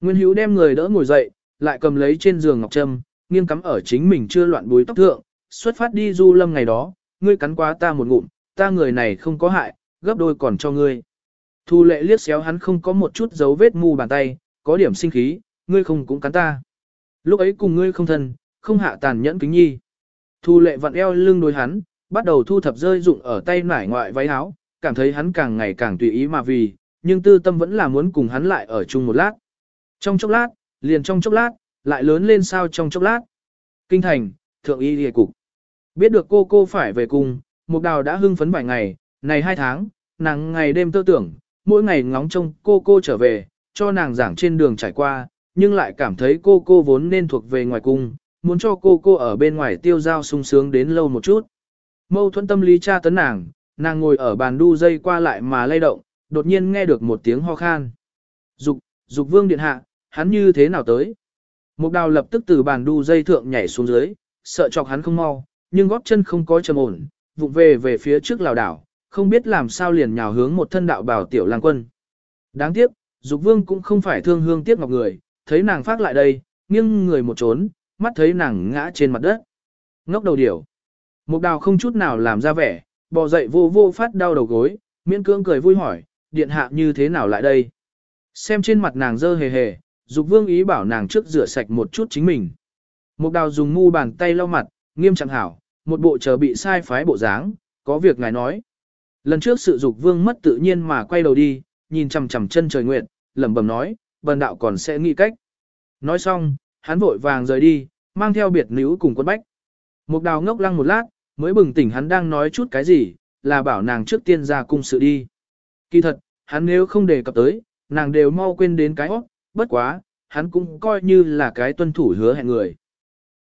Nguyên Hữu đem người đỡ ngồi dậy, lại cầm lấy trên giường ngọc trâm, nghiêng cắm ở chính mình chưa loạn búi tóc thượng, xuất phát đi du lâm ngày đó, ngươi cắn quá ta một ngụm, ta người này không có hại, gấp đôi còn cho ngươi. Thu lệ liếc xéo hắn không có một chút dấu vết mù bàn tay, có điểm sinh khí, ngươi không cũng cắn ta. Lúc ấy cùng ngươi không thân, không hạ tàn nhẫn kính nhi. Thu lệ vặn eo lưng đối hắn, bắt đầu thu thập rơi dụng ở tay nải ngoại váy áo, cảm thấy hắn càng ngày càng tùy ý mà vì, nhưng tư tâm vẫn là muốn cùng hắn lại ở chung một lát. Trong chốc lát, liền trong chốc lát, lại lớn lên sao trong chốc lát. Kinh thành, thượng y địa cục. Biết được cô cô phải về cùng, Mục Đào đã hưng phấn vài ngày, này hai tháng, nàng ngày đêm tơ tưởng, mỗi ngày ngóng trông cô cô trở về, cho nàng giảng trên đường trải qua, nhưng lại cảm thấy cô cô vốn nên thuộc về ngoài cung, muốn cho cô cô ở bên ngoài tiêu giao sung sướng đến lâu một chút. Mâu thuẫn tâm lý cha tấn nàng, nàng ngồi ở bàn đu dây qua lại mà lay động, đột nhiên nghe được một tiếng ho khan. Dục, dục vương điện hạ, hắn như thế nào tới? Mục đào lập tức từ bàn đu dây thượng nhảy xuống dưới, sợ chọc hắn không mau, nhưng góp chân không có trầm ổn, vụng về về phía trước lào đảo, không biết làm sao liền nhào hướng một thân đạo bảo tiểu lang quân. Đáng tiếc, dục vương cũng không phải thương hương tiếc ngọc người, thấy nàng phát lại đây, nghiêng người một trốn, mắt thấy nàng ngã trên mặt đất. Ngốc đầu điểu. Mục đào không chút nào làm ra vẻ, bò dậy vô vô phát đau đầu gối, miễn cưỡng cười vui hỏi, điện hạ như thế nào lại đây? Xem trên mặt nàng dơ hề hề, dục vương ý bảo nàng trước rửa sạch một chút chính mình. Mục đào dùng ngu bàn tay lau mặt, nghiêm trọng hảo, một bộ chờ bị sai phái bộ dáng, có việc ngài nói. Lần trước sự dục vương mất tự nhiên mà quay đầu đi, nhìn chằm chằm chân trời nguyện, lẩm bẩm nói, bần đạo còn sẽ nghĩ cách. Nói xong, hắn vội vàng rời đi, mang theo biệt nữ cùng quân bách. Mục đào ngốc lăng một lát, mới bừng tỉnh hắn đang nói chút cái gì, là bảo nàng trước tiên ra cung sự đi. Kỳ thật, hắn nếu không đề cập tới, nàng đều mau quên đến cái hót, bất quá, hắn cũng coi như là cái tuân thủ hứa hẹn người.